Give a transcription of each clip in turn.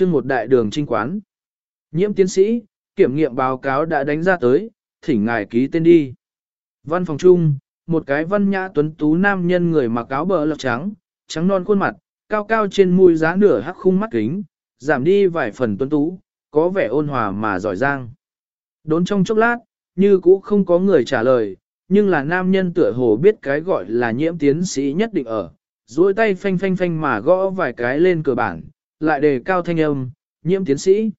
chương một đại đường trinh quán. Nhiễm tiến sĩ, kiểm nghiệm báo cáo đã đánh ra tới, thỉnh ngài ký tên đi. Văn phòng chung, một cái văn nhã tuấn tú nam nhân người mặc áo bờ lọc trắng, trắng non khuôn mặt, cao cao trên mũi giá nửa hắc khung mắt kính, giảm đi vài phần tuấn tú, có vẻ ôn hòa mà giỏi giang. Đốn trong chốc lát, như cũ không có người trả lời, nhưng là nam nhân tựa hồ biết cái gọi là nhiễm tiến sĩ nhất định ở, duỗi tay phanh phanh phanh mà gõ vài cái lên cửa bản, lại đề cao thanh âm, nhiễm tiến sĩ.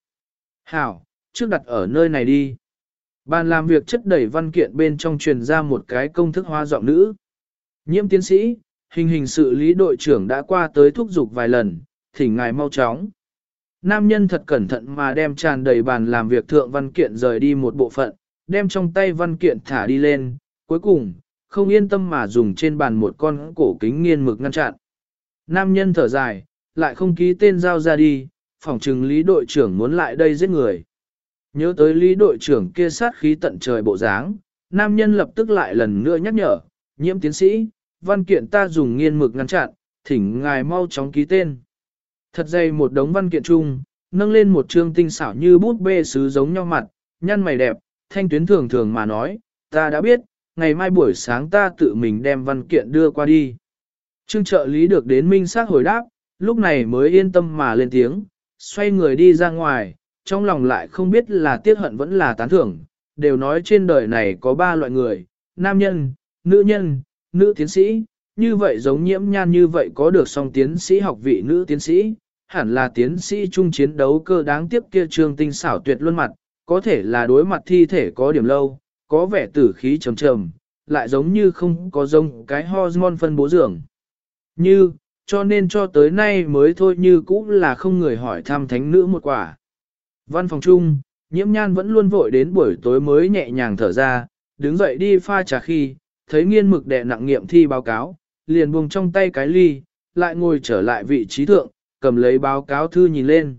Hảo, trước đặt ở nơi này đi. Bàn làm việc chất đẩy văn kiện bên trong truyền ra một cái công thức hoa giọng nữ. Nhiễm tiến sĩ, hình hình sự lý đội trưởng đã qua tới thúc giục vài lần, thỉnh ngài mau chóng. Nam nhân thật cẩn thận mà đem tràn đầy bàn làm việc thượng văn kiện rời đi một bộ phận, đem trong tay văn kiện thả đi lên, cuối cùng, không yên tâm mà dùng trên bàn một con cổ kính nghiên mực ngăn chặn. Nam nhân thở dài, lại không ký tên giao ra đi, phòng trừng lý đội trưởng muốn lại đây giết người. Nhớ tới lý đội trưởng kia sát khí tận trời bộ dáng, nam nhân lập tức lại lần nữa nhắc nhở, nhiễm tiến sĩ, văn kiện ta dùng nghiên mực ngăn chặn, thỉnh ngài mau chóng ký tên. Thật dày một đống văn kiện chung, nâng lên một trương tinh xảo như bút bê sứ giống nhau mặt, nhăn mày đẹp, thanh tuyến thường thường mà nói, ta đã biết, ngày mai buổi sáng ta tự mình đem văn kiện đưa qua đi. Trương trợ lý được đến minh xác hồi đáp, lúc này mới yên tâm mà lên tiếng, xoay người đi ra ngoài, trong lòng lại không biết là tiếc hận vẫn là tán thưởng, đều nói trên đời này có ba loại người, nam nhân, nữ nhân, nữ tiến sĩ, như vậy giống nhiễm nhan như vậy có được song tiến sĩ học vị nữ tiến sĩ, hẳn là tiến sĩ chung chiến đấu cơ đáng tiếc kia trương tinh xảo tuyệt luôn mặt, có thể là đối mặt thi thể có điểm lâu, có vẻ tử khí trầm trầm, lại giống như không có giống cái hormone phân bố dưỡng. Như, cho nên cho tới nay mới thôi như cũng là không người hỏi thăm thánh nữ một quả. Văn phòng chung, nhiễm nhan vẫn luôn vội đến buổi tối mới nhẹ nhàng thở ra, đứng dậy đi pha trà khi, thấy nghiên mực đệ nặng nghiệm thi báo cáo, liền buông trong tay cái ly, lại ngồi trở lại vị trí thượng, cầm lấy báo cáo thư nhìn lên.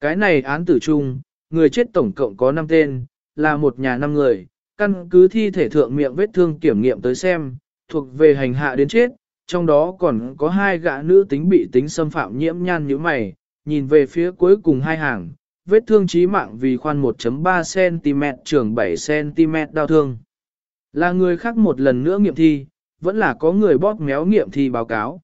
Cái này án tử chung, người chết tổng cộng có 5 tên, là một nhà 5 người, căn cứ thi thể thượng miệng vết thương kiểm nghiệm tới xem, thuộc về hành hạ đến chết, trong đó còn có hai gã nữ tính bị tính xâm phạm nhiễm nhan như mày, nhìn về phía cuối cùng hai hàng, vết thương chí mạng vì khoan 1.3cm trường 7cm đau thương. Là người khác một lần nữa nghiệm thi, vẫn là có người bóp méo nghiệm thi báo cáo.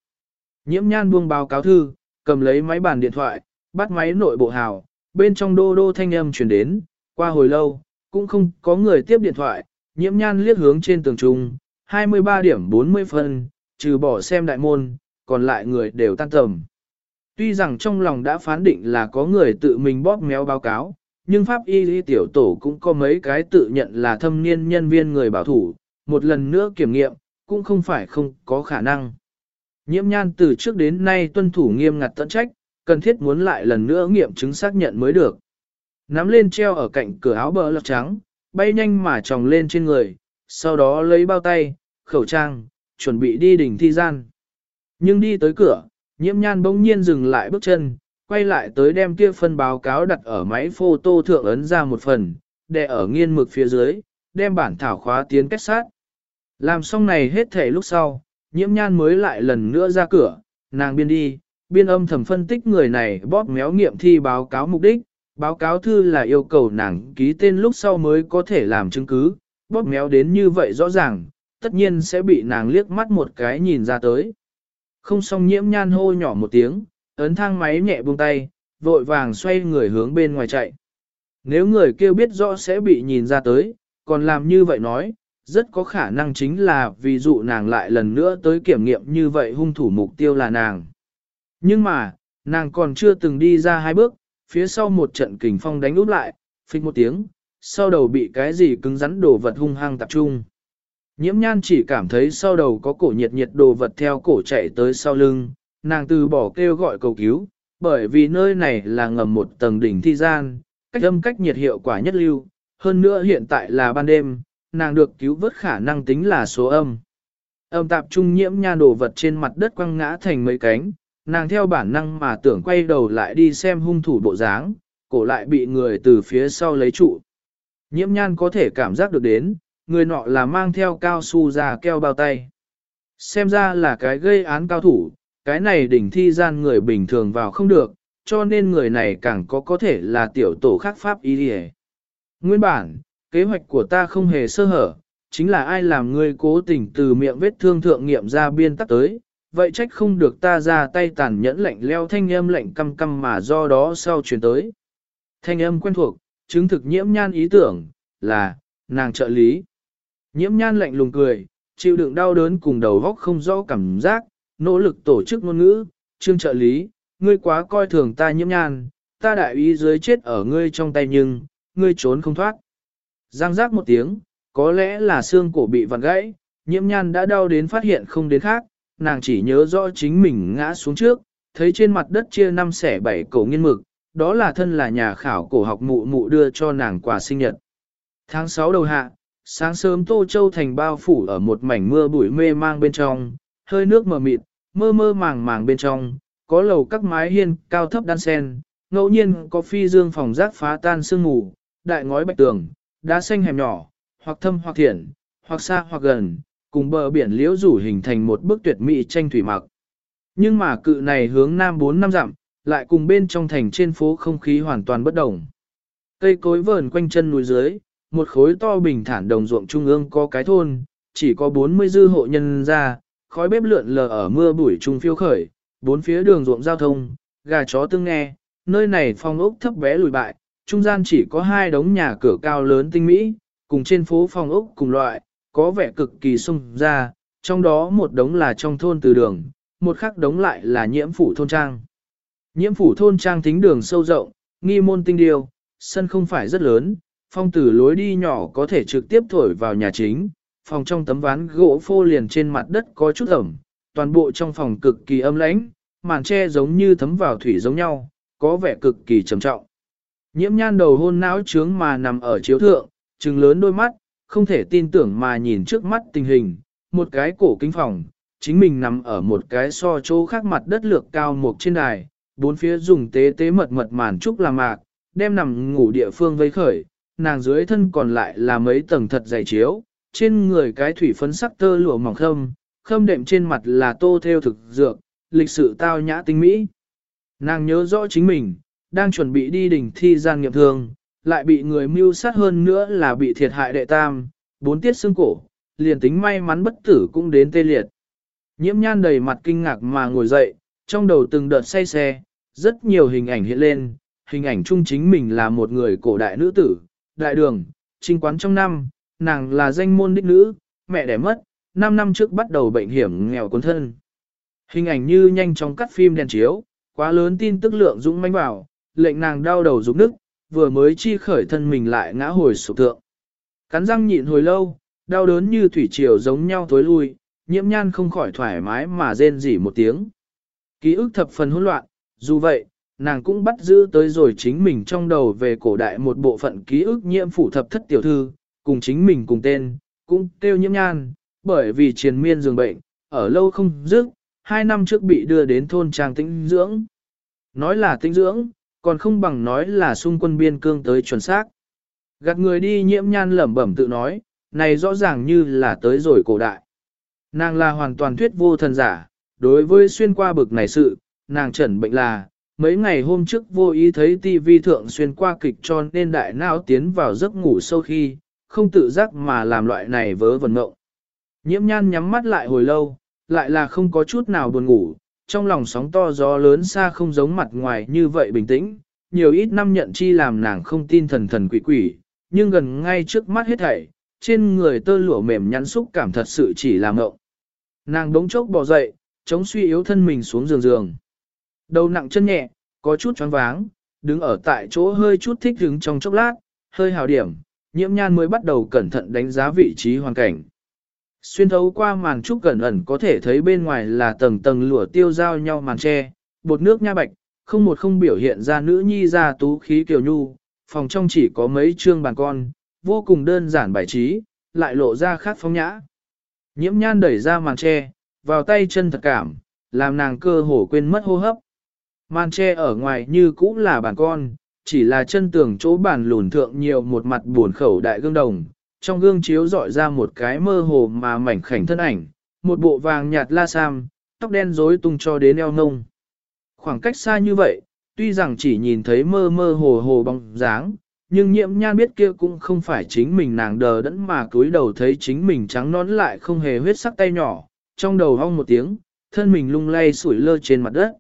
Nhiễm nhan buông báo cáo thư, cầm lấy máy bàn điện thoại, bắt máy nội bộ hào, bên trong đô đô thanh âm truyền đến, qua hồi lâu, cũng không có người tiếp điện thoại, nhiễm nhan liếc hướng trên tường trung, 23 điểm 40 phân, trừ bỏ xem đại môn, còn lại người đều tan tầm. Tuy rằng trong lòng đã phán định là có người tự mình bóp méo báo cáo, nhưng pháp y lý tiểu tổ cũng có mấy cái tự nhận là thâm niên nhân viên người bảo thủ, một lần nữa kiểm nghiệm, cũng không phải không có khả năng. Nhiễm nhan từ trước đến nay tuân thủ nghiêm ngặt tận trách, cần thiết muốn lại lần nữa nghiệm chứng xác nhận mới được. Nắm lên treo ở cạnh cửa áo bờ lọc trắng, bay nhanh mà tròng lên trên người, sau đó lấy bao tay, khẩu trang, chuẩn bị đi đỉnh thi gian. Nhưng đi tới cửa, nhiễm nhan bỗng nhiên dừng lại bước chân, quay lại tới đem kia phân báo cáo đặt ở máy photo thượng ấn ra một phần, để ở nghiên mực phía dưới, đem bản thảo khóa tiến kết sát. Làm xong này hết thể lúc sau, nhiễm nhan mới lại lần nữa ra cửa, nàng biên đi, biên âm thầm phân tích người này bóp méo nghiệm thi báo cáo mục đích, báo cáo thư là yêu cầu nàng ký tên lúc sau mới có thể làm chứng cứ, bóp méo đến như vậy rõ ràng, tất nhiên sẽ bị nàng liếc mắt một cái nhìn ra tới. Không xong nhiễm nhan hô nhỏ một tiếng, ấn thang máy nhẹ buông tay, vội vàng xoay người hướng bên ngoài chạy. Nếu người kêu biết rõ sẽ bị nhìn ra tới, còn làm như vậy nói, rất có khả năng chính là ví dụ nàng lại lần nữa tới kiểm nghiệm như vậy hung thủ mục tiêu là nàng. Nhưng mà, nàng còn chưa từng đi ra hai bước, phía sau một trận kình phong đánh úp lại, phịch một tiếng, sau đầu bị cái gì cứng rắn đổ vật hung hăng tập trung. Nhiễm nhan chỉ cảm thấy sau đầu có cổ nhiệt nhiệt đồ vật theo cổ chạy tới sau lưng, nàng từ bỏ kêu gọi cầu cứu, bởi vì nơi này là ngầm một tầng đỉnh thi gian, cách âm cách nhiệt hiệu quả nhất lưu, hơn nữa hiện tại là ban đêm, nàng được cứu vớt khả năng tính là số âm. Âm tạp trung nhiễm nha đồ vật trên mặt đất quăng ngã thành mấy cánh, nàng theo bản năng mà tưởng quay đầu lại đi xem hung thủ bộ dáng, cổ lại bị người từ phía sau lấy trụ. Nhiễm nhan có thể cảm giác được đến, người nọ là mang theo cao su ra keo bao tay. Xem ra là cái gây án cao thủ, cái này đỉnh thi gian người bình thường vào không được, cho nên người này càng có có thể là tiểu tổ khác pháp ý đi Nguyên bản, kế hoạch của ta không hề sơ hở, chính là ai làm ngươi cố tình từ miệng vết thương thượng nghiệm ra biên tắc tới, vậy trách không được ta ra tay tàn nhẫn lạnh leo thanh âm lạnh căm căm mà do đó sau chuyển tới. Thanh âm quen thuộc, chứng thực nhiễm nhan ý tưởng, là, nàng trợ lý. Nhiễm nhan lạnh lùng cười, chịu đựng đau đớn cùng đầu góc không rõ cảm giác, nỗ lực tổ chức ngôn ngữ, trương trợ lý, ngươi quá coi thường ta nhiễm nhan, ta đại ý dưới chết ở ngươi trong tay nhưng, ngươi trốn không thoát. Giang giác một tiếng, có lẽ là xương cổ bị vặn gãy, nhiễm nhan đã đau đến phát hiện không đến khác, nàng chỉ nhớ rõ chính mình ngã xuống trước, thấy trên mặt đất chia năm xẻ bảy cổ nghiên mực, đó là thân là nhà khảo cổ học mụ mụ đưa cho nàng quà sinh nhật. Tháng 6 đầu hạ, sáng sớm Tô Châu thành bao phủ ở một mảnh mưa bụi mê mang bên trong, hơi nước mờ mịt, mơ mơ màng màng bên trong, có lầu các mái hiên cao thấp đan sen, ngẫu nhiên có phi dương phòng rác phá tan sương mù, đại ngói bạch tường, đá xanh hẻm nhỏ, hoặc thâm hoặc thiện, hoặc xa hoặc gần, cùng bờ biển liễu rủ hình thành một bức tuyệt mỹ tranh thủy mặc. Nhưng mà cự này hướng nam 4 năm dặm, lại cùng bên trong thành trên phố không khí hoàn toàn bất đồng. Cây cối vờn quanh chân núi dưới, một khối to bình thản đồng ruộng trung ương có cái thôn, chỉ có 40 dư hộ nhân ra, khói bếp lượn lờ ở mưa bụi trung phiêu khởi, bốn phía đường ruộng giao thông, gà chó tương nghe, nơi này phong ốc thấp bé lùi bại, trung gian chỉ có hai đống nhà cửa cao lớn tinh mỹ, cùng trên phố phong ốc cùng loại, có vẻ cực kỳ sung ra, trong đó một đống là trong thôn từ đường, một khác đống lại là nhiễm phủ thôn trang. Nhiễm phủ thôn trang tính đường sâu rộng, nghi môn tinh điều, sân không phải rất lớn, phong tử lối đi nhỏ có thể trực tiếp thổi vào nhà chính, phòng trong tấm ván gỗ phô liền trên mặt đất có chút ẩm, toàn bộ trong phòng cực kỳ âm lãnh, màn tre giống như thấm vào thủy giống nhau, có vẻ cực kỳ trầm trọng. Nhiễm nhan đầu hôn não trướng mà nằm ở chiếu thượng, trừng lớn đôi mắt, không thể tin tưởng mà nhìn trước mắt tình hình, một cái cổ kính phòng, chính mình nằm ở một cái so chỗ khác mặt đất lược cao một trên đài, bốn phía dùng tế tế mật mật màn trúc làm mạc, đem nằm ngủ địa phương vây khởi, nàng dưới thân còn lại là mấy tầng thật dày chiếu, trên người cái thủy phấn sắc tơ lụa mỏng khâm, khâm đệm trên mặt là tô theo thực dược, lịch sự tao nhã tinh mỹ. Nàng nhớ rõ chính mình, đang chuẩn bị đi đỉnh thi gian nghiệp thương, lại bị người mưu sát hơn nữa là bị thiệt hại đệ tam, bốn tiết xương cổ, liền tính may mắn bất tử cũng đến tê liệt. Nhiễm nhan đầy mặt kinh ngạc mà ngồi dậy, trong đầu từng đợt say xe, rất nhiều hình ảnh hiện lên, hình ảnh chung chính mình là một người cổ đại nữ tử, đại đường, trinh quán trong năm, nàng là danh môn đích nữ, mẹ đẻ mất, 5 năm trước bắt đầu bệnh hiểm nghèo cuốn thân. Hình ảnh như nhanh chóng cắt phim đèn chiếu, quá lớn tin tức lượng dũng manh vào, lệnh nàng đau đầu rụng nức, vừa mới chi khởi thân mình lại ngã hồi sụp thượng. Cắn răng nhịn hồi lâu, đau đớn như thủy triều giống nhau tối lui, nhiễm nhan không khỏi thoải mái mà rên rỉ một tiếng. Ký ức thập phần hỗn loạn, dù vậy, nàng cũng bắt giữ tới rồi chính mình trong đầu về cổ đại một bộ phận ký ức nhiễm phủ thập thất tiểu thư, cùng chính mình cùng tên, cũng tiêu nhiễm nhan, bởi vì triền miên dường bệnh, ở lâu không dứt, hai năm trước bị đưa đến thôn trang tĩnh dưỡng. Nói là tĩnh dưỡng, còn không bằng nói là xung quân biên cương tới chuẩn xác. Gạt người đi nhiễm nhan lẩm bẩm tự nói, này rõ ràng như là tới rồi cổ đại. Nàng là hoàn toàn thuyết vô thần giả, đối với xuyên qua bực này sự, nàng chẩn bệnh là, mấy ngày hôm trước vô ý thấy tivi thượng xuyên qua kịch cho nên đại não tiến vào giấc ngủ sâu khi, không tự giác mà làm loại này vớ vẩn mộng. Nhiễm nhan nhắm mắt lại hồi lâu, lại là không có chút nào buồn ngủ, trong lòng sóng to gió lớn xa không giống mặt ngoài như vậy bình tĩnh, nhiều ít năm nhận chi làm nàng không tin thần thần quỷ quỷ, nhưng gần ngay trước mắt hết thảy, trên người tơ lụa mềm nhắn xúc cảm thật sự chỉ là ngộng. Nàng đống chốc bò dậy, chống suy yếu thân mình xuống giường giường. Đầu nặng chân nhẹ, có chút choáng váng, đứng ở tại chỗ hơi chút thích đứng trong chốc lát, hơi hào điểm, nhiễm nhan mới bắt đầu cẩn thận đánh giá vị trí hoàn cảnh. Xuyên thấu qua màn trúc cẩn ẩn có thể thấy bên ngoài là tầng tầng lụa tiêu giao nhau màn tre, bột nước nha bạch, không một không biểu hiện ra nữ nhi ra tú khí kiều nhu, phòng trong chỉ có mấy trương bàn con, vô cùng đơn giản bài trí, lại lộ ra khác phong nhã. Nhiễm nhan đẩy ra màn tre, vào tay chân thật cảm, làm nàng cơ hồ quên mất hô hấp. Màn tre ở ngoài như cũ là bàn con, chỉ là chân tường chỗ bàn lùn thượng nhiều một mặt buồn khẩu đại gương đồng, trong gương chiếu dọi ra một cái mơ hồ mà mảnh khảnh thân ảnh, một bộ vàng nhạt la sam, tóc đen rối tung cho đến eo ngông. Khoảng cách xa như vậy, tuy rằng chỉ nhìn thấy mơ mơ hồ hồ bóng dáng, nhưng nhiễm nhan biết kia cũng không phải chính mình nàng đờ đẫn mà cúi đầu thấy chính mình trắng nón lại không hề huyết sắc tay nhỏ, trong đầu hong một tiếng, thân mình lung lay sủi lơ trên mặt đất.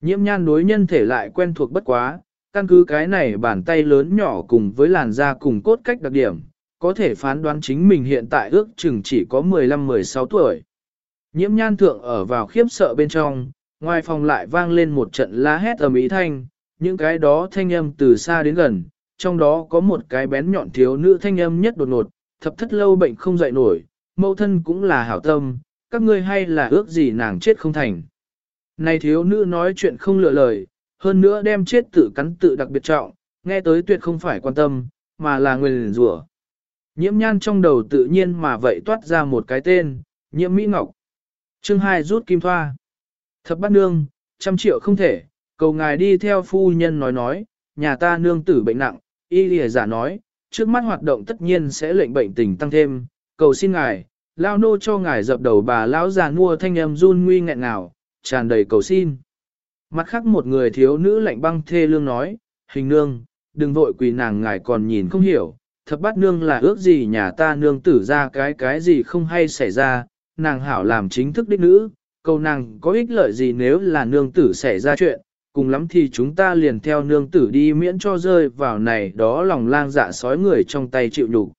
Nhiễm nhan đối nhân thể lại quen thuộc bất quá, căn cứ cái này bàn tay lớn nhỏ cùng với làn da cùng cốt cách đặc điểm, có thể phán đoán chính mình hiện tại ước chừng chỉ có 15-16 tuổi. Nhiễm nhan thượng ở vào khiếp sợ bên trong, ngoài phòng lại vang lên một trận la hét ầm ý thanh, những cái đó thanh âm từ xa đến gần, trong đó có một cái bén nhọn thiếu nữ thanh âm nhất đột ngột, thập thất lâu bệnh không dậy nổi, mẫu thân cũng là hảo tâm, các ngươi hay là ước gì nàng chết không thành. Này thiếu nữ nói chuyện không lựa lời, hơn nữa đem chết tự cắn tự đặc biệt trọng, nghe tới tuyệt không phải quan tâm, mà là nguyền rủa. Nhiễm nhan trong đầu tự nhiên mà vậy toát ra một cái tên, nhiễm Mỹ Ngọc. Chương hai rút kim thoa. Thập bát nương, trăm triệu không thể, cầu ngài đi theo phu nhân nói nói, nhà ta nương tử bệnh nặng, y lìa giả nói, trước mắt hoạt động tất nhiên sẽ lệnh bệnh tình tăng thêm, cầu xin ngài, lao nô cho ngài dập đầu bà lão già mua thanh âm run nguy nghẹn ngào, tràn đầy cầu xin. Mặt khác một người thiếu nữ lạnh băng thê lương nói, hình nương, đừng vội quỳ nàng ngài còn nhìn không hiểu, thập bát nương là ước gì nhà ta nương tử ra cái cái gì không hay xảy ra, nàng hảo làm chính thức đích nữ, câu nàng có ích lợi gì nếu là nương tử xảy ra chuyện, cùng lắm thì chúng ta liền theo nương tử đi miễn cho rơi vào này đó lòng lang dạ sói người trong tay chịu nhục.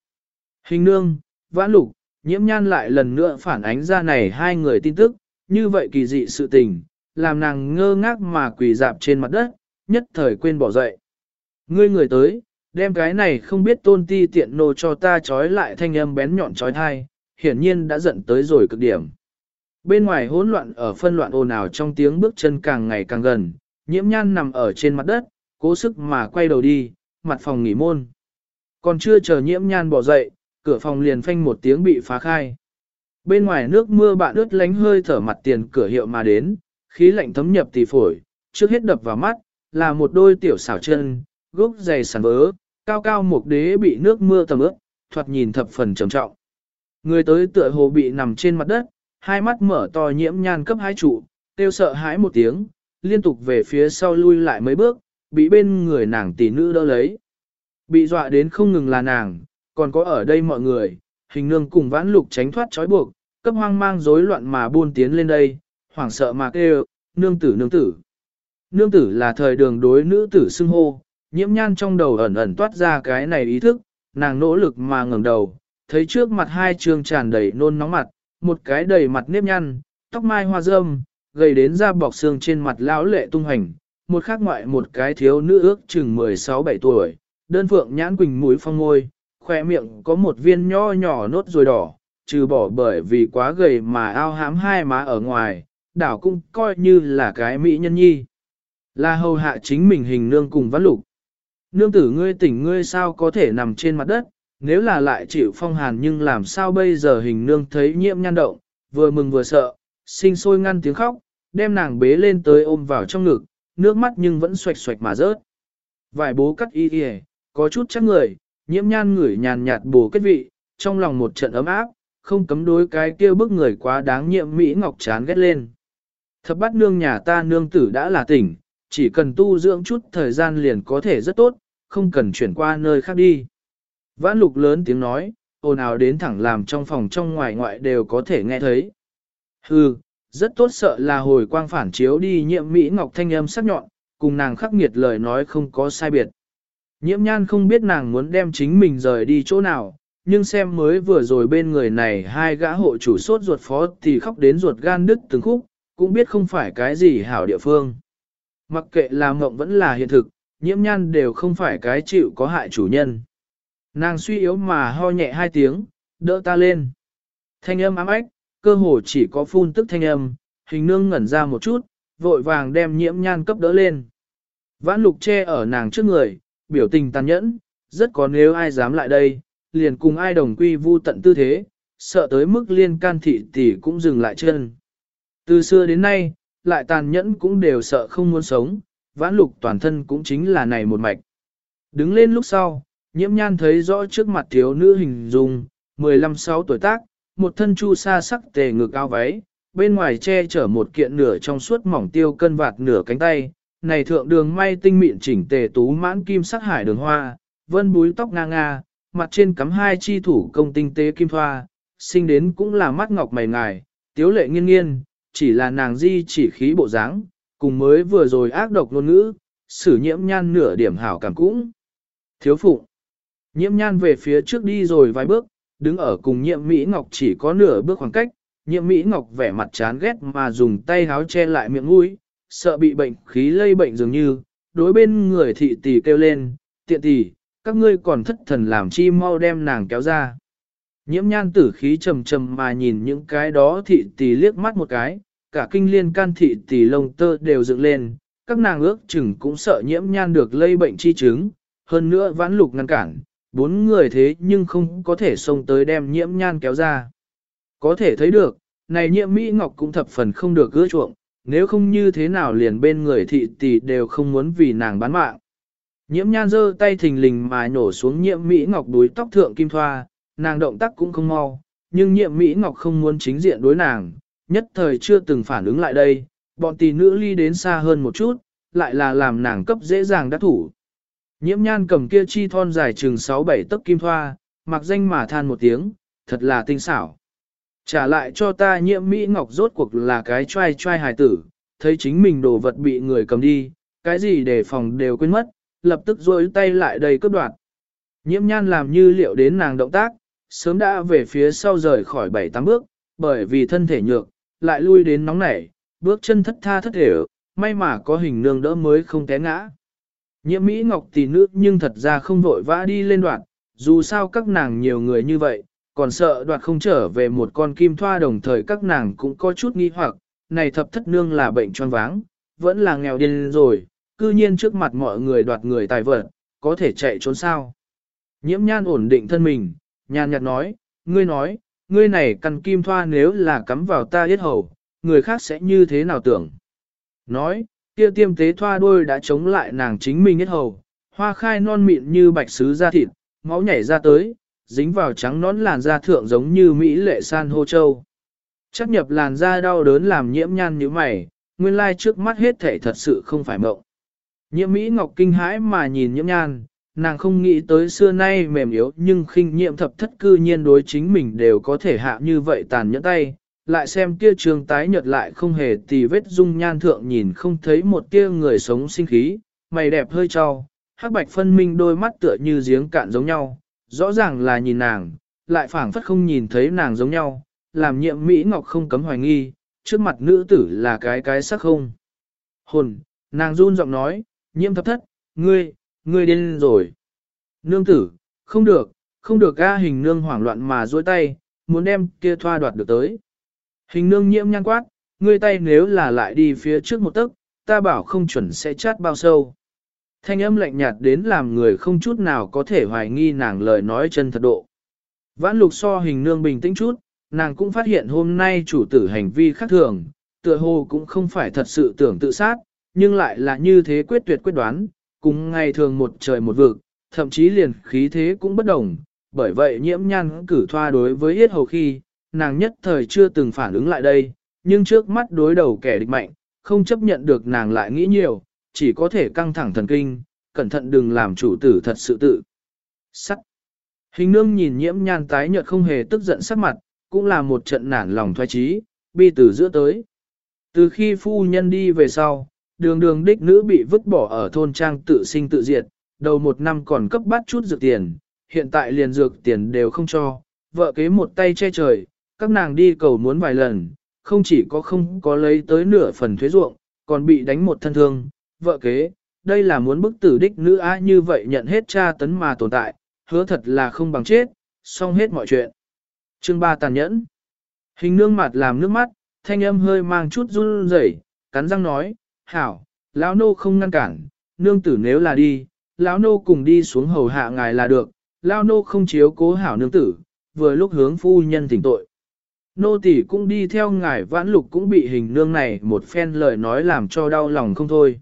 Hình nương, vãn lục, nhiễm nhan lại lần nữa phản ánh ra này hai người tin tức, như vậy kỳ dị sự tình, làm nàng ngơ ngác mà quỳ dạp trên mặt đất, nhất thời quên bỏ dậy. Ngươi người tới, đem cái này không biết tôn ti tiện nô cho ta trói lại thanh âm bén nhọn trói thai, hiển nhiên đã giận tới rồi cực điểm. Bên ngoài hỗn loạn ở phân loạn ồn ào trong tiếng bước chân càng ngày càng gần, nhiễm nhan nằm ở trên mặt đất, cố sức mà quay đầu đi, mặt phòng nghỉ môn. Còn chưa chờ nhiễm nhan bỏ dậy, cửa phòng liền phanh một tiếng bị phá khai. Bên ngoài nước mưa bạn ướt lánh hơi thở mặt tiền cửa hiệu mà đến, khí lạnh thấm nhập tỳ phổi, trước hết đập vào mắt, là một đôi tiểu xảo chân, gốc dày sàn vỡ, cao cao một đế bị nước mưa tầm ướt, thoạt nhìn thập phần trầm trọng. Người tới tựa hồ bị nằm trên mặt đất, hai mắt mở to nhiễm nhan cấp hai trụ, tiêu sợ hãi một tiếng, liên tục về phía sau lui lại mấy bước, bị bên người nàng tỷ nữ đỡ lấy. Bị dọa đến không ngừng là nàng, còn có ở đây mọi người, hình nương cùng vãn lục tránh thoát trói buộc, cấp hoang mang rối loạn mà buôn tiến lên đây, hoảng sợ mà kêu, nương tử nương tử. Nương tử là thời đường đối nữ tử xưng hô, nhiễm nhan trong đầu ẩn ẩn toát ra cái này ý thức, nàng nỗ lực mà ngẩng đầu, thấy trước mặt hai trường tràn đầy nôn nóng mặt, một cái đầy mặt nếp nhăn, tóc mai hoa râm, gầy đến da bọc xương trên mặt lão lệ tung hành, một khác ngoại một cái thiếu nữ ước chừng 16-17 tuổi, đơn phượng nhãn quỳnh mũi phong ngôi, khoe miệng có một viên nho nhỏ nốt rồi đỏ, trừ bỏ bởi vì quá gầy mà ao hám hai má ở ngoài, đảo cũng coi như là cái mỹ nhân nhi. Là hầu hạ chính mình hình nương cùng văn lục. Nương tử ngươi tỉnh ngươi sao có thể nằm trên mặt đất, nếu là lại chịu phong hàn nhưng làm sao bây giờ hình nương thấy nhiễm nhan động, vừa mừng vừa sợ, sinh sôi ngăn tiếng khóc, đem nàng bế lên tới ôm vào trong ngực, nước mắt nhưng vẫn xoạch xoạch mà rớt. Vài bố cắt y y, có chút chắc người, nhiễm nhan ngửi nhàn nhạt bồ kết vị, trong lòng một trận ấm áp, không cấm đối cái kia bức người quá đáng nhiệm Mỹ Ngọc chán ghét lên. Thập bắt nương nhà ta nương tử đã là tỉnh, chỉ cần tu dưỡng chút thời gian liền có thể rất tốt, không cần chuyển qua nơi khác đi. Vãn lục lớn tiếng nói, ồn ào đến thẳng làm trong phòng trong ngoài ngoại đều có thể nghe thấy. Hừ, rất tốt sợ là hồi quang phản chiếu đi nhiệm Mỹ Ngọc thanh âm sắc nhọn, cùng nàng khắc nghiệt lời nói không có sai biệt. Nhiễm nhan không biết nàng muốn đem chính mình rời đi chỗ nào, nhưng xem mới vừa rồi bên người này hai gã hộ chủ sốt ruột phó thì khóc đến ruột gan đứt từng khúc, cũng biết không phải cái gì hảo địa phương. Mặc kệ là mộng vẫn là hiện thực, nhiễm nhan đều không phải cái chịu có hại chủ nhân. Nàng suy yếu mà ho nhẹ hai tiếng, đỡ ta lên. Thanh âm ám ách, cơ hồ chỉ có phun tức thanh âm, hình nương ngẩn ra một chút, vội vàng đem nhiễm nhan cấp đỡ lên. Vãn lục che ở nàng trước người, biểu tình tàn nhẫn, rất có nếu ai dám lại đây, liền cùng ai đồng quy vu tận tư thế, sợ tới mức liên can thị tỷ cũng dừng lại chân. Từ xưa đến nay, lại tàn nhẫn cũng đều sợ không muốn sống, vãn lục toàn thân cũng chính là này một mạch. Đứng lên lúc sau, nhiễm nhan thấy rõ trước mặt thiếu nữ hình dung, 15-6 tuổi tác, một thân chu sa sắc tề ngực ao váy, bên ngoài che chở một kiện nửa trong suốt mỏng tiêu cân vạt nửa cánh tay, này thượng đường may tinh mịn chỉnh tề tú mãn kim sắc hải đường hoa, vân búi tóc nga nga, mặt trên cắm hai chi thủ công tinh tế kim thoa, sinh đến cũng là mắt ngọc mày ngài, tiếu lệ nghiên nghiên, chỉ là nàng di chỉ khí bộ dáng, cùng mới vừa rồi ác độc ngôn ngữ, sử nhiễm nhan nửa điểm hảo cảm cũng. Thiếu phụ, nhiễm nhan về phía trước đi rồi vài bước, đứng ở cùng nhiễm Mỹ Ngọc chỉ có nửa bước khoảng cách, nhiễm Mỹ Ngọc vẻ mặt chán ghét mà dùng tay háo che lại miệng mũi, sợ bị bệnh khí lây bệnh dường như, đối bên người thị tỷ kêu lên, tiện tỷ, các ngươi còn thất thần làm chi mau đem nàng kéo ra. Nhiễm nhan tử khí trầm trầm mà nhìn những cái đó thị tỷ liếc mắt một cái, cả kinh liên can thị tỷ lông tơ đều dựng lên, các nàng ước chừng cũng sợ nhiễm nhan được lây bệnh chi chứng, hơn nữa vãn lục ngăn cản, bốn người thế nhưng không có thể xông tới đem nhiễm nhan kéo ra. Có thể thấy được, này nhiễm Mỹ Ngọc cũng thập phần không được gỡ chuộng, nếu không như thế nào liền bên người thị tỷ đều không muốn vì nàng bán mạng. Nhiễm nhan giơ tay thình lình mà nổ xuống nhiễm Mỹ Ngọc đuối tóc thượng kim thoa, nàng động tác cũng không mau, nhưng nhiễm Mỹ Ngọc không muốn chính diện đối nàng, nhất thời chưa từng phản ứng lại đây, bọn tỷ nữ ly đến xa hơn một chút, lại là làm nàng cấp dễ dàng đắc thủ. Nhiễm nhan cầm kia chi thon dài chừng 6-7 tấc kim thoa, mặc danh mà than một tiếng, thật là tinh xảo. Trả lại cho ta nhiễm Mỹ Ngọc rốt cuộc là cái trai trai hài tử, thấy chính mình đồ vật bị người cầm đi, cái gì để phòng đều quên mất, lập tức rôi tay lại đầy cướp đoạt. Nhiễm nhan làm như liệu đến nàng động tác, sớm đã về phía sau rời khỏi bảy tám bước, bởi vì thân thể nhược, lại lui đến nóng nảy, bước chân thất tha thất thể, may mà có hình nương đỡ mới không té ngã. Nhiễm Mỹ Ngọc tỷ nữ nhưng thật ra không vội vã đi lên đoạn, dù sao các nàng nhiều người như vậy, còn sợ đoạt không trở về một con kim thoa đồng thời các nàng cũng có chút nghi hoặc, này thập thất nương là bệnh choáng váng, vẫn là nghèo điên rồi, cư nhiên trước mặt mọi người đoạt người tài vật, có thể chạy trốn sao. Nhiễm nhan ổn định thân mình, nhàn nhạt nói, ngươi nói, ngươi này căn kim thoa nếu là cắm vào ta yết hầu, người khác sẽ như thế nào tưởng. Nói, kia tiêm tế thoa đôi đã chống lại nàng chính mình yết hầu, hoa khai non mịn như bạch sứ da thịt, máu nhảy ra tới, dính vào trắng nón làn da thượng giống như Mỹ lệ san hô châu. Chắc nhập làn da đau đớn làm nhiễm nhan như mày, nguyên lai trước mắt hết thể thật sự không phải mộng. Nhiễm Mỹ Ngọc kinh hãi mà nhìn nhiễm nhan, nàng không nghĩ tới xưa nay mềm yếu nhưng khinh nhiễm thập thất cư nhiên đối chính mình đều có thể hạ như vậy tàn nhẫn tay. Lại xem kia trường tái nhật lại không hề tì vết dung nhan thượng nhìn không thấy một tia người sống sinh khí, mày đẹp hơi trao, hắc bạch phân minh đôi mắt tựa như giếng cạn giống nhau, rõ ràng là nhìn nàng, lại phảng phất không nhìn thấy nàng giống nhau, làm nhiệm Mỹ Ngọc không cấm hoài nghi, trước mặt nữ tử là cái cái sắc không. Hồn, nàng run giọng nói, nhiễm thập thất, ngươi, ngươi điên rồi. Nương tử, không được, không được ga hình nương hoảng loạn mà duỗi tay, muốn đem kia thoa đoạt được tới. Hình nương nhiễm nhăn quát, ngươi tay nếu là lại đi phía trước một tấc, ta bảo không chuẩn sẽ chát bao sâu. Thanh âm lạnh nhạt đến làm người không chút nào có thể hoài nghi nàng lời nói chân thật độ. Vãn lục so hình nương bình tĩnh chút, nàng cũng phát hiện hôm nay chủ tử hành vi khác thường, tựa hồ cũng không phải thật sự tưởng tự sát, nhưng lại là như thế quyết tuyệt quyết đoán, cùng ngày thường một trời một vực, thậm chí liền khí thế cũng bất đồng, bởi vậy nhiễm nhan cử thoa đối với yết hầu khi, nàng nhất thời chưa từng phản ứng lại đây, nhưng trước mắt đối đầu kẻ địch mạnh, không chấp nhận được nàng lại nghĩ nhiều, chỉ có thể căng thẳng thần kinh, cẩn thận đừng làm chủ tử thật sự tự. Sắc. Hình nương nhìn nhiễm nhan tái nhợt không hề tức giận sắc mặt, cũng là một trận nản lòng thoái trí, bi từ giữa tới. Từ khi phu nhân đi về sau, đường đường đích nữ bị vứt bỏ ở thôn trang tự sinh tự diệt, đầu một năm còn cấp bát chút dược tiền, hiện tại liền dược tiền đều không cho, vợ kế một tay che trời, các nàng đi cầu muốn vài lần, không chỉ có không có lấy tới nửa phần thuế ruộng, còn bị đánh một thân thương, vợ kế, đây là muốn bức tử đích nữ á như vậy nhận hết tra tấn mà tồn tại, hứa thật là không bằng chết, xong hết mọi chuyện. Chương 3 tàn nhẫn. Hình nương mặt làm nước mắt, thanh âm hơi mang chút run rẩy, cắn răng nói, hảo, lão nô không ngăn cản, nương tử nếu là đi, lão nô cùng đi xuống hầu hạ ngài là được, lão nô không chiếu cố hảo nương tử, vừa lúc hướng phu nhân tỉnh tội. Nô tỷ cũng đi theo ngài vãn lục cũng bị hình nương này một phen lời nói làm cho đau lòng không thôi.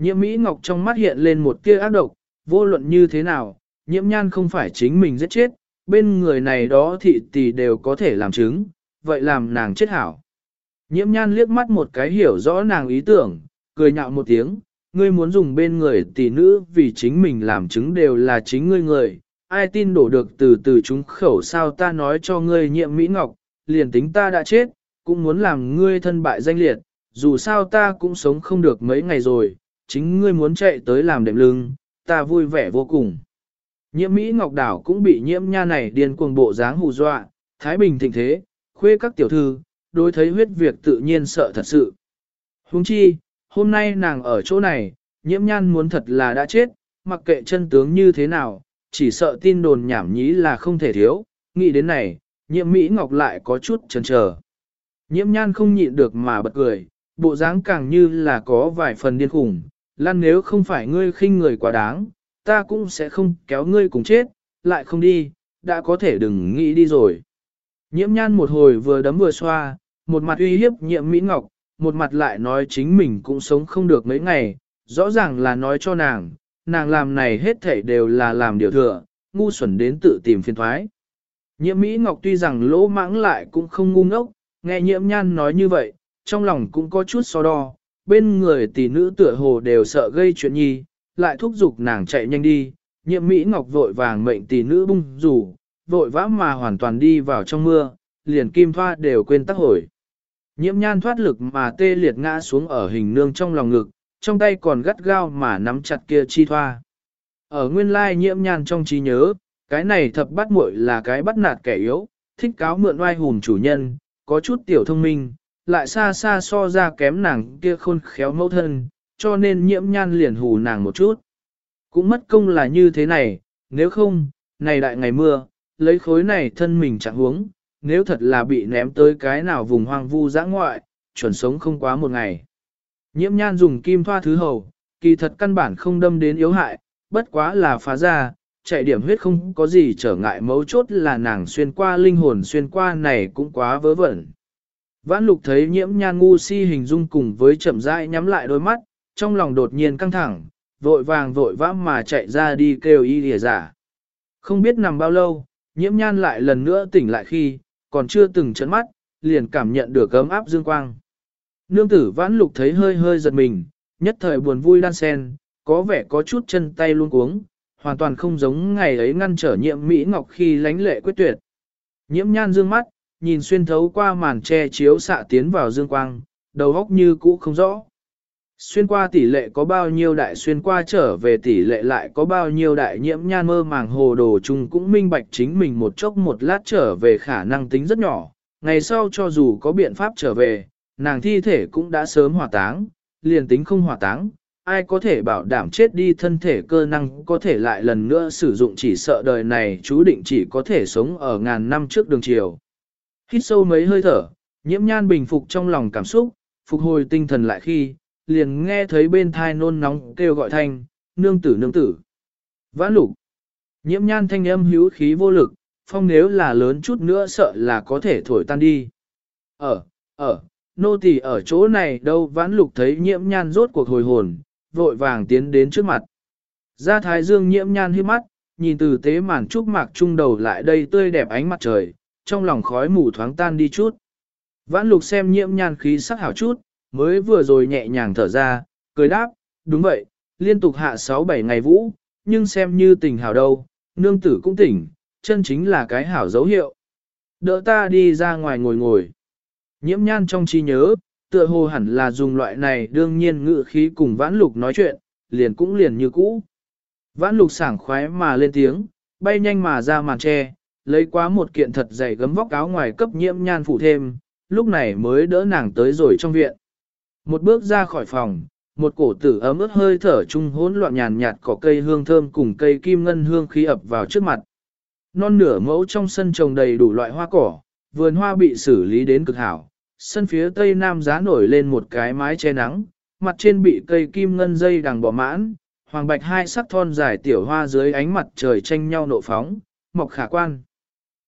Nhiễm Mỹ Ngọc trong mắt hiện lên một tia ác độc, vô luận như thế nào, nhiễm nhan không phải chính mình giết chết, bên người này đó thị tỷ đều có thể làm chứng, vậy làm nàng chết hảo. Nhiễm nhan liếc mắt một cái hiểu rõ nàng ý tưởng, cười nhạo một tiếng, ngươi muốn dùng bên người tỷ nữ vì chính mình làm chứng đều là chính ngươi người, ai tin đổ được từ từ chúng khẩu sao ta nói cho ngươi nhiệm Mỹ Ngọc, liền tính ta đã chết, cũng muốn làm ngươi thân bại danh liệt, dù sao ta cũng sống không được mấy ngày rồi, chính ngươi muốn chạy tới làm đệm lưng, ta vui vẻ vô cùng. Nhiễm Mỹ Ngọc Đảo cũng bị nhiễm nha này điên cuồng bộ dáng hù dọa, Thái Bình thịnh thế, khuê các tiểu thư, đối thấy huyết việc tự nhiên sợ thật sự. Huống chi, hôm nay nàng ở chỗ này, nhiễm nhan muốn thật là đã chết, mặc kệ chân tướng như thế nào, chỉ sợ tin đồn nhảm nhí là không thể thiếu, nghĩ đến này, nhiễm Mỹ Ngọc lại có chút chần chờ. Nhiễm nhan không nhịn được mà bật cười, bộ dáng càng như là có vài phần điên khủng, lan nếu không phải ngươi khinh người quá đáng, ta cũng sẽ không kéo ngươi cùng chết, lại không đi, đã có thể đừng nghĩ đi rồi. Nhiễm nhan một hồi vừa đấm vừa xoa, một mặt uy hiếp nhiễm Mỹ Ngọc, một mặt lại nói chính mình cũng sống không được mấy ngày, rõ ràng là nói cho nàng, nàng làm này hết thảy đều là làm điều thừa, ngu xuẩn đến tự tìm phiền thoái. Nhiễm Mỹ Ngọc tuy rằng lỗ mãng lại cũng không ngu ngốc, nghe nhiễm nhan nói như vậy, trong lòng cũng có chút so đo, bên người tỷ nữ tựa hồ đều sợ gây chuyện nhi, lại thúc giục nàng chạy nhanh đi, nhiễm Mỹ Ngọc vội vàng mệnh tỷ nữ bung rủ, vội vã mà hoàn toàn đi vào trong mưa, liền kim thoa đều quên tắc hồi. Nhiễm nhan thoát lực mà tê liệt ngã xuống ở hình nương trong lòng ngực, trong tay còn gắt gao mà nắm chặt kia chi thoa. Ở nguyên lai nhiễm nhan trong trí nhớ, cái này thập bắt muội là cái bắt nạt kẻ yếu, thích cáo mượn oai hùng chủ nhân, có chút tiểu thông minh, lại xa xa so ra kém nàng kia khôn khéo mẫu thân, cho nên nhiễm nhan liền hù nàng một chút. Cũng mất công là như thế này, nếu không, này đại ngày mưa, lấy khối này thân mình chẳng huống, nếu thật là bị ném tới cái nào vùng hoang vu dã ngoại, chuẩn sống không quá một ngày. Nhiễm nhan dùng kim thoa thứ hầu, kỳ thật căn bản không đâm đến yếu hại, bất quá là phá ra, chạy điểm huyết không có gì trở ngại mấu chốt là nàng xuyên qua linh hồn xuyên qua này cũng quá vớ vẩn. Vãn lục thấy nhiễm nhan ngu si hình dung cùng với chậm rãi nhắm lại đôi mắt, trong lòng đột nhiên căng thẳng, vội vàng vội vã mà chạy ra đi kêu y lìa giả. Không biết nằm bao lâu, nhiễm nhan lại lần nữa tỉnh lại khi, còn chưa từng chấn mắt, liền cảm nhận được ấm áp dương quang. Nương tử vãn lục thấy hơi hơi giật mình, nhất thời buồn vui đan sen, có vẻ có chút chân tay luôn cuống, hoàn toàn không giống ngày ấy ngăn trở nhiệm Mỹ Ngọc khi lánh lệ quyết tuyệt. Nhiễm nhan dương mắt, nhìn xuyên thấu qua màn che chiếu xạ tiến vào dương quang, đầu góc như cũ không rõ. Xuyên qua tỷ lệ có bao nhiêu đại xuyên qua trở về tỷ lệ lại có bao nhiêu đại nhiễm nhan mơ màng hồ đồ chung cũng minh bạch chính mình một chốc một lát trở về khả năng tính rất nhỏ. Ngày sau cho dù có biện pháp trở về, nàng thi thể cũng đã sớm hỏa táng, liền tính không hỏa táng, ai có thể bảo đảm chết đi thân thể cơ năng có thể lại lần nữa sử dụng chỉ sợ đời này chú định chỉ có thể sống ở ngàn năm trước đường chiều. Hít sâu mấy hơi thở, nhiễm nhan bình phục trong lòng cảm xúc, phục hồi tinh thần lại khi, liền nghe thấy bên thai nôn nóng kêu gọi thanh, nương tử nương tử. Vãn lục. Nhiễm nhan thanh âm hữu khí vô lực, phong nếu là lớn chút nữa sợ là có thể thổi tan đi. Ở, ở, nô tỳ ở chỗ này đâu vãn lục thấy nhiễm nhan rốt cuộc hồi hồn, vội vàng tiến đến trước mặt. Ra thái dương nhiễm nhan hiếp mắt, nhìn từ tế màn trúc mạc trung đầu lại đây tươi đẹp ánh mặt trời, trong lòng khói mù thoáng tan đi chút. Vãn lục xem nhiễm nhan khí sắc hảo chút, mới vừa rồi nhẹ nhàng thở ra, cười đáp, đúng vậy, liên tục hạ 6-7 ngày vũ, nhưng xem như tình hảo đâu, nương tử cũng tỉnh, chân chính là cái hảo dấu hiệu. Đỡ ta đi ra ngoài ngồi ngồi. Nhiễm nhan trong trí nhớ, tựa hồ hẳn là dùng loại này đương nhiên ngự khí cùng vãn lục nói chuyện, liền cũng liền như cũ. Vãn lục sảng khoái mà lên tiếng, bay nhanh mà ra màn tre, lấy quá một kiện thật dày gấm vóc áo ngoài cấp nhiễm nhan phủ thêm, lúc này mới đỡ nàng tới rồi trong viện. Một bước ra khỏi phòng, một cổ tử ấm ướt hơi thở chung hỗn loạn nhàn nhạt có cây hương thơm cùng cây kim ngân hương khí ập vào trước mặt. Non nửa mẫu trong sân trồng đầy đủ loại hoa cỏ, vườn hoa bị xử lý đến cực hảo. Sân phía tây nam giá nổi lên một cái mái che nắng, mặt trên bị cây kim ngân dây đằng bỏ mãn, hoàng bạch hai sắc thon dài tiểu hoa dưới ánh mặt trời tranh nhau nộ phóng, mọc khả quan.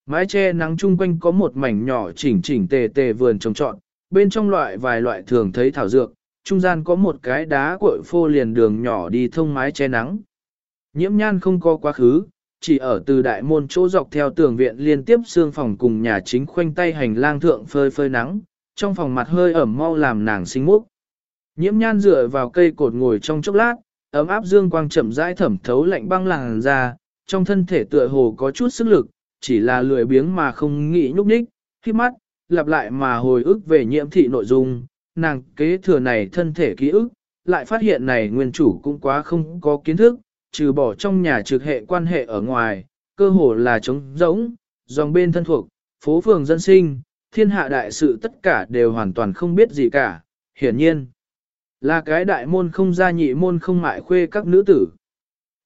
Mái che nắng chung quanh có một mảnh nhỏ chỉnh chỉnh tề tề vườn trồng trọt. bên trong loại vài loại thường thấy thảo dược, trung gian có một cái đá cội phô liền đường nhỏ đi thông mái che nắng. Nhiễm nhan không có quá khứ, chỉ ở từ đại môn chỗ dọc theo tường viện liên tiếp xương phòng cùng nhà chính khoanh tay hành lang thượng phơi phơi nắng, trong phòng mặt hơi ẩm mau làm nàng sinh múc. Nhiễm nhan dựa vào cây cột ngồi trong chốc lát, ấm áp dương quang chậm rãi thẩm thấu lạnh băng làng ra, trong thân thể tựa hồ có chút sức lực, chỉ là lười biếng mà không nghĩ nhúc nhích, khi mắt, lặp lại mà hồi ức về nhiễm thị nội dung, nàng kế thừa này thân thể ký ức, lại phát hiện này nguyên chủ cũng quá không có kiến thức, trừ bỏ trong nhà trực hệ quan hệ ở ngoài, cơ hồ là trống rỗng, dòng bên thân thuộc, phố phường dân sinh, thiên hạ đại sự tất cả đều hoàn toàn không biết gì cả, hiển nhiên. Là cái đại môn không gia nhị môn không mại khuê các nữ tử.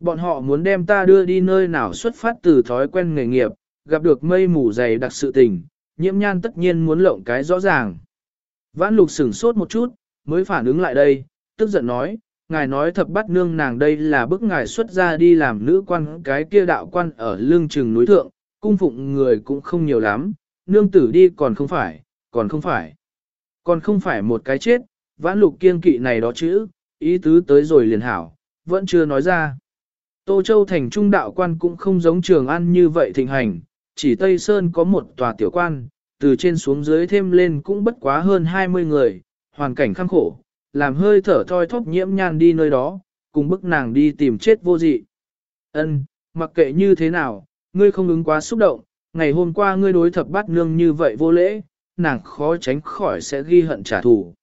Bọn họ muốn đem ta đưa đi nơi nào xuất phát từ thói quen nghề nghiệp, gặp được mây mù dày đặc sự tình, nhiễm nhan tất nhiên muốn lộng cái rõ ràng. Vãn lục sửng sốt một chút, mới phản ứng lại đây, tức giận nói, ngài nói thập bắt nương nàng đây là bức ngài xuất ra đi làm nữ quan cái kia đạo quan ở lương trừng núi thượng, cung phụng người cũng không nhiều lắm, nương tử đi còn không phải, còn không phải. Còn không phải một cái chết, vãn lục kiên kỵ này đó chữ, ý tứ tới rồi liền hảo, vẫn chưa nói ra. Tô Châu thành trung đạo quan cũng không giống trường ăn như vậy thịnh hành, chỉ Tây Sơn có một tòa tiểu quan, từ trên xuống dưới thêm lên cũng bất quá hơn 20 người, hoàn cảnh khăng khổ, làm hơi thở thoi thóp nhiễm nhan đi nơi đó, cùng bức nàng đi tìm chết vô dị. Ân, mặc kệ như thế nào, ngươi không ứng quá xúc động, ngày hôm qua ngươi đối thập bát nương như vậy vô lễ, nàng khó tránh khỏi sẽ ghi hận trả thù.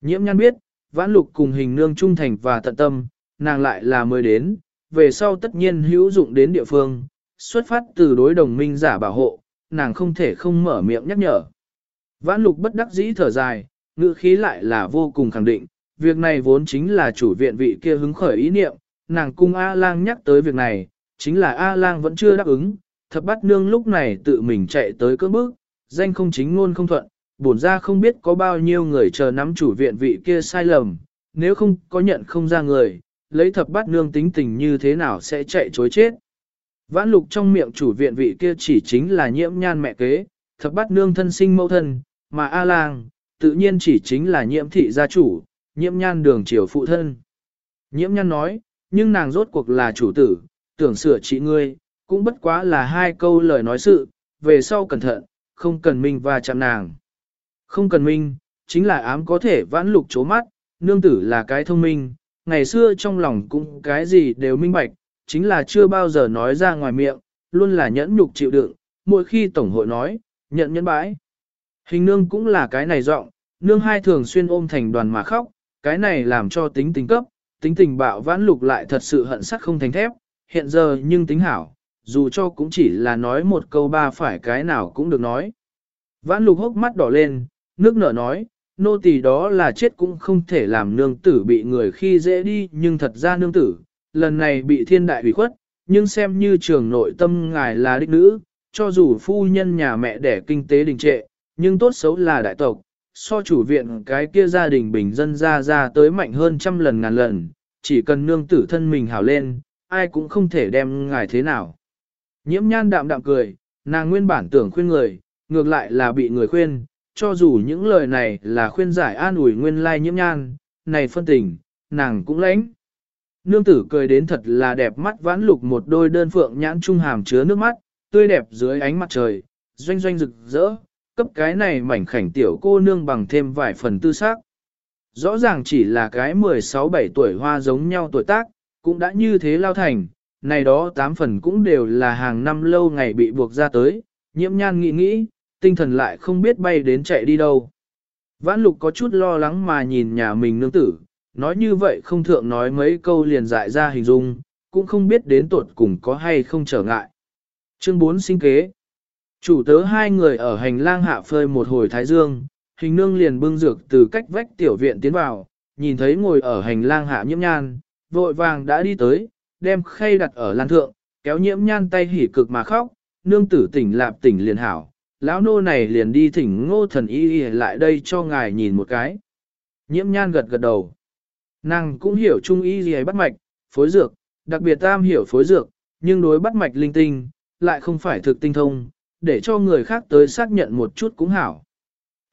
Nhiễm nhan biết, vãn lục cùng hình nương trung thành và tận tâm, nàng lại là mới đến, về sau tất nhiên hữu dụng đến địa phương, xuất phát từ đối đồng minh giả bảo hộ, nàng không thể không mở miệng nhắc nhở. Vãn lục bất đắc dĩ thở dài, ngữ khí lại là vô cùng khẳng định, việc này vốn chính là chủ viện vị kia hứng khởi ý niệm, nàng cung A-lang nhắc tới việc này, chính là A-lang vẫn chưa đáp ứng, thập bắt nương lúc này tự mình chạy tới cơn bước, danh không chính ngôn không thuận, bổn ra không biết có bao nhiêu người chờ nắm chủ viện vị kia sai lầm, nếu không có nhận không ra người, lấy thập bát nương tính tình như thế nào sẽ chạy chối chết. Vãn lục trong miệng chủ viện vị kia chỉ chính là nhiễm nhan mẹ kế, thập bát nương thân sinh mẫu thân, mà A-lang, tự nhiên chỉ chính là nhiễm thị gia chủ, nhiễm nhan đường triều phụ thân. Nhiễm nhan nói, nhưng nàng rốt cuộc là chủ tử, tưởng sửa trị ngươi, cũng bất quá là hai câu lời nói sự, về sau cẩn thận, không cần minh và chạm nàng. Không cần minh, chính là ám có thể vãn lục chố mắt, nương tử là cái thông minh, ngày xưa trong lòng cũng cái gì đều minh bạch, chính là chưa bao giờ nói ra ngoài miệng, luôn là nhẫn nhục chịu đựng, mỗi khi tổng hội nói, nhận nhẫn bãi. Hình nương cũng là cái này giọng, nương hai thường xuyên ôm thành đoàn mà khóc, cái này làm cho tính tình cấp, tính tình bạo vãn lục lại thật sự hận sắt không thành thép, hiện giờ nhưng tính hảo, dù cho cũng chỉ là nói một câu ba phải cái nào cũng được nói. Vãn lục hốc mắt đỏ lên, nước nở nói, nô tỳ đó là chết cũng không thể làm nương tử bị người khi dễ đi nhưng thật ra nương tử, lần này bị thiên đại hủy khuất, nhưng xem như trường nội tâm ngài là đích nữ, cho dù phu nhân nhà mẹ đẻ kinh tế đình trệ, nhưng tốt xấu là đại tộc, so chủ viện cái kia gia đình bình dân ra ra tới mạnh hơn trăm lần ngàn lần, chỉ cần nương tử thân mình hảo lên, ai cũng không thể đem ngài thế nào. Nhiễm nhan đạm đạm cười, nàng nguyên bản tưởng khuyên người, ngược lại là bị người khuyên, cho dù những lời này là khuyên giải an ủi nguyên lai nhiễm nhan, này phân tình, nàng cũng lãnh. Nương tử cười đến thật là đẹp mắt vãn lục một đôi đơn phượng nhãn trung hàm chứa nước mắt, tươi đẹp dưới ánh mặt trời, doanh doanh rực rỡ, cấp cái này mảnh khảnh tiểu cô nương bằng thêm vài phần tư xác. Rõ ràng chỉ là cái 16-17 tuổi hoa giống nhau tuổi tác, cũng đã như thế lao thành, này đó tám phần cũng đều là hàng năm lâu ngày bị buộc ra tới, nhiễm nhan nghĩ nghĩ, tinh thần lại không biết bay đến chạy đi đâu. Vãn lục có chút lo lắng mà nhìn nhà mình nương tử, nói như vậy không thượng nói mấy câu liền dại ra hình dung, cũng không biết đến tuột cùng có hay không trở ngại. Chương 4 sinh kế Chủ tớ hai người ở hành lang hạ phơi một hồi thái dương, hình nương liền bưng dược từ cách vách tiểu viện tiến vào, nhìn thấy ngồi ở hành lang hạ nhiễm nhan, vội vàng đã đi tới, đem khay đặt ở lan thượng, kéo nhiễm nhan tay hỉ cực mà khóc, nương tử tỉnh lạp tỉnh liền hảo, lão nô này liền đi thỉnh ngô thần y lại đây cho ngài nhìn một cái. Nhiễm nhan gật gật đầu. Nàng cũng hiểu trung y gì bắt mạch, phối dược, đặc biệt tam hiểu phối dược, nhưng đối bắt mạch linh tinh, lại không phải thực tinh thông, để cho người khác tới xác nhận một chút cũng hảo.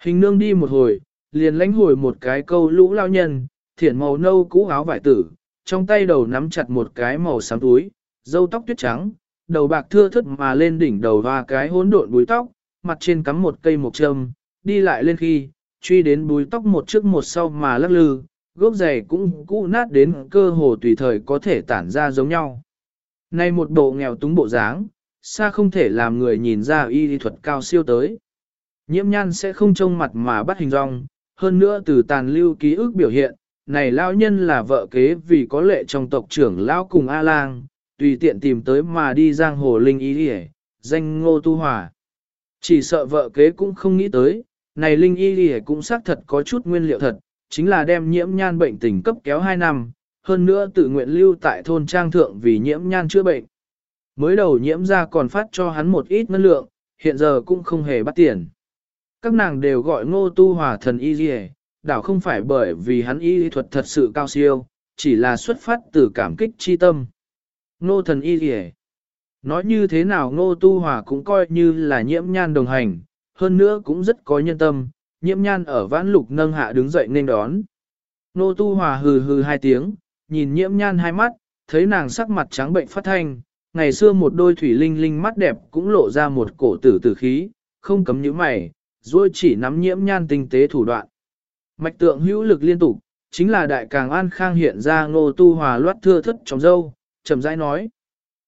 Hình nương đi một hồi, liền lánh hồi một cái câu lũ lao nhân, thiển màu nâu cũ áo vải tử, trong tay đầu nắm chặt một cái màu xám túi, dâu tóc tuyết trắng, đầu bạc thưa thất mà lên đỉnh đầu và cái hỗn độn búi tóc, mặt trên cắm một cây mộc châm, đi lại lên khi, truy đến búi tóc một trước một sau mà lắc lư, gốc giày cũng cũ nát đến cơ hồ tùy thời có thể tản ra giống nhau. Nay một bộ nghèo túng bộ dáng, xa không thể làm người nhìn ra y thuật cao siêu tới. Nhiễm nhan sẽ không trông mặt mà bắt hình rong, hơn nữa từ tàn lưu ký ức biểu hiện, này lao nhân là vợ kế vì có lệ trong tộc trưởng lão cùng A-lang, tùy tiện tìm tới mà đi giang hồ linh y đi danh ngô tu hòa. Chỉ sợ vợ kế cũng không nghĩ tới, này linh y đi cũng xác thật có chút nguyên liệu thật, chính là đem nhiễm nhan bệnh tình cấp kéo 2 năm, hơn nữa tự nguyện lưu tại thôn trang thượng vì nhiễm nhan chữa bệnh. Mới đầu nhiễm ra còn phát cho hắn một ít ngân lượng, hiện giờ cũng không hề bắt tiền. Các nàng đều gọi ngô tu hòa thần y dì đảo không phải bởi vì hắn y thuật thật sự cao siêu, chỉ là xuất phát từ cảm kích chi tâm. Ngô thần y dì Nói như thế nào ngô tu hòa cũng coi như là nhiễm nhan đồng hành, hơn nữa cũng rất có nhân tâm, nhiễm nhan ở vãn lục nâng hạ đứng dậy nên đón. Nô tu hòa hừ hừ hai tiếng, nhìn nhiễm nhan hai mắt, thấy nàng sắc mặt trắng bệnh phát thanh, ngày xưa một đôi thủy linh linh mắt đẹp cũng lộ ra một cổ tử tử khí, không cấm những mày, rồi chỉ nắm nhiễm nhan tinh tế thủ đoạn. Mạch tượng hữu lực liên tục, chính là đại càng an khang hiện ra ngô tu hòa loát thưa thất trong dâu, chậm rãi nói.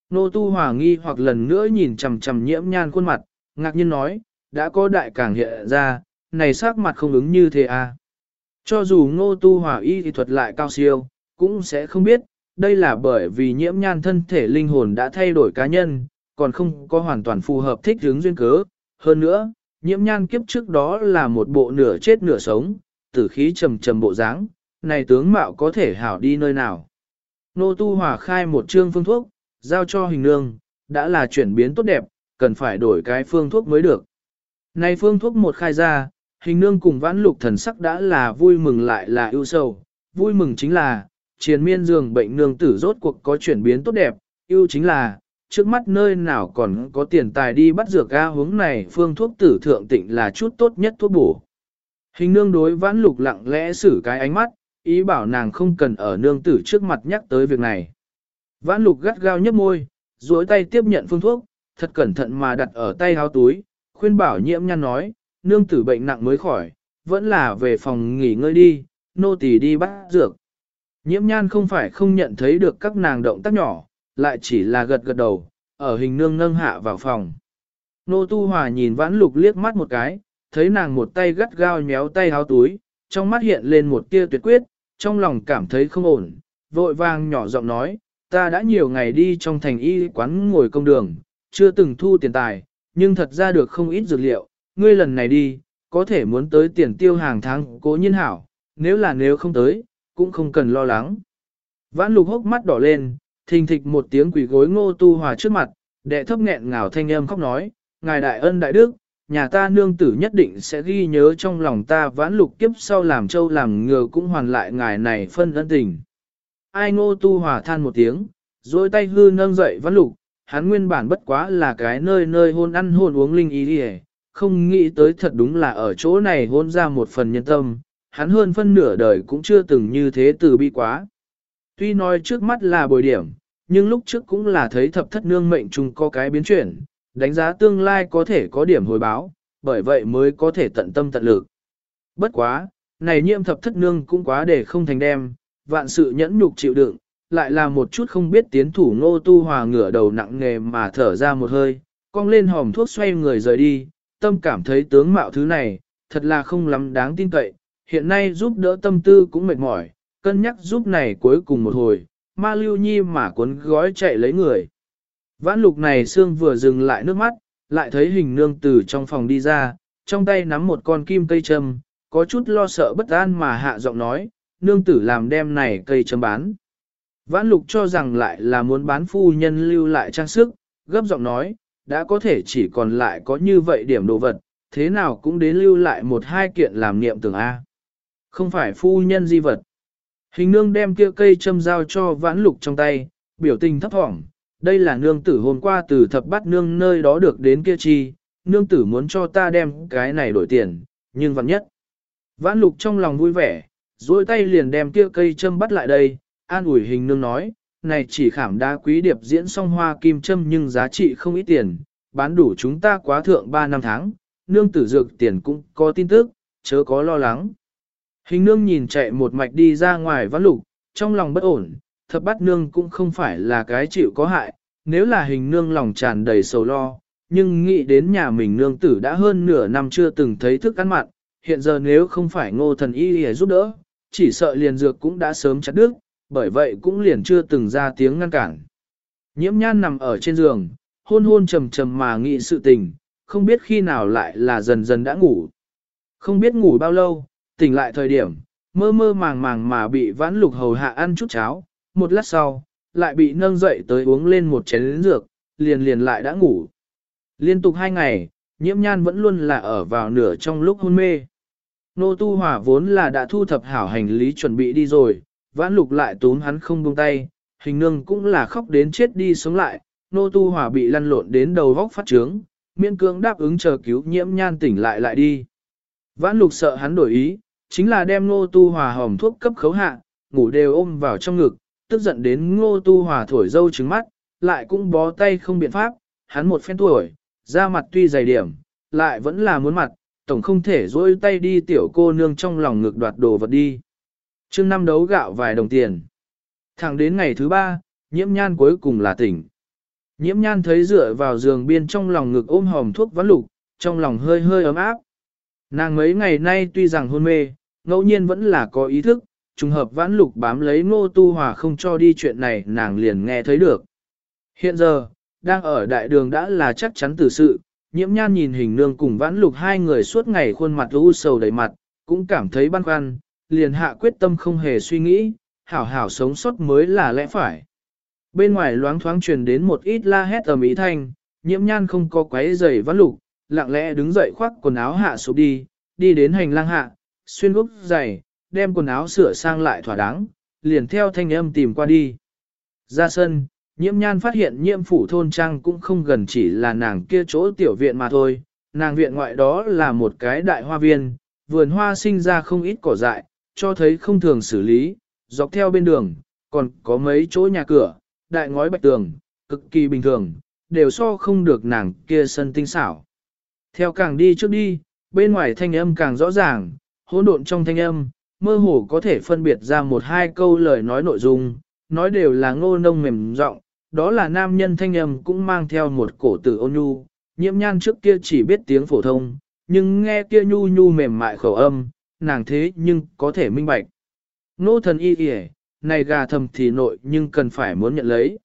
Ngô tu hòa nghi hoặc lần nữa nhìn chằm chằm nhiễm nhan khuôn mặt, ngạc nhiên nói, đã có đại càng hiện ra, này sắc mặt không ứng như thế à. Cho dù ngô tu hòa y thì thuật lại cao siêu, cũng sẽ không biết, đây là bởi vì nhiễm nhan thân thể linh hồn đã thay đổi cá nhân, còn không có hoàn toàn phù hợp thích hướng duyên cớ. Hơn nữa, nhiễm nhan kiếp trước đó là một bộ nửa chết nửa sống, tử khí trầm trầm bộ dáng, này tướng mạo có thể hảo đi nơi nào. Nô tu hòa khai một chương phương thuốc, giao cho hình nương, đã là chuyển biến tốt đẹp, cần phải đổi cái phương thuốc mới được. Này phương thuốc một khai ra, hình nương cùng vãn lục thần sắc đã là vui mừng lại là ưu sầu, vui mừng chính là, triền miên giường bệnh nương tử rốt cuộc có chuyển biến tốt đẹp, ưu chính là, trước mắt nơi nào còn có tiền tài đi bắt dược ga hướng này phương thuốc tử thượng tịnh là chút tốt nhất thuốc bổ. Hình nương đối vãn lục lặng lẽ xử cái ánh mắt, ý bảo nàng không cần ở nương tử trước mặt nhắc tới việc này. Vãn lục gắt gao nhấp môi, duỗi tay tiếp nhận phương thuốc, thật cẩn thận mà đặt ở tay háo túi, khuyên bảo nhiễm nhăn nói, nương tử bệnh nặng mới khỏi, vẫn là về phòng nghỉ ngơi đi, nô tỳ đi bắt dược. Nhiễm nhan không phải không nhận thấy được các nàng động tác nhỏ, lại chỉ là gật gật đầu, ở hình nương nâng hạ vào phòng. Nô Tu Hòa nhìn vãn lục liếc mắt một cái, thấy nàng một tay gắt gao nhéo tay háo túi, trong mắt hiện lên một tia tuyệt quyết, trong lòng cảm thấy không ổn, vội vàng nhỏ giọng nói, ta đã nhiều ngày đi trong thành y quán ngồi công đường, chưa từng thu tiền tài, nhưng thật ra được không ít dược liệu, ngươi lần này đi, có thể muốn tới tiền tiêu hàng tháng cố nhiên hảo, nếu là nếu không tới, cũng không cần lo lắng. Vãn lục hốc mắt đỏ lên, thình thịch một tiếng quỷ gối ngô tu hòa trước mặt, đệ thấp nghẹn ngào thanh âm khóc nói, ngài đại ân đại đức, nhà ta nương tử nhất định sẽ ghi nhớ trong lòng ta vãn lục kiếp sau làm châu làm ngừa cũng hoàn lại ngài này phân ân tình. Ai ngô tu hòa than một tiếng, rồi tay hư nâng dậy vãn lục, hắn nguyên bản bất quá là cái nơi nơi hôn ăn hôn uống linh ý đi không nghĩ tới thật đúng là ở chỗ này hôn ra một phần nhân tâm, hắn hơn phân nửa đời cũng chưa từng như thế từ bi quá. Tuy nói trước mắt là bồi điểm, nhưng lúc trước cũng là thấy thập thất nương mệnh chung có cái biến chuyển, đánh giá tương lai có thể có điểm hồi báo, bởi vậy mới có thể tận tâm tận lực. Bất quá, này nhiễm thập thất nương cũng quá để không thành đem, vạn sự nhẫn nhục chịu đựng, lại là một chút không biết tiến thủ ngô tu hòa ngửa đầu nặng nghề mà thở ra một hơi, cong lên hòm thuốc xoay người rời đi, tâm cảm thấy tướng mạo thứ này, thật là không lắm đáng tin cậy, hiện nay giúp đỡ tâm tư cũng mệt mỏi, cân nhắc giúp này cuối cùng một hồi, ma lưu nhi mà cuốn gói chạy lấy người. Vãn lục này xương vừa dừng lại nước mắt, lại thấy hình nương từ trong phòng đi ra, trong tay nắm một con kim cây châm, có chút lo sợ bất an mà hạ giọng nói, nương tử làm đem này cây châm bán. Vãn lục cho rằng lại là muốn bán phu nhân lưu lại trang sức, gấp giọng nói, đã có thể chỉ còn lại có như vậy điểm đồ vật, thế nào cũng đến lưu lại một hai kiện làm niệm tưởng A. Không phải phu nhân di vật. Hình nương đem kia cây châm dao cho vãn lục trong tay, biểu tình thấp thỏm. Đây là nương tử hôm qua từ thập bát nương nơi đó được đến kia chi, nương tử muốn cho ta đem cái này đổi tiền, nhưng vặn nhất. Vãn lục trong lòng vui vẻ, duỗi tay liền đem kia cây châm bắt lại đây, an ủi hình nương nói, này chỉ khảm đá quý điệp diễn song hoa kim châm nhưng giá trị không ít tiền, bán đủ chúng ta quá thượng 3 năm tháng, nương tử dược tiền cũng có tin tức, chớ có lo lắng. Hình nương nhìn chạy một mạch đi ra ngoài vãn lục, trong lòng bất ổn, thập bắt nương cũng không phải là cái chịu có hại, nếu là hình nương lòng tràn đầy sầu lo, nhưng nghĩ đến nhà mình nương tử đã hơn nửa năm chưa từng thấy thức ăn mặn, hiện giờ nếu không phải ngô thần y để giúp đỡ, chỉ sợ liền dược cũng đã sớm chặt đứt, bởi vậy cũng liền chưa từng ra tiếng ngăn cản. Nhiễm nhan nằm ở trên giường, hôn hôn trầm trầm mà nghĩ sự tình, không biết khi nào lại là dần dần đã ngủ. Không biết ngủ bao lâu, tỉnh lại thời điểm, mơ mơ màng màng mà bị vãn lục hầu hạ ăn chút cháo, một lát sau, lại bị nâng dậy tới uống lên một chén dược, liền liền lại đã ngủ. Liên tục hai ngày, nhiễm nhan vẫn luôn là ở vào nửa trong lúc hôn mê. Nô Tu Hòa vốn là đã thu thập hảo hành lý chuẩn bị đi rồi, vãn lục lại tốn hắn không buông tay, hình nương cũng là khóc đến chết đi sống lại, nô Tu Hòa bị lăn lộn đến đầu vóc phát trướng, miễn cưỡng đáp ứng chờ cứu nhiễm nhan tỉnh lại lại đi. Vãn lục sợ hắn đổi ý, chính là đem nô Tu Hòa hòm thuốc cấp khấu hạ, ngủ đều ôm vào trong ngực, tức giận đến ngô Tu Hòa thổi dâu trứng mắt, lại cũng bó tay không biện pháp, hắn một phen tuổi, da mặt tuy dày điểm, lại vẫn là muốn mặt, tổng không thể dối tay đi tiểu cô nương trong lòng ngực đoạt đồ vật đi chương năm đấu gạo vài đồng tiền. Thẳng đến ngày thứ ba, nhiễm nhan cuối cùng là tỉnh. Nhiễm nhan thấy dựa vào giường biên trong lòng ngực ôm hòm thuốc vãn lục, trong lòng hơi hơi ấm áp. Nàng mấy ngày nay tuy rằng hôn mê, ngẫu nhiên vẫn là có ý thức, trùng hợp vãn lục bám lấy ngô tu hòa không cho đi chuyện này nàng liền nghe thấy được. Hiện giờ, đang ở đại đường đã là chắc chắn từ sự, nhiễm nhan nhìn hình nương cùng vãn lục hai người suốt ngày khuôn mặt u sầu đầy mặt, cũng cảm thấy băn khoăn, liền hạ quyết tâm không hề suy nghĩ, hảo hảo sống sót mới là lẽ phải. Bên ngoài loáng thoáng truyền đến một ít la hét ở mỹ thanh, nhiễm nhan không có quấy giày văn lục, lặng lẽ đứng dậy khoác quần áo hạ xuống đi, đi đến hành lang hạ, xuyên gốc giày, đem quần áo sửa sang lại thỏa đáng, liền theo thanh âm tìm qua đi. Ra sân, nhiễm nhan phát hiện nhiễm phủ thôn trang cũng không gần chỉ là nàng kia chỗ tiểu viện mà thôi, nàng viện ngoại đó là một cái đại hoa viên, vườn hoa sinh ra không ít cỏ dại, cho thấy không thường xử lý, dọc theo bên đường, còn có mấy chỗ nhà cửa, đại ngói bạch tường, cực kỳ bình thường, đều so không được nàng kia sân tinh xảo. Theo càng đi trước đi, bên ngoài thanh âm càng rõ ràng, hỗn độn trong thanh âm, mơ hồ có thể phân biệt ra một hai câu lời nói nội dung, nói đều là ngô nông mềm giọng, đó là nam nhân thanh âm cũng mang theo một cổ tử ôn nhu, nhiễm nhan trước kia chỉ biết tiếng phổ thông, nhưng nghe kia nhu nhu mềm mại khẩu âm, nàng thế nhưng có thể minh bạch. Nô thần y kìa, này gà thầm thì nội nhưng cần phải muốn nhận lấy.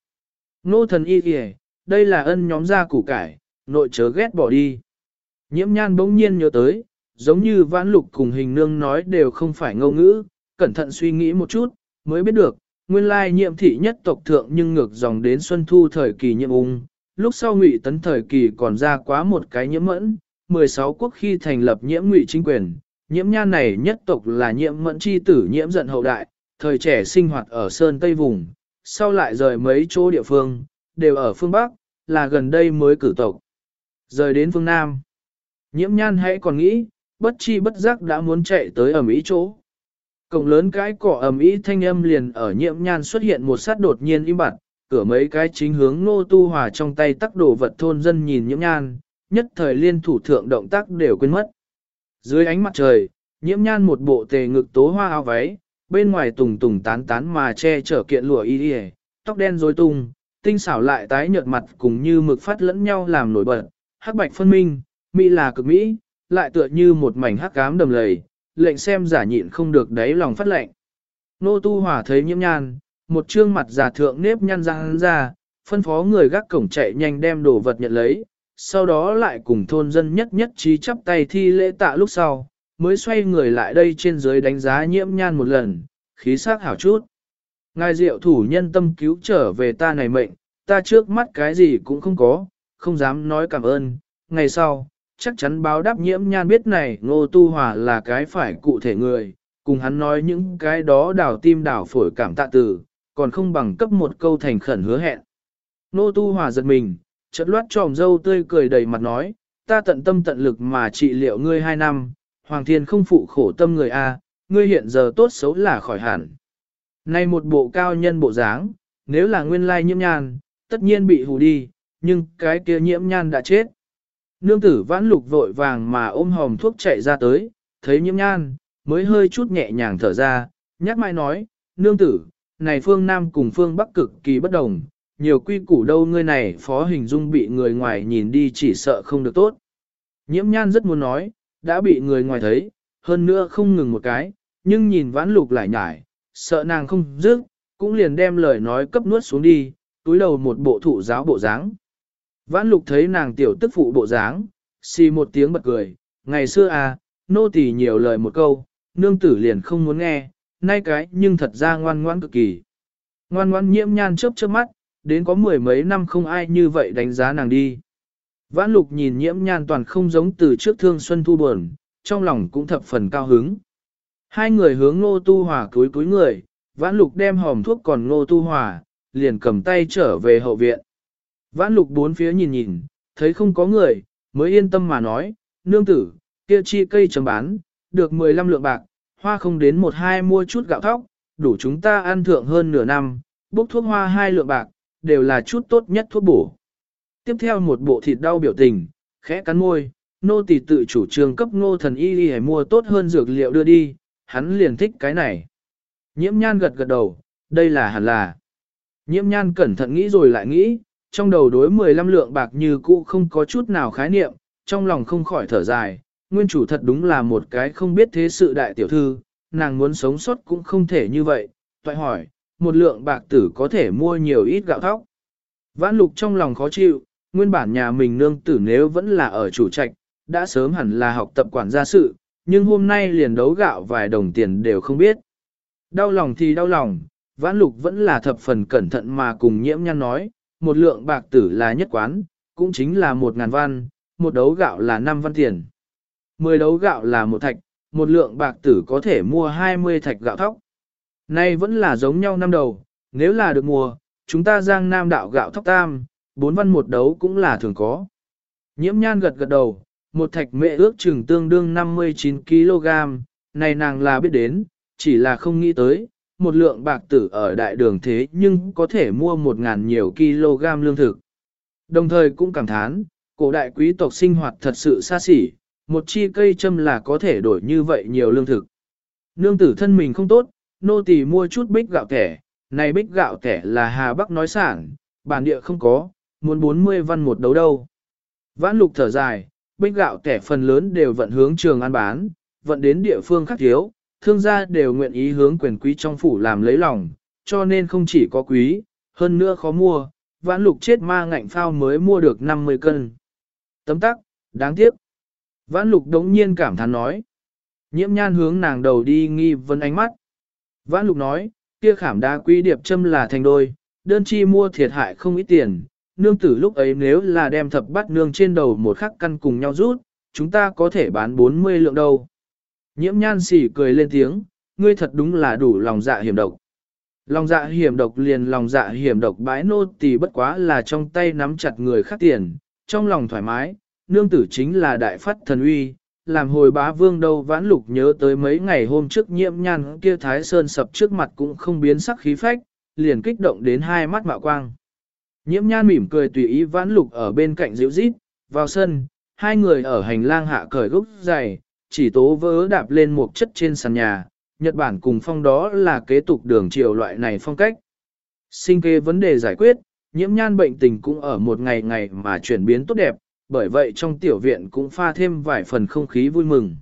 Nô thần y kìa, đây là ân nhóm gia củ cải, nội chớ ghét bỏ đi. Nhiễm nhan bỗng nhiên nhớ tới, giống như vãn lục cùng hình nương nói đều không phải ngâu ngữ, cẩn thận suy nghĩ một chút, mới biết được, nguyên lai nhiệm thị nhất tộc thượng nhưng ngược dòng đến xuân thu thời kỳ nhiệm ung, lúc sau ngụy tấn thời kỳ còn ra quá một cái nhiễm mẫn, 16 quốc khi thành lập nhiễm ngụy chính quyền, nhiễm nha này nhất tộc là nhiễm mẫn chi tử nhiễm giận hậu đại, thời trẻ sinh hoạt ở Sơn Tây Vùng, sau lại rời mấy chỗ địa phương, đều ở phương Bắc, là gần đây mới cử tộc. Rời đến phương Nam. Nhiễm nhan hãy còn nghĩ, bất chi bất giác đã muốn chạy tới ở Mỹ chỗ. Cổng lớn cái cỏ ầm ĩ thanh âm liền ở nhiễm nhan xuất hiện một sát đột nhiên im bặt, cửa mấy cái chính hướng nô tu hòa trong tay tắc đồ vật thôn dân nhìn nhiễm nhan, nhất thời liên thủ thượng động tác đều quên mất. Dưới ánh mặt trời, nhiễm nhan một bộ tề ngực tố hoa áo váy, bên ngoài tùng tùng tán tán mà che chở kiện lụa y y, tóc đen rối tung, tinh xảo lại tái nhợt mặt cùng như mực phát lẫn nhau làm nổi bật, hắc bạch phân minh, mỹ là cực mỹ, lại tựa như một mảnh hắc cám đầm lầy, lệnh xem giả nhịn không được đáy lòng phát lệnh. Nô Tu hỏa thấy nhiễm nhan, một trương mặt giả thượng nếp nhăn răng ra, phân phó người gác cổng chạy nhanh đem đồ vật nhận lấy, sau đó lại cùng thôn dân nhất nhất trí chắp tay thi lễ tạ lúc sau, mới xoay người lại đây trên dưới đánh giá nhiễm nhan một lần, khí sắc hảo chút. Ngài diệu thủ nhân tâm cứu trở về ta này mệnh, ta trước mắt cái gì cũng không có, không dám nói cảm ơn, ngày sau, chắc chắn báo đáp nhiễm nhan biết này ngô tu hòa là cái phải cụ thể người, cùng hắn nói những cái đó đảo tim đảo phổi cảm tạ từ, còn không bằng cấp một câu thành khẩn hứa hẹn. Ngô tu hòa giật mình, chợt loát tròm dâu tươi cười đầy mặt nói, ta tận tâm tận lực mà trị liệu ngươi hai năm, Hoàng Thiên không phụ khổ tâm người A, ngươi hiện giờ tốt xấu là khỏi hẳn. Nay một bộ cao nhân bộ dáng, nếu là nguyên lai nhiễm nhan, tất nhiên bị hù đi, nhưng cái kia nhiễm nhan đã chết. Nương tử vãn lục vội vàng mà ôm hòm thuốc chạy ra tới, thấy nhiễm nhan, mới hơi chút nhẹ nhàng thở ra, nhắc mai nói, nương tử, này phương Nam cùng phương Bắc cực kỳ bất đồng, nhiều quy củ đâu ngươi này phó hình dung bị người ngoài nhìn đi chỉ sợ không được tốt. Nhiễm nhan rất muốn nói, đã bị người ngoài thấy, hơn nữa không ngừng một cái, nhưng nhìn vãn lục lại nhải, sợ nàng không dứt, cũng liền đem lời nói cấp nuốt xuống đi, túi đầu một bộ thụ giáo bộ dáng. Vãn lục thấy nàng tiểu tức phụ bộ dáng, xì một tiếng bật cười, ngày xưa à, nô tỳ nhiều lời một câu, nương tử liền không muốn nghe, nay cái nhưng thật ra ngoan ngoãn cực kỳ. Ngoan ngoãn nhiễm nhan chớp chớp mắt, đến có mười mấy năm không ai như vậy đánh giá nàng đi. Vãn lục nhìn nhiễm nhan toàn không giống từ trước thương xuân thu buồn, trong lòng cũng thập phần cao hứng. Hai người hướng ngô tu hòa cúi cúi người, vãn lục đem hòm thuốc còn ngô tu hòa, liền cầm tay trở về hậu viện. Vãn lục bốn phía nhìn nhìn, thấy không có người, mới yên tâm mà nói, nương tử, kia chi cây chấm bán, được 15 lượng bạc, hoa không đến một hai mua chút gạo thóc, đủ chúng ta ăn thượng hơn nửa năm, bốc thuốc hoa hai lượng bạc, đều là chút tốt nhất thuốc bổ. Tiếp theo một bộ thịt đau biểu tình, khẽ cắn môi, nô tỳ tự chủ trương cấp ngô thần y đi mua tốt hơn dược liệu đưa đi, hắn liền thích cái này. Nhiễm nhan gật gật đầu, đây là hẳn là. Nhiễm nhan cẩn thận nghĩ rồi lại nghĩ, trong đầu đối 15 lượng bạc như cũ không có chút nào khái niệm, trong lòng không khỏi thở dài, nguyên chủ thật đúng là một cái không biết thế sự đại tiểu thư, nàng muốn sống sót cũng không thể như vậy, toại hỏi, một lượng bạc tử có thể mua nhiều ít gạo thóc. Vãn lục trong lòng khó chịu, nguyên bản nhà mình nương tử nếu vẫn là ở chủ trạch, đã sớm hẳn là học tập quản gia sự, nhưng hôm nay liền đấu gạo vài đồng tiền đều không biết. Đau lòng thì đau lòng, vãn lục vẫn là thập phần cẩn thận mà cùng nhiễm nhăn nói, một lượng bạc tử là nhất quán, cũng chính là một ngàn văn, một đấu gạo là năm văn tiền. Mười đấu gạo là một thạch, một lượng bạc tử có thể mua hai mươi thạch gạo thóc. Nay vẫn là giống nhau năm đầu, nếu là được mùa, chúng ta giang nam đạo gạo thóc tam, bốn văn một đấu cũng là thường có. Nhiễm nhan gật gật đầu, một thạch mẹ ước chừng tương đương 59 kg, này nàng là biết đến, chỉ là không nghĩ tới, một lượng bạc tử ở đại đường thế nhưng có thể mua một ngàn nhiều kg lương thực. Đồng thời cũng cảm thán, cổ đại quý tộc sinh hoạt thật sự xa xỉ, một chi cây châm là có thể đổi như vậy nhiều lương thực. Nương tử thân mình không tốt, nô tỳ mua chút bích gạo kẻ, này bích gạo kẻ là Hà Bắc nói sản, bản địa không có, muốn 40 văn một đấu đâu. Vãn lục thở dài, bích gạo kẻ phần lớn đều vận hướng trường ăn bán, vận đến địa phương khác thiếu, thương gia đều nguyện ý hướng quyền quý trong phủ làm lấy lòng, cho nên không chỉ có quý, hơn nữa khó mua, vãn lục chết ma ngạnh phao mới mua được 50 cân. Tấm tắc, đáng tiếc. Vãn lục đống nhiên cảm thán nói. Nhiễm nhan hướng nàng đầu đi nghi vấn ánh mắt. Vãn lục nói, kia khảm đá quý điệp châm là thành đôi, đơn chi mua thiệt hại không ít tiền. Nương tử lúc ấy nếu là đem thập bắt nương trên đầu một khắc căn cùng nhau rút, chúng ta có thể bán 40 lượng đâu. Nhiễm nhan xỉ cười lên tiếng, ngươi thật đúng là đủ lòng dạ hiểm độc. Lòng dạ hiểm độc liền lòng dạ hiểm độc bãi nô tỳ bất quá là trong tay nắm chặt người khác tiền, trong lòng thoải mái, nương tử chính là đại phát thần uy, làm hồi bá vương đâu vãn lục nhớ tới mấy ngày hôm trước nhiễm nhan kia thái sơn sập trước mặt cũng không biến sắc khí phách, liền kích động đến hai mắt mạo quang. Nhiễm nhan mỉm cười tùy ý vãn lục ở bên cạnh dịu rít, vào sân, hai người ở hành lang hạ cởi gốc dày, chỉ tố vỡ đạp lên một chất trên sàn nhà, Nhật Bản cùng phong đó là kế tục đường chiều loại này phong cách. Sinh kế vấn đề giải quyết, nhiễm nhan bệnh tình cũng ở một ngày ngày mà chuyển biến tốt đẹp, bởi vậy trong tiểu viện cũng pha thêm vài phần không khí vui mừng.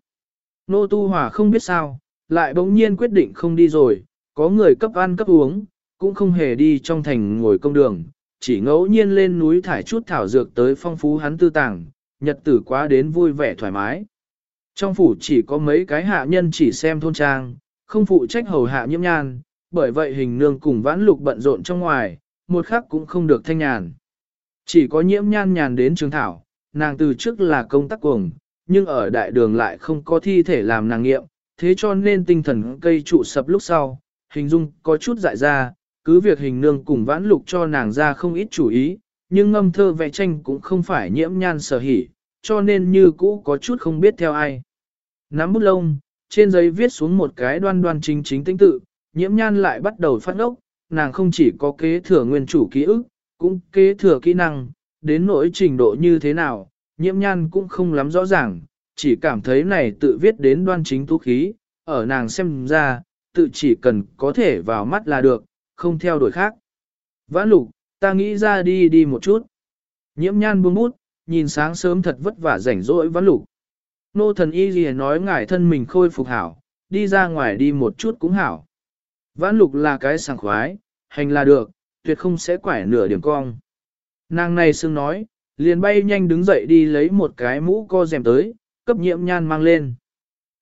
Nô Tu Hòa không biết sao, lại bỗng nhiên quyết định không đi rồi, có người cấp ăn cấp uống, cũng không hề đi trong thành ngồi công đường, chỉ ngẫu nhiên lên núi thải chút thảo dược tới phong phú hắn tư tàng, nhật tử quá đến vui vẻ thoải mái. Trong phủ chỉ có mấy cái hạ nhân chỉ xem thôn trang, không phụ trách hầu hạ nhiễm nhan, bởi vậy hình nương cùng vãn lục bận rộn trong ngoài, một khắc cũng không được thanh nhàn. Chỉ có nhiễm nhan nhàn đến trường thảo, nàng từ trước là công tác cuồng, nhưng ở đại đường lại không có thi thể làm nàng nghiệm, thế cho nên tinh thần cây trụ sập lúc sau, hình dung có chút dại ra, cứ việc hình nương cùng vãn lục cho nàng ra không ít chủ ý, nhưng ngâm thơ vẽ tranh cũng không phải nhiễm nhan sở hỉ, cho nên như cũ có chút không biết theo ai. Nắm bút lông, trên giấy viết xuống một cái đoan đoan chính chính tinh tự, nhiễm nhan lại bắt đầu phát ốc, nàng không chỉ có kế thừa nguyên chủ ký ức, cũng kế thừa kỹ năng, đến nỗi trình độ như thế nào, nhiễm nhan cũng không lắm rõ ràng, chỉ cảm thấy này tự viết đến đoan chính tú khí, ở nàng xem ra, tự chỉ cần có thể vào mắt là được, không theo đuổi khác. Vãn lục, ta nghĩ ra đi đi một chút. Nhiễm nhan buông bút, nhìn sáng sớm thật vất vả rảnh rỗi vãn lục. Nô thần y gì nói ngải thân mình khôi phục hảo, đi ra ngoài đi một chút cũng hảo. Vãn lục là cái sảng khoái, hành là được, tuyệt không sẽ quải nửa điểm cong. Nàng này xưng nói, liền bay nhanh đứng dậy đi lấy một cái mũ co rèm tới, cấp nhiễm nhan mang lên.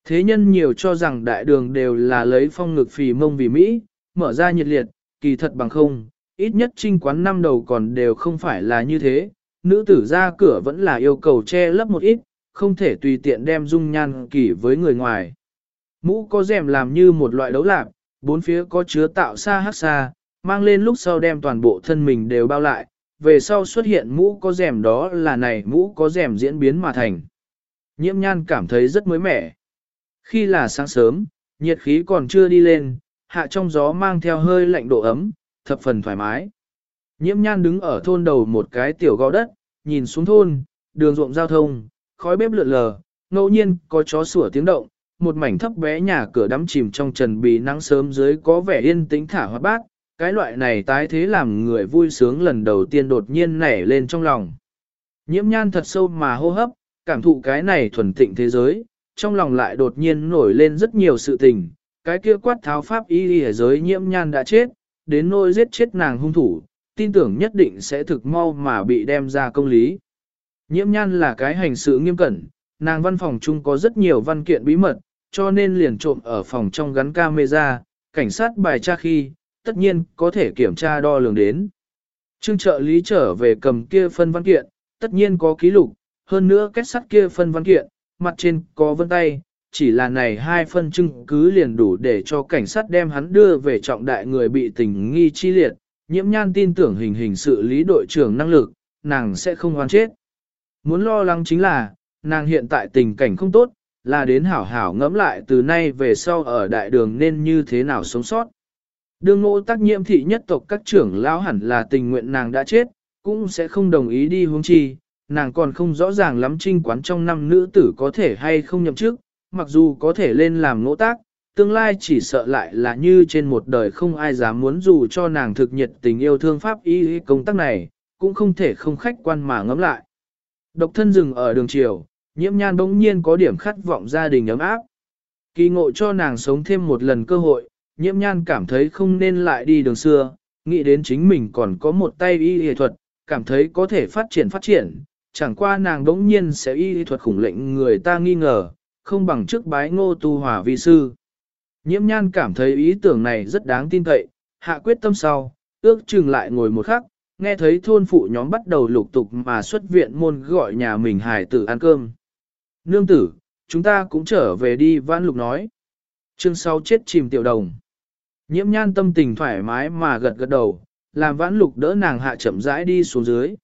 Thế nhân nhiều cho rằng đại đường đều là lấy phong ngực phì mông vì Mỹ, mở ra nhiệt liệt, kỳ thật bằng không, ít nhất trinh quán năm đầu còn đều không phải là như thế, nữ tử ra cửa vẫn là yêu cầu che lấp một ít, không thể tùy tiện đem dung nhan kỳ với người ngoài. Mũ có rèm làm như một loại đấu lạc, bốn phía có chứa tạo xa hát xa, mang lên lúc sau đem toàn bộ thân mình đều bao lại, về sau xuất hiện mũ có rèm đó là này mũ có rèm diễn biến mà thành. Nhiễm nhan cảm thấy rất mới mẻ. Khi là sáng sớm, nhiệt khí còn chưa đi lên, hạ trong gió mang theo hơi lạnh độ ấm, thập phần thoải mái. Nhiễm nhan đứng ở thôn đầu một cái tiểu gò đất, nhìn xuống thôn, đường ruộng giao thông, khói bếp lượn lờ, ngẫu nhiên có chó sủa tiếng động, một mảnh thấp bé nhà cửa đắm chìm trong trần bì nắng sớm dưới có vẻ yên tĩnh thả hoa bát, cái loại này tái thế làm người vui sướng lần đầu tiên đột nhiên nảy lên trong lòng. Nhiễm nhan thật sâu mà hô hấp, cảm thụ cái này thuần tịnh thế giới, trong lòng lại đột nhiên nổi lên rất nhiều sự tình, cái kia quát tháo pháp y ở giới nhiễm nhan đã chết, đến nỗi giết chết nàng hung thủ, tin tưởng nhất định sẽ thực mau mà bị đem ra công lý. Nhiễm nhan là cái hành sự nghiêm cẩn, nàng văn phòng chung có rất nhiều văn kiện bí mật, cho nên liền trộm ở phòng trong gắn camera, cảnh sát bài tra khi, tất nhiên có thể kiểm tra đo lường đến. Trương trợ lý trở về cầm kia phân văn kiện, tất nhiên có ký lục, hơn nữa kết sắt kia phân văn kiện, mặt trên có vân tay, chỉ là này hai phân chứng cứ liền đủ để cho cảnh sát đem hắn đưa về trọng đại người bị tình nghi chi liệt, nhiễm nhan tin tưởng hình hình sự lý đội trưởng năng lực, nàng sẽ không hoan chết. Muốn lo lắng chính là, nàng hiện tại tình cảnh không tốt, là đến hảo hảo ngẫm lại từ nay về sau ở đại đường nên như thế nào sống sót. Đương ngộ tác nhiễm thị nhất tộc các trưởng lão hẳn là tình nguyện nàng đã chết, cũng sẽ không đồng ý đi hướng chi, nàng còn không rõ ràng lắm trinh quán trong năm nữ tử có thể hay không nhậm chức, mặc dù có thể lên làm ngỗ tác, tương lai chỉ sợ lại là như trên một đời không ai dám muốn dù cho nàng thực nhiệt tình yêu thương pháp y công tác này, cũng không thể không khách quan mà ngẫm lại. Độc thân rừng ở đường chiều, nhiễm nhan bỗng nhiên có điểm khát vọng gia đình ấm áp. Kỳ ngộ cho nàng sống thêm một lần cơ hội, nhiễm nhan cảm thấy không nên lại đi đường xưa, nghĩ đến chính mình còn có một tay y y thuật, cảm thấy có thể phát triển phát triển, chẳng qua nàng đống nhiên sẽ y y thuật khủng lệnh người ta nghi ngờ, không bằng trước bái ngô tu hòa vi sư. Nhiễm nhan cảm thấy ý tưởng này rất đáng tin cậy, hạ quyết tâm sau, ước chừng lại ngồi một khắc, nghe thấy thôn phụ nhóm bắt đầu lục tục mà xuất viện môn gọi nhà mình hài tử ăn cơm. Nương tử, chúng ta cũng trở về đi vãn lục nói. Chương 6 chết chìm tiểu đồng. Nhiễm nhan tâm tình thoải mái mà gật gật đầu, làm vãn lục đỡ nàng hạ chậm rãi đi xuống dưới.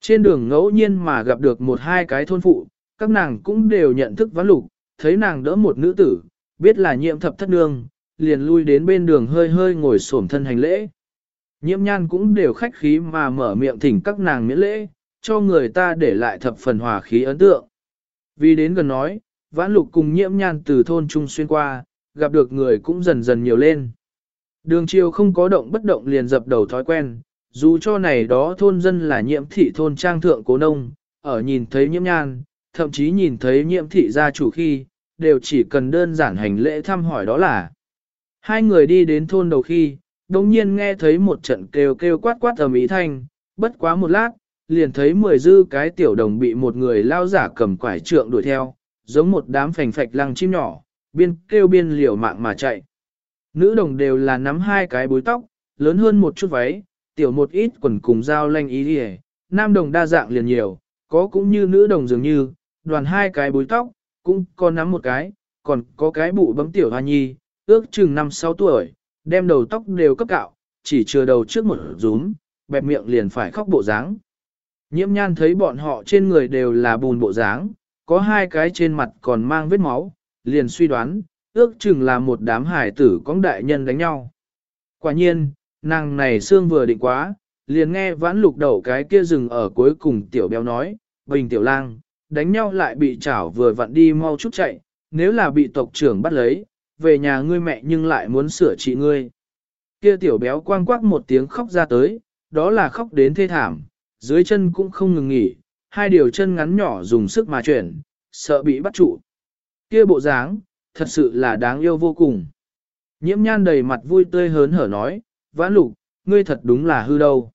Trên đường ngẫu nhiên mà gặp được một hai cái thôn phụ, các nàng cũng đều nhận thức vãn lục, thấy nàng đỡ một nữ tử, biết là nhiễm thập thất nương, liền lui đến bên đường hơi hơi ngồi xổm thân hành lễ. Nhiễm nhan cũng đều khách khí mà mở miệng thỉnh các nàng miễn lễ, cho người ta để lại thập phần hòa khí ấn tượng. Vì đến gần nói, vãn lục cùng nhiễm nhan từ thôn trung xuyên qua, gặp được người cũng dần dần nhiều lên. Đường chiều không có động bất động liền dập đầu thói quen, dù cho này đó thôn dân là nhiễm thị thôn trang thượng cố nông, ở nhìn thấy nhiễm nhan, thậm chí nhìn thấy nhiễm thị gia chủ khi, đều chỉ cần đơn giản hành lễ thăm hỏi đó là. Hai người đi đến thôn đầu khi, đồng nhiên nghe thấy một trận kêu kêu quát quát ở ý thanh, bất quá một lát, liền thấy mười dư cái tiểu đồng bị một người lao giả cầm quải trượng đuổi theo, giống một đám phành phạch lăng chim nhỏ, biên kêu biên liều mạng mà chạy. Nữ đồng đều là nắm hai cái búi tóc, lớn hơn một chút váy, tiểu một ít quần cùng dao lanh ý hề. nam đồng đa dạng liền nhiều, có cũng như nữ đồng dường như, đoàn hai cái búi tóc, cũng có nắm một cái, còn có cái bụ bấm tiểu hoa nhi, ước chừng 5-6 tuổi, đem đầu tóc đều cấp cạo, chỉ chừa đầu trước một rúm, bẹp miệng liền phải khóc bộ dáng. Nhiễm nhan thấy bọn họ trên người đều là bùn bộ dáng, có hai cái trên mặt còn mang vết máu, liền suy đoán, ước chừng là một đám hải tử cóng đại nhân đánh nhau. Quả nhiên, nàng này xương vừa định quá, liền nghe vãn lục đầu cái kia rừng ở cuối cùng tiểu béo nói, bình tiểu lang, đánh nhau lại bị chảo vừa vặn đi mau chút chạy, nếu là bị tộc trưởng bắt lấy, về nhà ngươi mẹ nhưng lại muốn sửa trị ngươi. Kia tiểu béo quang quắc một tiếng khóc ra tới, đó là khóc đến thê thảm, dưới chân cũng không ngừng nghỉ, hai điều chân ngắn nhỏ dùng sức mà chuyển, sợ bị bắt trụ. Kia bộ dáng, thật sự là đáng yêu vô cùng. Nhiễm nhan đầy mặt vui tươi hớn hở nói, vãn lục, ngươi thật đúng là hư đâu.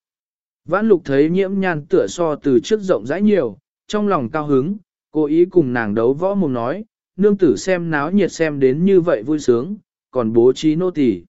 Vãn lục thấy nhiễm nhan tựa so từ trước rộng rãi nhiều, trong lòng cao hứng, cố ý cùng nàng đấu võ mồm nói, nương tử xem náo nhiệt xem đến như vậy vui sướng, còn bố trí nô tỳ.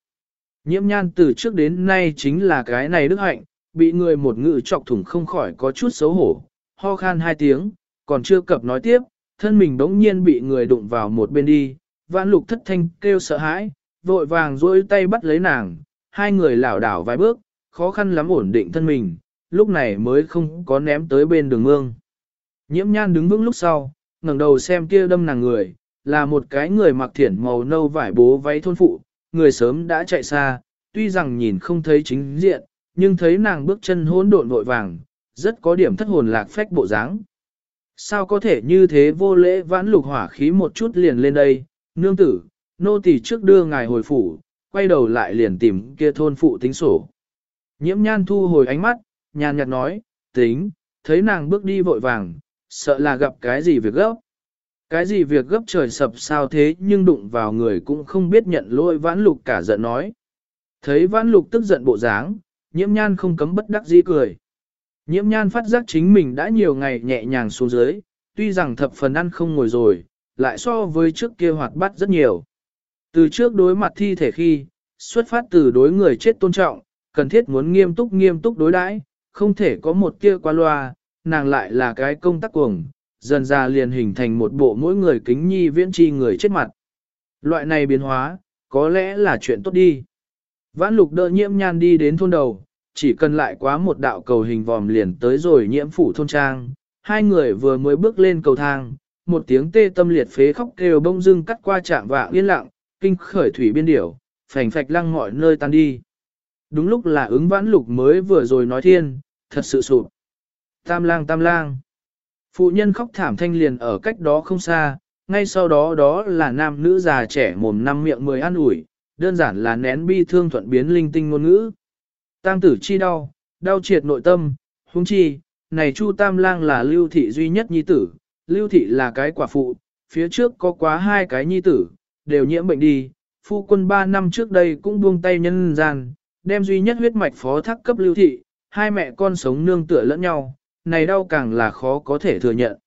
Nhiễm nhan từ trước đến nay chính là cái này đức hạnh, bị người một ngự chọc thủng không khỏi có chút xấu hổ, ho khan hai tiếng, còn chưa cập nói tiếp, thân mình đống nhiên bị người đụng vào một bên đi, vãn lục thất thanh kêu sợ hãi, vội vàng duỗi tay bắt lấy nàng, hai người lảo đảo vài bước, khó khăn lắm ổn định thân mình, lúc này mới không có ném tới bên đường mương. Nhiễm nhan đứng vững lúc sau, ngẩng đầu xem kia đâm nàng người, là một cái người mặc thiển màu nâu vải bố váy thôn phụ, người sớm đã chạy xa, tuy rằng nhìn không thấy chính diện, nhưng thấy nàng bước chân hỗn độn vội vàng, rất có điểm thất hồn lạc phách bộ dáng. Sao có thể như thế vô lễ vãn lục hỏa khí một chút liền lên đây, nương tử, nô tỳ trước đưa ngài hồi phủ, quay đầu lại liền tìm kia thôn phụ tính sổ. Nhiễm nhan thu hồi ánh mắt, nhàn nhạt nói, tính, thấy nàng bước đi vội vàng, sợ là gặp cái gì việc gấp. Cái gì việc gấp trời sập sao thế nhưng đụng vào người cũng không biết nhận lỗi vãn lục cả giận nói. Thấy vãn lục tức giận bộ dáng, nhiễm nhan không cấm bất đắc dĩ cười. Nhiễm nhan phát giác chính mình đã nhiều ngày nhẹ nhàng xuống dưới, tuy rằng thập phần ăn không ngồi rồi, lại so với trước kia hoạt bát rất nhiều. Từ trước đối mặt thi thể khi, xuất phát từ đối người chết tôn trọng, cần thiết muốn nghiêm túc nghiêm túc đối đãi, không thể có một kia qua loa, nàng lại là cái công tác cuồng, dần ra liền hình thành một bộ mỗi người kính nhi viễn chi người chết mặt. Loại này biến hóa, có lẽ là chuyện tốt đi. Vãn lục đỡ nhiễm nhan đi đến thôn đầu, chỉ cần lại quá một đạo cầu hình vòm liền tới rồi nhiễm phủ thôn trang. Hai người vừa mới bước lên cầu thang, một tiếng tê tâm liệt phế khóc kêu bông dưng cắt qua chạm vạng yên lặng, kinh khởi thủy biên điểu, phành phạch lăng mọi nơi tan đi. Đúng lúc là ứng vãn lục mới vừa rồi nói thiên, thật sự sụp. Tam lang tam lang. Phụ nhân khóc thảm thanh liền ở cách đó không xa, ngay sau đó đó là nam nữ già trẻ mồm năm miệng mười ăn ủi, đơn giản là nén bi thương thuận biến linh tinh ngôn ngữ. Tam tử chi đau, đau triệt nội tâm, huống chi, này Chu Tam Lang là lưu thị duy nhất nhi tử, lưu thị là cái quả phụ, phía trước có quá hai cái nhi tử, đều nhiễm bệnh đi, phu quân ba năm trước đây cũng buông tay nhân gian, đem duy nhất huyết mạch phó thác cấp lưu thị, hai mẹ con sống nương tựa lẫn nhau, này đau càng là khó có thể thừa nhận.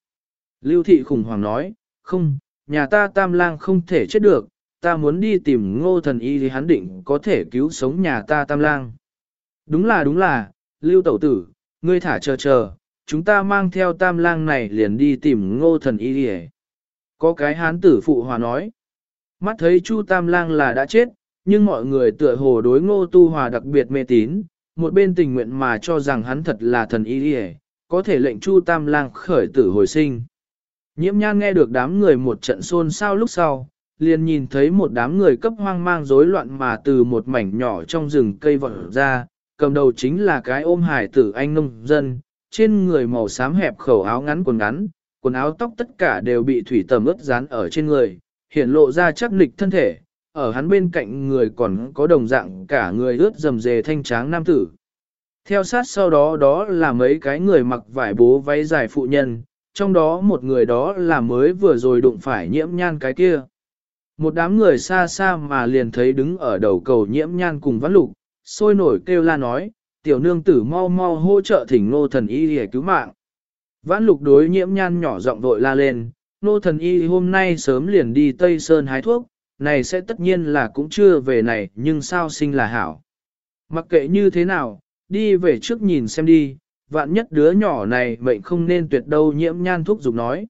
Lưu thị khủng hoảng nói, không, nhà ta tam lang không thể chết được, ta muốn đi tìm ngô thần y thì hắn định có thể cứu sống nhà ta tam lang. Đúng là đúng là, lưu tẩu tử, ngươi thả chờ chờ, chúng ta mang theo tam lang này liền đi tìm ngô thần y đi Có cái hán tử phụ hòa nói, mắt thấy chu tam lang là đã chết, nhưng mọi người tựa hồ đối ngô tu hòa đặc biệt mê tín, một bên tình nguyện mà cho rằng hắn thật là thần y đi có thể lệnh chu tam lang khởi tử hồi sinh. Nhiễm nhan nghe được đám người một trận xôn xao lúc sau, liền nhìn thấy một đám người cấp hoang mang rối loạn mà từ một mảnh nhỏ trong rừng cây vọt ra, cầm đầu chính là cái ôm hải tử anh nông dân, trên người màu xám hẹp khẩu áo ngắn quần ngắn, quần áo tóc tất cả đều bị thủy tầm ướt dán ở trên người, hiện lộ ra chắc nịch thân thể, ở hắn bên cạnh người còn có đồng dạng cả người ướt dầm dề thanh tráng nam tử. Theo sát sau đó đó là mấy cái người mặc vải bố váy dài phụ nhân, trong đó một người đó là mới vừa rồi đụng phải nhiễm nhan cái kia. Một đám người xa xa mà liền thấy đứng ở đầu cầu nhiễm nhan cùng vãn lục, sôi nổi kêu la nói, tiểu nương tử mau mau hỗ trợ thỉnh nô thần y để cứu mạng. Vãn lục đối nhiễm nhan nhỏ giọng vội la lên, nô thần y hôm nay sớm liền đi Tây Sơn hái thuốc, này sẽ tất nhiên là cũng chưa về này nhưng sao sinh là hảo. Mặc kệ như thế nào, đi về trước nhìn xem đi, vạn nhất đứa nhỏ này mệnh không nên tuyệt đâu nhiễm nhan thuốc dục nói.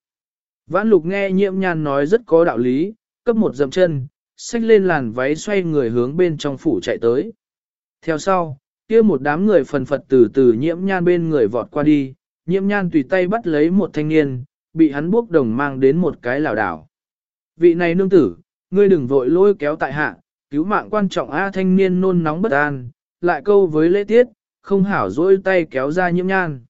Vãn lục nghe nhiễm nhan nói rất có đạo lý, cấp một dậm chân, xách lên làn váy xoay người hướng bên trong phủ chạy tới. Theo sau, kia một đám người phần phật từ từ nhiễm nhan bên người vọt qua đi, nhiễm nhan tùy tay bắt lấy một thanh niên, bị hắn buộc đồng mang đến một cái lảo đảo. Vị này nương tử, ngươi đừng vội lôi kéo tại hạ, cứu mạng quan trọng A thanh niên nôn nóng bất an, lại câu với lễ tiết, không hảo dỗi tay kéo ra nhiễm nhan.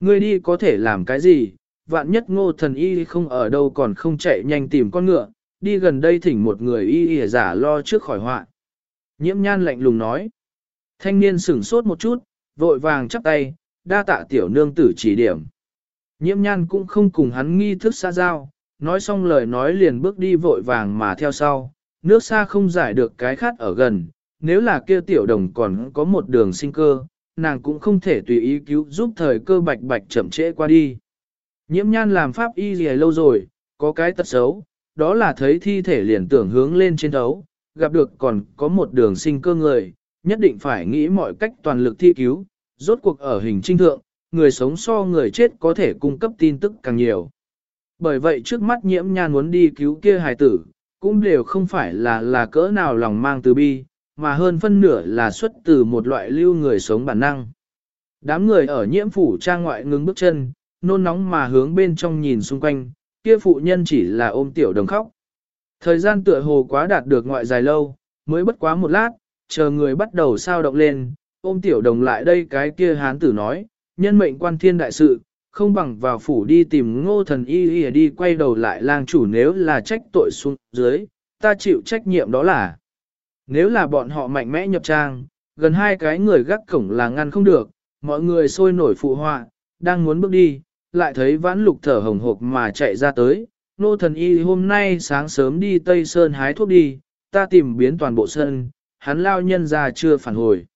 Ngươi đi có thể làm cái gì, vạn nhất ngô thần y không ở đâu còn không chạy nhanh tìm con ngựa, đi gần đây thỉnh một người y y giả lo trước khỏi họa. Nhiễm nhan lạnh lùng nói. Thanh niên sửng sốt một chút, vội vàng chắp tay, đa tạ tiểu nương tử chỉ điểm. Nhiễm nhan cũng không cùng hắn nghi thức xa giao, nói xong lời nói liền bước đi vội vàng mà theo sau, nước xa không giải được cái khát ở gần, nếu là kia tiểu đồng còn có một đường sinh cơ, nàng cũng không thể tùy ý cứu giúp thời cơ bạch bạch chậm trễ qua đi. Nhiễm nhan làm pháp y gì lâu rồi, có cái tật xấu, đó là thấy thi thể liền tưởng hướng lên trên đấu, gặp được còn có một đường sinh cơ người, nhất định phải nghĩ mọi cách toàn lực thi cứu, rốt cuộc ở hình trinh thượng, người sống so người chết có thể cung cấp tin tức càng nhiều. Bởi vậy trước mắt nhiễm nhan muốn đi cứu kia hài tử, cũng đều không phải là là cỡ nào lòng mang từ bi, mà hơn phân nửa là xuất từ một loại lưu người sống bản năng. Đám người ở nhiễm phủ trang ngoại ngừng bước chân, nôn nóng mà hướng bên trong nhìn xung quanh, kia phụ nhân chỉ là ôm tiểu đồng khóc. Thời gian tựa hồ quá đạt được ngoại dài lâu, mới bất quá một lát, chờ người bắt đầu sao động lên, ôm tiểu đồng lại đây cái kia hán tử nói, nhân mệnh quan thiên đại sự, không bằng vào phủ đi tìm ngô thần y y đi quay đầu lại lang chủ nếu là trách tội xuống dưới, ta chịu trách nhiệm đó là. Nếu là bọn họ mạnh mẽ nhập trang, gần hai cái người gác cổng là ngăn không được, mọi người sôi nổi phụ họa, đang muốn bước đi, lại thấy vãn lục thở hồng hộc mà chạy ra tới. Nô thần y hôm nay sáng sớm đi Tây Sơn hái thuốc đi, ta tìm biến toàn bộ sân, hắn lao nhân ra chưa phản hồi.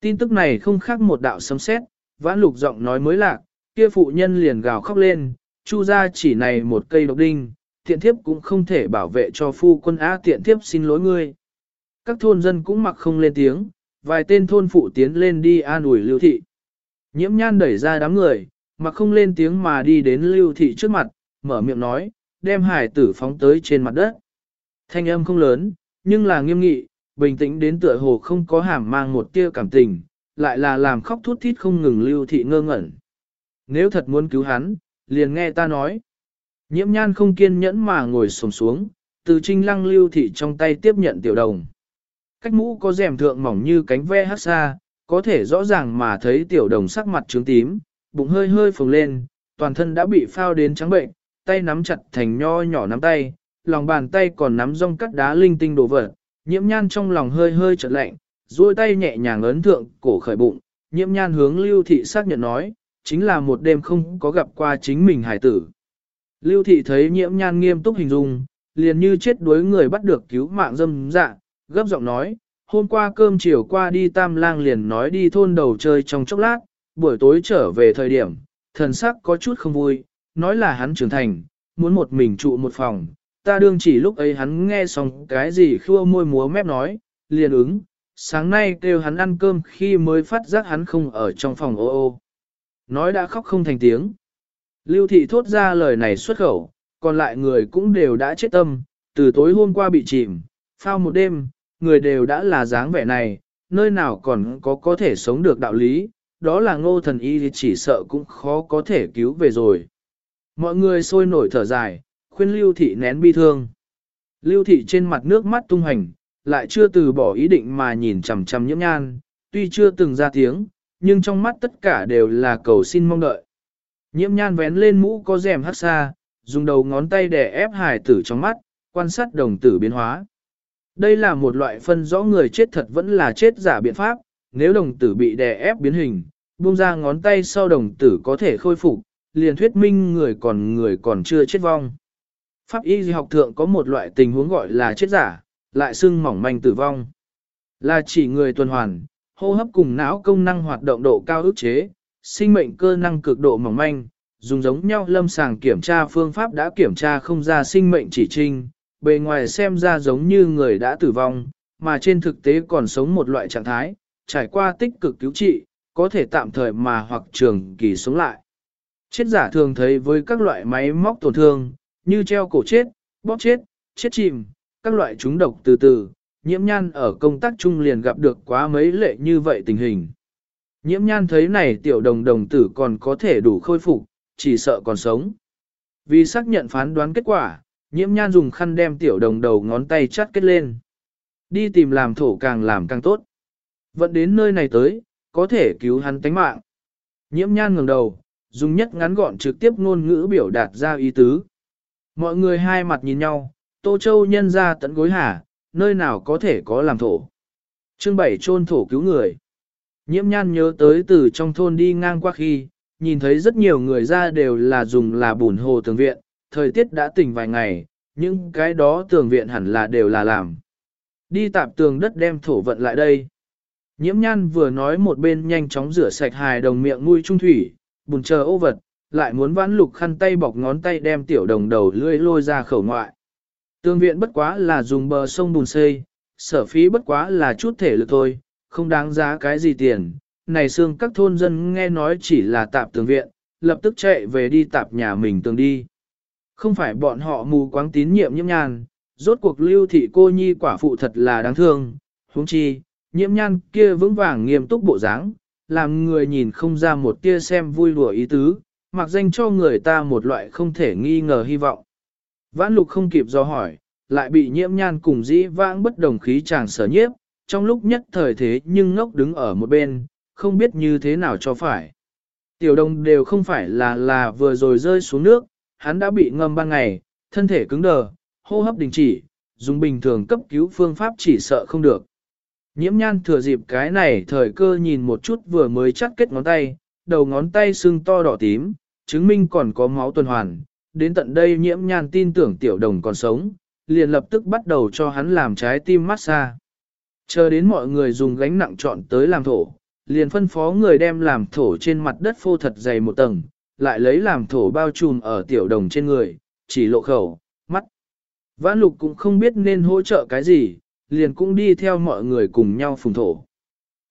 Tin tức này không khác một đạo sấm sét, vãn lục giọng nói mới lạc, kia phụ nhân liền gào khóc lên, chu ra chỉ này một cây độc đinh, tiện thiếp cũng không thể bảo vệ cho phu quân á tiện thiếp xin lỗi ngươi. Các thôn dân cũng mặc không lên tiếng, vài tên thôn phụ tiến lên đi an ủi lưu thị. Nhiễm nhan đẩy ra đám người, mặc không lên tiếng mà đi đến lưu thị trước mặt, mở miệng nói, đem hải tử phóng tới trên mặt đất. Thanh âm không lớn, nhưng là nghiêm nghị, bình tĩnh đến tựa hồ không có hàm mang một tia cảm tình, lại là làm khóc thút thít không ngừng lưu thị ngơ ngẩn. Nếu thật muốn cứu hắn, liền nghe ta nói. Nhiễm nhan không kiên nhẫn mà ngồi sồm xuống, từ trinh lăng lưu thị trong tay tiếp nhận tiểu đồng. Cách mũ có rèm thượng mỏng như cánh ve hát xa, có thể rõ ràng mà thấy tiểu đồng sắc mặt trướng tím, bụng hơi hơi phồng lên, toàn thân đã bị phao đến trắng bệnh, tay nắm chặt thành nho nhỏ nắm tay, lòng bàn tay còn nắm rong cắt đá linh tinh đồ vật, nhiễm nhan trong lòng hơi hơi chợt lạnh, duỗi tay nhẹ nhàng ấn thượng cổ khởi bụng, nhiễm nhan hướng lưu thị xác nhận nói, chính là một đêm không có gặp qua chính mình hải tử. Lưu thị thấy nhiễm nhan nghiêm túc hình dung, liền như chết đuối người bắt được cứu mạng dâm dạ, gấp giọng nói, hôm qua cơm chiều qua đi tam lang liền nói đi thôn đầu chơi trong chốc lát, buổi tối trở về thời điểm, thần sắc có chút không vui, nói là hắn trưởng thành, muốn một mình trụ một phòng, ta đương chỉ lúc ấy hắn nghe xong cái gì khua môi múa mép nói, liền ứng, sáng nay kêu hắn ăn cơm khi mới phát giác hắn không ở trong phòng ô ô. Nói đã khóc không thành tiếng. Lưu thị thốt ra lời này xuất khẩu, còn lại người cũng đều đã chết tâm, từ tối hôm qua bị chìm, phao một đêm, người đều đã là dáng vẻ này, nơi nào còn có có thể sống được đạo lý, đó là ngô thần y chỉ sợ cũng khó có thể cứu về rồi. Mọi người sôi nổi thở dài, khuyên lưu thị nén bi thương. Lưu thị trên mặt nước mắt tung hành, lại chưa từ bỏ ý định mà nhìn chằm chằm nhiễm nhan, tuy chưa từng ra tiếng, nhưng trong mắt tất cả đều là cầu xin mong đợi. Nhiễm nhan vén lên mũ có rèm hát xa, dùng đầu ngón tay để ép hài tử trong mắt, quan sát đồng tử biến hóa. Đây là một loại phân rõ người chết thật vẫn là chết giả biện pháp, nếu đồng tử bị đè ép biến hình, buông ra ngón tay sau đồng tử có thể khôi phục, liền thuyết minh người còn người còn chưa chết vong. Pháp y học thượng có một loại tình huống gọi là chết giả, lại xưng mỏng manh tử vong. Là chỉ người tuần hoàn, hô hấp cùng não công năng hoạt động độ cao ức chế, sinh mệnh cơ năng cực độ mỏng manh, dùng giống nhau lâm sàng kiểm tra phương pháp đã kiểm tra không ra sinh mệnh chỉ trinh, bề ngoài xem ra giống như người đã tử vong, mà trên thực tế còn sống một loại trạng thái, trải qua tích cực cứu trị, có thể tạm thời mà hoặc trường kỳ sống lại. Chết giả thường thấy với các loại máy móc tổn thương, như treo cổ chết, bóp chết, chết chìm, các loại chúng độc từ từ, nhiễm nhan ở công tác chung liền gặp được quá mấy lệ như vậy tình hình. Nhiễm nhan thấy này tiểu đồng đồng tử còn có thể đủ khôi phục, chỉ sợ còn sống. Vì xác nhận phán đoán kết quả, nhiễm nhan dùng khăn đem tiểu đồng đầu ngón tay chắt kết lên. Đi tìm làm thổ càng làm càng tốt. Vẫn đến nơi này tới, có thể cứu hắn tánh mạng. Nhiễm nhan ngẩng đầu, dùng nhất ngắn gọn trực tiếp ngôn ngữ biểu đạt ra ý tứ. Mọi người hai mặt nhìn nhau, Tô Châu nhân ra tận gối hả, nơi nào có thể có làm thổ. Chương bảy chôn thổ cứu người. Nhiễm nhan nhớ tới từ trong thôn đi ngang qua khi, nhìn thấy rất nhiều người ra đều là dùng là bùn hồ tường viện, thời tiết đã tỉnh vài ngày, những cái đó tường viện hẳn là đều là làm. Đi tạp tường đất đem thổ vận lại đây. Nhiễm nhan vừa nói một bên nhanh chóng rửa sạch hài đồng miệng nuôi trung thủy, bùn chờ ô vật, lại muốn vãn lục khăn tay bọc ngón tay đem tiểu đồng đầu lưỡi lôi ra khẩu ngoại. Tường viện bất quá là dùng bờ sông bùn xây, sở phí bất quá là chút thể lực thôi, không đáng giá cái gì tiền. Này xương các thôn dân nghe nói chỉ là tạp tường viện, lập tức chạy về đi tạp nhà mình tường đi. Không phải bọn họ mù quáng tín nhiệm nhiễm nhan, rốt cuộc lưu thị cô nhi quả phụ thật là đáng thương, huống chi, nhiễm nhan kia vững vàng nghiêm túc bộ dáng, làm người nhìn không ra một tia xem vui đùa ý tứ, mặc danh cho người ta một loại không thể nghi ngờ hy vọng. Vãn lục không kịp do hỏi, lại bị nhiễm nhan cùng dĩ vãng bất đồng khí chàng sở nhiếp, trong lúc nhất thời thế nhưng ngốc đứng ở một bên, không biết như thế nào cho phải. Tiểu đồng đều không phải là là vừa rồi rơi xuống nước, hắn đã bị ngâm ban ngày, thân thể cứng đờ, hô hấp đình chỉ, dùng bình thường cấp cứu phương pháp chỉ sợ không được. Nhiễm nhan thừa dịp cái này thời cơ nhìn một chút vừa mới chắt kết ngón tay, đầu ngón tay sưng to đỏ tím, chứng minh còn có máu tuần hoàn. Đến tận đây nhiễm nhan tin tưởng tiểu đồng còn sống, liền lập tức bắt đầu cho hắn làm trái tim massage. Chờ đến mọi người dùng gánh nặng chọn tới làm thổ, liền phân phó người đem làm thổ trên mặt đất phô thật dày một tầng, lại lấy làm thổ bao trùm ở tiểu đồng trên người, chỉ lộ khẩu, mắt. Vãn lục cũng không biết nên hỗ trợ cái gì, liền cũng đi theo mọi người cùng nhau phùng thổ.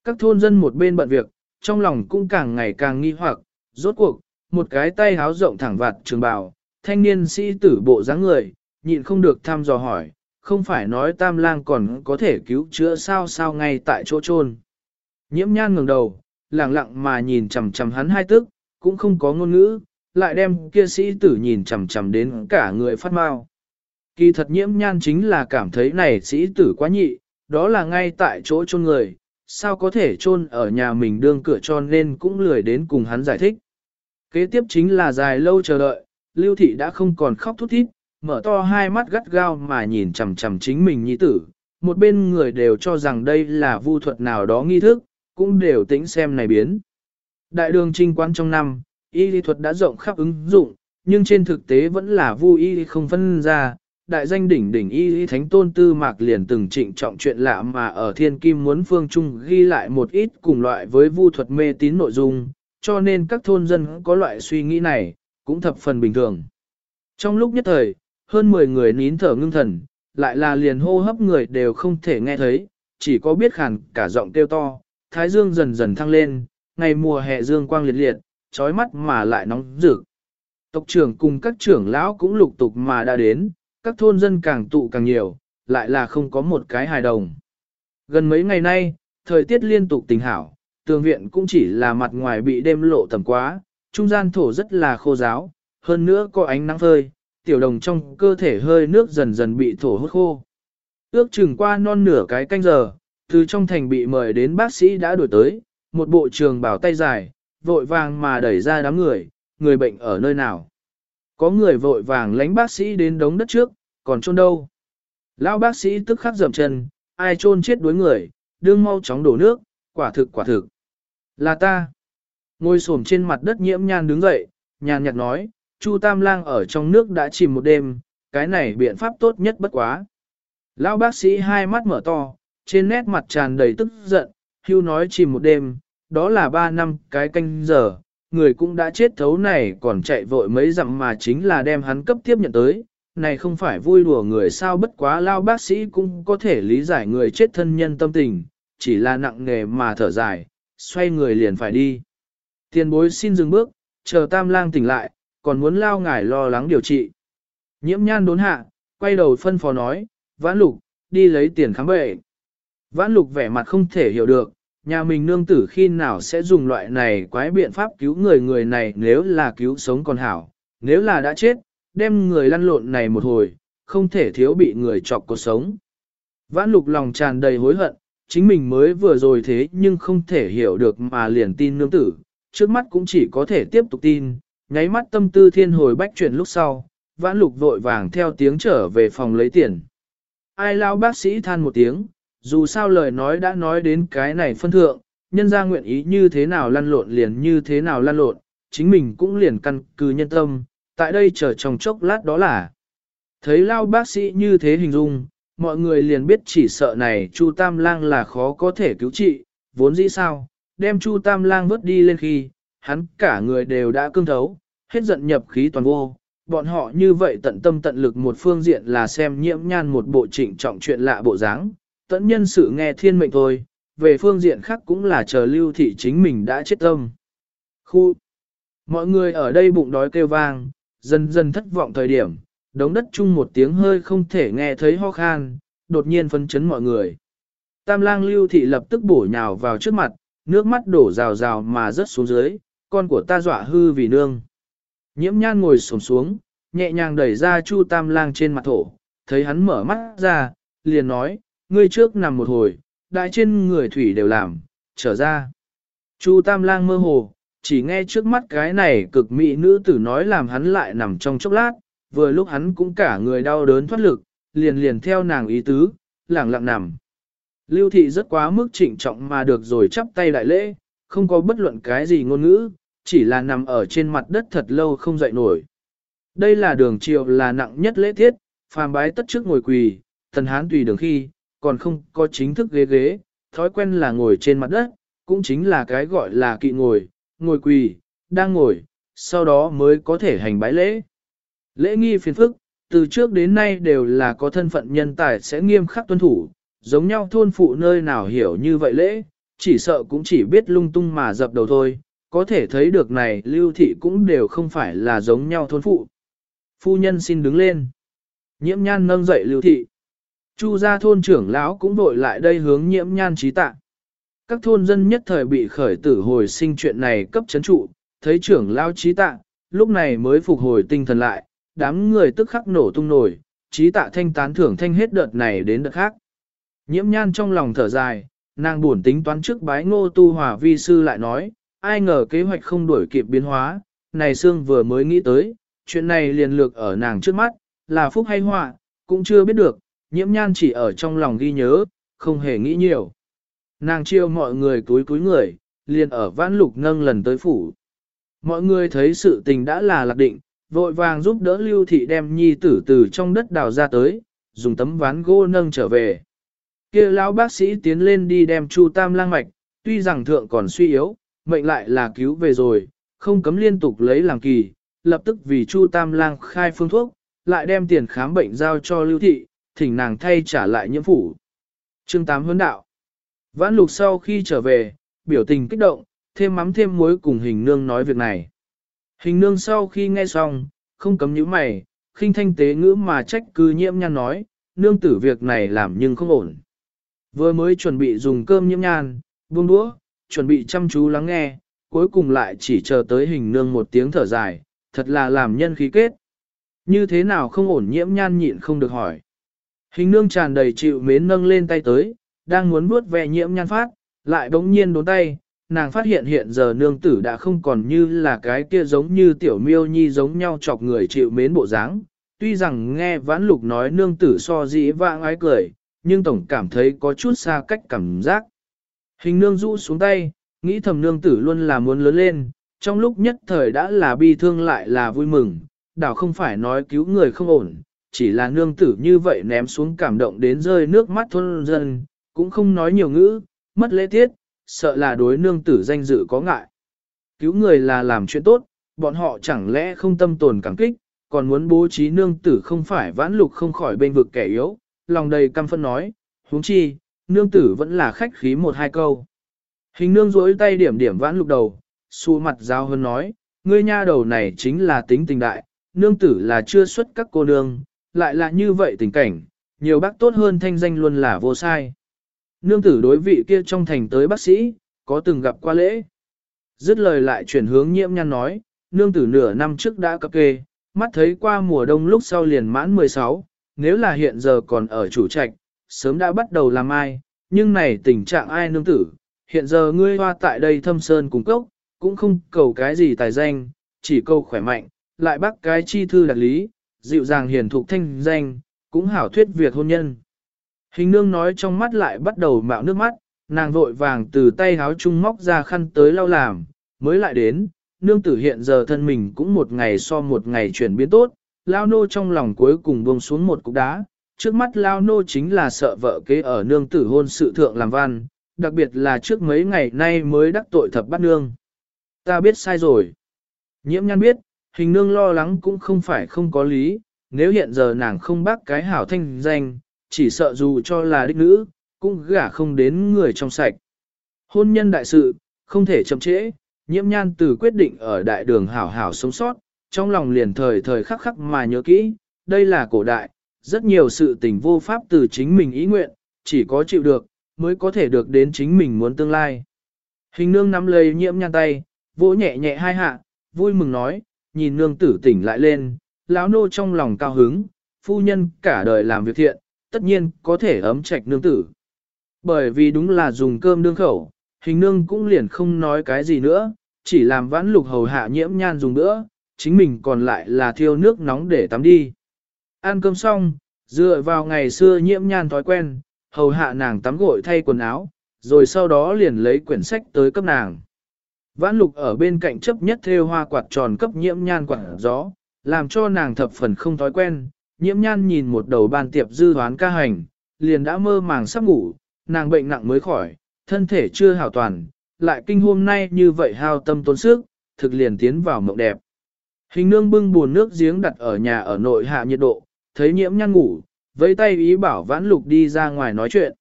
Các thôn dân một bên bận việc, trong lòng cũng càng ngày càng nghi hoặc, rốt cuộc, một cái tay háo rộng thẳng vạt trường bào, thanh niên sĩ tử bộ dáng người, nhịn không được thăm dò hỏi, không phải nói tam lang còn có thể cứu chữa sao sao ngay tại chỗ chôn Nhiễm nhan ngừng đầu, lặng lặng mà nhìn chằm chằm hắn hai tức, cũng không có ngôn ngữ, lại đem kia sĩ tử nhìn chằm chằm đến cả người phát mau. Kỳ thật nhiễm nhan chính là cảm thấy này sĩ tử quá nhị, đó là ngay tại chỗ chôn người, sao có thể chôn ở nhà mình đương cửa cho nên cũng lười đến cùng hắn giải thích. Kế tiếp chính là dài lâu chờ đợi, lưu thị đã không còn khóc thút thít, mở to hai mắt gắt gao mà nhìn chằm chằm chính mình nhi tử, một bên người đều cho rằng đây là vu thuật nào đó nghi thức, cũng đều tính xem này biến. Đại đường trinh quán trong năm, y lý thuật đã rộng khắp ứng dụng, nhưng trên thực tế vẫn là vu y không phân ra. Đại danh đỉnh đỉnh y y thánh tôn tư mạc liền từng trịnh trọng chuyện lạ mà ở thiên kim muốn phương trung ghi lại một ít cùng loại với vu thuật mê tín nội dung, cho nên các thôn dân có loại suy nghĩ này, cũng thập phần bình thường. Trong lúc nhất thời, hơn 10 người nín thở ngưng thần, lại là liền hô hấp người đều không thể nghe thấy, chỉ có biết khàn cả giọng kêu to, thái dương dần dần thăng lên, ngày mùa hè dương quang liệt liệt, trói mắt mà lại nóng rực. Tộc trưởng cùng các trưởng lão cũng lục tục mà đã đến, các thôn dân càng tụ càng nhiều, lại là không có một cái hài đồng. Gần mấy ngày nay, thời tiết liên tục tình hảo, tường viện cũng chỉ là mặt ngoài bị đêm lộ tầm quá, trung gian thổ rất là khô giáo, hơn nữa có ánh nắng phơi, tiểu đồng trong cơ thể hơi nước dần dần bị thổ hút khô. Ước chừng qua non nửa cái canh giờ, từ trong thành bị mời đến bác sĩ đã đuổi tới, một bộ trường bảo tay dài, vội vàng mà đẩy ra đám người, người bệnh ở nơi nào. Có người vội vàng lánh bác sĩ đến đống đất trước, còn chôn đâu. Lão bác sĩ tức khắc dậm chân, ai chôn chết đuối người, đương mau chóng đổ nước, quả thực quả thực. Là ta. Ngồi xổm trên mặt đất nhiễm nhan đứng dậy, nhàn nhạt nói, Chu Tam Lang ở trong nước đã chìm một đêm, cái này biện pháp tốt nhất bất quá. Lão bác sĩ hai mắt mở to, trên nét mặt tràn đầy tức giận, hưu nói chìm một đêm, đó là ba năm cái canh giờ, người cũng đã chết thấu này còn chạy vội mấy dặm mà chính là đem hắn cấp tiếp nhận tới. Này không phải vui đùa người sao bất quá lao bác sĩ cũng có thể lý giải người chết thân nhân tâm tình, chỉ là nặng nghề mà thở dài, xoay người liền phải đi. Tiền bối xin dừng bước, chờ tam lang tỉnh lại, còn muốn lao ngài lo lắng điều trị. Nhiễm nhan đốn hạ, quay đầu phân phó nói, vãn lục, đi lấy tiền khám bệnh. Vãn lục vẻ mặt không thể hiểu được, nhà mình nương tử khi nào sẽ dùng loại này quái biện pháp cứu người người này nếu là cứu sống còn hảo, nếu là đã chết, đem người lăn lộn này một hồi, không thể thiếu bị người chọc cuộc sống. Vãn lục lòng tràn đầy hối hận, chính mình mới vừa rồi thế nhưng không thể hiểu được mà liền tin nương tử, trước mắt cũng chỉ có thể tiếp tục tin, nháy mắt tâm tư thiên hồi bách chuyển lúc sau, vãn lục vội vàng theo tiếng trở về phòng lấy tiền. Ai lao bác sĩ than một tiếng, dù sao lời nói đã nói đến cái này phân thượng, nhân ra nguyện ý như thế nào lăn lộn liền như thế nào lăn lộn, chính mình cũng liền căn cứ nhân tâm, tại đây chờ trong chốc lát đó là. Thấy lao bác sĩ như thế hình dung, mọi người liền biết chỉ sợ này Chu Tam Lang là khó có thể cứu trị, vốn dĩ sao, đem Chu Tam Lang vớt đi lên khi, hắn cả người đều đã cương thấu, hết giận nhập khí toàn vô. Bọn họ như vậy tận tâm tận lực một phương diện là xem nhiễm nhan một bộ trịnh trọng chuyện lạ bộ dáng, tận nhân sự nghe thiên mệnh thôi, về phương diện khác cũng là chờ lưu thị chính mình đã chết tâm. Khu Mọi người ở đây bụng đói kêu vang, dần dần thất vọng thời điểm, đống đất chung một tiếng hơi không thể nghe thấy ho khan, đột nhiên phấn chấn mọi người. Tam lang lưu thị lập tức bổ nhào vào trước mặt, nước mắt đổ rào rào mà rớt xuống dưới, con của ta dọa hư vì nương. Nhiễm nhan ngồi sổm xuống, nhẹ nhàng đẩy ra chu tam lang trên mặt thổ, thấy hắn mở mắt ra, liền nói, ngươi trước nằm một hồi, đại trên người thủy đều làm, trở ra. Chu tam lang mơ hồ, chỉ nghe trước mắt cái này cực mỹ nữ tử nói làm hắn lại nằm trong chốc lát, vừa lúc hắn cũng cả người đau đớn thoát lực, liền liền theo nàng ý tứ, lẳng lặng nằm. Lưu thị rất quá mức trịnh trọng mà được rồi chắp tay đại lễ, không có bất luận cái gì ngôn ngữ, chỉ là nằm ở trên mặt đất thật lâu không dậy nổi. Đây là đường triều là nặng nhất lễ tiết, phàm bái tất trước ngồi quỳ, thần hán tùy đường khi, còn không có chính thức ghế ghế, thói quen là ngồi trên mặt đất, cũng chính là cái gọi là kỵ ngồi, ngồi quỳ, đang ngồi, sau đó mới có thể hành bái lễ. Lễ nghi phiền phức, từ trước đến nay đều là có thân phận nhân tài sẽ nghiêm khắc tuân thủ, giống nhau thôn phụ nơi nào hiểu như vậy lễ, chỉ sợ cũng chỉ biết lung tung mà dập đầu thôi, có thể thấy được này lưu thị cũng đều không phải là giống nhau thôn phụ. Phu nhân xin đứng lên. Nhiễm nhan nâng dậy lưu thị. Chu gia thôn trưởng lão cũng đội lại đây hướng nhiễm nhan trí tạ. Các thôn dân nhất thời bị khởi tử hồi sinh chuyện này cấp chấn trụ, thấy trưởng lao trí tạ, lúc này mới phục hồi tinh thần lại, đám người tức khắc nổ tung nổi, trí tạ thanh tán thưởng thanh hết đợt này đến đợt khác. Nhiễm nhan trong lòng thở dài, nàng buồn tính toán trước bái ngô tu hòa vi sư lại nói, ai ngờ kế hoạch không đuổi kịp biến hóa, này xương vừa mới nghĩ tới, chuyện này liền lược ở nàng trước mắt, là phúc hay họa, cũng chưa biết được, nhiễm nhan chỉ ở trong lòng ghi nhớ, không hề nghĩ nhiều. Nàng chiêu mọi người túi túi người, liền ở vãn lục nâng lần tới phủ. Mọi người thấy sự tình đã là lạc định, vội vàng giúp đỡ lưu thị đem nhi tử từ trong đất đào ra tới, dùng tấm ván gỗ nâng trở về. kia lão bác sĩ tiến lên đi đem chu tam lang mạch, tuy rằng thượng còn suy yếu, mệnh lại là cứu về rồi, không cấm liên tục lấy làm kỳ, lập tức vì chu tam lang khai phương thuốc, lại đem tiền khám bệnh giao cho lưu thị, thỉnh nàng thay trả lại nhiễm phủ. Chương 8 huấn đạo Vãn lục sau khi trở về, biểu tình kích động, thêm mắm thêm muối cùng hình nương nói việc này. Hình nương sau khi nghe xong, không cấm nhíu mày, khinh thanh tế ngữ mà trách cư nhiễm nhan nói, nương tử việc này làm nhưng không ổn. Vừa mới chuẩn bị dùng cơm nhiễm nhan, buông đũa, chuẩn bị chăm chú lắng nghe, cuối cùng lại chỉ chờ tới hình nương một tiếng thở dài, thật là làm nhân khí kết. Như thế nào không ổn nhiễm nhan nhịn không được hỏi. Hình nương tràn đầy chịu mến nâng lên tay tới, đang muốn vuốt ve nhiễm nhan phát, lại bỗng nhiên đốn tay, nàng phát hiện hiện giờ nương tử đã không còn như là cái kia giống như tiểu miêu nhi giống nhau chọc người chịu mến bộ dáng. Tuy rằng nghe vãn lục nói nương tử so dĩ vãng ái cười, nhưng tổng cảm thấy có chút xa cách cảm giác. Hình nương rũ xuống tay, nghĩ thầm nương tử luôn là muốn lớn lên, trong lúc nhất thời đã là bi thương lại là vui mừng, đảo không phải nói cứu người không ổn, chỉ là nương tử như vậy ném xuống cảm động đến rơi nước mắt thôn dân, cũng không nói nhiều ngữ, mất lễ tiết, sợ là đối nương tử danh dự có ngại. Cứu người là làm chuyện tốt, bọn họ chẳng lẽ không tâm tồn cảm kích, còn muốn bố trí nương tử không phải vãn lục không khỏi bên vực kẻ yếu, lòng đầy căm phân nói, huống chi, nương tử vẫn là khách khí một hai câu. Hình nương rỗi tay điểm điểm vãn lục đầu, xu mặt giao hơn nói, ngươi nha đầu này chính là tính tình đại, nương tử là chưa xuất các cô nương, lại là như vậy tình cảnh, nhiều bác tốt hơn thanh danh luôn là vô sai. Nương tử đối vị kia trong thành tới bác sĩ, có từng gặp qua lễ. Dứt lời lại chuyển hướng nhiễm nhăn nói, nương tử nửa năm trước đã cập kê, mắt thấy qua mùa đông lúc sau liền mãn 16, nếu là hiện giờ còn ở chủ trạch, sớm đã bắt đầu làm ai, nhưng này tình trạng ai nương tử, hiện giờ ngươi hoa tại đây thâm sơn cùng cốc, cũng không cầu cái gì tài danh, chỉ câu khỏe mạnh, lại bắt cái chi thư đặc lý, dịu dàng hiền thục thanh danh, cũng hảo thuyết việc hôn nhân. Hình nương nói trong mắt lại bắt đầu mạo nước mắt, nàng vội vàng từ tay háo chung móc ra khăn tới lau làm, mới lại đến, nương tử hiện giờ thân mình cũng một ngày so một ngày chuyển biến tốt, lao nô trong lòng cuối cùng buông xuống một cục đá, trước mắt lao nô chính là sợ vợ kế ở nương tử hôn sự thượng làm văn, đặc biệt là trước mấy ngày nay mới đắc tội thập bắt nương. Ta biết sai rồi. Nhiễm nhan biết, hình nương lo lắng cũng không phải không có lý, nếu hiện giờ nàng không bác cái hảo thanh danh, chỉ sợ dù cho là đích nữ, cũng gả không đến người trong sạch. Hôn nhân đại sự, không thể chậm trễ, nhiễm nhan từ quyết định ở đại đường hảo hảo sống sót, trong lòng liền thời thời khắc khắc mà nhớ kỹ, đây là cổ đại, rất nhiều sự tình vô pháp từ chính mình ý nguyện, chỉ có chịu được, mới có thể được đến chính mình muốn tương lai. Hình nương nắm lấy nhiễm nhan tay, vỗ nhẹ nhẹ hai hạ, vui mừng nói, nhìn nương tử tỉnh lại lên, lão nô trong lòng cao hứng, phu nhân cả đời làm việc thiện, tất nhiên có thể ấm trạch nương tử. Bởi vì đúng là dùng cơm đương khẩu, hình nương cũng liền không nói cái gì nữa, chỉ làm vãn lục hầu hạ nhiễm nhan dùng nữa, chính mình còn lại là thiêu nước nóng để tắm đi. Ăn cơm xong, dựa vào ngày xưa nhiễm nhan thói quen, hầu hạ nàng tắm gội thay quần áo, rồi sau đó liền lấy quyển sách tới cấp nàng. Vãn lục ở bên cạnh chấp nhất theo hoa quạt tròn cấp nhiễm nhan quạt gió, làm cho nàng thập phần không thói quen. Nhiễm nhan nhìn một đầu ban tiệp dư hoán ca hành, liền đã mơ màng sắp ngủ, nàng bệnh nặng mới khỏi, thân thể chưa hảo toàn, lại kinh hôm nay như vậy hao tâm tốn sức, thực liền tiến vào mộng đẹp. Hình nương bưng buồn nước giếng đặt ở nhà ở nội hạ nhiệt độ, thấy nhiễm Nhan ngủ, với tay ý bảo vãn lục đi ra ngoài nói chuyện.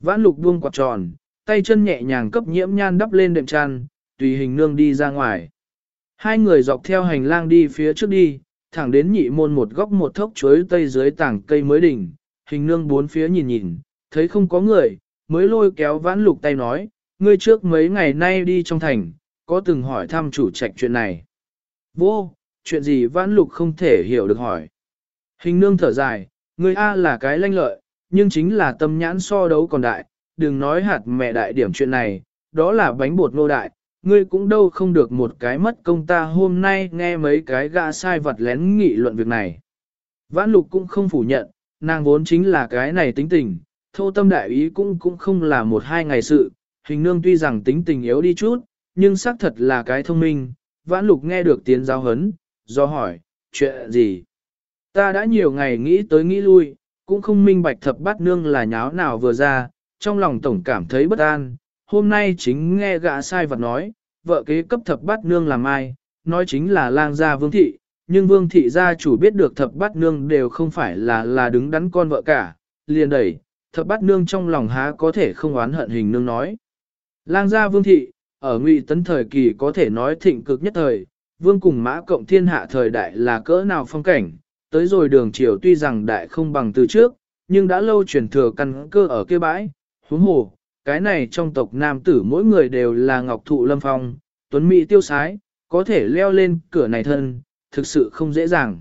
Vãn lục buông quạt tròn, tay chân nhẹ nhàng cấp nhiễm nhan đắp lên đệm chăn, tùy hình nương đi ra ngoài. Hai người dọc theo hành lang đi phía trước đi, thẳng đến nhị môn một góc một thốc chuối tây dưới tảng cây mới đỉnh, hình nương bốn phía nhìn nhìn, thấy không có người, mới lôi kéo vãn lục tay nói, ngươi trước mấy ngày nay đi trong thành, có từng hỏi thăm chủ trạch chuyện này. Vô, chuyện gì vãn lục không thể hiểu được hỏi. Hình nương thở dài, ngươi A là cái lanh lợi, nhưng chính là tâm nhãn so đấu còn đại, đừng nói hạt mẹ đại điểm chuyện này, đó là bánh bột nô đại, ngươi cũng đâu không được một cái mất công ta hôm nay nghe mấy cái gã sai vật lén nghị luận việc này. Vãn lục cũng không phủ nhận, nàng vốn chính là cái này tính tình, thô tâm đại ý cũng cũng không là một hai ngày sự, hình nương tuy rằng tính tình yếu đi chút, nhưng xác thật là cái thông minh, vãn lục nghe được tiếng giao hấn, do hỏi, chuyện gì? Ta đã nhiều ngày nghĩ tới nghĩ lui, cũng không minh bạch thập bát nương là nháo nào vừa ra, trong lòng tổng cảm thấy bất an, hôm nay chính nghe gã sai vật nói, vợ kế cấp thập bát nương làm ai, nói chính là lang gia vương thị, nhưng vương thị gia chủ biết được thập bát nương đều không phải là là đứng đắn con vợ cả, liền đẩy, thập bát nương trong lòng há có thể không oán hận hình nương nói. Lang gia vương thị, ở ngụy tấn thời kỳ có thể nói thịnh cực nhất thời, vương cùng mã cộng thiên hạ thời đại là cỡ nào phong cảnh, tới rồi đường triều tuy rằng đại không bằng từ trước, nhưng đã lâu truyền thừa căn cơ ở kia bãi, huống hồ, cái này trong tộc nam tử mỗi người đều là ngọc thụ lâm phong, tuấn mỹ tiêu sái, có thể leo lên cửa này thân, thực sự không dễ dàng.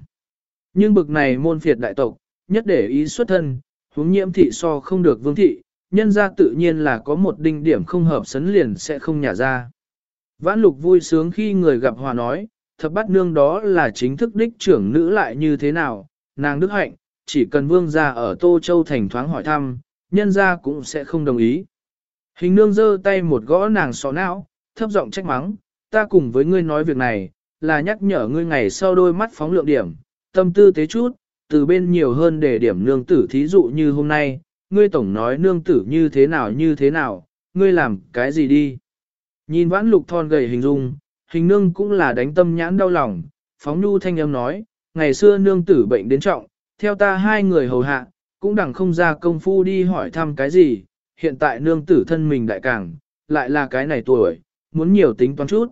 Nhưng bực này môn phiệt đại tộc, nhất để ý xuất thân, huống nhiễm thị so không được vương thị, nhân ra tự nhiên là có một đinh điểm không hợp sấn liền sẽ không nhả ra. Vãn lục vui sướng khi người gặp hòa nói, thập bát nương đó là chính thức đích trưởng nữ lại như thế nào, nàng đức hạnh, chỉ cần vương ra ở Tô Châu thành thoáng hỏi thăm, nhân ra cũng sẽ không đồng ý. Hình nương giơ tay một gõ nàng xó não, thấp giọng trách mắng, ta cùng với ngươi nói việc này, là nhắc nhở ngươi ngày sau đôi mắt phóng lượng điểm, tâm tư tế chút, từ bên nhiều hơn để điểm nương tử thí dụ như hôm nay, ngươi tổng nói nương tử như thế nào như thế nào, ngươi làm cái gì đi. Nhìn vãn lục thon gầy hình dung, hình nương cũng là đánh tâm nhãn đau lòng, phóng nhu thanh âm nói, ngày xưa nương tử bệnh đến trọng, theo ta hai người hầu hạ, cũng đẳng không ra công phu đi hỏi thăm cái gì, hiện tại nương tử thân mình đại càng, lại là cái này tuổi, muốn nhiều tính toán chút.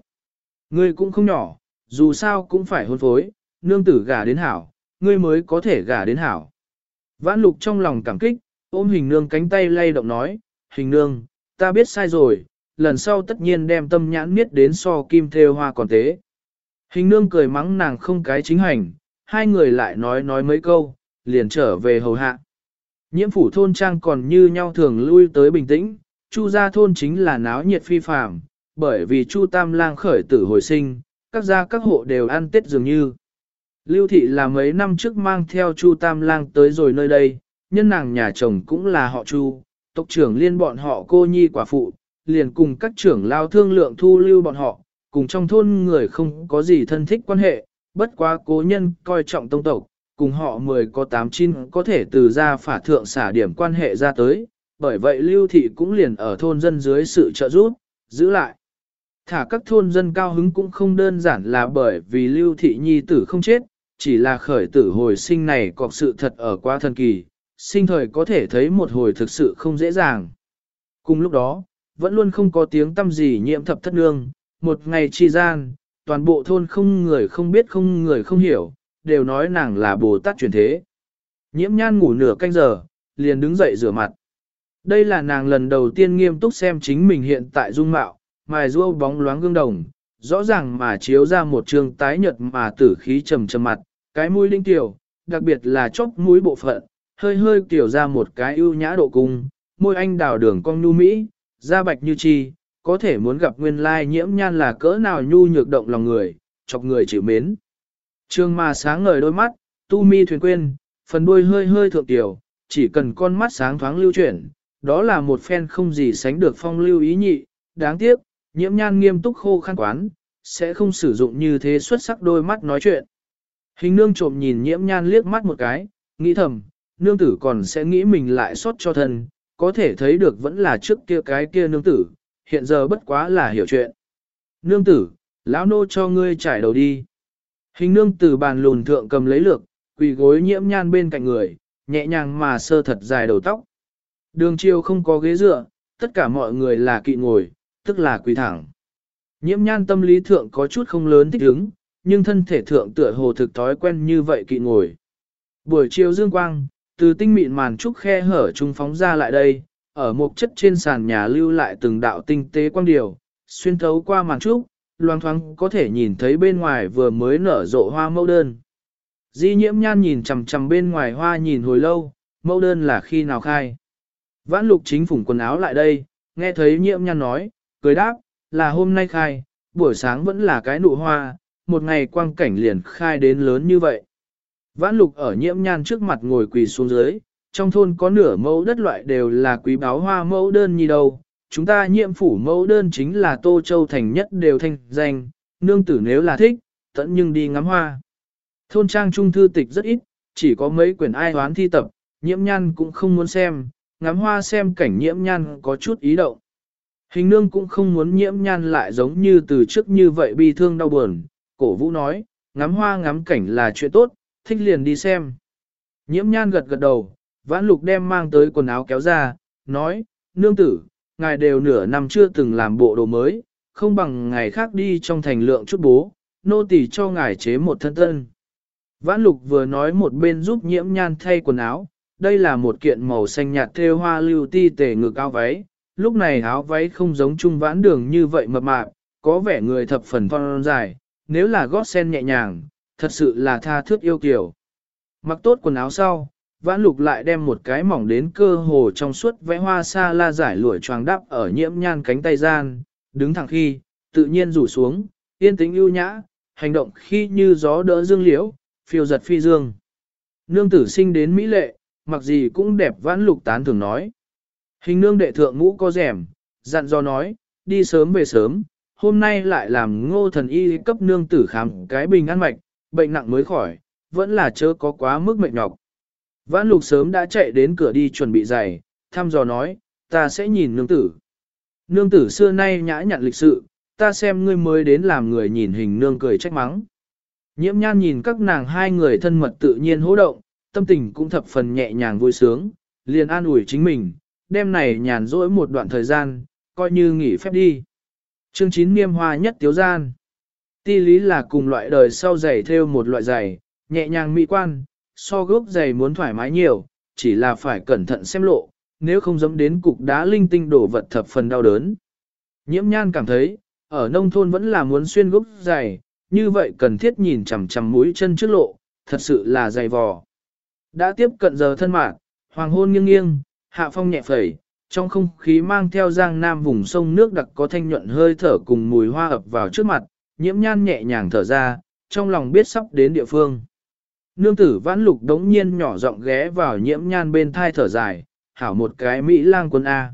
Ngươi cũng không nhỏ, dù sao cũng phải hôn phối, nương tử gả đến hảo, ngươi mới có thể gả đến hảo. Vãn lục trong lòng cảm kích, ôm hình nương cánh tay lay động nói, hình nương, ta biết sai rồi, lần sau tất nhiên đem tâm nhãn miết đến so kim theo hoa còn tế. Hình nương cười mắng nàng không cái chính hành, hai người lại nói nói mấy câu, liền trở về hầu hạ. Nhiễm phủ thôn trang còn như nhau thường lui tới bình tĩnh, chu gia thôn chính là náo nhiệt phi phàm, bởi vì chu tam lang khởi tử hồi sinh, các gia các hộ đều ăn tết dường như. Lưu thị là mấy năm trước mang theo Chu Tam Lang tới rồi nơi đây, nhân nàng nhà chồng cũng là họ Chu, tộc trưởng liên bọn họ cô nhi quả phụ, liền cùng các trưởng lao thương lượng thu lưu bọn họ, cùng trong thôn người không có gì thân thích quan hệ, bất quá cố nhân coi trọng tông tộc, cùng họ mười có tám chín có thể từ ra phả thượng xả điểm quan hệ ra tới, bởi vậy lưu thị cũng liền ở thôn dân dưới sự trợ giúp, giữ lại. Thả các thôn dân cao hứng cũng không đơn giản là bởi vì lưu thị nhi tử không chết, chỉ là khởi tử hồi sinh này có sự thật ở quá thần kỳ, sinh thời có thể thấy một hồi thực sự không dễ dàng. Cùng lúc đó, vẫn luôn không có tiếng tâm gì nhiễm thập thất nương, một ngày chi gian, toàn bộ thôn không người không biết không người không hiểu, đều nói nàng là Bồ Tát truyền thế. Nhiễm nhan ngủ nửa canh giờ, liền đứng dậy rửa mặt. Đây là nàng lần đầu tiên nghiêm túc xem chính mình hiện tại dung mạo, mài rua bóng loáng gương đồng, rõ ràng mà chiếu ra một trường tái nhật mà tử khí trầm trầm mặt, cái mũi linh tiểu, đặc biệt là chóp mũi bộ phận, hơi hơi tiểu ra một cái ưu nhã độ cung, môi anh đào đường cong nhu mỹ, da bạch như chi, có thể muốn gặp nguyên lai nhiễm nhan là cỡ nào nhu nhược động lòng người, chọc người chịu mến. Trường mà sáng ngời đôi mắt, tu mi thuyền quên, phần đuôi hơi hơi thượng tiểu, chỉ cần con mắt sáng thoáng lưu chuyển, đó là một phen không gì sánh được phong lưu ý nhị, đáng tiếc, nhiễm nhan nghiêm túc khô khăn quán, sẽ không sử dụng như thế xuất sắc đôi mắt nói chuyện. Hình nương trộm nhìn nhiễm nhan liếc mắt một cái, nghĩ thầm, nương tử còn sẽ nghĩ mình lại sót cho thân, có thể thấy được vẫn là trước kia cái kia nương tử, hiện giờ bất quá là hiểu chuyện. Nương tử, lão nô cho ngươi trải đầu đi. Hình nương từ bàn lùn thượng cầm lấy lược, quỳ gối nhiễm nhan bên cạnh người, nhẹ nhàng mà sơ thật dài đầu tóc. Đường chiều không có ghế dựa, tất cả mọi người là kỵ ngồi, tức là quỳ thẳng. Nhiễm nhan tâm lý thượng có chút không lớn thích ứng, nhưng thân thể thượng tựa hồ thực thói quen như vậy kỵ ngồi. Buổi chiều dương quang, từ tinh mịn màn trúc khe hở trung phóng ra lại đây, ở một chất trên sàn nhà lưu lại từng đạo tinh tế quang điều, xuyên thấu qua màn trúc, loang thoáng có thể nhìn thấy bên ngoài vừa mới nở rộ hoa mẫu đơn. Di nhiễm nhan nhìn chằm chằm bên ngoài hoa nhìn hồi lâu, mẫu đơn là khi nào khai. Vãn lục chính phủng quần áo lại đây, nghe thấy nhiễm nhan nói, cười đáp, là hôm nay khai, buổi sáng vẫn là cái nụ hoa, một ngày quang cảnh liền khai đến lớn như vậy. Vãn lục ở nhiễm nhan trước mặt ngồi quỳ xuống dưới, trong thôn có nửa mẫu đất loại đều là quý báo hoa mẫu đơn như đâu. Chúng ta nhiệm phủ mẫu đơn chính là Tô Châu Thành nhất đều thanh danh, nương tử nếu là thích, tận nhưng đi ngắm hoa. Thôn trang trung thư tịch rất ít, chỉ có mấy quyển ai hoán thi tập, nhiễm nhan cũng không muốn xem, ngắm hoa xem cảnh nhiễm nhan có chút ý động. Hình nương cũng không muốn nhiễm nhan lại giống như từ trước như vậy bi thương đau buồn, cổ vũ nói, ngắm hoa ngắm cảnh là chuyện tốt, thích liền đi xem. Nhiễm nhan gật gật đầu, vãn lục đem mang tới quần áo kéo ra, nói, nương tử, ngài đều nửa năm chưa từng làm bộ đồ mới, không bằng ngày khác đi trong thành lượng chút bố, nô tỳ cho ngài chế một thân tân. Vãn lục vừa nói một bên giúp nhiễm nhan thay quần áo, đây là một kiện màu xanh nhạt thêu hoa lưu ti tề ngực áo váy, lúc này áo váy không giống trung vãn đường như vậy mập mạp, có vẻ người thập phần thon dài, nếu là gót sen nhẹ nhàng, thật sự là tha thước yêu kiều. Mặc tốt quần áo sau, vãn lục lại đem một cái mỏng đến cơ hồ trong suốt vẽ hoa sa la giải lụa choàng đắp ở nhiễm nhan cánh tay gian, đứng thẳng khi, tự nhiên rủ xuống, yên tĩnh ưu nhã, hành động khi như gió đỡ dương liễu, phiêu giật phi dương. Nương tử sinh đến Mỹ lệ, mặc gì cũng đẹp vãn lục tán thường nói. Hình nương đệ thượng ngũ có rẻm, dặn do nói, đi sớm về sớm, hôm nay lại làm ngô thần y cấp nương tử khám cái bình an mạch, bệnh nặng mới khỏi, vẫn là chớ có quá mức mệt nhọc. Vãn lục sớm đã chạy đến cửa đi chuẩn bị giày, thăm dò nói, ta sẽ nhìn nương tử. Nương tử xưa nay nhã nhặn lịch sự, ta xem ngươi mới đến làm người nhìn hình nương cười trách mắng. Nhiễm nhan nhìn các nàng hai người thân mật tự nhiên hỗ động, tâm tình cũng thập phần nhẹ nhàng vui sướng, liền an ủi chính mình, đêm này nhàn rỗi một đoạn thời gian, coi như nghỉ phép đi. Chương 9 niêm hoa nhất tiếu gian. Ti lý là cùng loại đời sau giày theo một loại giày, nhẹ nhàng mỹ quan, so gốc giày muốn thoải mái nhiều, chỉ là phải cẩn thận xem lộ, nếu không dẫm đến cục đá linh tinh đổ vật thập phần đau đớn. Nhiễm nhan cảm thấy, ở nông thôn vẫn là muốn xuyên gốc giày, như vậy cần thiết nhìn chằm chằm mũi chân trước lộ, thật sự là dày vò. Đã tiếp cận giờ thân mạng, hoàng hôn nghiêng nghiêng, hạ phong nhẹ phẩy, trong không khí mang theo giang nam vùng sông nước đặc có thanh nhuận hơi thở cùng mùi hoa ập vào trước mặt, nhiễm nhan nhẹ nhàng thở ra, trong lòng biết sắp đến địa phương nương tử vãn lục đống nhiên nhỏ giọng ghé vào nhiễm nhan bên thai thở dài, hảo một cái Mỹ lang quân A.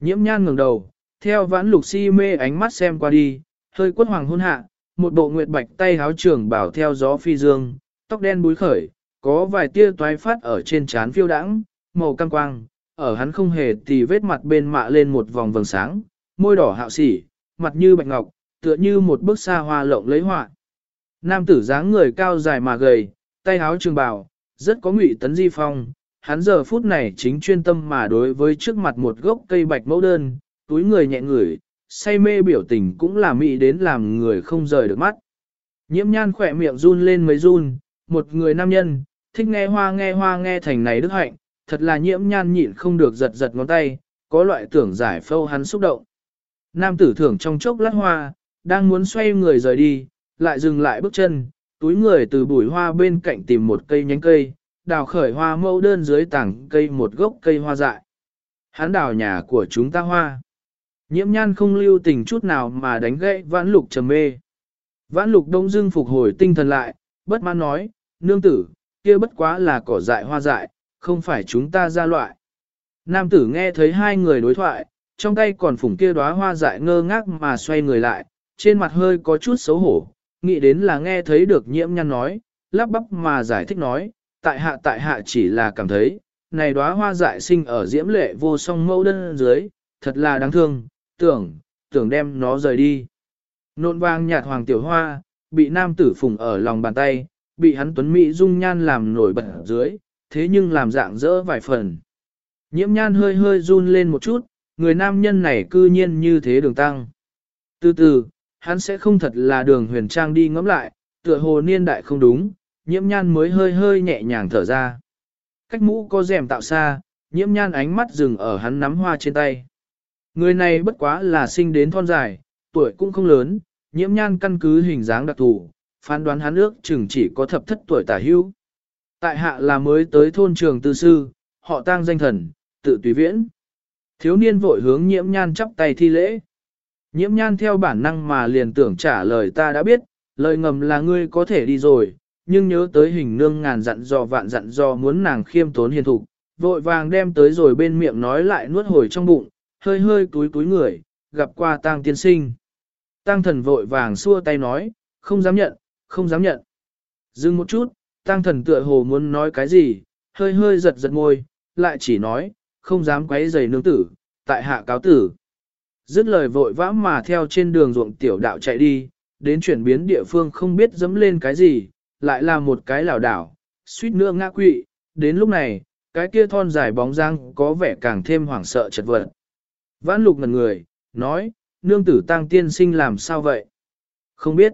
Nhiễm nhan ngừng đầu, theo vãn lục si mê ánh mắt xem qua đi, hơi quất hoàng hôn hạ, một bộ nguyệt bạch tay háo trưởng bảo theo gió phi dương, tóc đen búi khởi, có vài tia toái phát ở trên trán phiêu đãng, màu cam quang, ở hắn không hề thì vết mặt bên mạ lên một vòng vầng sáng, môi đỏ hạo xỉ, mặt như bạch ngọc, tựa như một bức xa hoa lộng lấy họa. Nam tử dáng người cao dài mà gầy, tay háo trường bào, rất có ngụy tấn di phong, hắn giờ phút này chính chuyên tâm mà đối với trước mặt một gốc cây bạch mẫu đơn, túi người nhẹ ngửi, say mê biểu tình cũng là mị đến làm người không rời được mắt. Nhiễm nhan khỏe miệng run lên mấy run, một người nam nhân, thích nghe hoa nghe hoa nghe thành này đức hạnh, thật là nhiễm nhan nhịn không được giật giật ngón tay, có loại tưởng giải phâu hắn xúc động. Nam tử thưởng trong chốc lát hoa, đang muốn xoay người rời đi, lại dừng lại bước chân, túi người từ bụi hoa bên cạnh tìm một cây nhánh cây, đào khởi hoa mẫu đơn dưới tảng cây một gốc cây hoa dại. Hắn đào nhà của chúng ta hoa. Nhiễm nhan không lưu tình chút nào mà đánh gãy vãn lục trầm mê. Vãn lục đông dưng phục hồi tinh thần lại, bất mãn nói, nương tử, kia bất quá là cỏ dại hoa dại, không phải chúng ta ra loại. Nam tử nghe thấy hai người đối thoại, trong tay còn phủng kia đóa hoa dại ngơ ngác mà xoay người lại, trên mặt hơi có chút xấu hổ, nghĩ đến là nghe thấy được nhiễm nhăn nói, lắp bắp mà giải thích nói, tại hạ tại hạ chỉ là cảm thấy, này đóa hoa dại sinh ở diễm lệ vô song mẫu đơn dưới, thật là đáng thương, tưởng, tưởng đem nó rời đi. Nộn vang nhạt hoàng tiểu hoa, bị nam tử phùng ở lòng bàn tay, bị hắn tuấn mỹ dung nhan làm nổi bật dưới, thế nhưng làm dạng dỡ vài phần. Nhiễm nhan hơi hơi run lên một chút, người nam nhân này cư nhiên như thế đường tăng. Từ từ, hắn sẽ không thật là đường huyền trang đi ngẫm lại, tựa hồ niên đại không đúng, nhiễm nhan mới hơi hơi nhẹ nhàng thở ra. Cách mũ có rèm tạo xa, nhiễm nhan ánh mắt dừng ở hắn nắm hoa trên tay. Người này bất quá là sinh đến thon dài, tuổi cũng không lớn, nhiễm nhan căn cứ hình dáng đặc thù, phán đoán hắn ước chừng chỉ có thập thất tuổi tả hữu. Tại hạ là mới tới thôn trường tư sư, họ tang danh thần, tự tùy viễn. Thiếu niên vội hướng nhiễm nhan chắp tay thi lễ. Nhiễm nhan theo bản năng mà liền tưởng trả lời ta đã biết, lời ngầm là ngươi có thể đi rồi, nhưng nhớ tới hình nương ngàn dặn dò vạn dặn dò muốn nàng khiêm tốn hiền thục, vội vàng đem tới rồi bên miệng nói lại nuốt hồi trong bụng, hơi hơi túi túi người, gặp qua tang tiên sinh. Tang thần vội vàng xua tay nói, không dám nhận, không dám nhận. Dừng một chút, tang thần tựa hồ muốn nói cái gì, hơi hơi giật giật môi, lại chỉ nói, không dám quấy giày nương tử, tại hạ cáo tử. Dứt lời vội vã mà theo trên đường ruộng tiểu đạo chạy đi, đến chuyển biến địa phương không biết dẫm lên cái gì, lại là một cái lảo đảo, suýt nữa ngã quỵ, đến lúc này, cái kia thon dài bóng răng có vẻ càng thêm hoảng sợ chật vật. Vãn lục ngần người, nói, nương tử tăng tiên sinh làm sao vậy? Không biết.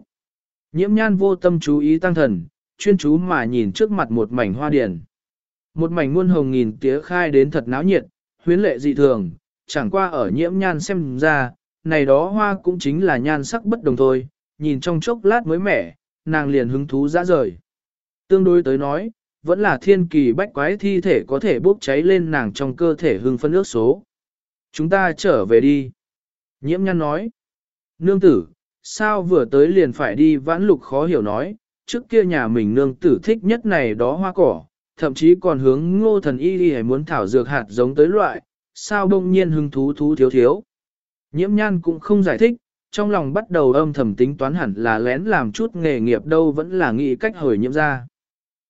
Nhiễm nhan vô tâm chú ý tăng thần, chuyên chú mà nhìn trước mặt một mảnh hoa điển. Một mảnh muôn hồng nghìn tía khai đến thật náo nhiệt, huyến lệ dị thường, chẳng qua ở nhiễm nhan xem ra, này đó hoa cũng chính là nhan sắc bất đồng thôi, nhìn trong chốc lát mới mẻ, nàng liền hứng thú ra rời. Tương đối tới nói, vẫn là thiên kỳ bách quái thi thể có thể bốc cháy lên nàng trong cơ thể hưng phân ước số. Chúng ta trở về đi. Nhiễm nhan nói. Nương tử, sao vừa tới liền phải đi vãn lục khó hiểu nói, trước kia nhà mình nương tử thích nhất này đó hoa cỏ, thậm chí còn hướng ngô thần y đi muốn thảo dược hạt giống tới loại, sao đông nhiên hứng thú thú thiếu thiếu. Nhiễm nhan cũng không giải thích, trong lòng bắt đầu âm thầm tính toán hẳn là lén làm chút nghề nghiệp đâu vẫn là nghĩ cách hồi nhiễm ra.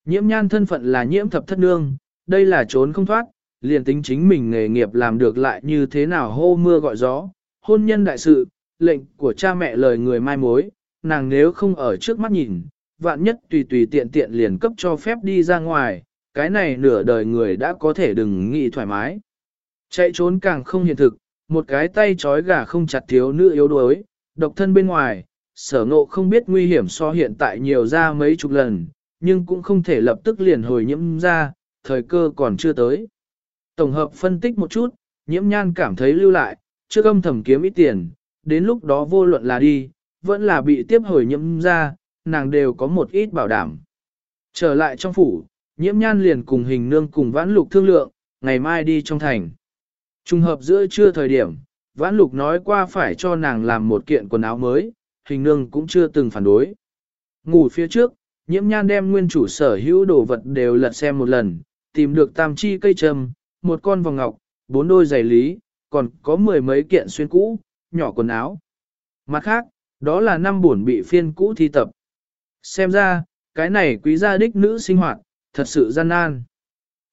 Nhiễm nhan thân phận là nhiễm thập thất nương, đây là trốn không thoát, liền tính chính mình nghề nghiệp làm được lại như thế nào hô mưa gọi gió, hôn nhân đại sự, lệnh của cha mẹ lời người mai mối, nàng nếu không ở trước mắt nhìn, vạn nhất tùy tùy tiện tiện liền cấp cho phép đi ra ngoài, cái này nửa đời người đã có thể đừng nghĩ thoải mái. Chạy trốn càng không hiện thực, một cái tay trói gà không chặt thiếu nữ yếu đuối, độc thân bên ngoài, sở ngộ không biết nguy hiểm so hiện tại nhiều ra mấy chục lần, nhưng cũng không thể lập tức liền hồi nhiễm ra, thời cơ còn chưa tới. Tổng hợp phân tích một chút, nhiễm nhan cảm thấy lưu lại, trước âm thầm kiếm ít tiền, đến lúc đó vô luận là đi, vẫn là bị tiếp hồi nhiễm ra, nàng đều có một ít bảo đảm. Trở lại trong phủ, nhiễm nhan liền cùng hình nương cùng vãn lục thương lượng, ngày mai đi trong thành. Trùng hợp giữa trưa thời điểm, vãn lục nói qua phải cho nàng làm một kiện quần áo mới, hình nương cũng chưa từng phản đối. Ngủ phía trước, nhiễm nhan đem nguyên chủ sở hữu đồ vật đều lật xem một lần, tìm được tam chi cây trầm, một con vòng ngọc, bốn đôi giày lý, còn có mười mấy kiện xuyên cũ, nhỏ quần áo. Mặt khác, đó là năm buồn bị phiên cũ thi tập. Xem ra, cái này quý gia đích nữ sinh hoạt, thật sự gian nan.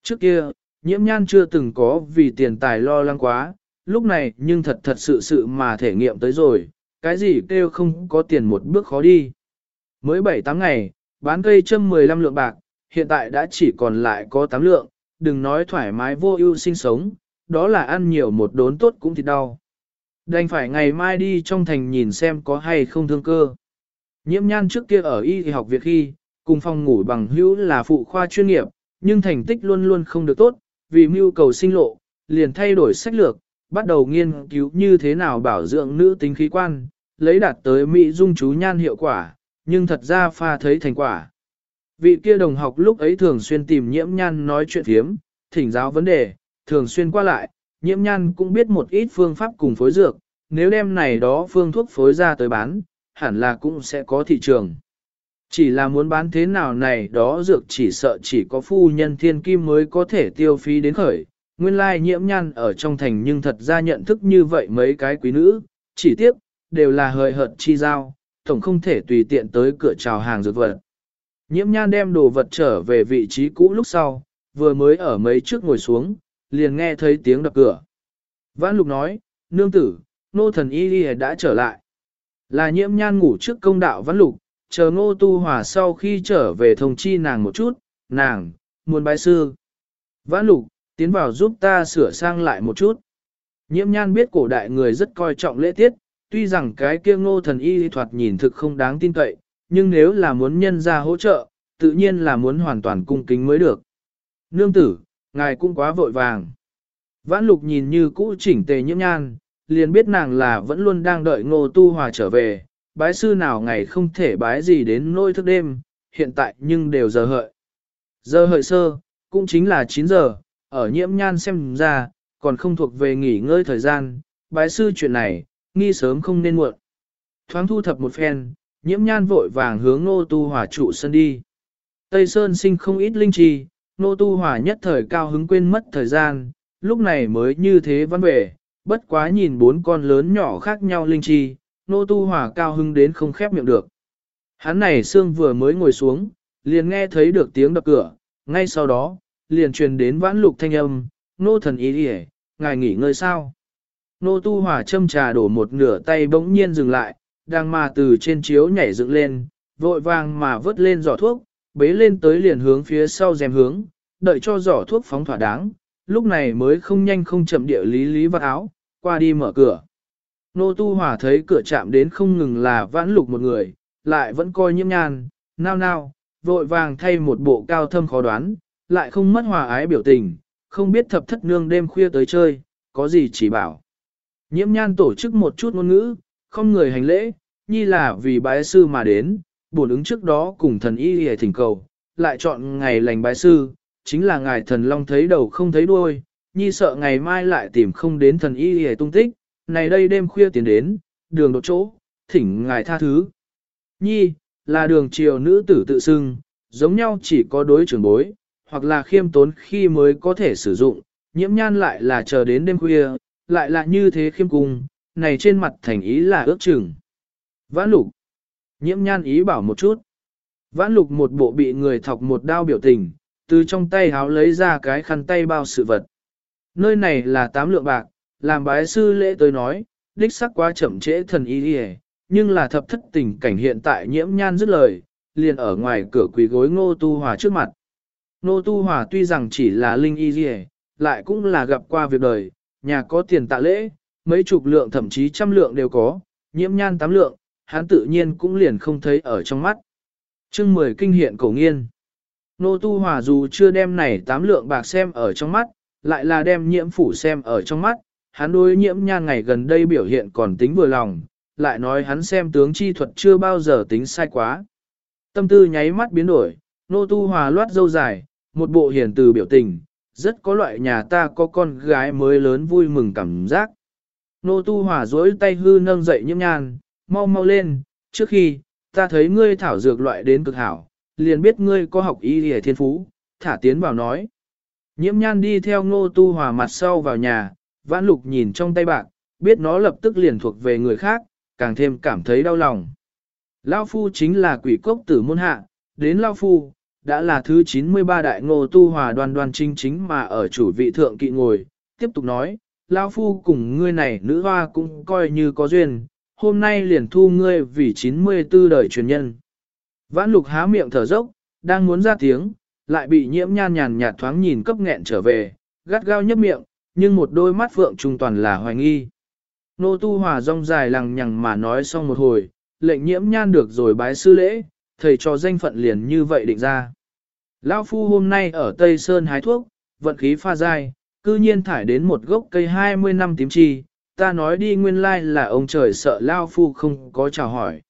Trước kia, nhiễm nhan chưa từng có vì tiền tài lo lắng quá, lúc này nhưng thật thật sự sự mà thể nghiệm tới rồi, cái gì kêu không có tiền một bước khó đi. Mới 7-8 ngày, bán cây châm 15 lượng bạc, hiện tại đã chỉ còn lại có 8 lượng, đừng nói thoải mái vô ưu sinh sống, đó là ăn nhiều một đốn tốt cũng thì đau. Đành phải ngày mai đi trong thành nhìn xem có hay không thương cơ. Nhiễm nhan trước kia ở y học việc khi, cùng phòng ngủ bằng hữu là phụ khoa chuyên nghiệp, nhưng thành tích luôn luôn không được tốt, vì mưu cầu sinh lộ, liền thay đổi sách lược, bắt đầu nghiên cứu như thế nào bảo dưỡng nữ tính khí quan, lấy đạt tới mỹ dung chú nhan hiệu quả, nhưng thật ra pha thấy thành quả. Vị kia đồng học lúc ấy thường xuyên tìm nhiễm nhan nói chuyện thiếm, thỉnh giáo vấn đề, thường xuyên qua lại, nhiễm nhan cũng biết một ít phương pháp cùng phối dược, nếu đem này đó phương thuốc phối ra tới bán, hẳn là cũng sẽ có thị trường. Chỉ là muốn bán thế nào này đó dược chỉ sợ chỉ có phu nhân thiên kim mới có thể tiêu phí đến khởi. Nguyên lai nhiễm nhan ở trong thành nhưng thật ra nhận thức như vậy mấy cái quý nữ, chỉ tiếp, đều là hời hợt chi giao, tổng không thể tùy tiện tới cửa chào hàng dược vật. Nhiễm nhan đem đồ vật trở về vị trí cũ lúc sau, vừa mới ở mấy trước ngồi xuống, liền nghe thấy tiếng đập cửa. Vãn lục nói, nương tử, nô thần y đã trở lại. Là nhiễm nhan ngủ trước công đạo vãn lục, chờ ngô tu hòa sau khi trở về thông chi nàng một chút, nàng, muốn bái sư. Vãn lục, tiến vào giúp ta sửa sang lại một chút. Nhiễm nhan biết cổ đại người rất coi trọng lễ tiết, tuy rằng cái kia ngô thần y thoạt nhìn thực không đáng tin cậy, nhưng nếu là muốn nhân ra hỗ trợ, tự nhiên là muốn hoàn toàn cung kính mới được. Nương tử, ngài cũng quá vội vàng. Vãn lục nhìn như cũ chỉnh tề nhiễm nhan, liền biết nàng là vẫn luôn đang đợi ngô tu hòa trở về, bái sư nào ngày không thể bái gì đến nôi thức đêm, hiện tại nhưng đều giờ hợi. Giờ hợi sơ, cũng chính là 9 giờ, ở nhiễm nhan xem ra, còn không thuộc về nghỉ ngơi thời gian, bái sư chuyện này, nghi sớm không nên muộn. Thoáng thu thập một phen, nhiễm nhan vội vàng hướng nô tu hỏa trụ sân đi. Tây Sơn sinh không ít linh trì, nô tu hỏa nhất thời cao hứng quên mất thời gian, lúc này mới như thế văn về, bất quá nhìn bốn con lớn nhỏ khác nhau linh trì, nô tu hòa cao hưng đến không khép miệng được. Hắn này xương vừa mới ngồi xuống, liền nghe thấy được tiếng đập cửa, ngay sau đó, liền truyền đến vãn lục thanh âm, nô thần ý đi ngài nghỉ ngơi sao. Nô tu hòa châm trà đổ một nửa tay bỗng nhiên dừng lại, đang mà từ trên chiếu nhảy dựng lên, vội vàng mà vớt lên giỏ thuốc, bế lên tới liền hướng phía sau dèm hướng, đợi cho giỏ thuốc phóng thỏa đáng, lúc này mới không nhanh không chậm địa lý lý vắt áo, qua đi mở cửa. Nô Tu Hòa thấy cửa chạm đến không ngừng là vãn lục một người, lại vẫn coi nhiễm nhan, nao nao, vội vàng thay một bộ cao thâm khó đoán, lại không mất hòa ái biểu tình, không biết thập thất nương đêm khuya tới chơi, có gì chỉ bảo. Nhiễm nhan tổ chức một chút ngôn ngữ, không người hành lễ, nhi là vì bái sư mà đến, bổn ứng trước đó cùng thần y hề thỉnh cầu, lại chọn ngày lành bái sư, chính là ngài thần long thấy đầu không thấy đuôi, nhi sợ ngày mai lại tìm không đến thần y hề tung tích, này đây đêm khuya tiến đến, đường đột chỗ, thỉnh ngài tha thứ. Nhi, là đường triều nữ tử tự xưng, giống nhau chỉ có đối trưởng bối, hoặc là khiêm tốn khi mới có thể sử dụng, nhiễm nhan lại là chờ đến đêm khuya, lại là như thế khiêm cung, này trên mặt thành ý là ước chừng. Vãn lục, nhiễm nhan ý bảo một chút. Vãn lục một bộ bị người thọc một đao biểu tình, từ trong tay háo lấy ra cái khăn tay bao sự vật. Nơi này là tám lượng bạc, làm bái sư lễ tới nói, đích sắc quá chậm trễ thần y đi nhưng là thập thất tình cảnh hiện tại nhiễm nhan dứt lời, liền ở ngoài cửa quỳ gối ngô tu hòa trước mặt. Ngô tu hòa tuy rằng chỉ là linh y đi lại cũng là gặp qua việc đời, nhà có tiền tạ lễ, mấy chục lượng thậm chí trăm lượng đều có, nhiễm nhan tám lượng, hắn tự nhiên cũng liền không thấy ở trong mắt. chương mười kinh hiện cổ nghiên. Nô Tu Hòa dù chưa đem này tám lượng bạc xem ở trong mắt, lại là đem nhiễm phủ xem ở trong mắt, hắn đối nhiễm nhan ngày gần đây biểu hiện còn tính vừa lòng, lại nói hắn xem tướng chi thuật chưa bao giờ tính sai quá. Tâm tư nháy mắt biến đổi, nô tu hòa loát dâu dài, một bộ hiền từ biểu tình, rất có loại nhà ta có con gái mới lớn vui mừng cảm giác. Nô tu hòa dối tay hư nâng dậy nhiễm nhan, mau mau lên, trước khi, ta thấy ngươi thảo dược loại đến cực hảo, liền biết ngươi có học y hề thiên phú, thả tiến vào nói. Nhiễm nhan đi theo ngô tu hòa mặt sau vào nhà, vãn lục nhìn trong tay bạc, biết nó lập tức liền thuộc về người khác, càng thêm cảm thấy đau lòng. Lao phu chính là quỷ cốc tử môn hạ, đến Lao phu, đã là thứ 93 đại ngô tu hòa đoàn đoàn chính chính mà ở chủ vị thượng kỵ ngồi, tiếp tục nói, Lao phu cùng ngươi này nữ hoa cũng coi như có duyên, hôm nay liền thu ngươi vì 94 đời truyền nhân. Vãn lục há miệng thở dốc, đang muốn ra tiếng, lại bị nhiễm nhan nhàn nhạt thoáng nhìn cấp nghẹn trở về, gắt gao nhấp miệng, nhưng một đôi mắt phượng trung toàn là hoài nghi. Nô tu hòa rong dài lằng nhằng mà nói xong một hồi, lệnh nhiễm nhan được rồi bái sư lễ, thầy cho danh phận liền như vậy định ra. Lão phu hôm nay ở Tây Sơn hái thuốc, vận khí pha dai, cư nhiên thải đến một gốc cây 20 năm tím chi, ta nói đi nguyên lai là ông trời sợ Lao phu không có chào hỏi.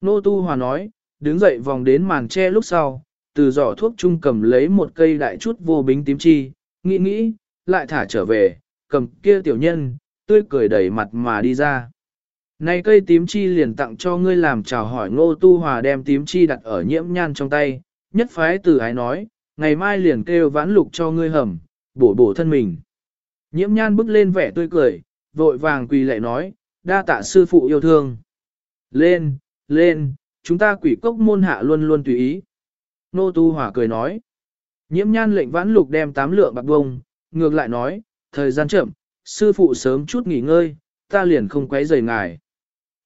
Nô tu hòa nói, đứng dậy vòng đến màn tre lúc sau, từ giỏ thuốc trung cầm lấy một cây đại chút vô bính tím chi, nghĩ nghĩ, lại thả trở về, cầm kia tiểu nhân, tươi cười đẩy mặt mà đi ra. Này cây tím chi liền tặng cho ngươi làm chào hỏi ngô tu hòa đem tím chi đặt ở nhiễm nhan trong tay, nhất phái từ ái nói, ngày mai liền kêu vãn lục cho ngươi hầm, bổ bổ thân mình. Nhiễm nhan bước lên vẻ tươi cười, vội vàng quỳ lạy nói, đa tạ sư phụ yêu thương. Lên, lên, chúng ta quỷ cốc môn hạ luôn luôn tùy ý. Nô Tu Hỏa cười nói. Nhiễm nhan lệnh vãn lục đem tám lượng bạc bông, ngược lại nói, thời gian chậm, sư phụ sớm chút nghỉ ngơi, ta liền không quấy rầy ngài.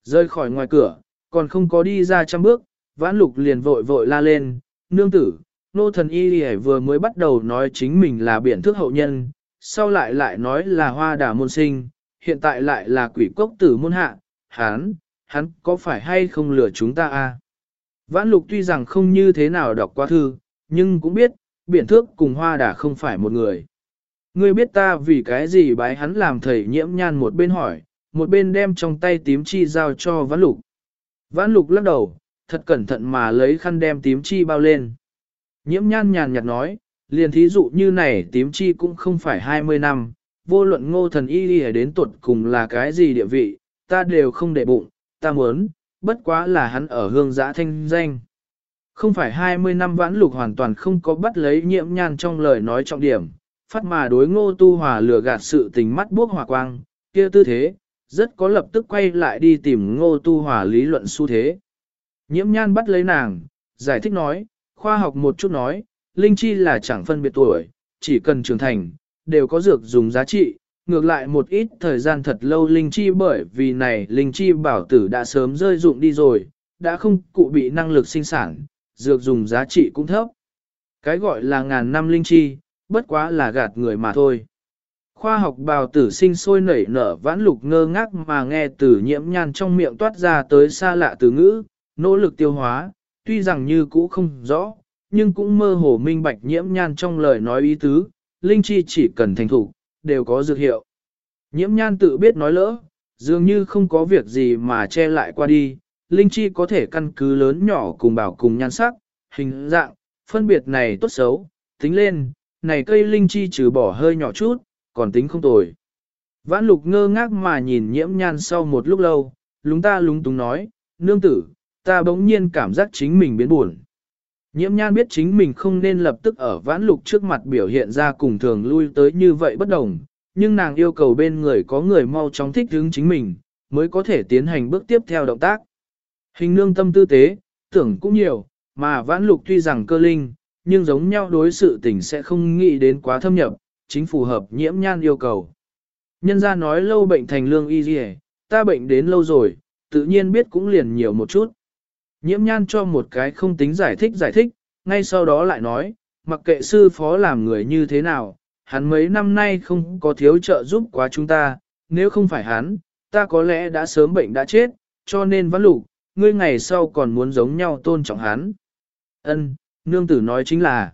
Rơi khỏi ngoài cửa, còn không có đi ra trăm bước, vãn lục liền vội vội la lên, nương tử, nô thần y lì vừa mới bắt đầu nói chính mình là biển thước hậu nhân, sau lại lại nói là hoa đà môn sinh, hiện tại lại là quỷ cốc tử môn hạ, hán, hắn có phải hay không lừa chúng ta a? Vãn lục tuy rằng không như thế nào đọc qua thư, nhưng cũng biết, biển thước cùng hoa đà không phải một người. Ngươi biết ta vì cái gì bái hắn làm thầy nhiễm nhan một bên hỏi, một bên đem trong tay tím chi giao cho vãn lục. Vãn lục lắc đầu, thật cẩn thận mà lấy khăn đem tím chi bao lên. Nhiễm nhan nhàn nhạt nói, liền thí dụ như này tím chi cũng không phải 20 năm, vô luận ngô thần y đi đến tuột cùng là cái gì địa vị, ta đều không để bụng, ta muốn, bất quá là hắn ở hương giã thanh danh. Không phải 20 năm vãn lục hoàn toàn không có bắt lấy nhiễm nhan trong lời nói trọng điểm, phát mà đối ngô tu hòa lừa gạt sự tình mắt buốc hỏa quang, kia tư thế, rất có lập tức quay lại đi tìm ngô tu hòa lý luận xu thế. Nhiễm nhan bắt lấy nàng, giải thích nói, khoa học một chút nói, linh chi là chẳng phân biệt tuổi, chỉ cần trưởng thành, đều có dược dùng giá trị, ngược lại một ít thời gian thật lâu linh chi bởi vì này linh chi bảo tử đã sớm rơi dụng đi rồi, đã không cụ bị năng lực sinh sản, dược dùng giá trị cũng thấp. Cái gọi là ngàn năm linh chi, bất quá là gạt người mà thôi. Khoa học bào tử sinh sôi nảy nở vãn lục ngơ ngác mà nghe từ nhiễm nhan trong miệng toát ra tới xa lạ từ ngữ, nỗ lực tiêu hóa, tuy rằng như cũ không rõ, nhưng cũng mơ hồ minh bạch nhiễm nhan trong lời nói ý tứ, linh chi chỉ cần thành thủ, đều có dược hiệu. Nhiễm nhan tự biết nói lỡ, dường như không có việc gì mà che lại qua đi, linh chi có thể căn cứ lớn nhỏ cùng bảo cùng nhan sắc, hình dạng, phân biệt này tốt xấu, tính lên, này cây linh chi trừ bỏ hơi nhỏ chút, còn tính không tồi. Vãn lục ngơ ngác mà nhìn nhiễm nhan sau một lúc lâu, lúng ta lúng túng nói, nương tử, ta bỗng nhiên cảm giác chính mình biến buồn. Nhiễm nhan biết chính mình không nên lập tức ở vãn lục trước mặt biểu hiện ra cùng thường lui tới như vậy bất đồng, nhưng nàng yêu cầu bên người có người mau chóng thích hướng chính mình, mới có thể tiến hành bước tiếp theo động tác. Hình nương tâm tư tế, tưởng cũng nhiều, mà vãn lục tuy rằng cơ linh, nhưng giống nhau đối sự tình sẽ không nghĩ đến quá thâm nhập, chính phù hợp nhiễm nhan yêu cầu. Nhân ra nói lâu bệnh thành lương y gì ta bệnh đến lâu rồi, tự nhiên biết cũng liền nhiều một chút. Nhiễm nhan cho một cái không tính giải thích giải thích, ngay sau đó lại nói, mặc kệ sư phó làm người như thế nào, hắn mấy năm nay không có thiếu trợ giúp quá chúng ta, nếu không phải hắn, ta có lẽ đã sớm bệnh đã chết, cho nên vãn lục, ngươi ngày sau còn muốn giống nhau tôn trọng hắn. Ân, nương tử nói chính là,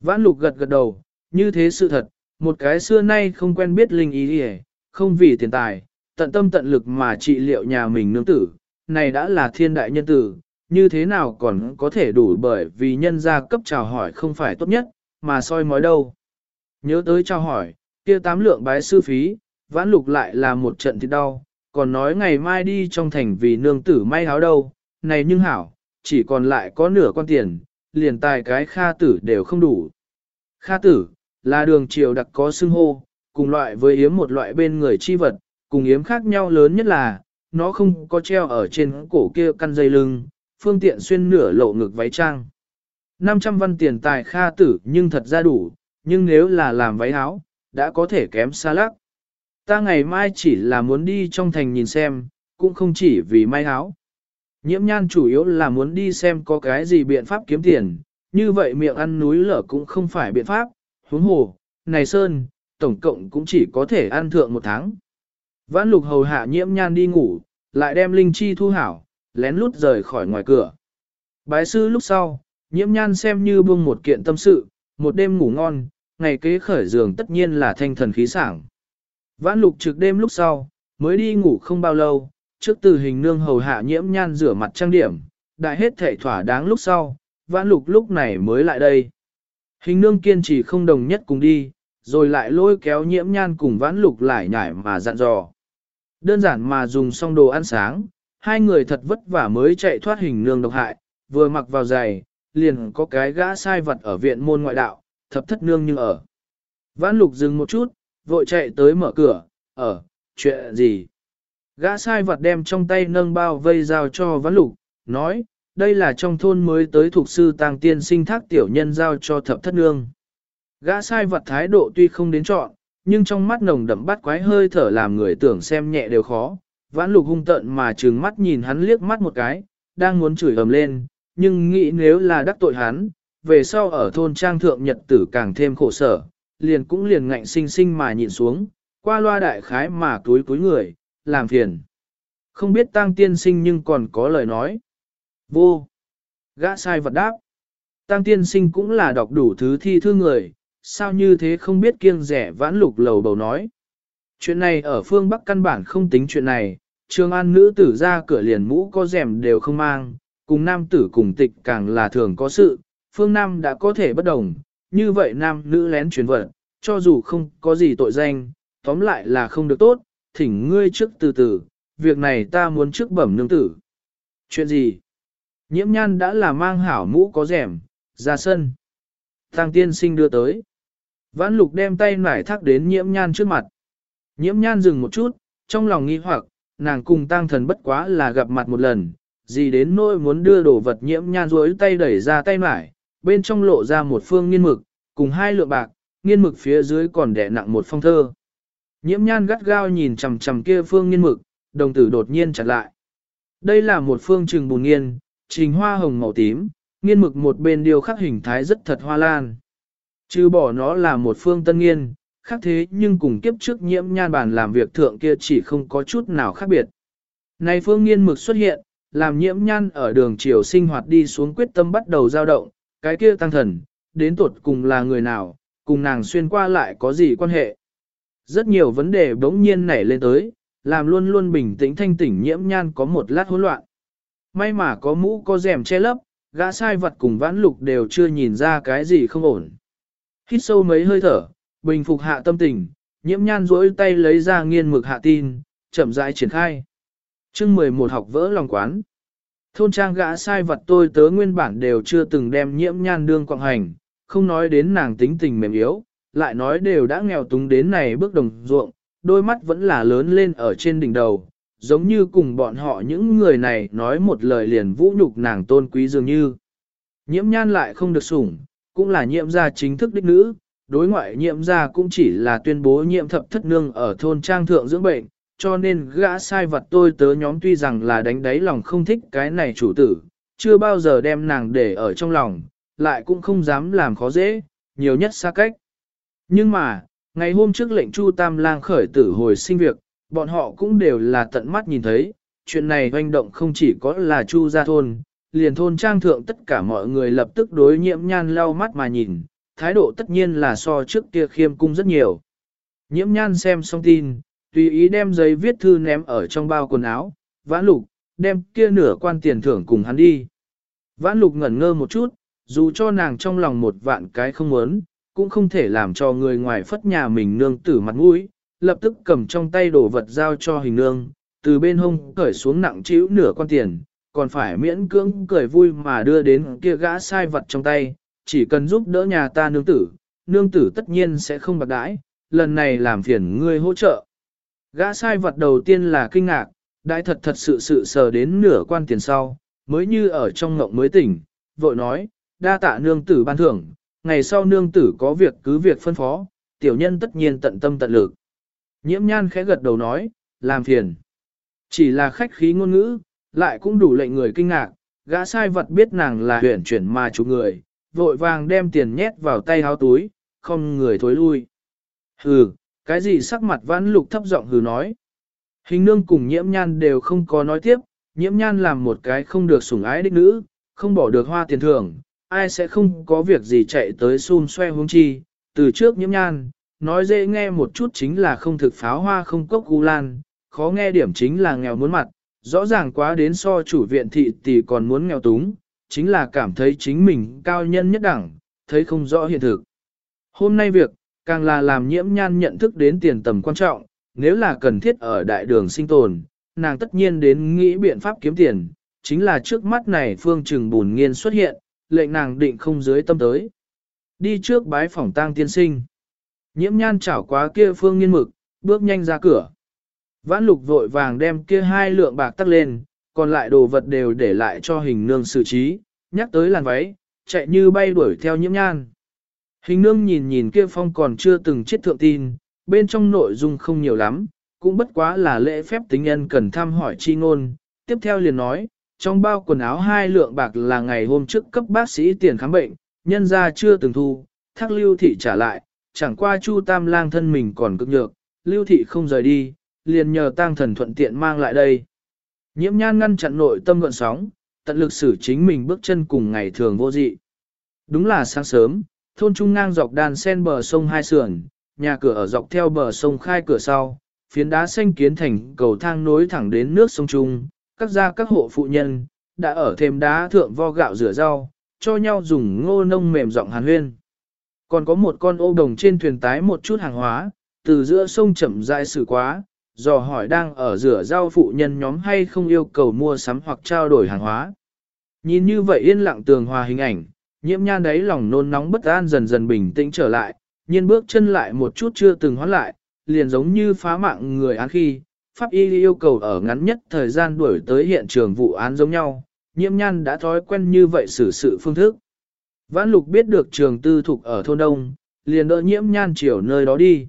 vãn lục gật gật đầu, như thế sự thật, một cái xưa nay không quen biết linh ý đi không vì tiền tài, tận tâm tận lực mà trị liệu nhà mình nương tử, này đã là thiên đại nhân tử, như thế nào còn có thể đủ bởi vì nhân gia cấp chào hỏi không phải tốt nhất, mà soi mói đâu. Nhớ tới chào hỏi, kia tám lượng bái sư phí, vãn lục lại là một trận thì đau, còn nói ngày mai đi trong thành vì nương tử may áo đâu, này nhưng hảo, chỉ còn lại có nửa con tiền, liền tài cái kha tử đều không đủ. Kha tử, là đường triều đặc có xưng hô, cùng loại với yếm một loại bên người chi vật, cùng yếm khác nhau lớn nhất là, nó không có treo ở trên cổ kia căn dây lưng, phương tiện xuyên nửa lộ ngực váy trang. 500 văn tiền tài kha tử nhưng thật ra đủ, nhưng nếu là làm váy áo, đã có thể kém xa lắc. Ta ngày mai chỉ là muốn đi trong thành nhìn xem, cũng không chỉ vì may áo. Nhiễm nhan chủ yếu là muốn đi xem có cái gì biện pháp kiếm tiền, như vậy miệng ăn núi lở cũng không phải biện pháp, huống hồ, này Sơn, tổng cộng cũng chỉ có thể ăn thượng một tháng. Vãn lục hầu hạ nhiễm nhan đi ngủ, lại đem linh chi thu hảo, lén lút rời khỏi ngoài cửa. Bái sư lúc sau, nhiễm nhan xem như buông một kiện tâm sự, một đêm ngủ ngon, ngày kế khởi giường tất nhiên là thanh thần khí sảng. Vãn lục trực đêm lúc sau, mới đi ngủ không bao lâu, trước từ hình nương hầu hạ nhiễm nhan rửa mặt trang điểm, đại hết thể thỏa đáng lúc sau, vãn lục lúc này mới lại đây. Hình nương kiên trì không đồng nhất cùng đi, rồi lại lôi kéo nhiễm nhan cùng vãn lục lại nhảy mà dặn dò. Đơn giản mà dùng xong đồ ăn sáng, hai người thật vất vả mới chạy thoát hình nương độc hại, vừa mặc vào giày, liền có cái gã sai vật ở viện môn ngoại đạo, thập thất nương như ở. Vãn lục dừng một chút, vội chạy tới mở cửa, ở, chuyện gì? Gã sai vật đem trong tay nâng bao vây giao cho vãn lục, nói, đây là trong thôn mới tới thuộc sư tàng tiên sinh thác tiểu nhân giao cho thập thất nương. Gã sai vật thái độ tuy không đến chọn, nhưng trong mắt nồng đậm bắt quái hơi thở làm người tưởng xem nhẹ đều khó. Vãn lục hung tận mà trừng mắt nhìn hắn liếc mắt một cái, đang muốn chửi ầm lên, nhưng nghĩ nếu là đắc tội hắn, về sau ở thôn trang thượng nhật tử càng thêm khổ sở, liền cũng liền ngạnh sinh sinh mà nhìn xuống, qua loa đại khái mà túi túi người, làm phiền. Không biết tăng tiên sinh nhưng còn có lời nói. Vô. Gã sai vật đáp. Tăng tiên sinh cũng là đọc đủ thứ thi thư người, sao như thế không biết kiêng rẻ vãn lục lầu bầu nói. Chuyện này ở phương Bắc căn bản không tính chuyện này, trường an nữ tử ra cửa liền mũ có rèm đều không mang, cùng nam tử cùng tịch càng là thường có sự, phương Nam đã có thể bất đồng, như vậy nam nữ lén truyền vật, cho dù không có gì tội danh, tóm lại là không được tốt, thỉnh ngươi trước từ từ, việc này ta muốn trước bẩm nương tử. Chuyện gì? Nhiễm nhan đã là mang hảo mũ có rẻm, ra sân. Tăng tiên sinh đưa tới. Vãn lục đem tay nải thác đến nhiễm nhan trước mặt. Nhiễm nhan dừng một chút, trong lòng nghi hoặc, nàng cùng tăng thần bất quá là gặp mặt một lần, gì đến nỗi muốn đưa đồ vật nhiễm nhan rối tay đẩy ra tay nải, bên trong lộ ra một phương nghiên mực, cùng hai lượng bạc, nghiên mực phía dưới còn đẻ nặng một phong thơ. Nhiễm nhan gắt gao nhìn chằm chằm kia phương nghiên mực, đồng tử đột nhiên chặt lại. Đây là một phương trừng bùn nghiên, trình hoa hồng màu tím, nghiên mực một bên điều khắc hình thái rất thật hoa lan. Chứ bỏ nó là một phương tân nghiên, khác thế nhưng cùng kiếp trước nhiễm nhan bản làm việc thượng kia chỉ không có chút nào khác biệt. Này phương nghiên mực xuất hiện, làm nhiễm nhan ở đường chiều sinh hoạt đi xuống quyết tâm bắt đầu dao động, cái kia tăng thần, đến tuột cùng là người nào, cùng nàng xuyên qua lại có gì quan hệ. Rất nhiều vấn đề bỗng nhiên nảy lên tới, làm luôn luôn bình tĩnh thanh tỉnh nhiễm nhan có một lát hỗn loạn. May mà có mũ có rèm che lấp, gã sai vật cùng vãn lục đều chưa nhìn ra cái gì không ổn. Hít sâu mấy hơi thở, bình phục hạ tâm tình, nhiễm nhan duỗi tay lấy ra nghiên mực hạ tin, chậm rãi triển khai. chương 11 học vỡ lòng quán. Thôn trang gã sai vật tôi tớ nguyên bản đều chưa từng đem nhiễm nhan đương quạng hành, không nói đến nàng tính tình mềm yếu, lại nói đều đã nghèo túng đến này bước đồng ruộng, đôi mắt vẫn là lớn lên ở trên đỉnh đầu, giống như cùng bọn họ những người này nói một lời liền vũ nhục nàng tôn quý dường như. Nhiễm nhan lại không được sủng, cũng là nhiễm gia chính thức đích nữ, đối ngoại nhiễm gia cũng chỉ là tuyên bố nhiễm thập thất nương ở thôn trang thượng dưỡng bệnh, cho nên gã sai vật tôi tớ nhóm tuy rằng là đánh đáy lòng không thích cái này chủ tử, chưa bao giờ đem nàng để ở trong lòng, lại cũng không dám làm khó dễ, nhiều nhất xa cách. Nhưng mà, ngày hôm trước lệnh Chu Tam Lang khởi tử hồi sinh việc, bọn họ cũng đều là tận mắt nhìn thấy, chuyện này hoành động không chỉ có là Chu gia thôn, liền thôn trang thượng tất cả mọi người lập tức đối nhiễm nhan lau mắt mà nhìn, thái độ tất nhiên là so trước kia khiêm cung rất nhiều. Nhiễm nhan xem xong tin, tùy ý đem giấy viết thư ném ở trong bao quần áo, vãn lục, đem kia nửa quan tiền thưởng cùng hắn đi. Vãn lục ngẩn ngơ một chút, dù cho nàng trong lòng một vạn cái không muốn, cũng không thể làm cho người ngoài phất nhà mình nương tử mặt mũi, lập tức cầm trong tay đồ vật giao cho hình nương, từ bên hông cởi xuống nặng chịu nửa con tiền, còn phải miễn cưỡng cười vui mà đưa đến kia gã sai vật trong tay, chỉ cần giúp đỡ nhà ta nương tử, nương tử tất nhiên sẽ không bạc đãi, lần này làm phiền ngươi hỗ trợ. Gã sai vật đầu tiên là kinh ngạc, đại thật thật sự sự sờ đến nửa quan tiền sau, mới như ở trong ngộng mới tỉnh, vội nói, đa tạ nương tử ban thưởng, ngày sau nương tử có việc cứ việc phân phó, tiểu nhân tất nhiên tận tâm tận lực. Nhiễm nhan khẽ gật đầu nói, làm phiền. Chỉ là khách khí ngôn ngữ, lại cũng đủ lệnh người kinh ngạc, gã sai vật biết nàng là huyển chuyển mà chủ người, vội vàng đem tiền nhét vào tay háo túi, không người thối lui. Hừ, cái gì sắc mặt vãn lục thấp giọng hừ nói. Hình nương cùng nhiễm nhan đều không có nói tiếp, nhiễm nhan làm một cái không được sủng ái đích nữ, không bỏ được hoa tiền thưởng, ai sẽ không có việc gì chạy tới xun xoe hướng chi, từ trước nhiễm nhan, nói dễ nghe một chút chính là không thực pháo hoa không cốc gu lan, khó nghe điểm chính là nghèo muốn mặt, rõ ràng quá đến so chủ viện thị tỷ còn muốn nghèo túng, chính là cảm thấy chính mình cao nhân nhất đẳng, thấy không rõ hiện thực. Hôm nay việc, càng là làm nhiễm nhan nhận thức đến tiền tầm quan trọng, nếu là cần thiết ở đại đường sinh tồn, nàng tất nhiên đến nghĩ biện pháp kiếm tiền, chính là trước mắt này phương trừng bùn nghiên xuất hiện, lệnh nàng định không dưới tâm tới. Đi trước bái phòng tang tiên sinh. Nhiễm nhan chảo quá kia phương nghiên mực, bước nhanh ra cửa. Vãn lục vội vàng đem kia hai lượng bạc tắt lên, còn lại đồ vật đều để lại cho hình nương xử trí, nhắc tới làn váy, chạy như bay đuổi theo nhiễm nhan. Hình nương nhìn nhìn kia phong còn chưa từng chết thượng tin, bên trong nội dung không nhiều lắm, cũng bất quá là lễ phép tính nhân cần thăm hỏi chi ngôn. Tiếp theo liền nói, trong bao quần áo hai lượng bạc là ngày hôm trước cấp bác sĩ tiền khám bệnh, nhân ra chưa từng thu, thác lưu thị trả lại, chẳng qua chu tam lang thân mình còn cực nhược, lưu thị không rời đi, liền nhờ tang thần thuận tiện mang lại đây. Nhiễm nhan ngăn chặn nội tâm gợn sóng, tận lực xử chính mình bước chân cùng ngày thường vô dị. Đúng là sáng sớm, thôn trung ngang dọc đàn sen bờ sông hai sườn, nhà cửa ở dọc theo bờ sông khai cửa sau, phiến đá xanh kiến thành cầu thang nối thẳng đến nước sông Trung, các gia các hộ phụ nhân, đã ở thêm đá thượng vo gạo rửa rau, cho nhau dùng ngô nông mềm giọng hàn huyên. Còn có một con ô đồng trên thuyền tái một chút hàng hóa, từ giữa sông chậm rãi xử quá, dò hỏi đang ở rửa rau phụ nhân nhóm hay không yêu cầu mua sắm hoặc trao đổi hàng hóa. Nhìn như vậy yên lặng tường hòa hình ảnh, nhiễm nhan đấy lòng nôn nóng bất an dần dần bình tĩnh trở lại, nhiên bước chân lại một chút chưa từng hoán lại, liền giống như phá mạng người án khi, pháp y yêu cầu ở ngắn nhất thời gian đuổi tới hiện trường vụ án giống nhau, nhiễm nhan đã thói quen như vậy xử sự phương thức. Vãn lục biết được trường tư thục ở thôn đông, liền đỡ nhiễm nhan chiều nơi đó đi.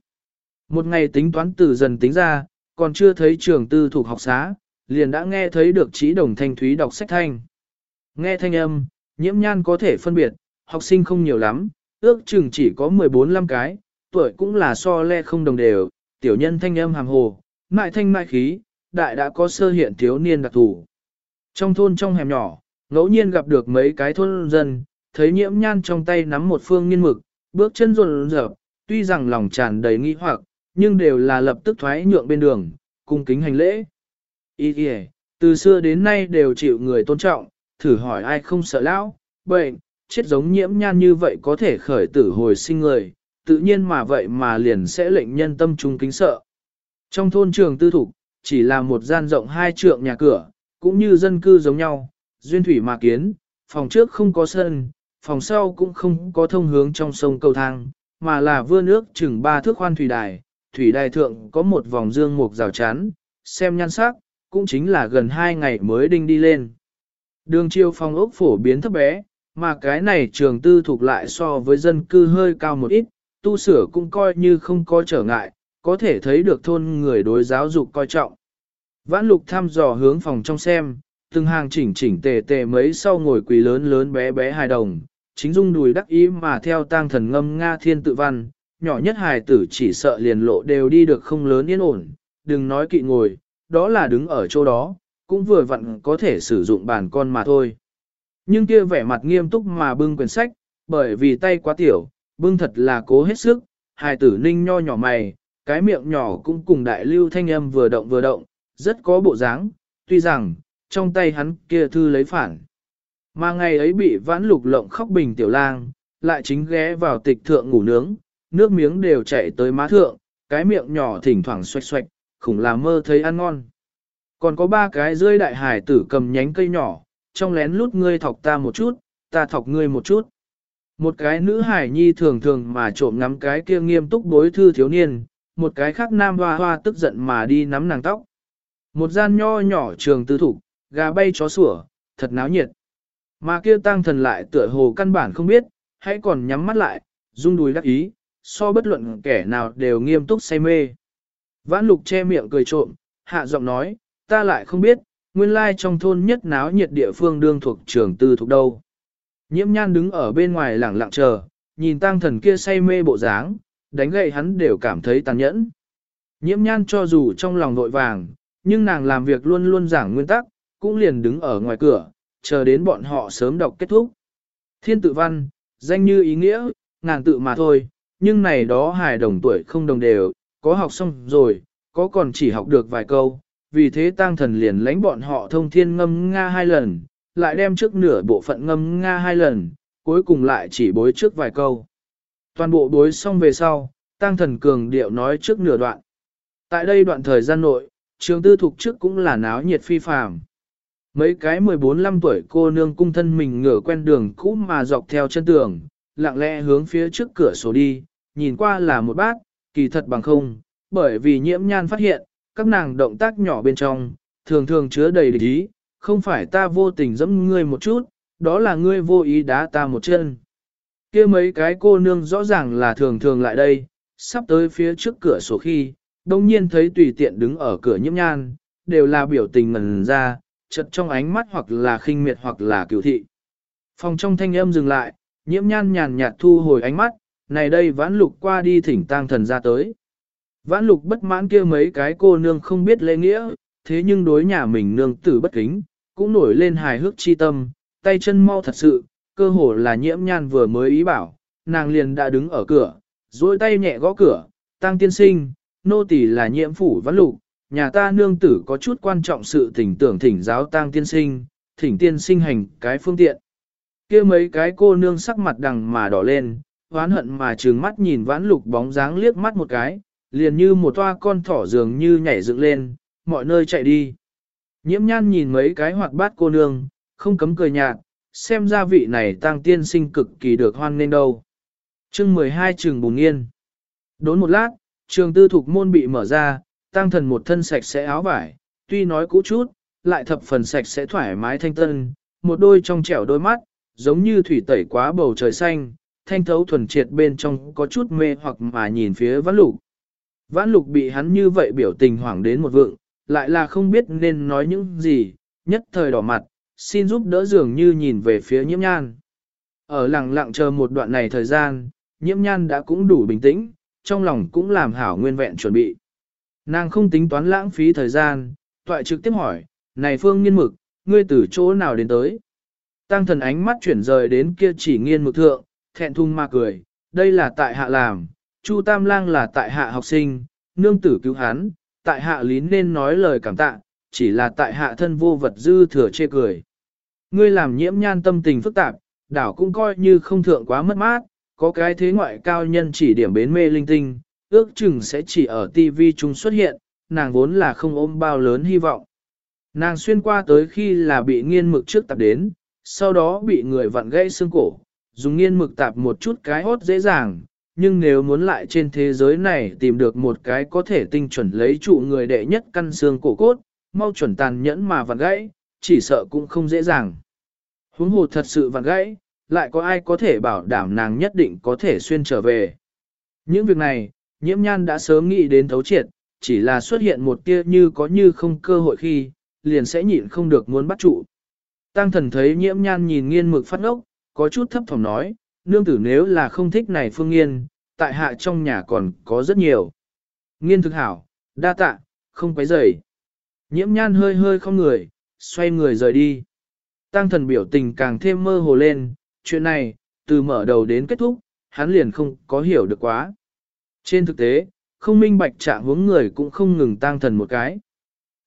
Một ngày tính toán từ dần tính ra, còn chưa thấy trường tư thuộc học xá, liền đã nghe thấy được trí đồng thanh thúy đọc sách thanh. Nghe thanh âm, nhiễm nhan có thể phân biệt, học sinh không nhiều lắm, ước chừng chỉ có 14-15 cái, tuổi cũng là so le không đồng đều, tiểu nhân thanh âm hàm hồ, mại thanh mại khí, đại đã có sơ hiện thiếu niên đặc thủ. Trong thôn trong hẻm nhỏ, ngẫu nhiên gặp được mấy cái thôn dân, thấy nhiễm nhan trong tay nắm một phương nghiên mực, bước chân rộn rợp, tuy rằng lòng tràn đầy nghi hoặc, nhưng đều là lập tức thoái nhượng bên đường, cung kính hành lễ. Ý kìa, từ xưa đến nay đều chịu người tôn trọng, thử hỏi ai không sợ lão, bệnh, chết giống nhiễm nhan như vậy có thể khởi tử hồi sinh người, tự nhiên mà vậy mà liền sẽ lệnh nhân tâm trung kính sợ. Trong thôn trường tư thục, chỉ là một gian rộng hai trượng nhà cửa, cũng như dân cư giống nhau, duyên thủy mà kiến, phòng trước không có sân, phòng sau cũng không có thông hướng trong sông cầu thang, mà là vưa nước chừng ba thước khoan thủy đài, thủy đài thượng có một vòng dương mục rào chắn, xem nhan sắc, cũng chính là gần hai ngày mới đinh đi lên. Đường chiêu phòng ốc phổ biến thấp bé, mà cái này trường tư thuộc lại so với dân cư hơi cao một ít, tu sửa cũng coi như không có trở ngại, có thể thấy được thôn người đối giáo dục coi trọng. Vãn lục thăm dò hướng phòng trong xem, từng hàng chỉnh chỉnh tề tề mấy sau ngồi quỳ lớn lớn bé bé hài đồng, chính dung đùi đắc ý mà theo tang thần ngâm Nga thiên tự văn, nhỏ nhất hài tử chỉ sợ liền lộ đều đi được không lớn yên ổn, đừng nói kỵ ngồi, đó là đứng ở chỗ đó, cũng vừa vặn có thể sử dụng bàn con mà thôi. Nhưng kia vẻ mặt nghiêm túc mà bưng quyển sách, bởi vì tay quá tiểu, bưng thật là cố hết sức, hài tử ninh nho nhỏ mày, cái miệng nhỏ cũng cùng đại lưu thanh âm vừa động vừa động, rất có bộ dáng, tuy rằng, trong tay hắn kia thư lấy phản. Mà ngày ấy bị vãn lục lộng khóc bình tiểu lang, lại chính ghé vào tịch thượng ngủ nướng, nước miếng đều chảy tới má thượng, cái miệng nhỏ thỉnh thoảng xoạch xoạch, khủng là mơ thấy ăn ngon. Còn có ba cái rơi đại hải tử cầm nhánh cây nhỏ, trong lén lút ngươi thọc ta một chút, ta thọc ngươi một chút. Một cái nữ hải nhi thường thường mà trộm ngắm cái kia nghiêm túc bối thư thiếu niên, một cái khác nam hoa hoa tức giận mà đi nắm nàng tóc. Một gian nho nhỏ trường tư thục, gà bay chó sủa, thật náo nhiệt. Mà kia tăng thần lại tựa hồ căn bản không biết, hãy còn nhắm mắt lại, rung đùi đắc ý, so bất luận kẻ nào đều nghiêm túc say mê. Vãn lục che miệng cười trộm, hạ giọng nói, ta lại không biết, nguyên lai trong thôn nhất náo nhiệt địa phương đương thuộc trường tư thuộc đâu. Nhiễm nhan đứng ở bên ngoài lẳng lặng chờ, nhìn tăng thần kia say mê bộ dáng, đánh gậy hắn đều cảm thấy tàn nhẫn. Nhiễm nhan cho dù trong lòng vội vàng, nhưng nàng làm việc luôn luôn giảng nguyên tắc, cũng liền đứng ở ngoài cửa, chờ đến bọn họ sớm đọc kết thúc. Thiên tự văn, danh như ý nghĩa, ngàn tự mà thôi, nhưng này đó hài đồng tuổi không đồng đều, có học xong rồi, có còn chỉ học được vài câu, vì thế tăng thần liền lánh bọn họ thông thiên ngâm Nga hai lần, lại đem trước nửa bộ phận ngâm Nga hai lần, cuối cùng lại chỉ bối trước vài câu. Toàn bộ bối xong về sau, tăng thần cường điệu nói trước nửa đoạn. Tại đây đoạn thời gian nội, trường tư thục trước cũng là náo nhiệt phi phàm. Mấy cái 14-15 tuổi cô nương cung thân mình ngửa quen đường cũ mà dọc theo chân tường, lặng lẽ hướng phía trước cửa sổ đi, nhìn qua là một bát, kỳ thật bằng không, bởi vì nhiễm nhan phát hiện, các nàng động tác nhỏ bên trong, thường thường chứa đầy địch ý, không phải ta vô tình dẫm ngươi một chút, đó là ngươi vô ý đá ta một chân kia mấy cái cô nương rõ ràng là thường thường lại đây, sắp tới phía trước cửa sổ khi, đông nhiên thấy tùy tiện đứng ở cửa nhiễm nhan, đều là biểu tình ngần ra, chật trong ánh mắt hoặc là khinh miệt hoặc là cựu thị. Phòng trong thanh âm dừng lại, nhiễm nhan nhàn nhạt thu hồi ánh mắt, này đây vãn lục qua đi thỉnh tang thần ra tới. Vãn lục bất mãn kia mấy cái cô nương không biết lễ nghĩa, thế nhưng đối nhà mình nương tử bất kính, cũng nổi lên hài hước chi tâm, tay chân mau thật sự, cơ hồ là nhiễm nhan vừa mới ý bảo, nàng liền đã đứng ở cửa, duỗi tay nhẹ gõ cửa, tăng tiên sinh, nô tỳ là nhiễm phủ Văn lục, nhà ta nương tử có chút quan trọng sự thỉnh tưởng thỉnh giáo tang tiên sinh, thỉnh tiên sinh hành cái phương tiện. kia mấy cái cô nương sắc mặt đằng mà đỏ lên, oán hận mà trừng mắt nhìn vãn lục bóng dáng liếc mắt một cái, liền như một toa con thỏ dường như nhảy dựng lên, mọi nơi chạy đi. Nhiễm nhan nhìn mấy cái hoạt bát cô nương, không cấm cười nhạt, xem ra vị này tăng tiên sinh cực kỳ được hoan nên đâu. chương 12 trường bùng nghiên. Đốn một lát, trường tư thục môn bị mở ra, tăng thần một thân sạch sẽ áo vải, tuy nói cũ chút, lại thập phần sạch sẽ thoải mái thanh tân, một đôi trong trẻo đôi mắt, giống như thủy tẩy quá bầu trời xanh, thanh thấu thuần triệt bên trong có chút mê hoặc mà nhìn phía vãn lục. Vãn lục bị hắn như vậy biểu tình hoảng đến một vượng, lại là không biết nên nói những gì, nhất thời đỏ mặt, xin giúp đỡ dường như nhìn về phía nhiễm nhan. Ở lặng lặng chờ một đoạn này thời gian, nhiễm nhan đã cũng đủ bình tĩnh, trong lòng cũng làm hảo nguyên vẹn chuẩn bị. Nàng không tính toán lãng phí thời gian, toại trực tiếp hỏi, này phương nghiên mực, ngươi từ chỗ nào đến tới? Tăng thần ánh mắt chuyển rời đến kia chỉ nghiên mực thượng, thẹn thùng mà cười, đây là tại hạ làm, Chu Tam Lang là tại hạ học sinh, nương tử cứu hắn, tại hạ lý nên nói lời cảm tạ, chỉ là tại hạ thân vô vật dư thừa chê cười. Ngươi làm nhiễm nhan tâm tình phức tạp, đảo cũng coi như không thượng quá mất mát, có cái thế ngoại cao nhân chỉ điểm bến mê linh tinh, ước chừng sẽ chỉ ở TV chúng xuất hiện, nàng vốn là không ôm bao lớn hy vọng. Nàng xuyên qua tới khi là bị nghiên mực trước tập đến, sau đó bị người vặn gãy xương cổ, dùng nghiên mực tạp một chút cái hốt dễ dàng, nhưng nếu muốn lại trên thế giới này tìm được một cái có thể tinh chuẩn lấy trụ người đệ nhất căn xương cổ cốt, mau chuẩn tàn nhẫn mà vặn gãy, chỉ sợ cũng không dễ dàng. Huống hồ thật sự vặn gãy, lại có ai có thể bảo đảm nàng nhất định có thể xuyên trở về. Những việc này, nhiễm nhan đã sớm nghĩ đến thấu triệt, chỉ là xuất hiện một tia như có như không cơ hội khi, liền sẽ nhịn không được muốn bắt trụ. Tăng thần thấy nhiễm nhan nhìn nghiên mực phát ốc, có chút thấp thỏm nói, nương tử nếu là không thích này phương nghiên, tại hạ trong nhà còn có rất nhiều. Nghiên thực hảo, đa tạ, không quấy rầy. Nhiễm nhan hơi hơi không người, xoay người rời đi. Tăng thần biểu tình càng thêm mơ hồ lên, chuyện này, từ mở đầu đến kết thúc, hắn liền không có hiểu được quá. Trên thực tế, không minh bạch trạng hướng người cũng không ngừng tăng thần một cái.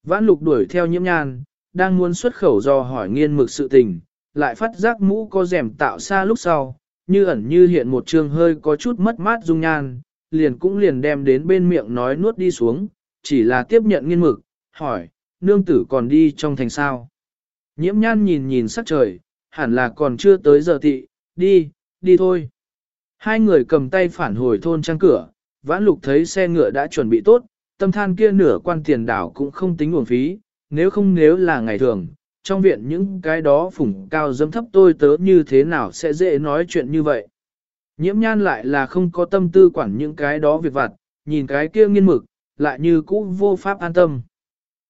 Vãn lục đuổi theo nhiễm nhan, đang muốn xuất khẩu do hỏi nghiên mực sự tình, lại phát giác mũ có rèm tạo xa lúc sau, như ẩn như hiện một trường hơi có chút mất mát dung nhan, liền cũng liền đem đến bên miệng nói nuốt đi xuống, chỉ là tiếp nhận nghiên mực, hỏi, nương tử còn đi trong thành sao. Nhiễm nhan nhìn nhìn sắc trời, hẳn là còn chưa tới giờ tị, đi, đi thôi. Hai người cầm tay phản hồi thôn trang cửa, vãn lục thấy xe ngựa đã chuẩn bị tốt, tâm than kia nửa quan tiền đảo cũng không tính uổng phí, nếu không nếu là ngày thường, trong viện những cái đó phủng cao dâm thấp tôi tớ như thế nào sẽ dễ nói chuyện như vậy. Nhiễm nhan lại là không có tâm tư quản những cái đó việc vặt, nhìn cái kia nghiên mực, lại như cũ vô pháp an tâm.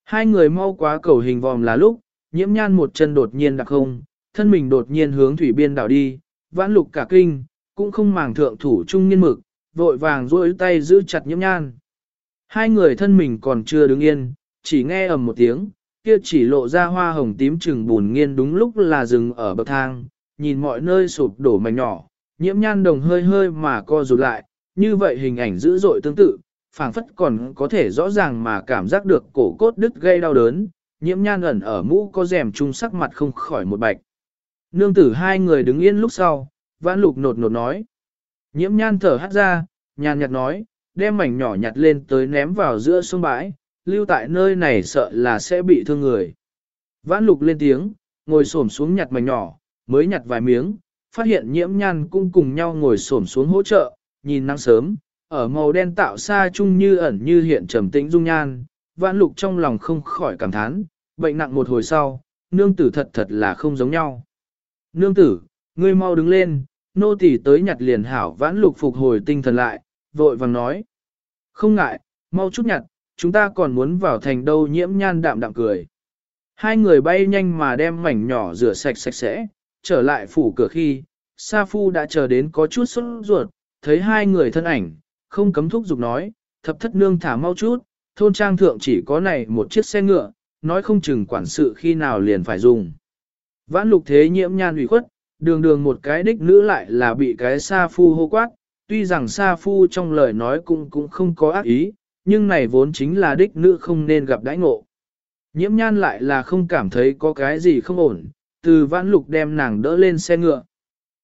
Hai người mau quá cầu hình vòm là lúc, nhiễm nhan một chân đột nhiên đặc không, thân mình đột nhiên hướng thủy biên đảo đi, vãn lục cả kinh, cũng không màng thượng thủ trung nghiên mực, vội vàng duỗi tay giữ chặt nhiễm nhan. Hai người thân mình còn chưa đứng yên, chỉ nghe ầm một tiếng, kia chỉ lộ ra hoa hồng tím trừng bùn nghiên đúng lúc là dừng ở bậc thang, nhìn mọi nơi sụp đổ mảnh nhỏ, nhiễm nhan đồng hơi hơi mà co rụt lại, như vậy hình ảnh dữ dội tương tự, phảng phất còn có thể rõ ràng mà cảm giác được cổ cốt đứt gây đau đớn, nhiễm nhan ẩn ở mũ có rèm trung sắc mặt không khỏi một bạch. Nương tử hai người đứng yên lúc sau, vãn lục nột nột nói. Nhiễm nhan thở hắt ra, nhàn nhạt nói, đem mảnh nhỏ nhặt lên tới ném vào giữa sông bãi, lưu tại nơi này sợ là sẽ bị thương người. Vãn lục lên tiếng, ngồi xổm xuống nhặt mảnh nhỏ, mới nhặt vài miếng, phát hiện nhiễm nhan cũng cùng nhau ngồi xổm xuống hỗ trợ, nhìn nắng sớm, ở màu đen tạo xa chung như ẩn như hiện trầm tĩnh dung nhan, vãn lục trong lòng không khỏi cảm thán, bệnh nặng một hồi sau, nương tử thật thật là không giống nhau. Nương tử, ngươi mau đứng lên, nô tỳ tới nhặt liền hảo vãn lục phục hồi tinh thần lại, vội vàng nói. Không ngại, mau chút nhặt, chúng ta còn muốn vào thành đâu nhiễm nhan đạm đạm cười. Hai người bay nhanh mà đem mảnh nhỏ rửa sạch sạch sẽ, trở lại phủ cửa khi, Sa Phu đã chờ đến có chút sốt ruột, thấy hai người thân ảnh, không cấm thúc giục nói, thập thất nương thả mau chút, thôn trang thượng chỉ có này một chiếc xe ngựa, nói không chừng quản sự khi nào liền phải dùng. Vãn lục thế nhiễm nhan ủy khuất, đường đường một cái đích nữ lại là bị cái Sa Phu hô quát, tuy rằng Sa Phu trong lời nói cũng cũng không có ác ý, nhưng này vốn chính là đích nữ không nên gặp đãi ngộ. Nhiễm nhan lại là không cảm thấy có cái gì không ổn, từ vãn lục đem nàng đỡ lên xe ngựa.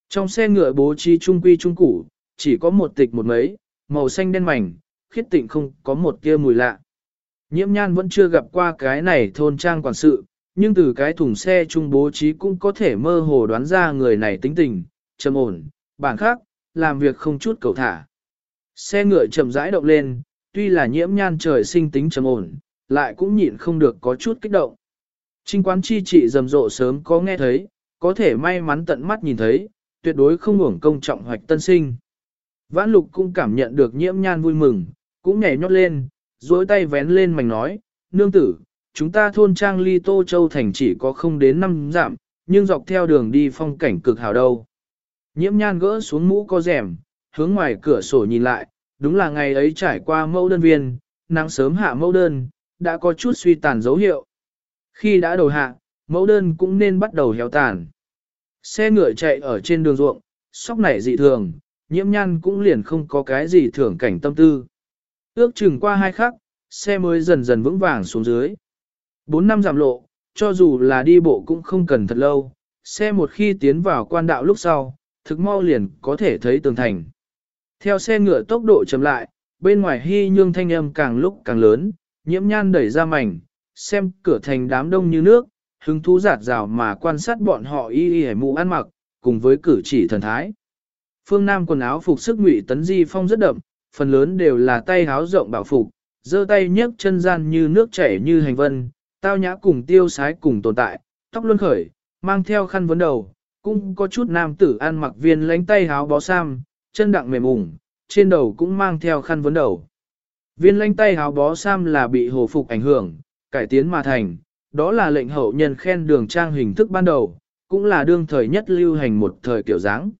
Trong xe ngựa bố trí trung quy trung củ, chỉ có một tịch một mấy, màu xanh đen mảnh, khiết tịnh không có một tia mùi lạ. Nhiễm nhan vẫn chưa gặp qua cái này thôn trang quản sự, nhưng từ cái thùng xe trung bố trí cũng có thể mơ hồ đoán ra người này tính tình, trầm ổn, bản khác, làm việc không chút cầu thả. Xe ngựa chậm rãi động lên, tuy là nhiễm nhan trời sinh tính trầm ổn, lại cũng nhịn không được có chút kích động. Trinh quán chi trị rầm rộ sớm có nghe thấy, có thể may mắn tận mắt nhìn thấy, tuyệt đối không uổng công trọng hoạch tân sinh. Vãn lục cũng cảm nhận được nhiễm nhan vui mừng, cũng nhảy nhót lên, duỗi tay vén lên mảnh nói, nương tử, chúng ta thôn trang ly tô châu thành chỉ có không đến năm dặm, nhưng dọc theo đường đi phong cảnh cực hào đâu. Nhiễm nhan gỡ xuống mũ có rèm, hướng ngoài cửa sổ nhìn lại, đúng là ngày ấy trải qua mẫu đơn viên, nắng sớm hạ mẫu đơn, đã có chút suy tàn dấu hiệu. Khi đã đầu hạ, mẫu đơn cũng nên bắt đầu héo tàn. Xe ngựa chạy ở trên đường ruộng, sóc nảy dị thường, nhiễm nhan cũng liền không có cái gì thưởng cảnh tâm tư. Ước chừng qua hai khắc, xe mới dần dần vững vàng xuống dưới. Bốn năm giảm lộ, cho dù là đi bộ cũng không cần thật lâu, xe một khi tiến vào quan đạo lúc sau, thực mau liền có thể thấy tường thành. Theo xe ngựa tốc độ chậm lại, bên ngoài hy nhương thanh âm càng lúc càng lớn, nhiễm nhan đẩy ra mảnh, xem cửa thành đám đông như nước, hứng thú giạt rào mà quan sát bọn họ y y mũ ăn mặc, cùng với cử chỉ thần thái. Phương Nam quần áo phục sức ngụy tấn di phong rất đậm, phần lớn đều là tay háo rộng bảo phục, giơ tay nhấc chân gian như nước chảy như hành vân, tao nhã cùng tiêu sái cùng tồn tại, tóc luân khởi, mang theo khăn vấn đầu, cũng có chút nam tử ăn mặc viên lánh tay háo bó sam, chân đặng mềm ủng, trên đầu cũng mang theo khăn vấn đầu. Viên lánh tay háo bó sam là bị hồ phục ảnh hưởng, cải tiến mà thành, đó là lệnh hậu nhân khen đường trang hình thức ban đầu, cũng là đương thời nhất lưu hành một thời kiểu dáng.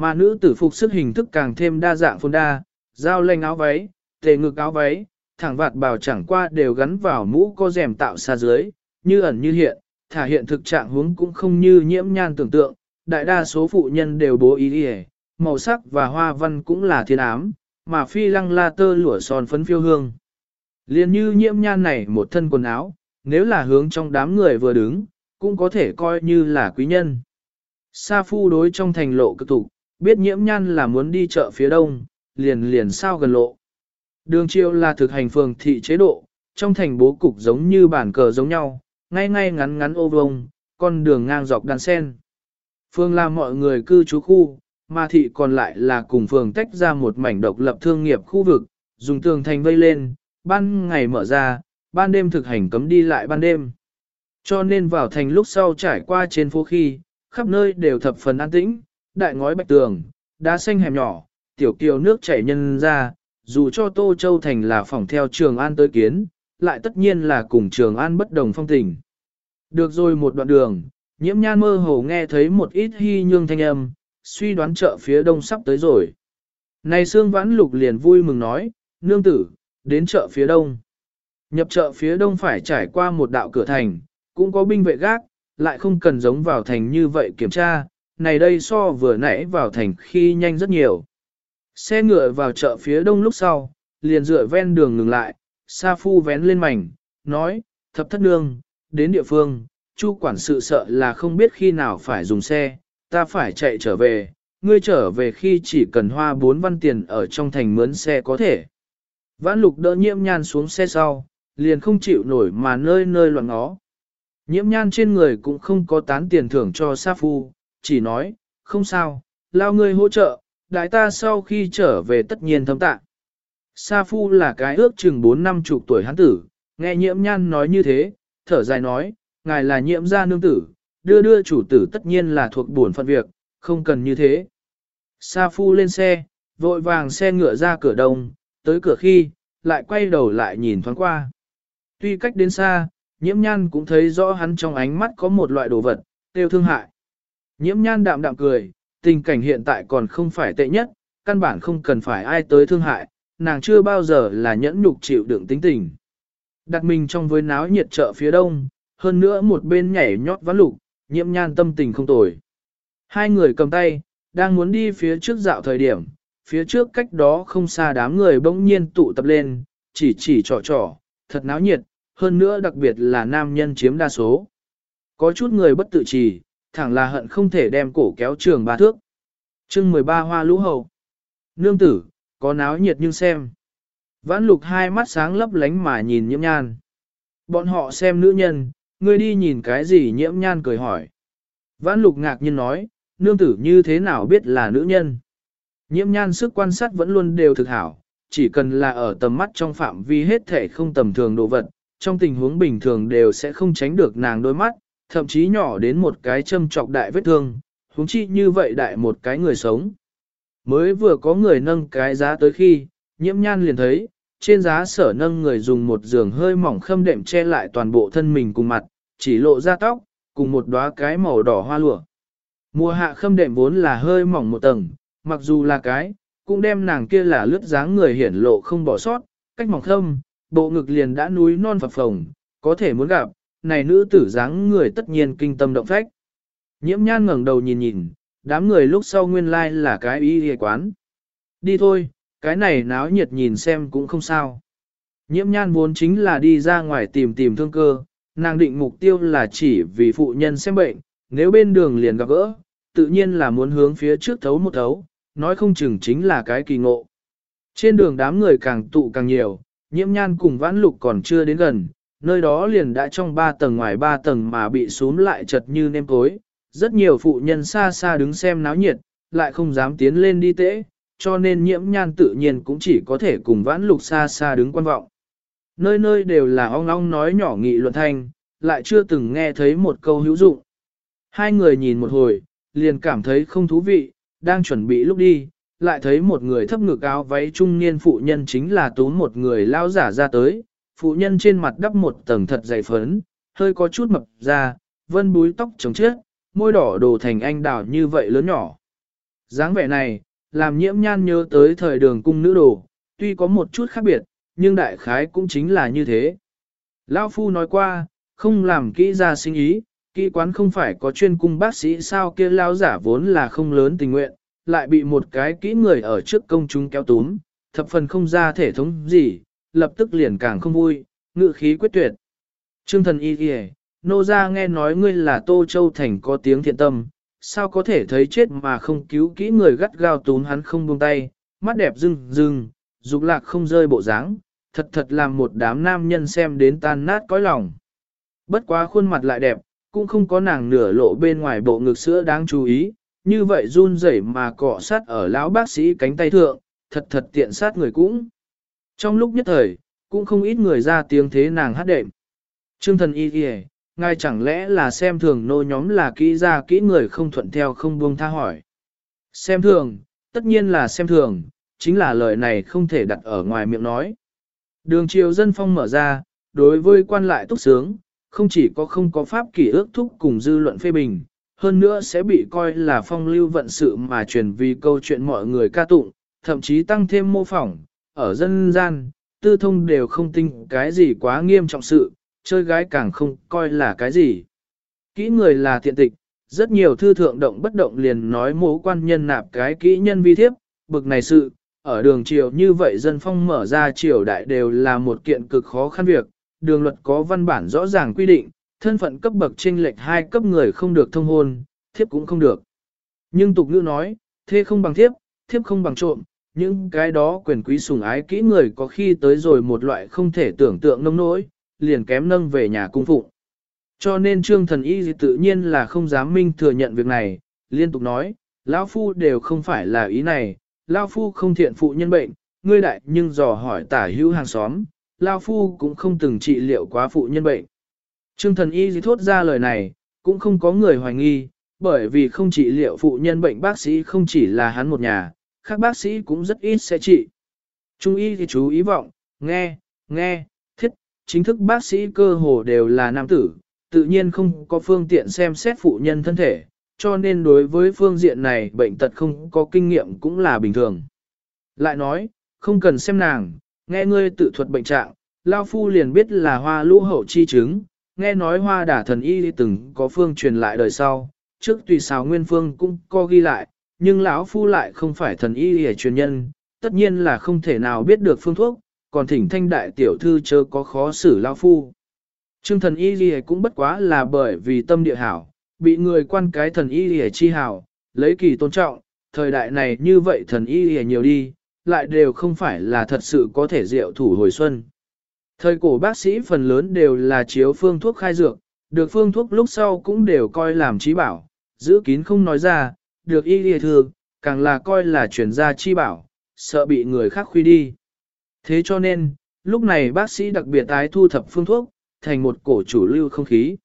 Mà nữ tử phục sức hình thức càng thêm đa dạng phồn đa, dao lệnh áo váy, tề ngực áo váy, thẳng vạt bào chẳng qua đều gắn vào mũ có rèm tạo xa dưới, như ẩn như hiện, thả hiện thực trạng huống cũng không như nhiễm nhan tưởng tượng, đại đa số phụ nhân đều bố ý đi màu sắc và hoa văn cũng là thiên ám, mà phi lăng la tơ lụa son phấn phiêu hương. Liên như nhiễm nhan này một thân quần áo, nếu là hướng trong đám người vừa đứng, cũng có thể coi như là quý nhân. Sa phu đối trong thành lộ cực tục, biết nhiễm nhan là muốn đi chợ phía đông, liền liền sao gần lộ. Đường chiêu là thực hành phường thị chế độ, trong thành bố cục giống như bản cờ giống nhau, ngay ngay ngắn ngắn ô vông, con đường ngang dọc đàn sen. Phương là mọi người cư trú khu, mà thị còn lại là cùng phường tách ra một mảnh độc lập thương nghiệp khu vực, dùng tường thành vây lên, ban ngày mở ra, ban đêm thực hành cấm đi lại ban đêm. Cho nên vào thành lúc sau trải qua trên phố khi, khắp nơi đều thập phần an tĩnh, đại ngói bạch tường, đá xanh hẻm nhỏ, tiểu kiều nước chảy nhân ra, dù cho Tô Châu Thành là phòng theo Trường An tới kiến, lại tất nhiên là cùng Trường An bất đồng phong tình. Được rồi một đoạn đường, nhiễm nhan mơ hồ nghe thấy một ít hy nhương thanh âm, suy đoán chợ phía đông sắp tới rồi. Này Sương Vãn Lục liền vui mừng nói, nương tử, đến chợ phía đông. Nhập chợ phía đông phải trải qua một đạo cửa thành, cũng có binh vệ gác, lại không cần giống vào thành như vậy kiểm tra, này đây so vừa nãy vào thành khi nhanh rất nhiều. Xe ngựa vào chợ phía đông lúc sau, liền dựa ven đường ngừng lại, Sa Phu vén lên mảnh, nói, thập thất nương, đến địa phương, chu quản sự sợ là không biết khi nào phải dùng xe, ta phải chạy trở về, ngươi trở về khi chỉ cần hoa bốn văn tiền ở trong thành mướn xe có thể. Vãn lục đỡ nhiễm nhan xuống xe sau, liền không chịu nổi mà nơi nơi loạn ngó. Nhiễm nhan trên người cũng không có tán tiền thưởng cho Sa Phu, chỉ nói, không sao, lao ngươi hỗ trợ, đại ta sau khi trở về tất nhiên thâm tạ. Sa Phu là cái ước chừng 4 năm chục tuổi hắn tử, nghe nhiễm nhan nói như thế, thở dài nói, ngài là nhiễm gia nương tử, đưa đưa chủ tử tất nhiên là thuộc buồn phận việc, không cần như thế. Sa Phu lên xe, vội vàng xe ngựa ra cửa đông, tới cửa khi, lại quay đầu lại nhìn thoáng qua. Tuy cách đến xa, nhiễm nhan cũng thấy rõ hắn trong ánh mắt có một loại đồ vật, tiêu thương hại. Nhiễm nhan đạm đạm cười, tình cảnh hiện tại còn không phải tệ nhất, căn bản không cần phải ai tới thương hại, nàng chưa bao giờ là nhẫn nhục chịu đựng tính tình. Đặt mình trong với náo nhiệt chợ phía đông, hơn nữa một bên nhảy nhót ván lục, nhiễm nhan tâm tình không tồi. Hai người cầm tay, đang muốn đi phía trước dạo thời điểm, phía trước cách đó không xa đám người bỗng nhiên tụ tập lên, chỉ chỉ trò trò, thật náo nhiệt, hơn nữa đặc biệt là nam nhân chiếm đa số. Có chút người bất tự trì, thẳng là hận không thể đem cổ kéo trường ba thước. chương 13 hoa lũ hầu. Nương tử, có náo nhiệt nhưng xem. Vãn lục hai mắt sáng lấp lánh mà nhìn nhiễm nhan. Bọn họ xem nữ nhân, ngươi đi nhìn cái gì nhiễm nhan cười hỏi. Vãn lục ngạc nhiên nói, nương tử như thế nào biết là nữ nhân. Nhiễm nhan sức quan sát vẫn luôn đều thực hảo, chỉ cần là ở tầm mắt trong phạm vi hết thể không tầm thường đồ vật, trong tình huống bình thường đều sẽ không tránh được nàng đôi mắt, thậm chí nhỏ đến một cái châm trọc đại vết thương, huống chi như vậy đại một cái người sống. Mới vừa có người nâng cái giá tới khi, nhiễm nhan liền thấy, trên giá sở nâng người dùng một giường hơi mỏng khâm đệm che lại toàn bộ thân mình cùng mặt, chỉ lộ ra tóc, cùng một đóa cái màu đỏ hoa lụa. Mùa hạ khâm đệm vốn là hơi mỏng một tầng, mặc dù là cái, cũng đem nàng kia là lướt dáng người hiển lộ không bỏ sót, cách mỏng khâm, bộ ngực liền đã núi non phập phồng, có thể muốn gặp, này nữ tử dáng người tất nhiên kinh tâm động phách. Nhiễm nhan ngẩng đầu nhìn nhìn, đám người lúc sau nguyên lai like là cái y hề quán. Đi thôi, cái này náo nhiệt nhìn xem cũng không sao. Nhiễm nhan vốn chính là đi ra ngoài tìm tìm thương cơ, nàng định mục tiêu là chỉ vì phụ nhân xem bệnh, nếu bên đường liền gặp gỡ, tự nhiên là muốn hướng phía trước thấu một thấu, nói không chừng chính là cái kỳ ngộ. Trên đường đám người càng tụ càng nhiều, nhiễm nhan cùng vãn lục còn chưa đến gần, nơi đó liền đã trong ba tầng ngoài ba tầng mà bị xuống lại chật như nêm tối. Rất nhiều phụ nhân xa xa đứng xem náo nhiệt, lại không dám tiến lên đi tễ, cho nên nhiễm nhan tự nhiên cũng chỉ có thể cùng vãn lục xa xa đứng quan vọng. Nơi nơi đều là ong ong nói nhỏ nghị luận thanh, lại chưa từng nghe thấy một câu hữu dụng. Hai người nhìn một hồi, liền cảm thấy không thú vị, đang chuẩn bị lúc đi, lại thấy một người thấp ngực áo váy trung niên phụ nhân chính là tốn một người lao giả ra tới, phụ nhân trên mặt đắp một tầng thật dày phấn, hơi có chút mập ra, vân búi tóc trống chết, môi đỏ đồ thành anh đào như vậy lớn nhỏ. dáng vẻ này, làm nhiễm nhan nhớ tới thời đường cung nữ đồ, tuy có một chút khác biệt, nhưng đại khái cũng chính là như thế. Lao Phu nói qua, không làm kỹ ra sinh ý, kỹ quán không phải có chuyên cung bác sĩ sao kia lao giả vốn là không lớn tình nguyện, lại bị một cái kỹ người ở trước công chúng kéo túm, thập phần không ra thể thống gì, lập tức liền càng không vui, ngự khí quyết tuyệt. Trương thần y kìa, nô ra nghe nói ngươi là Tô Châu Thành có tiếng thiện tâm, sao có thể thấy chết mà không cứu kỹ người gắt gao tún hắn không buông tay, mắt đẹp rưng rưng, dục lạc không rơi bộ dáng, thật thật làm một đám nam nhân xem đến tan nát cõi lòng. Bất quá khuôn mặt lại đẹp, cũng không có nàng nửa lộ bên ngoài bộ ngực sữa đáng chú ý, như vậy run rẩy mà cọ sát ở lão bác sĩ cánh tay thượng, thật thật tiện sát người cũng. Trong lúc nhất thời, cũng không ít người ra tiếng thế nàng hát đệm. Trương thần y kìa, ngài chẳng lẽ là xem thường nô nhóm là kỹ ra kỹ người không thuận theo không buông tha hỏi. Xem thường, tất nhiên là xem thường, chính là lời này không thể đặt ở ngoài miệng nói. Đường triều dân phong mở ra, đối với quan lại túc sướng, không chỉ có không có pháp kỷ ước thúc cùng dư luận phê bình, hơn nữa sẽ bị coi là phong lưu vận sự mà truyền vì câu chuyện mọi người ca tụng, thậm chí tăng thêm mô phỏng, ở dân gian, tư thông đều không tin cái gì quá nghiêm trọng sự, chơi gái càng không coi là cái gì. Kỹ người là thiện tịch, rất nhiều thư thượng động bất động liền nói mố quan nhân nạp cái kỹ nhân vi thiếp, bực này sự, ở đường triều như vậy dân phong mở ra triều đại đều là một kiện cực khó khăn việc, đường luật có văn bản rõ ràng quy định, thân phận cấp bậc chênh lệch hai cấp người không được thông hôn, thiếp cũng không được. Nhưng tục ngữ nói, thế không bằng thiếp, thiếp không bằng trộm, những cái đó quyền quý sùng ái kỹ người có khi tới rồi một loại không thể tưởng tượng nông nỗi, liền kém nâng về nhà cung phụng. Cho nên trương thần y tự nhiên là không dám minh thừa nhận việc này, liên tục nói, lão phu đều không phải là ý này, lão phu không thiện phụ nhân bệnh, ngươi đại nhưng dò hỏi tả hữu hàng xóm, lão phu cũng không từng trị liệu quá phụ nhân bệnh. Trương thần y thốt ra lời này, cũng không có người hoài nghi, bởi vì không trị liệu phụ nhân bệnh bác sĩ không chỉ là hắn một nhà, các bác sĩ cũng rất ít sẽ trị. Trung y thì chú ý vọng, nghe, nghe, thiết, chính thức bác sĩ cơ hồ đều là nam tử, tự nhiên không có phương tiện xem xét phụ nhân thân thể, cho nên đối với phương diện này bệnh tật không có kinh nghiệm cũng là bình thường. Lại nói, không cần xem nàng, nghe ngươi tự thuật bệnh trạng, Lao Phu liền biết là hoa lũ hậu chi chứng, nghe nói hoa đả thần y từng có phương truyền lại đời sau, trước tùy xào nguyên phương cũng có ghi lại, nhưng lão Phu lại không phải thần y hề truyền nhân, tất nhiên là không thể nào biết được phương thuốc, còn thỉnh thanh đại tiểu thư chớ có khó xử lão Phu. Trương thần y gì cũng bất quá là bởi vì tâm địa hảo, bị người quan cái thần y gì chi hảo, lấy kỳ tôn trọng, thời đại này như vậy thần y gì nhiều đi, lại đều không phải là thật sự có thể diệu thủ hồi xuân. Thời cổ bác sĩ phần lớn đều là chiếu phương thuốc khai dược, được phương thuốc lúc sau cũng đều coi làm trí bảo, giữ kín không nói ra, được y lìa thường, càng là coi là chuyển gia chi bảo, sợ bị người khác khuy đi. Thế cho nên, lúc này bác sĩ đặc biệt tái thu thập phương thuốc, thành một cổ chủ lưu không khí.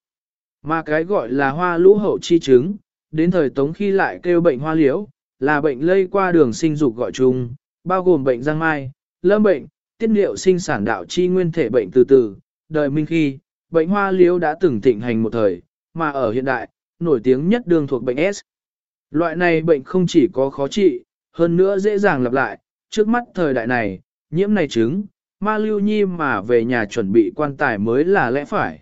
Mà cái gọi là hoa lũ hậu chi chứng, đến thời tống khi lại kêu bệnh hoa liễu, là bệnh lây qua đường sinh dục gọi chung, bao gồm bệnh giang mai, lâm bệnh, tiết liệu sinh sản đạo chi nguyên thể bệnh từ từ, đời minh khi, bệnh hoa liễu đã từng thịnh hành một thời, mà ở hiện đại, nổi tiếng nhất đường thuộc bệnh S. Loại này bệnh không chỉ có khó trị, hơn nữa dễ dàng lặp lại, trước mắt thời đại này, nhiễm này chứng, ma lưu nhi mà về nhà chuẩn bị quan tài mới là lẽ phải.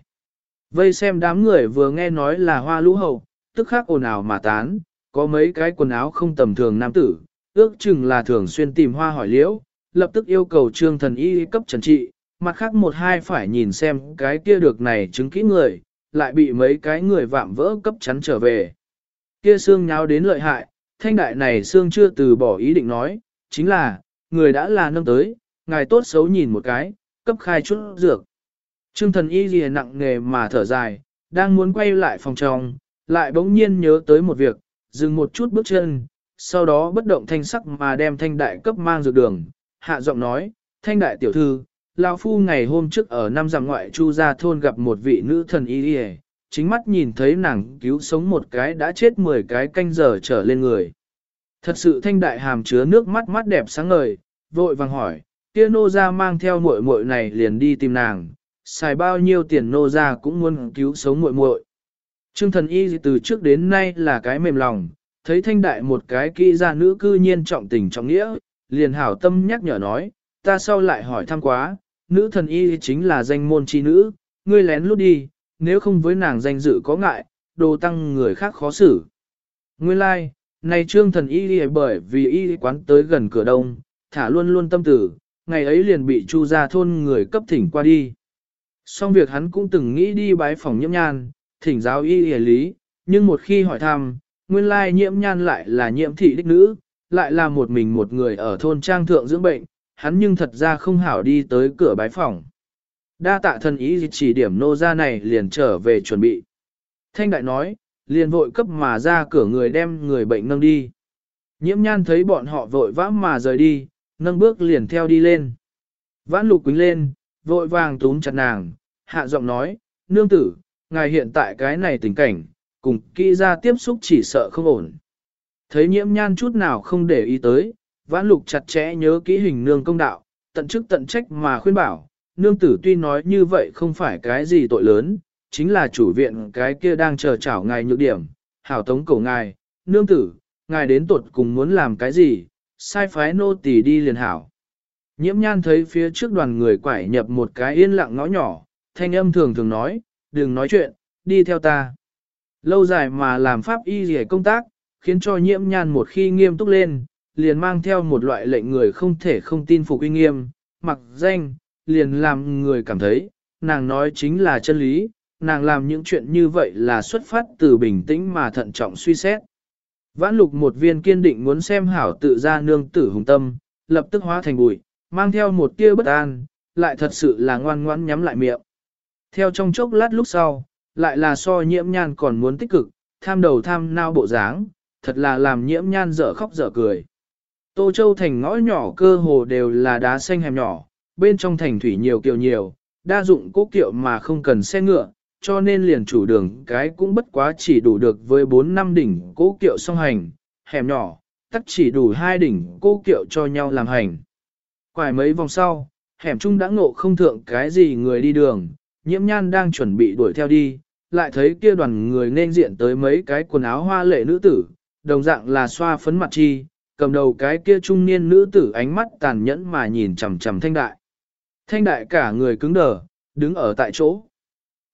Vây xem đám người vừa nghe nói là hoa lũ hậu, tức khắc ồn ào mà tán, có mấy cái quần áo không tầm thường nam tử, ước chừng là thường xuyên tìm hoa hỏi liễu, lập tức yêu cầu trương thần y cấp trần trị, mặt khác một hai phải nhìn xem cái kia được này chứng kỹ người, lại bị mấy cái người vạm vỡ cấp chắn trở về. Kia xương nháo đến lợi hại, thanh đại này xương chưa từ bỏ ý định nói, chính là, người đã là nâng tới, ngài tốt xấu nhìn một cái, cấp khai chút dược. Trương thần y gì nặng nghề mà thở dài, đang muốn quay lại phòng trong, lại bỗng nhiên nhớ tới một việc, dừng một chút bước chân, sau đó bất động thanh sắc mà đem thanh đại cấp mang dược đường, hạ giọng nói, thanh đại tiểu thư, lão phu ngày hôm trước ở năm giang ngoại chu gia thôn gặp một vị nữ thần y y chính mắt nhìn thấy nàng cứu sống một cái đã chết 10 cái canh giờ trở lên người. Thật sự thanh đại hàm chứa nước mắt mắt đẹp sáng ngời, vội vàng hỏi, kia nô ra mang theo muội muội này liền đi tìm nàng, xài bao nhiêu tiền nô ra cũng muốn cứu sống muội muội. Trương thần y từ trước đến nay là cái mềm lòng, thấy thanh đại một cái kỹ gia nữ cư nhiên trọng tình trọng nghĩa, liền hảo tâm nhắc nhở nói, ta sau lại hỏi thăm quá, nữ thần y chính là danh môn chi nữ, ngươi lén lút đi, nếu không với nàng danh dự có ngại, đồ tăng người khác khó xử. Nguyên lai, like, này trương thần y đi bởi vì y quán tới gần cửa đông, thả luôn luôn tâm tử, ngày ấy liền bị chu ra thôn người cấp thỉnh qua đi. Xong việc hắn cũng từng nghĩ đi bái phòng nhiễm nhan, thỉnh giáo y y lý, nhưng một khi hỏi thăm, nguyên lai nhiễm nhan lại là nhiễm thị đích nữ, lại là một mình một người ở thôn trang thượng dưỡng bệnh, hắn nhưng thật ra không hảo đi tới cửa bái phòng. Đa tạ thần ý chỉ điểm nô ra này liền trở về chuẩn bị. Thanh đại nói, liền vội cấp mà ra cửa người đem người bệnh nâng đi. Nhiễm nhan thấy bọn họ vội vã mà rời đi, nâng bước liền theo đi lên. Vãn lục quính lên, vội vàng túm chặt nàng, hạ giọng nói, nương tử, ngài hiện tại cái này tình cảnh, cùng kỹ ra tiếp xúc chỉ sợ không ổn. Thấy nhiễm nhan chút nào không để ý tới, vãn lục chặt chẽ nhớ kỹ hình nương công đạo, tận chức tận trách mà khuyên bảo, nương tử tuy nói như vậy không phải cái gì tội lớn, chính là chủ viện cái kia đang chờ chảo ngài nhược điểm, hảo tống cổ ngài, nương tử, ngài đến tuột cùng muốn làm cái gì, sai phái nô tỳ đi liền hảo. Nhiễm nhan thấy phía trước đoàn người quải nhập một cái yên lặng ngõ nhỏ, thanh âm thường thường nói, đừng nói chuyện, đi theo ta. Lâu dài mà làm pháp y rỉa công tác, khiến cho nhiễm nhan một khi nghiêm túc lên, liền mang theo một loại lệnh người không thể không tin phục uy nghiêm, mặc danh, liền làm người cảm thấy, nàng nói chính là chân lý, nàng làm những chuyện như vậy là xuất phát từ bình tĩnh mà thận trọng suy xét. Vãn lục một viên kiên định muốn xem hảo tự ra nương tử hùng tâm, lập tức hóa thành bụi, mang theo một tia bất an, lại thật sự là ngoan ngoãn nhắm lại miệng. Theo trong chốc lát lúc sau, lại là so nhiễm nhan còn muốn tích cực, tham đầu tham nao bộ dáng, thật là làm nhiễm nhan dở khóc dở cười. Tô Châu thành ngõ nhỏ cơ hồ đều là đá xanh hẻm nhỏ, bên trong thành thủy nhiều kiều nhiều, đa dụng cố kiệu mà không cần xe ngựa, cho nên liền chủ đường cái cũng bất quá chỉ đủ được với 4 năm đỉnh cố kiệu song hành, hẻm nhỏ, tắt chỉ đủ hai đỉnh cố kiệu cho nhau làm hành. Quải mấy vòng sau, hẻm chung đã ngộ không thượng cái gì người đi đường, nhiễm nhan đang chuẩn bị đuổi theo đi, lại thấy kia đoàn người nên diện tới mấy cái quần áo hoa lệ nữ tử, đồng dạng là xoa phấn mặt chi, cầm đầu cái kia trung niên nữ tử ánh mắt tàn nhẫn mà nhìn chằm chằm thanh đại. Thanh đại cả người cứng đờ, đứng ở tại chỗ.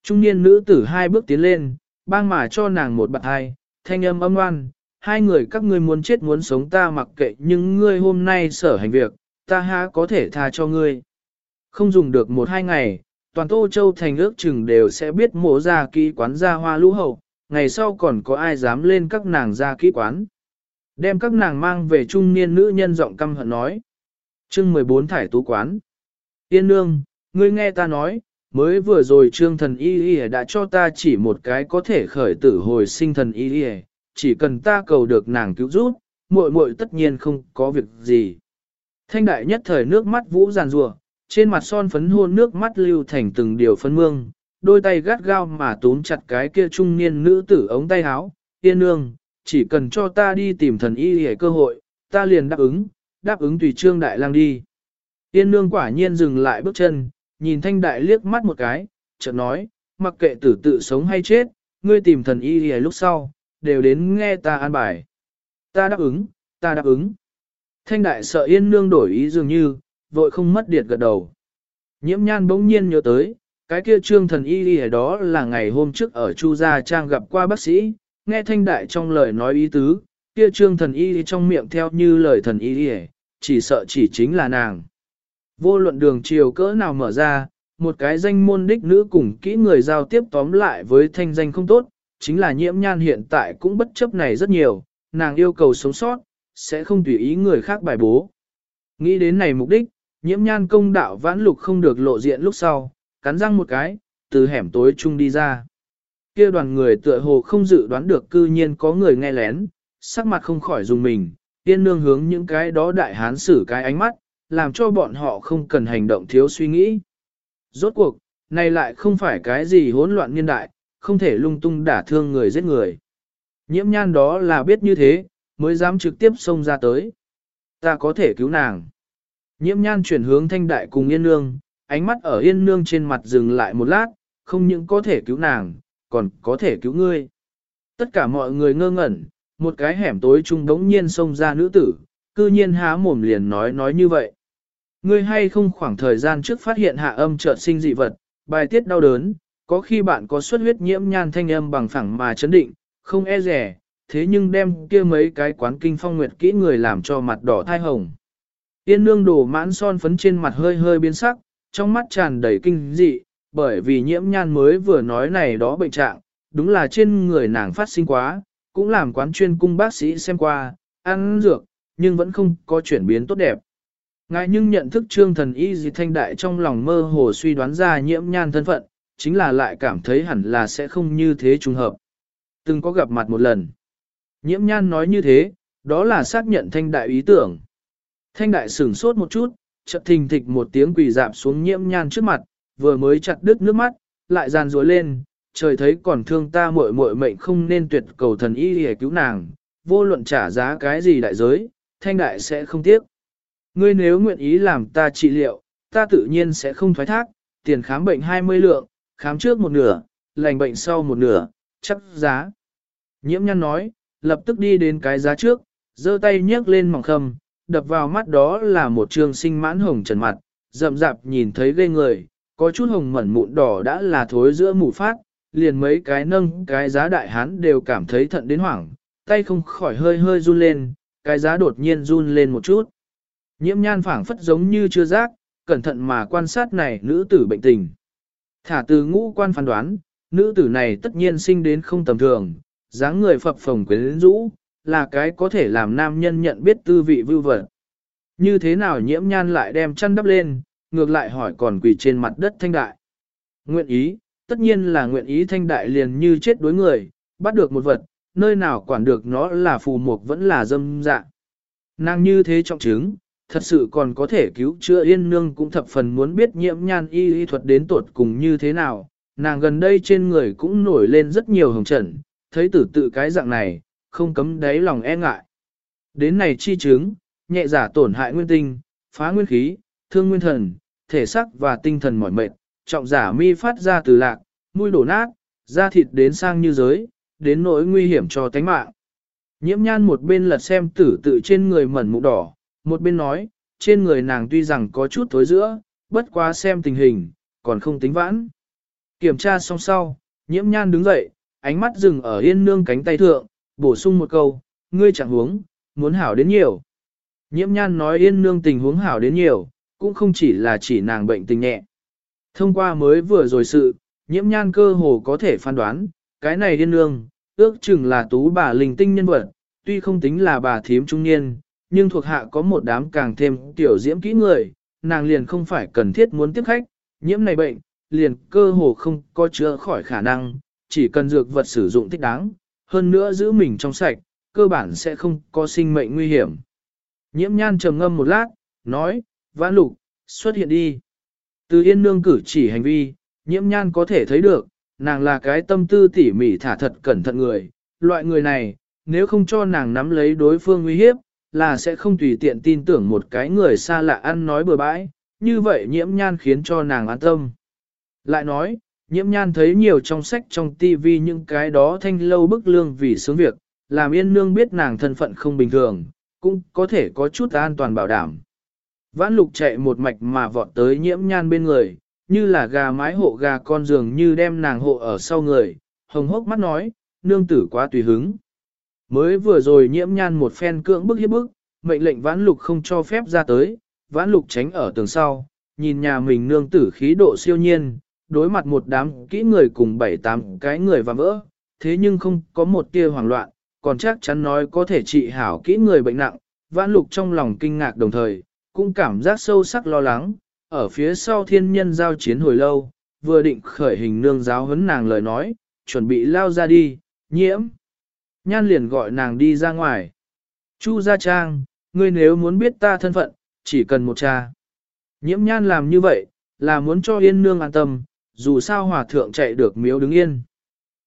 Trung niên nữ tử hai bước tiến lên, bang mà cho nàng một bạn hai, thanh âm âm oan, hai người các ngươi muốn chết muốn sống ta mặc kệ nhưng ngươi hôm nay sở hành việc, ta há có thể tha cho ngươi. Không dùng được một hai ngày, toàn Tô Châu thành ước chừng đều sẽ biết mổ ra kỹ quán ra hoa lũ hậu, ngày sau còn có ai dám lên các nàng ra kỹ quán. Đem các nàng mang về trung niên nữ nhân giọng căm hận nói. chương 14 thải tú quán. Yên nương, ngươi nghe ta nói, mới vừa rồi trương thần y y đã cho ta chỉ một cái có thể khởi tử hồi sinh thần y y, chỉ cần ta cầu được nàng cứu giúp, muội muội tất nhiên không có việc gì. Thanh đại nhất thời nước mắt vũ giàn rùa, trên mặt son phấn hôn nước mắt lưu thành từng điều phân mương, đôi tay gắt gao mà túm chặt cái kia trung niên nữ tử ống tay áo, yên nương, chỉ cần cho ta đi tìm thần y hề cơ hội, ta liền đáp ứng, đáp ứng tùy trương đại lang đi. Yên nương quả nhiên dừng lại bước chân, nhìn thanh đại liếc mắt một cái, chợt nói, mặc kệ tử tự sống hay chết, ngươi tìm thần y hề lúc sau, đều đến nghe ta an bài. Ta đáp ứng, ta đáp ứng. Thanh đại sợ yên nương đổi ý dường như, vội không mất điệt gật đầu. Nhiễm nhan bỗng nhiên nhớ tới, cái kia trương thần y đi đó là ngày hôm trước ở Chu Gia Trang gặp qua bác sĩ, nghe thanh đại trong lời nói ý tứ, kia trương thần y trong miệng theo như lời thần y đi chỉ sợ chỉ chính là nàng. Vô luận đường chiều cỡ nào mở ra, một cái danh môn đích nữ cùng kỹ người giao tiếp tóm lại với thanh danh không tốt, chính là nhiễm nhan hiện tại cũng bất chấp này rất nhiều, nàng yêu cầu sống sót, sẽ không tùy ý người khác bài bố. Nghĩ đến này mục đích, nhiễm nhan công đạo vãn lục không được lộ diện lúc sau, cắn răng một cái, từ hẻm tối chung đi ra. kia đoàn người tựa hồ không dự đoán được cư nhiên có người nghe lén, sắc mặt không khỏi dùng mình, tiên nương hướng những cái đó đại hán xử cái ánh mắt, làm cho bọn họ không cần hành động thiếu suy nghĩ. Rốt cuộc, này lại không phải cái gì hỗn loạn niên đại, không thể lung tung đả thương người giết người. Nhiễm nhan đó là biết như thế, mới dám trực tiếp xông ra tới. Ta có thể cứu nàng. Nhiễm nhan chuyển hướng thanh đại cùng yên nương, ánh mắt ở yên nương trên mặt dừng lại một lát, không những có thể cứu nàng, còn có thể cứu ngươi. Tất cả mọi người ngơ ngẩn, một cái hẻm tối trung đống nhiên xông ra nữ tử, cư nhiên há mồm liền nói nói như vậy. Ngươi hay không khoảng thời gian trước phát hiện hạ âm chợt sinh dị vật, bài tiết đau đớn, có khi bạn có xuất huyết nhiễm nhan thanh âm bằng phẳng mà chấn định, không e rẻ, thế nhưng đem kia mấy cái quán kinh phong nguyệt kỹ người làm cho mặt đỏ thai hồng. Tiên nương đổ mãn son phấn trên mặt hơi hơi biến sắc, trong mắt tràn đầy kinh dị, bởi vì nhiễm nhan mới vừa nói này đó bệnh trạng, đúng là trên người nàng phát sinh quá, cũng làm quán chuyên cung bác sĩ xem qua, ăn dược, nhưng vẫn không có chuyển biến tốt đẹp. Ngài nhưng nhận thức trương thần y gì thanh đại trong lòng mơ hồ suy đoán ra nhiễm nhan thân phận, chính là lại cảm thấy hẳn là sẽ không như thế trùng hợp. Từng có gặp mặt một lần. Nhiễm nhan nói như thế, đó là xác nhận thanh đại ý tưởng. Thanh đại sửng sốt một chút, chợt thình thịch một tiếng quỳ dạp xuống nhiễm nhan trước mặt, vừa mới chặt đứt nước mắt, lại giàn rối lên, trời thấy còn thương ta muội muội mệnh không nên tuyệt cầu thần y để cứu nàng, vô luận trả giá cái gì đại giới, thanh đại sẽ không tiếc. Ngươi nếu nguyện ý làm ta trị liệu, ta tự nhiên sẽ không thoái thác, tiền khám bệnh 20 lượng, khám trước một nửa, lành bệnh sau một nửa, chắc giá. Nhiễm nhăn nói, lập tức đi đến cái giá trước, giơ tay nhấc lên mỏng khâm, đập vào mắt đó là một trường sinh mãn hồng trần mặt, rậm rạp nhìn thấy ghê người, có chút hồng mẩn mụn đỏ đã là thối giữa mù phát, liền mấy cái nâng cái giá đại hán đều cảm thấy thận đến hoảng, tay không khỏi hơi hơi run lên, cái giá đột nhiên run lên một chút. Nhiễm nhan phảng phất giống như chưa giác, cẩn thận mà quan sát này nữ tử bệnh tình. Thả từ ngũ quan phán đoán, nữ tử này tất nhiên sinh đến không tầm thường, dáng người phập phồng quyến rũ, là cái có thể làm nam nhân nhận biết tư vị vưu vật. Như thế nào nhiễm nhan lại đem chăn đắp lên, ngược lại hỏi còn quỳ trên mặt đất thanh đại. Nguyện ý, tất nhiên là nguyện ý thanh đại liền như chết đối người, bắt được một vật, nơi nào quản được nó là phù mục vẫn là dâm dạ. Nàng như thế trọng chứng, thật sự còn có thể cứu chữa yên nương cũng thập phần muốn biết nhiễm nhan y y thuật đến tột cùng như thế nào, nàng gần đây trên người cũng nổi lên rất nhiều hồng trần, thấy tử tự cái dạng này, không cấm đáy lòng e ngại. Đến này chi chứng, nhẹ giả tổn hại nguyên tinh, phá nguyên khí, thương nguyên thần, thể sắc và tinh thần mỏi mệt, trọng giả mi phát ra từ lạc, mũi đổ nát, da thịt đến sang như giới, đến nỗi nguy hiểm cho tánh mạng. Nhiễm nhan một bên lật xem tử tự trên người mẩn mụ đỏ, một bên nói, trên người nàng tuy rằng có chút thối giữa, bất quá xem tình hình, còn không tính vãn. Kiểm tra xong sau, nhiễm nhan đứng dậy, ánh mắt dừng ở yên nương cánh tay thượng, bổ sung một câu, ngươi chẳng huống, muốn hảo đến nhiều. Nhiễm nhan nói yên nương tình huống hảo đến nhiều, cũng không chỉ là chỉ nàng bệnh tình nhẹ. Thông qua mới vừa rồi sự, nhiễm nhan cơ hồ có thể phán đoán, cái này yên nương, ước chừng là tú bà linh tinh nhân vật, tuy không tính là bà thím trung niên, nhưng thuộc hạ có một đám càng thêm tiểu diễm kỹ người, nàng liền không phải cần thiết muốn tiếp khách, nhiễm này bệnh, liền cơ hồ không có chữa khỏi khả năng, chỉ cần dược vật sử dụng thích đáng, hơn nữa giữ mình trong sạch, cơ bản sẽ không có sinh mệnh nguy hiểm. Nhiễm nhan trầm ngâm một lát, nói, vãn lục, xuất hiện đi. Từ yên nương cử chỉ hành vi, nhiễm nhan có thể thấy được, nàng là cái tâm tư tỉ mỉ thả thật cẩn thận người. Loại người này, nếu không cho nàng nắm lấy đối phương uy hiếp, là sẽ không tùy tiện tin tưởng một cái người xa lạ ăn nói bừa bãi, như vậy nhiễm nhan khiến cho nàng an tâm. Lại nói, nhiễm nhan thấy nhiều trong sách trong tivi những cái đó thanh lâu bức lương vì sướng việc, làm yên nương biết nàng thân phận không bình thường, cũng có thể có chút an toàn bảo đảm. Vãn lục chạy một mạch mà vọt tới nhiễm nhan bên người, như là gà mái hộ gà con giường như đem nàng hộ ở sau người, hồng hốc mắt nói, nương tử quá tùy hứng. Mới vừa rồi nhiễm nhan một phen cưỡng bức hiếp bức, mệnh lệnh vãn lục không cho phép ra tới, vãn lục tránh ở tường sau, nhìn nhà mình nương tử khí độ siêu nhiên, đối mặt một đám kỹ người cùng bảy tám cái người và vỡ, thế nhưng không có một tia hoảng loạn, còn chắc chắn nói có thể trị hảo kỹ người bệnh nặng, vãn lục trong lòng kinh ngạc đồng thời, cũng cảm giác sâu sắc lo lắng, ở phía sau thiên nhân giao chiến hồi lâu, vừa định khởi hình nương giáo huấn nàng lời nói, chuẩn bị lao ra đi, nhiễm. Nhan liền gọi nàng đi ra ngoài. Chu gia trang, ngươi nếu muốn biết ta thân phận, chỉ cần một cha. Nhiễm nhan làm như vậy, là muốn cho yên nương an tâm, dù sao hòa thượng chạy được miếu đứng yên.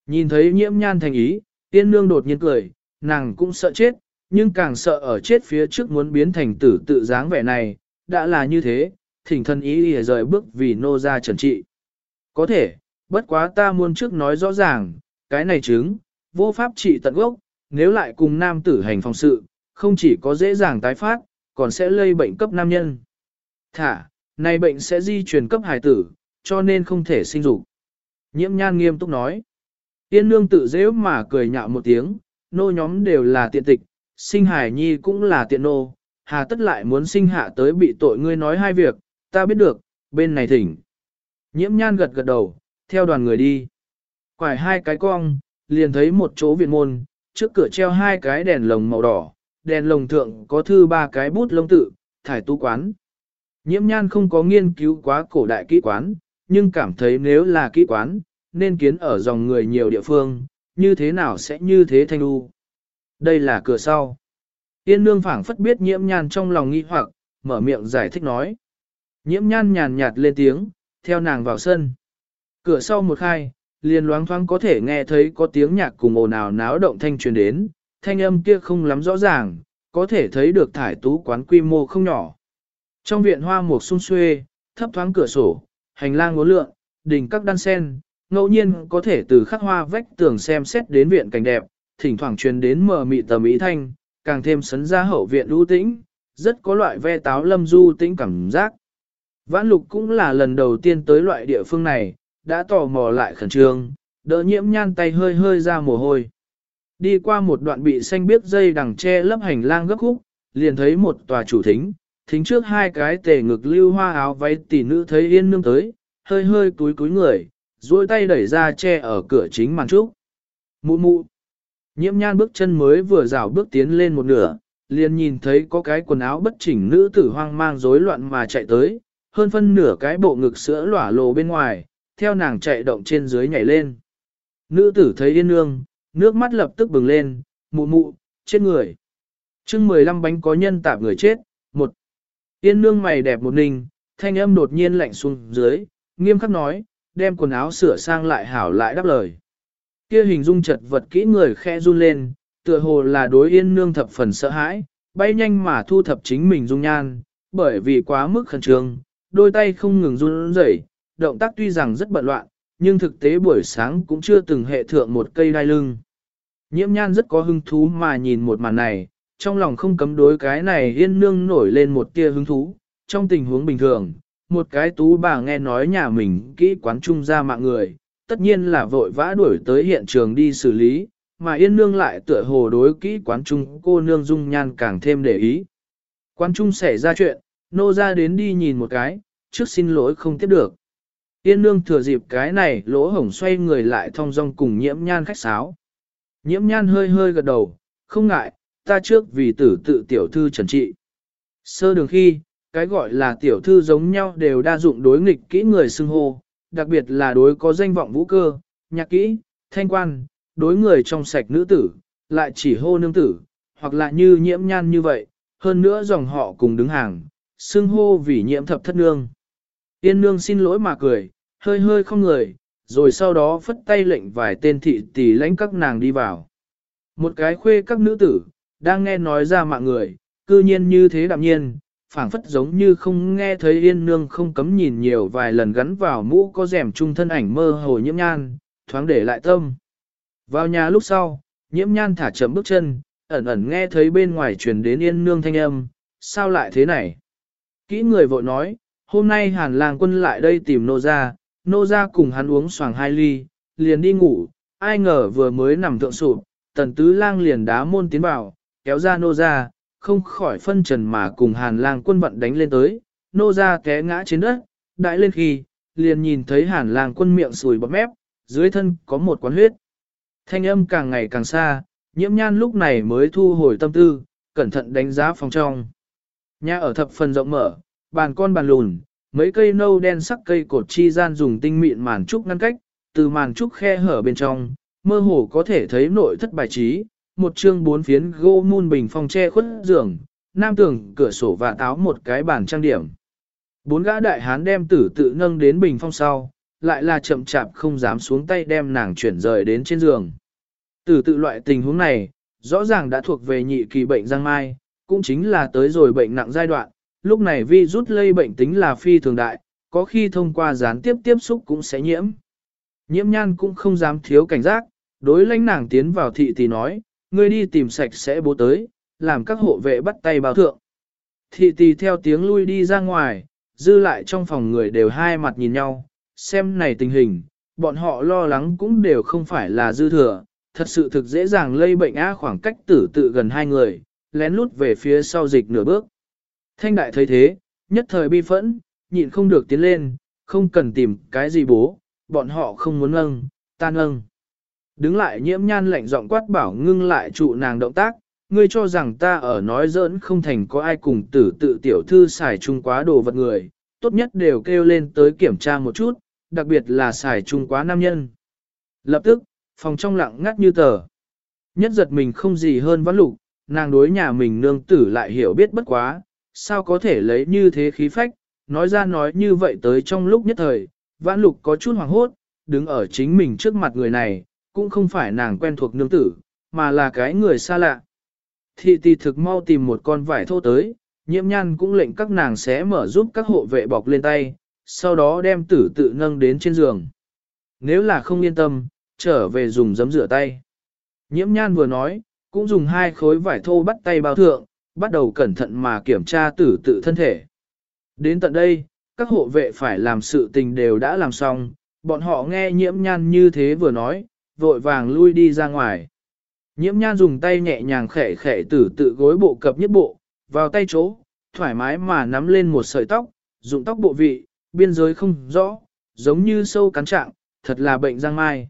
Nhìn thấy nhiễm nhan thành ý, yên nương đột nhiên cười, nàng cũng sợ chết, nhưng càng sợ ở chết phía trước muốn biến thành tử tự dáng vẻ này, đã là như thế, thỉnh thân ý để rời bước vì nô ra trần trị. Có thể, bất quá ta muốn trước nói rõ ràng, cái này chứng, vô pháp trị tận gốc, nếu lại cùng nam tử hành phòng sự, không chỉ có dễ dàng tái phát, còn sẽ lây bệnh cấp nam nhân. Thả, này bệnh sẽ di truyền cấp hài tử, cho nên không thể sinh dục. Nhiễm nhan nghiêm túc nói. Tiên nương tự dễ mà cười nhạo một tiếng, nô nhóm đều là tiện tịch, sinh hài nhi cũng là tiện nô, hà tất lại muốn sinh hạ tới bị tội ngươi nói hai việc, ta biết được, bên này thỉnh. Nhiễm nhan gật gật đầu, theo đoàn người đi. Quải hai cái cong, liền thấy một chỗ viện môn, trước cửa treo hai cái đèn lồng màu đỏ, đèn lồng thượng có thư ba cái bút lông tự, thải tu quán, Nhiễm nhan không có nghiên cứu quá cổ đại kỹ quán, nhưng cảm thấy nếu là kỹ quán, nên kiến ở dòng người nhiều địa phương, như thế nào sẽ như thế thanh u Đây là cửa sau. Yên nương phảng phất biết nhiễm nhan trong lòng nghi hoặc, mở miệng giải thích nói. Nhiễm nhan nhàn nhạt lên tiếng, theo nàng vào sân. Cửa sau một khai, liền loáng thoáng có thể nghe thấy có tiếng nhạc cùng ồn ào náo động thanh truyền đến, thanh âm kia không lắm rõ ràng, có thể thấy được thải tú quán quy mô không nhỏ. Trong viện hoa mục sung xuê, thấp thoáng cửa sổ, hành lang ngố lượng, đỉnh các đan sen, ngẫu nhiên có thể từ khắc hoa vách tường xem xét đến viện cảnh đẹp, thỉnh thoảng truyền đến mờ mị tầm ý thanh, càng thêm sấn ra hậu viện lưu tĩnh, rất có loại ve táo lâm du tĩnh cảm giác. Vãn lục cũng là lần đầu tiên tới loại địa phương này, đã tò mò lại khẩn trương, đỡ nhiễm nhan tay hơi hơi ra mồ hôi. Đi qua một đoạn bị xanh biếc dây đằng che lấp hành lang gấp khúc, liền thấy một tòa chủ thính, thính trước hai cái tề ngực lưu hoa áo váy tỷ nữ thấy yên nương tới, hơi hơi túi túi người, duỗi tay đẩy ra che ở cửa chính màn trúc. Mụ mụ. Nhiễm nhan bước chân mới vừa rảo bước tiến lên một nửa, liền nhìn thấy có cái quần áo bất chỉnh nữ tử hoang mang rối loạn mà chạy tới, hơn phân nửa cái bộ ngực sữa lỏa lồ bên ngoài, theo nàng chạy động trên dưới nhảy lên. Nữ tử thấy yên nương, nước mắt lập tức bừng lên, mụ mụ, chết người. chương 15 bánh có nhân tạp người chết, một. Yên nương mày đẹp một ninh, thanh âm đột nhiên lạnh xuống dưới, nghiêm khắc nói, đem quần áo sửa sang lại hảo lại đáp lời. Kia hình dung chật vật kỹ người khe run lên, tựa hồ là đối yên nương thập phần sợ hãi, bay nhanh mà thu thập chính mình dung nhan, bởi vì quá mức khẩn trương, đôi tay không ngừng run rẩy, động tác tuy rằng rất bận loạn, nhưng thực tế buổi sáng cũng chưa từng hệ thượng một cây đai lưng. Nhiễm nhan rất có hứng thú mà nhìn một màn này, trong lòng không cấm đối cái này yên nương nổi lên một tia hứng thú. Trong tình huống bình thường, một cái tú bà nghe nói nhà mình kỹ quán trung ra mạng người, tất nhiên là vội vã đuổi tới hiện trường đi xử lý, mà yên nương lại tựa hồ đối kỹ quán trung cô nương dung nhan càng thêm để ý. Quán trung xảy ra chuyện, nô ra đến đi nhìn một cái, trước xin lỗi không tiếp được. Yên nương thừa dịp cái này lỗ hổng xoay người lại thong dong cùng nhiễm nhan khách sáo. Nhiễm nhan hơi hơi gật đầu, không ngại, ta trước vì tử tự tiểu thư trần trị. Sơ đường khi, cái gọi là tiểu thư giống nhau đều đa dụng đối nghịch kỹ người xưng hô, đặc biệt là đối có danh vọng vũ cơ, nhạc kỹ, thanh quan, đối người trong sạch nữ tử, lại chỉ hô nương tử, hoặc là như nhiễm nhan như vậy, hơn nữa dòng họ cùng đứng hàng, xưng hô vì nhiễm thập thất nương. Yên nương xin lỗi mà cười, hơi hơi không người, rồi sau đó phất tay lệnh vài tên thị tỷ lãnh các nàng đi vào. Một cái khuê các nữ tử, đang nghe nói ra mạng người, cư nhiên như thế đạm nhiên, phảng phất giống như không nghe thấy yên nương không cấm nhìn nhiều vài lần gắn vào mũ có rèm trung thân ảnh mơ hồ nhiễm nhan, thoáng để lại tâm. Vào nhà lúc sau, nhiễm nhan thả chậm bước chân, ẩn ẩn nghe thấy bên ngoài truyền đến yên nương thanh âm, sao lại thế này? Kỹ người vội nói, hôm nay hàn Lang quân lại đây tìm nô Gia, nô Gia cùng hắn uống xoàng hai ly, liền đi ngủ, ai ngờ vừa mới nằm thượng sụp, tần tứ lang liền đá môn tiến vào, kéo ra nô Gia, không khỏi phân trần mà cùng hàn lang quân vận đánh lên tới, nô Gia té ngã trên đất, đại lên khi, liền nhìn thấy hàn lang quân miệng sùi bọt mép, dưới thân có một quán huyết. Thanh âm càng ngày càng xa, nhiễm nhan lúc này mới thu hồi tâm tư, cẩn thận đánh giá phòng trong. Nhà ở thập phần rộng mở, bàn con bàn lùn, mấy cây nâu đen sắc cây cột chi gian dùng tinh mịn màn trúc ngăn cách, từ màn trúc khe hở bên trong, mơ hồ có thể thấy nội thất bài trí, một chương bốn phiến gỗ mun bình phong che khuất giường, nam tường cửa sổ và táo một cái bàn trang điểm. Bốn gã đại hán đem tử tự nâng đến bình phong sau, lại là chậm chạp không dám xuống tay đem nàng chuyển rời đến trên giường. Tử tự loại tình huống này, rõ ràng đã thuộc về nhị kỳ bệnh giang mai, cũng chính là tới rồi bệnh nặng giai đoạn, lúc này vi rút lây bệnh tính là phi thường đại, có khi thông qua gián tiếp tiếp xúc cũng sẽ nhiễm. Nhiễm nhan cũng không dám thiếu cảnh giác, đối lãnh nàng tiến vào thị thì nói, ngươi đi tìm sạch sẽ bố tới, làm các hộ vệ bắt tay bảo thượng. Thị tỳ theo tiếng lui đi ra ngoài, dư lại trong phòng người đều hai mặt nhìn nhau, xem này tình hình, bọn họ lo lắng cũng đều không phải là dư thừa, thật sự thực dễ dàng lây bệnh á khoảng cách tử tự gần hai người, lén lút về phía sau dịch nửa bước. Thanh đại thấy thế, nhất thời bi phẫn, nhịn không được tiến lên, không cần tìm cái gì bố, bọn họ không muốn ngâng, tan ngâng. Đứng lại nhiễm nhan lạnh giọng quát bảo ngưng lại trụ nàng động tác, ngươi cho rằng ta ở nói giỡn không thành có ai cùng tử tự tiểu thư xài chung quá đồ vật người, tốt nhất đều kêu lên tới kiểm tra một chút, đặc biệt là xài chung quá nam nhân. Lập tức, phòng trong lặng ngắt như tờ. Nhất giật mình không gì hơn vãn lục, nàng đối nhà mình nương tử lại hiểu biết bất quá, sao có thể lấy như thế khí phách, nói ra nói như vậy tới trong lúc nhất thời, vãn lục có chút hoàng hốt, đứng ở chính mình trước mặt người này, cũng không phải nàng quen thuộc nương tử, mà là cái người xa lạ. Thị tì thực mau tìm một con vải thô tới, nhiễm nhan cũng lệnh các nàng sẽ mở giúp các hộ vệ bọc lên tay, sau đó đem tử tự nâng đến trên giường. Nếu là không yên tâm, trở về dùng giấm rửa tay. Nhiễm nhan vừa nói, cũng dùng hai khối vải thô bắt tay bao thượng, bắt đầu cẩn thận mà kiểm tra tử tự thân thể. Đến tận đây, các hộ vệ phải làm sự tình đều đã làm xong, bọn họ nghe nhiễm nhan như thế vừa nói, vội vàng lui đi ra ngoài. Nhiễm nhan dùng tay nhẹ nhàng khẽ khẽ tử tự gối bộ cập nhất bộ, vào tay chỗ, thoải mái mà nắm lên một sợi tóc, dụng tóc bộ vị, biên giới không rõ, giống như sâu cắn trạng, thật là bệnh giang mai.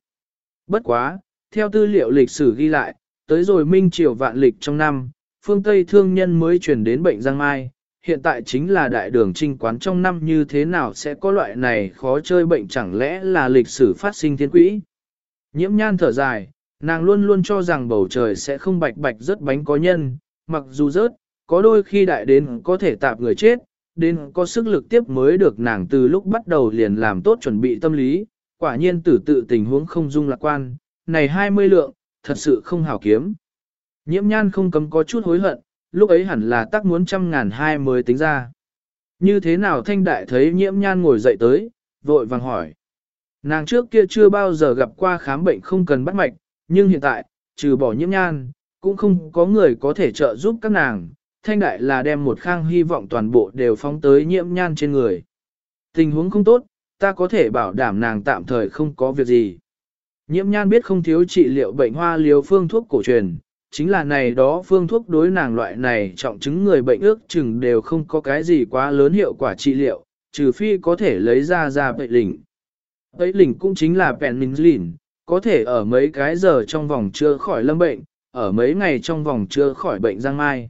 Bất quá, theo tư liệu lịch sử ghi lại, tới rồi minh triều vạn lịch trong năm, phương Tây thương nhân mới chuyển đến bệnh giang mai, hiện tại chính là đại đường trinh quán trong năm như thế nào sẽ có loại này khó chơi bệnh chẳng lẽ là lịch sử phát sinh thiên quỹ. Nhiễm nhan thở dài, nàng luôn luôn cho rằng bầu trời sẽ không bạch bạch rớt bánh có nhân, mặc dù rớt, có đôi khi đại đến có thể tạp người chết, đến có sức lực tiếp mới được nàng từ lúc bắt đầu liền làm tốt chuẩn bị tâm lý, quả nhiên tử tự tình huống không dung lạc quan, này 20 lượng, thật sự không hảo kiếm. Nhiễm nhan không cấm có chút hối hận, lúc ấy hẳn là tắc muốn trăm ngàn hai mới tính ra. Như thế nào thanh đại thấy nhiễm nhan ngồi dậy tới, vội vàng hỏi. Nàng trước kia chưa bao giờ gặp qua khám bệnh không cần bắt mạch, nhưng hiện tại, trừ bỏ nhiễm nhan, cũng không có người có thể trợ giúp các nàng. Thanh đại là đem một khang hy vọng toàn bộ đều phóng tới nhiễm nhan trên người. Tình huống không tốt, ta có thể bảo đảm nàng tạm thời không có việc gì. Nhiễm nhan biết không thiếu trị liệu bệnh hoa liều phương thuốc cổ truyền, chính là này đó phương thuốc đối nàng loại này trọng chứng người bệnh ước chừng đều không có cái gì quá lớn hiệu quả trị liệu, trừ phi có thể lấy ra ra bệnh lỉnh. bệnh lỉnh cũng chính là penicillin, có thể ở mấy cái giờ trong vòng chưa khỏi lâm bệnh, ở mấy ngày trong vòng chưa khỏi bệnh giang mai.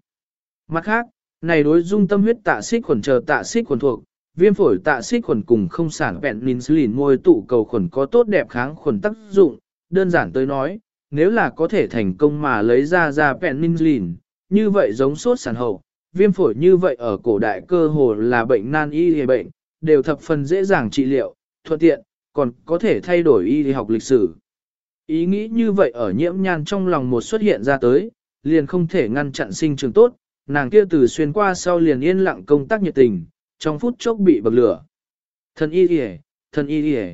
Mặt khác, này đối dung tâm huyết tạ xích khuẩn chờ tạ xích khuẩn thuộc, viêm phổi tạ xích khuẩn cùng không sản penicillin môi tụ cầu khuẩn có tốt đẹp kháng khuẩn tác dụng, đơn giản tới nói, nếu là có thể thành công mà lấy ra ra penicillin, như vậy giống sốt sản hậu, viêm phổi như vậy ở cổ đại cơ hồ là bệnh nan y y bệnh, đều thập phần dễ dàng trị liệu, thuận tiện, còn có thể thay đổi y học lịch sử. Ý nghĩ như vậy ở nhiễm nhan trong lòng một xuất hiện ra tới, liền không thể ngăn chặn sinh trường tốt, nàng kia từ xuyên qua sau liền yên lặng công tác nhiệt tình, trong phút chốc bị bậc lửa. Thần y y thần y y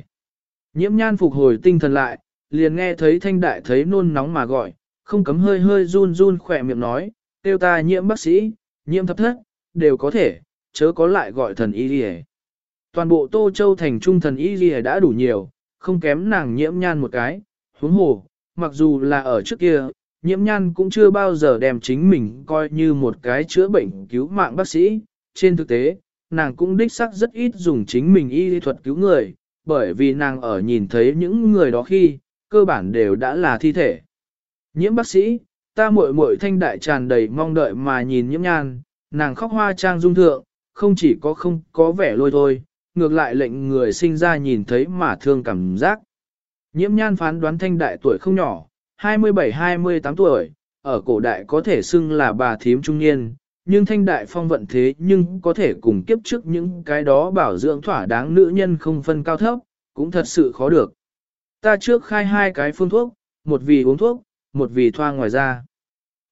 Nhiễm nhan phục hồi tinh thần lại, liền nghe thấy thanh đại thấy nôn nóng mà gọi, không cấm hơi hơi run run khỏe miệng nói, tiêu ta nhiễm bác sĩ, nhiễm thập thất, đều có thể, chớ có lại gọi thần y đi Toàn bộ Tô Châu thành trung thần y gì đã đủ nhiều, không kém nàng nhiễm nhan một cái, huống hồ, mặc dù là ở trước kia, nhiễm nhan cũng chưa bao giờ đem chính mình coi như một cái chữa bệnh cứu mạng bác sĩ, trên thực tế, nàng cũng đích xác rất ít dùng chính mình y thuật cứu người, bởi vì nàng ở nhìn thấy những người đó khi, cơ bản đều đã là thi thể. Nhiễm bác sĩ, ta muội muội thanh đại tràn đầy mong đợi mà nhìn nhiễm nhan, nàng khóc hoa trang dung thượng, không chỉ có không có vẻ lôi thôi, ngược lại lệnh người sinh ra nhìn thấy mà thương cảm giác. Nhiễm nhan phán đoán thanh đại tuổi không nhỏ, 27-28 tuổi, ở cổ đại có thể xưng là bà thím trung niên, nhưng thanh đại phong vận thế nhưng có thể cùng kiếp trước những cái đó bảo dưỡng thỏa đáng nữ nhân không phân cao thấp, cũng thật sự khó được. Ta trước khai hai cái phương thuốc, một vì uống thuốc, một vì thoa ngoài da.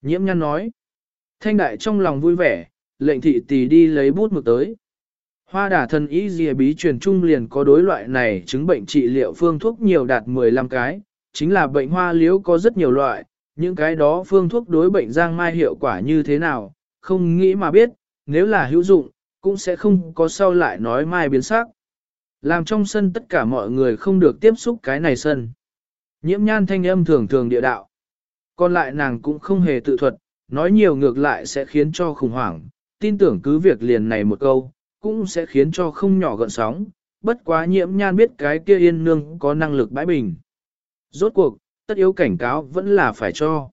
Nhiễm nhăn nói. Thanh đại trong lòng vui vẻ, lệnh thị tỷ đi lấy bút mực tới. Hoa đà thần ý dìa bí truyền trung liền có đối loại này chứng bệnh trị liệu phương thuốc nhiều đạt 15 cái, chính là bệnh hoa liễu có rất nhiều loại, những cái đó phương thuốc đối bệnh giang mai hiệu quả như thế nào, không nghĩ mà biết, nếu là hữu dụng, cũng sẽ không có sau lại nói mai biến sắc. Làm trong sân tất cả mọi người không được tiếp xúc cái này sân. Nhiễm nhan thanh âm thường thường địa đạo. Còn lại nàng cũng không hề tự thuật, nói nhiều ngược lại sẽ khiến cho khủng hoảng, tin tưởng cứ việc liền này một câu, cũng sẽ khiến cho không nhỏ gợn sóng, bất quá nhiễm nhan biết cái kia yên nương có năng lực bãi bình. Rốt cuộc, tất yếu cảnh cáo vẫn là phải cho.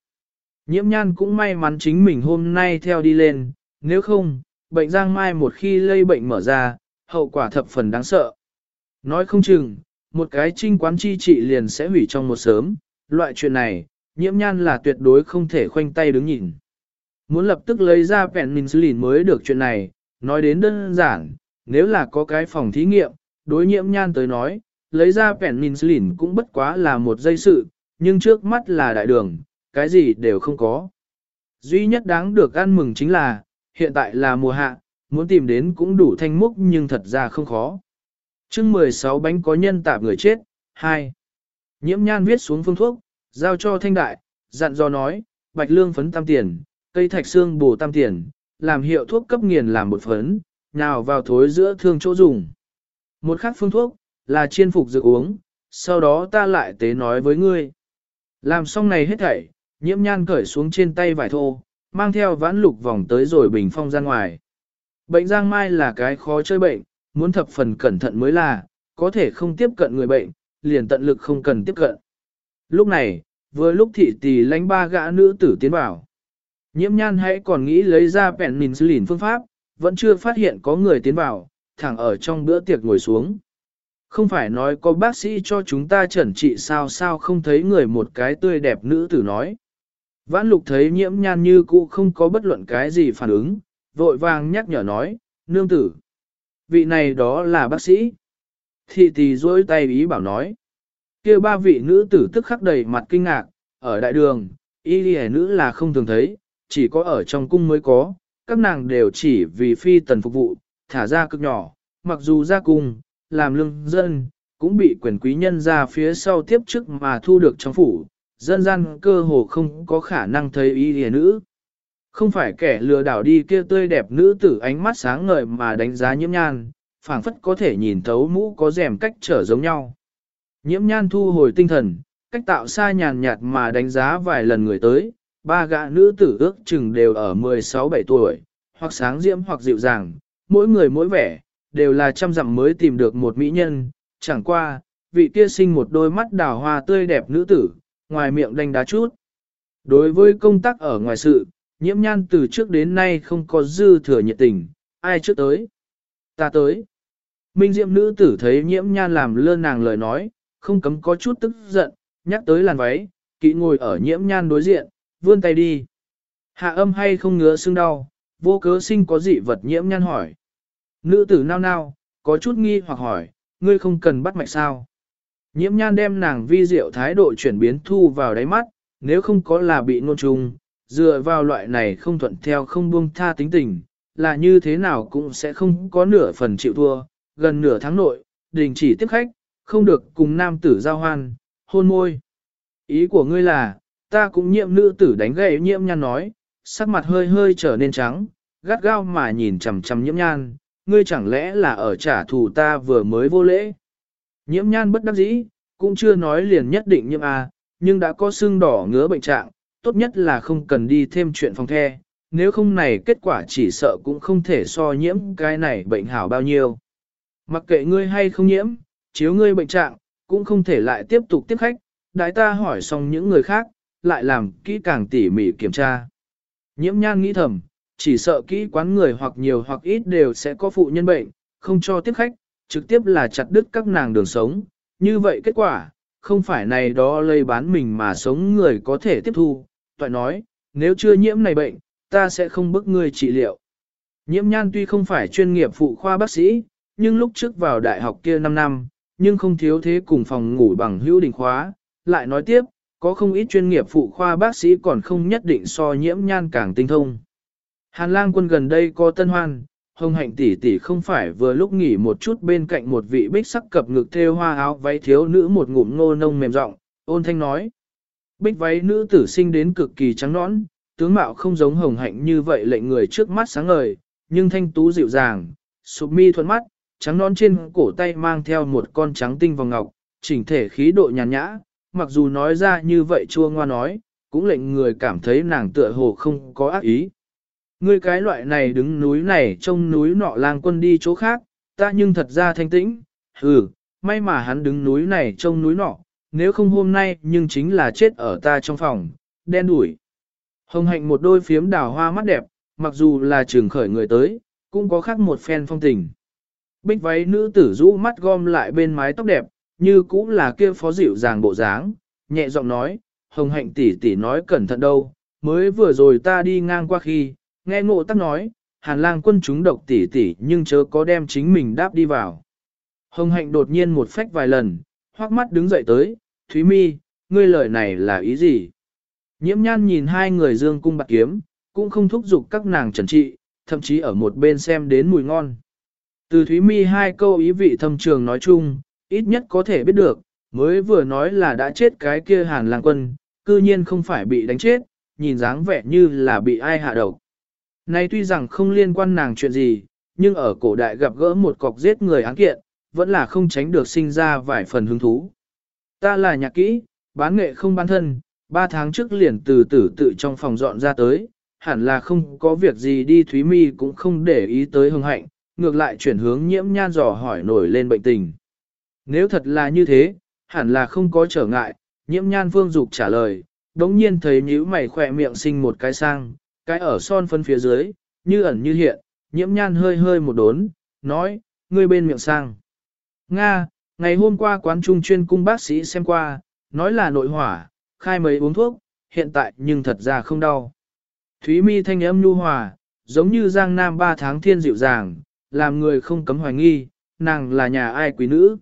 Nhiễm nhan cũng may mắn chính mình hôm nay theo đi lên, nếu không, bệnh giang mai một khi lây bệnh mở ra, hậu quả thập phần đáng sợ. Nói không chừng, một cái trinh quán chi trị liền sẽ hủy trong một sớm, loại chuyện này, nhiễm nhan là tuyệt đối không thể khoanh tay đứng nhìn. Muốn lập tức lấy ra penicillin mới được chuyện này, nói đến đơn giản, nếu là có cái phòng thí nghiệm, đối nhiễm nhan tới nói, lấy ra penicillin cũng bất quá là một dây sự, nhưng trước mắt là đại đường, cái gì đều không có. Duy nhất đáng được ăn mừng chính là, hiện tại là mùa hạ, muốn tìm đến cũng đủ thanh múc nhưng thật ra không khó chương 16 bánh có nhân tạp người chết, 2. Nhiễm nhan viết xuống phương thuốc, giao cho thanh đại, dặn dò nói, bạch lương phấn tam tiền, cây thạch xương bổ tam tiền, làm hiệu thuốc cấp nghiền làm một phấn, nào vào thối giữa thương chỗ dùng. Một khác phương thuốc, là chiên phục dược uống, sau đó ta lại tế nói với ngươi. Làm xong này hết thảy, nhiễm nhan cởi xuống trên tay vải thô, mang theo vãn lục vòng tới rồi bình phong ra ngoài. Bệnh giang mai là cái khó chơi bệnh, muốn thập phần cẩn thận mới là, có thể không tiếp cận người bệnh, liền tận lực không cần tiếp cận. Lúc này, vừa lúc thị tỷ lánh ba gã nữ tử tiến vào. Nhiễm nhan hãy còn nghĩ lấy ra bẹn mình xử lìn phương pháp, vẫn chưa phát hiện có người tiến vào, thẳng ở trong bữa tiệc ngồi xuống. Không phải nói có bác sĩ cho chúng ta chẩn trị sao sao không thấy người một cái tươi đẹp nữ tử nói. Vãn lục thấy nhiễm nhan như cũ không có bất luận cái gì phản ứng, vội vàng nhắc nhở nói, nương tử. Vị này đó là bác sĩ. Thị tỷ dối tay ý bảo nói. kia ba vị nữ tử tức khắc đầy mặt kinh ngạc, ở đại đường, y đi nữ là không thường thấy, chỉ có ở trong cung mới có, các nàng đều chỉ vì phi tần phục vụ, thả ra cực nhỏ, mặc dù ra cung, làm lương dân, cũng bị quyền quý nhân ra phía sau tiếp chức mà thu được trong phủ, dân gian cơ hồ không có khả năng thấy y đi nữ. Không phải kẻ lừa đảo đi kia tươi đẹp nữ tử ánh mắt sáng ngời mà đánh giá nhiễm nhan, phảng phất có thể nhìn thấu mũ có rèm cách trở giống nhau. Nhiễm nhan thu hồi tinh thần, cách tạo xa nhàn nhạt mà đánh giá vài lần người tới, ba gã nữ tử ước chừng đều ở 16-17 tuổi, hoặc sáng diễm hoặc dịu dàng, mỗi người mỗi vẻ, đều là trăm dặm mới tìm được một mỹ nhân, chẳng qua, vị kia sinh một đôi mắt đào hoa tươi đẹp nữ tử, ngoài miệng đánh đá chút. Đối với công tác ở ngoài sự, nhiễm nhan từ trước đến nay không có dư thừa nhiệt tình, ai trước tới? Ta tới. Minh diệm nữ tử thấy nhiễm nhan làm lơ nàng lời nói, không cấm có chút tức giận, nhắc tới làn váy, kỵ ngồi ở nhiễm nhan đối diện, vươn tay đi. Hạ âm hay không ngứa xương đau, vô cớ sinh có dị vật nhiễm nhan hỏi. Nữ tử nao nao, có chút nghi hoặc hỏi, ngươi không cần bắt mạch sao. Nhiễm nhan đem nàng vi diệu thái độ chuyển biến thu vào đáy mắt, nếu không có là bị ngôn trùng, dựa vào loại này không thuận theo không buông tha tính tình, là như thế nào cũng sẽ không có nửa phần chịu thua, gần nửa tháng nội, đình chỉ tiếp khách, không được cùng nam tử giao hoan, hôn môi. Ý của ngươi là, ta cũng nhiễm nữ tử đánh gậy nhiễm nhan nói, sắc mặt hơi hơi trở nên trắng, gắt gao mà nhìn chằm chằm nhiễm nhan, ngươi chẳng lẽ là ở trả thù ta vừa mới vô lễ. Nhiễm nhan bất đắc dĩ, cũng chưa nói liền nhất định nhiễm A, nhưng đã có sưng đỏ ngứa bệnh trạng, tốt nhất là không cần đi thêm chuyện phòng the, nếu không này kết quả chỉ sợ cũng không thể so nhiễm cái này bệnh hảo bao nhiêu. Mặc kệ ngươi hay không nhiễm, chiếu ngươi bệnh trạng, cũng không thể lại tiếp tục tiếp khách, đại ta hỏi xong những người khác, lại làm kỹ càng tỉ mỉ kiểm tra. Nhiễm nhan nghĩ thầm, chỉ sợ kỹ quán người hoặc nhiều hoặc ít đều sẽ có phụ nhân bệnh, không cho tiếp khách, trực tiếp là chặt đứt các nàng đường sống. Như vậy kết quả, không phải này đó lây bán mình mà sống người có thể tiếp thu. Toại nói, nếu chưa nhiễm này bệnh, ta sẽ không bức ngươi trị liệu. Nhiễm nhan tuy không phải chuyên nghiệp phụ khoa bác sĩ, nhưng lúc trước vào đại học kia 5 năm, nhưng không thiếu thế cùng phòng ngủ bằng hữu đình khóa. Lại nói tiếp, có không ít chuyên nghiệp phụ khoa bác sĩ còn không nhất định so nhiễm nhan càng tinh thông. Hàn lang quân gần đây có tân hoan, hồng hạnh tỷ tỷ không phải vừa lúc nghỉ một chút bên cạnh một vị bích sắc cập ngực thêu hoa áo váy thiếu nữ một ngụm ngô nông mềm rộng, ôn thanh nói. Bích váy nữ tử sinh đến cực kỳ trắng nõn, tướng mạo không giống hồng hạnh như vậy lệnh người trước mắt sáng ngời, nhưng thanh tú dịu dàng, sụp mi thuận mắt, trắng nõn trên cổ tay mang theo một con trắng tinh vòng ngọc, chỉnh thể khí độ nhàn nhã, mặc dù nói ra như vậy chua ngoa nói, cũng lệnh người cảm thấy nàng tựa hồ không có ác ý. Ngươi cái loại này đứng núi này trông núi nọ lang quân đi chỗ khác, ta nhưng thật ra thanh tĩnh, hừ, may mà hắn đứng núi này trông núi nọ, nếu không hôm nay nhưng chính là chết ở ta trong phòng, đen đủi. Hồng hạnh một đôi phiếm đào hoa mắt đẹp, mặc dù là trường khởi người tới, cũng có khác một phen phong tình. Bích váy nữ tử rũ mắt gom lại bên mái tóc đẹp, như cũng là kia phó dịu dàng bộ dáng, nhẹ giọng nói, hồng hạnh tỷ tỷ nói cẩn thận đâu, mới vừa rồi ta đi ngang qua khi, nghe ngộ tắc nói, hàn lang quân chúng độc tỷ tỷ nhưng chớ có đem chính mình đáp đi vào. Hồng hạnh đột nhiên một phách vài lần, hoắc mắt đứng dậy tới, Thúy Mi, ngươi lời này là ý gì? Nhiễm nhan nhìn hai người dương cung bạc kiếm, cũng không thúc giục các nàng trần trị, thậm chí ở một bên xem đến mùi ngon. Từ Thúy Mi hai câu ý vị thâm trường nói chung, ít nhất có thể biết được, mới vừa nói là đã chết cái kia hàn Làng quân, cư nhiên không phải bị đánh chết, nhìn dáng vẻ như là bị ai hạ độc. Nay tuy rằng không liên quan nàng chuyện gì, nhưng ở cổ đại gặp gỡ một cọc giết người án kiện, vẫn là không tránh được sinh ra vài phần hứng thú. Ta là nhạc kỹ, bán nghệ không bán thân, ba tháng trước liền từ tử tự trong phòng dọn ra tới, hẳn là không có việc gì đi Thúy Mi cũng không để ý tới hưng hạnh, ngược lại chuyển hướng nhiễm nhan dò hỏi nổi lên bệnh tình. Nếu thật là như thế, hẳn là không có trở ngại, nhiễm nhan phương dục trả lời, đống nhiên thấy nhíu mày khỏe miệng sinh một cái sang, cái ở son phân phía dưới, như ẩn như hiện, nhiễm nhan hơi hơi một đốn, nói, ngươi bên miệng sang. Nga, ngày hôm qua quán trung chuyên cung bác sĩ xem qua, nói là nội hỏa, khai mấy uống thuốc, hiện tại nhưng thật ra không đau. Thúy mi thanh âm nhu hòa, giống như giang nam ba tháng thiên dịu dàng, làm người không cấm hoài nghi, nàng là nhà ai quý nữ.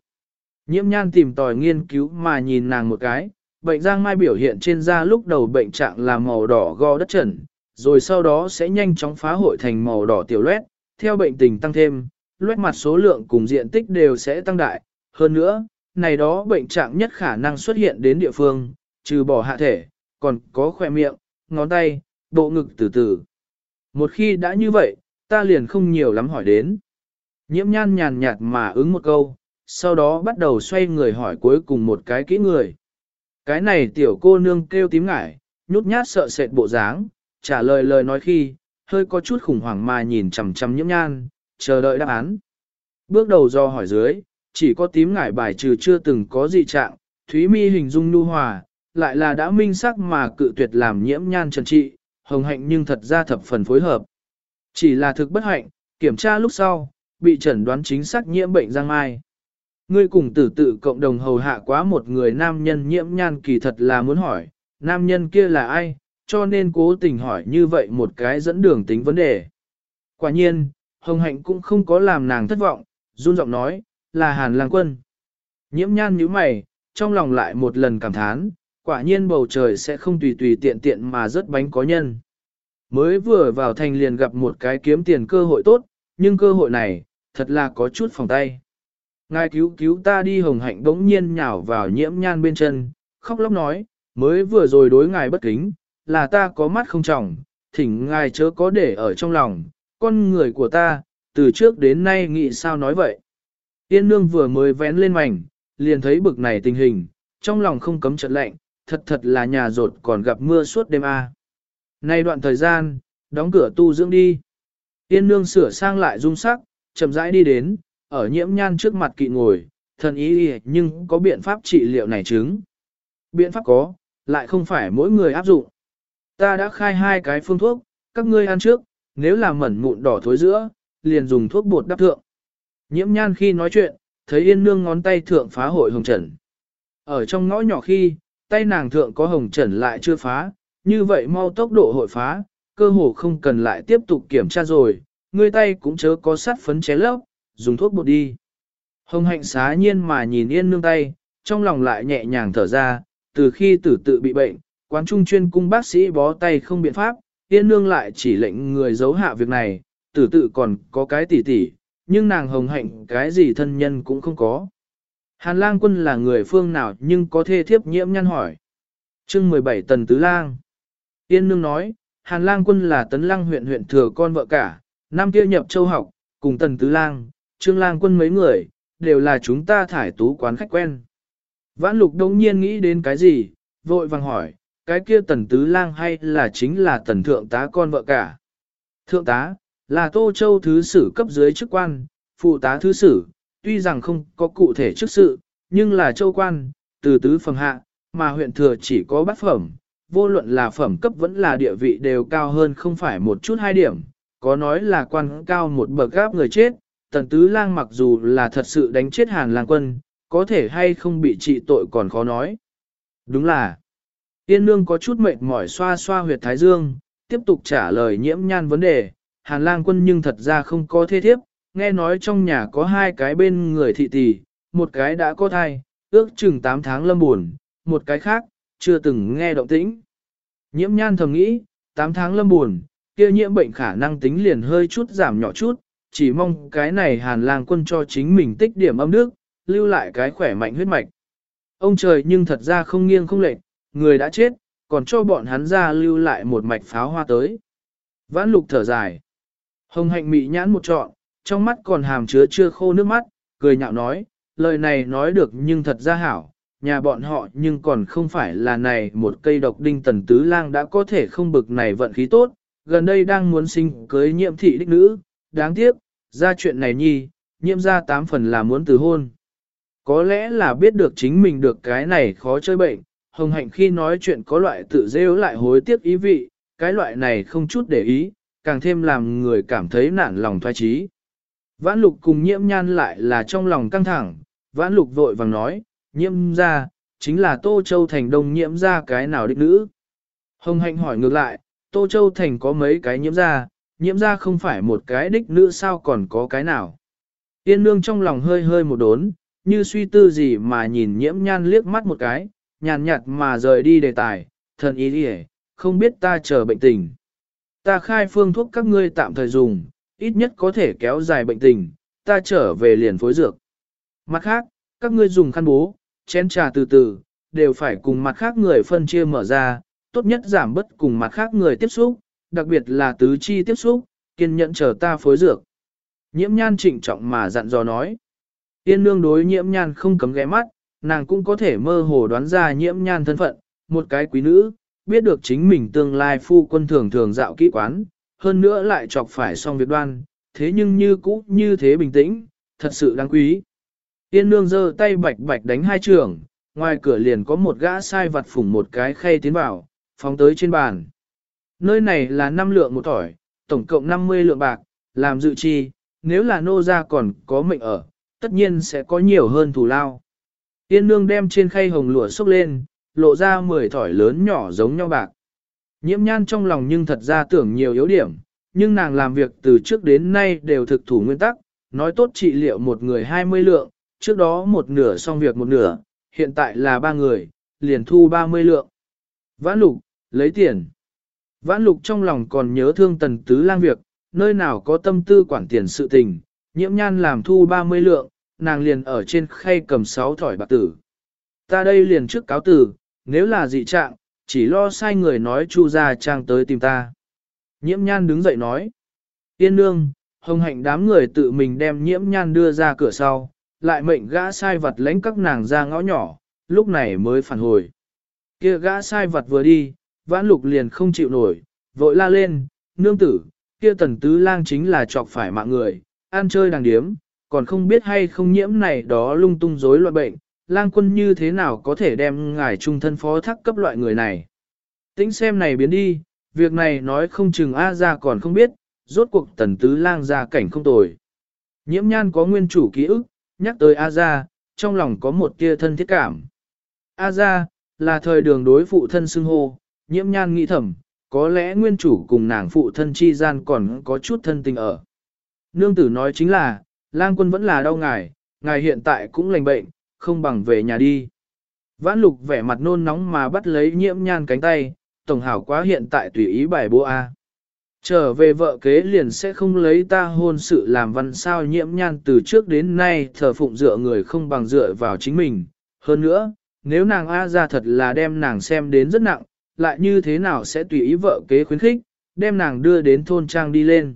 Nhiễm nhan tìm tòi nghiên cứu mà nhìn nàng một cái, bệnh giang mai biểu hiện trên da lúc đầu bệnh trạng là màu đỏ go đất trần, rồi sau đó sẽ nhanh chóng phá hội thành màu đỏ tiểu loét, theo bệnh tình tăng thêm, loét mặt số lượng cùng diện tích đều sẽ tăng đại. Hơn nữa, này đó bệnh trạng nhất khả năng xuất hiện đến địa phương, trừ bỏ hạ thể, còn có khỏe miệng, ngón tay, bộ ngực từ từ. Một khi đã như vậy, ta liền không nhiều lắm hỏi đến. Nhiễm nhan nhàn nhạt mà ứng một câu, sau đó bắt đầu xoay người hỏi cuối cùng một cái kỹ người. Cái này tiểu cô nương kêu tím ngải, nhút nhát sợ sệt bộ dáng, trả lời lời nói khi, hơi có chút khủng hoảng mà nhìn chằm chằm nhiễm nhan, chờ đợi đáp án. Bước đầu do hỏi dưới, chỉ có tím ngải bài trừ chưa từng có gì trạng, Thúy Mi hình dung nu hòa, lại là đã minh sắc mà cự tuyệt làm nhiễm nhan trần trị, hồng hạnh nhưng thật ra thập phần phối hợp. Chỉ là thực bất hạnh, kiểm tra lúc sau, bị chẩn đoán chính xác nhiễm bệnh giang mai. Ngươi cùng tử tự cộng đồng hầu hạ quá một người nam nhân nhiễm nhan kỳ thật là muốn hỏi, nam nhân kia là ai, cho nên cố tình hỏi như vậy một cái dẫn đường tính vấn đề. Quả nhiên, Hồng Hạnh cũng không có làm nàng thất vọng, run giọng nói, là Hàn Lang Quân. Nhiễm nhan nhíu mày, trong lòng lại một lần cảm thán, quả nhiên bầu trời sẽ không tùy tùy tiện tiện mà rớt bánh có nhân. Mới vừa vào thành liền gặp một cái kiếm tiền cơ hội tốt, nhưng cơ hội này, thật là có chút phòng tay. Ngài cứu cứu ta đi hồng hạnh bỗng nhiên nhào vào nhiễm nhan bên chân, khóc lóc nói, mới vừa rồi đối ngài bất kính, là ta có mắt không trọng, thỉnh ngài chớ có để ở trong lòng, con người của ta, từ trước đến nay nghĩ sao nói vậy. Tiên nương vừa mới vén lên mảnh, liền thấy bực này tình hình, trong lòng không cấm trận lạnh, thật thật là nhà rột còn gặp mưa suốt đêm a. À. Nay đoạn thời gian, đóng cửa tu dưỡng đi. Tiên nương sửa sang lại dung sắc, chậm rãi đi đến, ở nhiễm nhan trước mặt kỵ ngồi, thần ý nhưng có biện pháp trị liệu này chứng. Biện pháp có, lại không phải mỗi người áp dụng. Ta đã khai hai cái phương thuốc, các ngươi ăn trước, nếu là mẩn mụn đỏ thối giữa, liền dùng thuốc bột đắp thượng. Nhiễm nhan khi nói chuyện, thấy yên nương ngón tay thượng phá hội hồng trần. Ở trong ngõ nhỏ khi, tay nàng thượng có hồng trần lại chưa phá, như vậy mau tốc độ hội phá, cơ hồ không cần lại tiếp tục kiểm tra rồi, người tay cũng chớ có sắt phấn ché lốc, dùng thuốc bột đi. Hồng hạnh xá nhiên mà nhìn yên nương tay, trong lòng lại nhẹ nhàng thở ra, từ khi tử tự bị bệnh, quán trung chuyên cung bác sĩ bó tay không biện pháp, yên nương lại chỉ lệnh người giấu hạ việc này, tử tự còn có cái tỉ tỉ, nhưng nàng hồng hạnh cái gì thân nhân cũng không có. Hàn lang quân là người phương nào nhưng có thê thiếp nhiễm nhăn hỏi. chương 17 Tần Tứ Lang Yên nương nói, Hàn lang quân là tấn Lang huyện huyện thừa con vợ cả, năm kia nhập châu học, cùng Tần Tứ Lang, Trương Lang quân mấy người, đều là chúng ta thải tú quán khách quen. Vãn lục đông nhiên nghĩ đến cái gì, vội vàng hỏi, cái kia Tần Tứ Lang hay là chính là Tần Thượng tá con vợ cả. Thượng tá, là Tô Châu Thứ Sử cấp dưới chức quan, phụ tá Thứ Sử, tuy rằng không có cụ thể chức sự, nhưng là châu quan, từ tứ phẩm hạ, mà huyện thừa chỉ có bát phẩm, vô luận là phẩm cấp vẫn là địa vị đều cao hơn không phải một chút hai điểm, có nói là quan cao một bậc gáp người chết, tần tứ lang mặc dù là thật sự đánh chết hàn lang quân, có thể hay không bị trị tội còn khó nói. Đúng là, Yên nương có chút mệt mỏi xoa xoa huyệt thái dương, tiếp tục trả lời nhiễm nhan vấn đề, hàn lang quân nhưng thật ra không có thế thiếp, nghe nói trong nhà có hai cái bên người thị tỷ, một cái đã có thai, ước chừng 8 tháng lâm buồn, một cái khác, chưa từng nghe động tĩnh. Nhiễm nhan thầm nghĩ, 8 tháng lâm buồn, kia nhiễm bệnh khả năng tính liền hơi chút giảm nhỏ chút, chỉ mong cái này hàn lang quân cho chính mình tích điểm âm đức, lưu lại cái khỏe mạnh huyết mạch. Ông trời nhưng thật ra không nghiêng không lệch, người đã chết, còn cho bọn hắn ra lưu lại một mạch pháo hoa tới. Vãn lục thở dài. Hồng hạnh mị nhãn một trọn, trong mắt còn hàm chứa chưa khô nước mắt, cười nhạo nói, lời này nói được nhưng thật ra hảo, nhà bọn họ nhưng còn không phải là này một cây độc đinh tần tứ lang đã có thể không bực này vận khí tốt, gần đây đang muốn sinh cưới nhiệm thị đích nữ, đáng tiếc, ra chuyện này nhi, nhiễm ra tám phần là muốn từ hôn. Có lẽ là biết được chính mình được cái này khó chơi bệnh, hồng hạnh khi nói chuyện có loại tự rêu lại hối tiếc ý vị, cái loại này không chút để ý, càng thêm làm người cảm thấy nản lòng thoái trí. Vãn lục cùng nhiễm nhan lại là trong lòng căng thẳng, vãn lục vội vàng nói, nhiễm ra, chính là Tô Châu Thành đông nhiễm ra cái nào đích nữ. Hồng hạnh hỏi ngược lại, Tô Châu Thành có mấy cái nhiễm ra, nhiễm ra không phải một cái đích nữ sao còn có cái nào. Yên nương trong lòng hơi hơi một đốn, như suy tư gì mà nhìn nhiễm nhan liếc mắt một cái, nhàn nhạt mà rời đi đề tài, thần ý đi không biết ta chờ bệnh tình. Ta khai phương thuốc các ngươi tạm thời dùng, ít nhất có thể kéo dài bệnh tình, ta trở về liền phối dược. Mặt khác, các ngươi dùng khăn bố, chén trà từ từ, đều phải cùng mặt khác người phân chia mở ra, tốt nhất giảm bất cùng mặt khác người tiếp xúc, đặc biệt là tứ chi tiếp xúc, kiên nhẫn chờ ta phối dược. Nhiễm nhan trịnh trọng mà dặn dò nói. Tiên nương đối nhiễm nhan không cấm ghé mắt, nàng cũng có thể mơ hồ đoán ra nhiễm nhan thân phận, một cái quý nữ, biết được chính mình tương lai phu quân thường thường dạo kỹ quán, hơn nữa lại chọc phải xong việc đoan, thế nhưng như cũ như thế bình tĩnh, thật sự đáng quý. yên nương giơ tay bạch bạch đánh hai trường, ngoài cửa liền có một gã sai vặt phủng một cái khay tiến vào, phóng tới trên bàn. Nơi này là 5 lượng một tỏi, tổng cộng 50 lượng bạc, làm dự chi, nếu là nô gia còn có mệnh ở, tất nhiên sẽ có nhiều hơn thù lao. yên nương đem trên khay hồng lụa xúc lên, lộ ra 10 thỏi lớn nhỏ giống nhau bạc. Nhiễm nhan trong lòng nhưng thật ra tưởng nhiều yếu điểm, nhưng nàng làm việc từ trước đến nay đều thực thủ nguyên tắc, nói tốt trị liệu một người 20 lượng, trước đó một nửa xong việc một nửa, hiện tại là ba người, liền thu 30 lượng. Vãn lục, lấy tiền. Vãn lục trong lòng còn nhớ thương tần tứ lang việc, nơi nào có tâm tư quản tiền sự tình, nhiễm nhan làm thu 30 lượng, nàng liền ở trên khay cầm 6 thỏi bạc tử. Ta đây liền trước cáo tử, nếu là dị trạng, chỉ lo sai người nói chu ra trang tới tìm ta. Nhiễm nhan đứng dậy nói. Tiên nương, hồng hạnh đám người tự mình đem nhiễm nhan đưa ra cửa sau, lại mệnh gã sai vật lãnh các nàng ra ngõ nhỏ, lúc này mới phản hồi. Kia gã sai vật vừa đi, vãn lục liền không chịu nổi, vội la lên, nương tử, kia tần tứ lang chính là chọc phải mạng người, ăn chơi đàng điếm, còn không biết hay không nhiễm này đó lung tung rối loạn bệnh, lang quân như thế nào có thể đem ngài trung thân phó thác cấp loại người này. Tính xem này biến đi, việc này nói không chừng A ra còn không biết, rốt cuộc tần tứ lang ra cảnh không tồi. Nhiễm nhan có nguyên chủ ký ức, nhắc tới A ra, trong lòng có một tia thân thiết cảm. A ra, là thời đường đối phụ thân xưng hô, nhiễm nhan nghĩ thầm, có lẽ nguyên chủ cùng nàng phụ thân chi gian còn có chút thân tình ở. Nương tử nói chính là, lang quân vẫn là đau ngài, ngài hiện tại cũng lành bệnh, không bằng về nhà đi. Vãn lục vẻ mặt nôn nóng mà bắt lấy nhiễm nhan cánh tay, tổng hảo quá hiện tại tùy ý bài bố A. Trở về vợ kế liền sẽ không lấy ta hôn sự làm văn sao nhiễm nhan từ trước đến nay thờ phụng dựa người không bằng dựa vào chính mình. Hơn nữa, nếu nàng A ra thật là đem nàng xem đến rất nặng, lại như thế nào sẽ tùy ý vợ kế khuyến khích, đem nàng đưa đến thôn trang đi lên.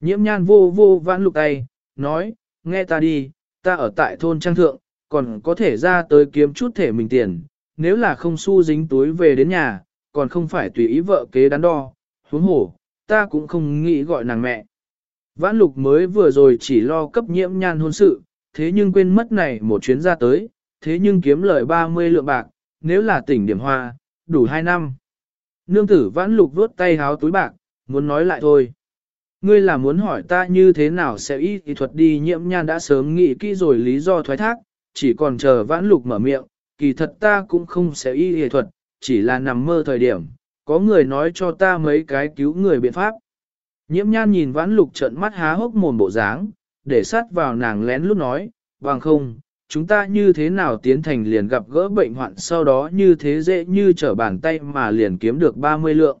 Nhiễm nhan vô vô vãn lục tay, nói, nghe ta đi, ta ở tại thôn trang thượng, còn có thể ra tới kiếm chút thể mình tiền, nếu là không xu dính túi về đến nhà, còn không phải tùy ý vợ kế đắn đo, huống hổ, ta cũng không nghĩ gọi nàng mẹ. Vãn lục mới vừa rồi chỉ lo cấp nhiễm nhan hôn sự, thế nhưng quên mất này một chuyến ra tới, thế nhưng kiếm lời 30 lượng bạc, nếu là tỉnh điểm hoa, đủ 2 năm. Nương tử vãn lục vuốt tay háo túi bạc, muốn nói lại thôi. Ngươi là muốn hỏi ta như thế nào sẽ y kỹ thuật đi nhiễm nhan đã sớm nghĩ kỹ rồi lý do thoái thác, chỉ còn chờ vãn lục mở miệng, kỳ thật ta cũng không sẽ y kỹ thuật, chỉ là nằm mơ thời điểm, có người nói cho ta mấy cái cứu người biện pháp. Nhiễm nhan nhìn vãn lục trận mắt há hốc mồm bộ dáng, để sát vào nàng lén lút nói, bằng không, chúng ta như thế nào tiến thành liền gặp gỡ bệnh hoạn sau đó như thế dễ như trở bàn tay mà liền kiếm được 30 lượng.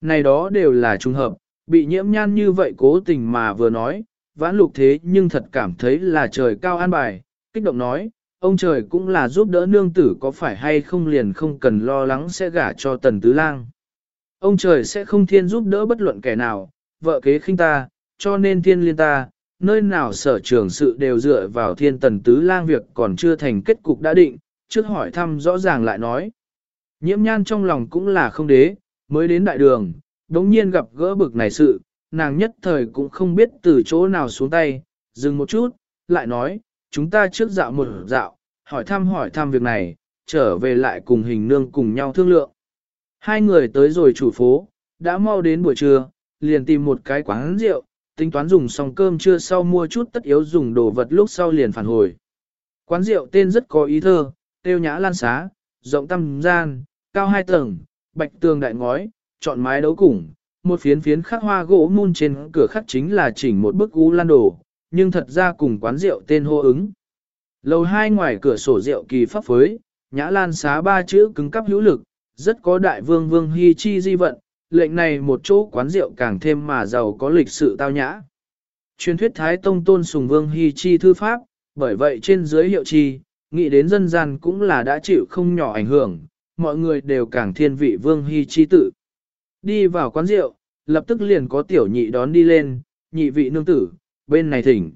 Này đó đều là trùng hợp, bị nhiễm nhan như vậy cố tình mà vừa nói, vãn lục thế nhưng thật cảm thấy là trời cao an bài, kích động nói, ông trời cũng là giúp đỡ nương tử có phải hay không liền không cần lo lắng sẽ gả cho tần tứ lang. Ông trời sẽ không thiên giúp đỡ bất luận kẻ nào, vợ kế khinh ta, cho nên thiên liên ta, nơi nào sở trường sự đều dựa vào thiên tần tứ lang việc còn chưa thành kết cục đã định, trước hỏi thăm rõ ràng lại nói. Nhiễm nhan trong lòng cũng là không đế, mới đến đại đường, đống nhiên gặp gỡ bực này sự, nàng nhất thời cũng không biết từ chỗ nào xuống tay, dừng một chút, lại nói, chúng ta trước dạo một dạo, hỏi thăm hỏi thăm việc này, trở về lại cùng hình nương cùng nhau thương lượng. Hai người tới rồi chủ phố, đã mau đến buổi trưa, liền tìm một cái quán rượu, tính toán dùng xong cơm trưa sau mua chút tất yếu dùng đồ vật lúc sau liền phản hồi. Quán rượu tên rất có ý thơ, tiêu nhã lan xá, rộng tăm gian, cao hai tầng, bạch tường đại ngói, chọn mái đấu củng, một phiến phiến khắc hoa gỗ mun trên cửa khắc chính là chỉnh một bức u lan đồ, nhưng thật ra cùng quán rượu tên hô ứng. Lầu hai ngoài cửa sổ rượu kỳ pháp phối, nhã lan xá ba chữ cứng cắp hữu lực, rất có đại vương vương hy chi di vận, lệnh này một chỗ quán rượu càng thêm mà giàu có lịch sự tao nhã. Truyền thuyết Thái Tông tôn sùng vương hy chi thư pháp, bởi vậy trên dưới hiệu chi, nghĩ đến dân gian cũng là đã chịu không nhỏ ảnh hưởng, mọi người đều càng thiên vị vương hy chi tự. Đi vào quán rượu, lập tức liền có tiểu nhị đón đi lên, nhị vị nương tử, bên này thỉnh.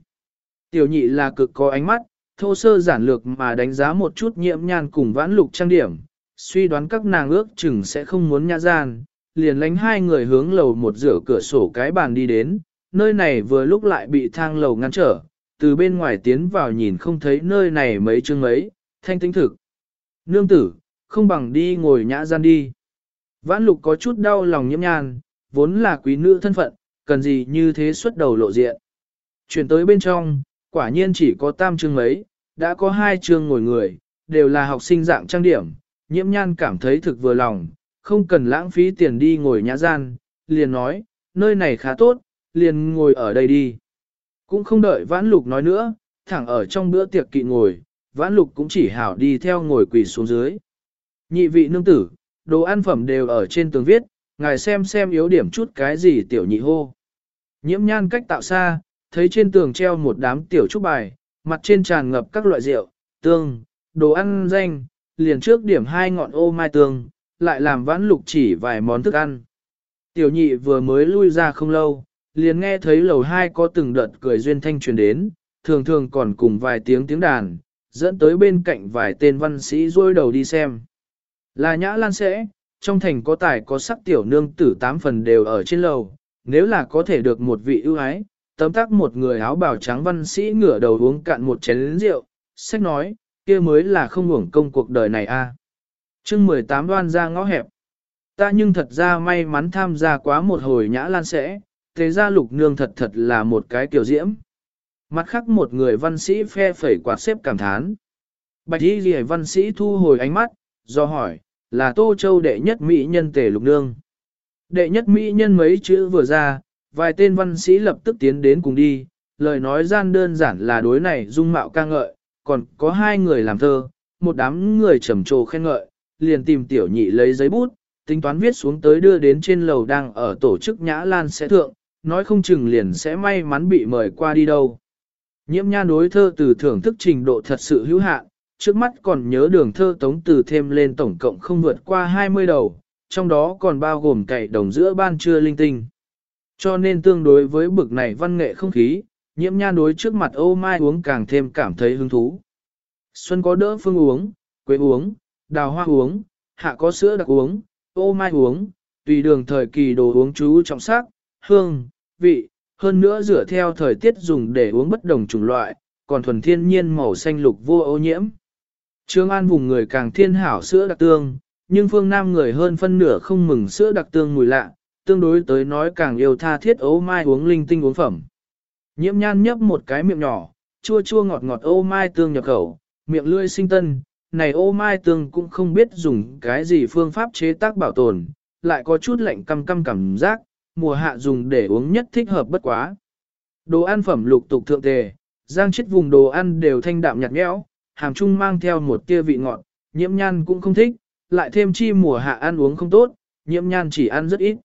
Tiểu nhị là cực có ánh mắt, thô sơ giản lược mà đánh giá một chút nhiễm nhan cùng vãn lục trang điểm, suy đoán các nàng ước chừng sẽ không muốn nhã gian, liền lánh hai người hướng lầu một rửa cửa sổ cái bàn đi đến, nơi này vừa lúc lại bị thang lầu ngăn trở, từ bên ngoài tiến vào nhìn không thấy nơi này mấy chương mấy, thanh tính thực. Nương tử, không bằng đi ngồi nhã gian đi. Vãn lục có chút đau lòng nhiễm nhan, vốn là quý nữ thân phận, cần gì như thế xuất đầu lộ diện. Chuyển tới bên trong, quả nhiên chỉ có tam chương mấy, đã có hai chương ngồi người, đều là học sinh dạng trang điểm, nhiễm nhan cảm thấy thực vừa lòng, không cần lãng phí tiền đi ngồi nhã gian, liền nói, nơi này khá tốt, liền ngồi ở đây đi. Cũng không đợi vãn lục nói nữa, thẳng ở trong bữa tiệc kỵ ngồi, vãn lục cũng chỉ hảo đi theo ngồi quỳ xuống dưới. Nhị vị nương tử, đồ ăn phẩm đều ở trên tường viết, ngài xem xem yếu điểm chút cái gì tiểu nhị hô. Nhiễm nhan cách tạo xa, thấy trên tường treo một đám tiểu trúc bài, mặt trên tràn ngập các loại rượu, tương, đồ ăn danh, liền trước điểm hai ngọn ô mai tương, lại làm vãn lục chỉ vài món thức ăn. Tiểu nhị vừa mới lui ra không lâu, liền nghe thấy lầu hai có từng đợt cười duyên thanh truyền đến, thường thường còn cùng vài tiếng tiếng đàn, dẫn tới bên cạnh vài tên văn sĩ rôi đầu đi xem. Là nhã lan sẽ, trong thành có tài có sắc tiểu nương tử tám phần đều ở trên lầu, nếu là có thể được một vị ưu ái, tấm tắc một người áo bào trắng văn sĩ ngửa đầu uống cạn một chén rượu, sách nói, kia mới là không hưởng công cuộc đời này a. À. Chương 18 đoan ra ngõ hẹp. Ta nhưng thật ra may mắn tham gia quá một hồi nhã lan sẽ, thế ra lục nương thật thật là một cái kiểu diễm. Mặt khác một người văn sĩ phe phẩy quạt xếp cảm thán. Bạch y ghi văn sĩ thu hồi ánh mắt, do hỏi, là Tô Châu đệ nhất mỹ nhân tề lục nương. Đệ nhất mỹ nhân mấy chữ vừa ra, vài tên văn sĩ lập tức tiến đến cùng đi, lời nói gian đơn giản là đối này dung mạo ca ngợi, còn có hai người làm thơ, một đám người trầm trồ khen ngợi, liền tìm tiểu nhị lấy giấy bút, tính toán viết xuống tới đưa đến trên lầu đang ở tổ chức nhã lan sẽ thượng, nói không chừng liền sẽ may mắn bị mời qua đi đâu. Nhiễm nha đối thơ từ thưởng thức trình độ thật sự hữu hạn, trước mắt còn nhớ đường thơ tống từ thêm lên tổng cộng không vượt qua 20 đầu, trong đó còn bao gồm cậy đồng giữa ban trưa linh tinh. Cho nên tương đối với bực này văn nghệ không khí, nhiễm nha đối trước mặt ô mai uống càng thêm cảm thấy hứng thú. Xuân có đỡ phương uống, quế uống, đào hoa uống, hạ có sữa đặc uống, ô mai uống, tùy đường thời kỳ đồ uống chú trọng sắc, hương, vị, hơn nữa dựa theo thời tiết dùng để uống bất đồng chủng loại, còn thuần thiên nhiên màu xanh lục vô ô nhiễm. Trương An vùng người càng thiên hảo sữa đặc tương, nhưng phương Nam người hơn phân nửa không mừng sữa đặc tương mùi lạ, tương đối tới nói càng yêu tha thiết ấu mai uống linh tinh uống phẩm. Nhiễm nhan nhấp một cái miệng nhỏ, chua chua ngọt ngọt ô mai tương nhập khẩu, miệng lươi sinh tân, này ô mai tương cũng không biết dùng cái gì phương pháp chế tác bảo tồn, lại có chút lạnh căm căm cảm giác, mùa hạ dùng để uống nhất thích hợp bất quá. Đồ ăn phẩm lục tục thượng tề, giang chết vùng đồ ăn đều thanh đạm nhạt nhẽo, hàm chung mang theo một tia vị ngọt, nhiễm nhan cũng không thích, lại thêm chi mùa hạ ăn uống không tốt, nhiễm nhan chỉ ăn rất ít.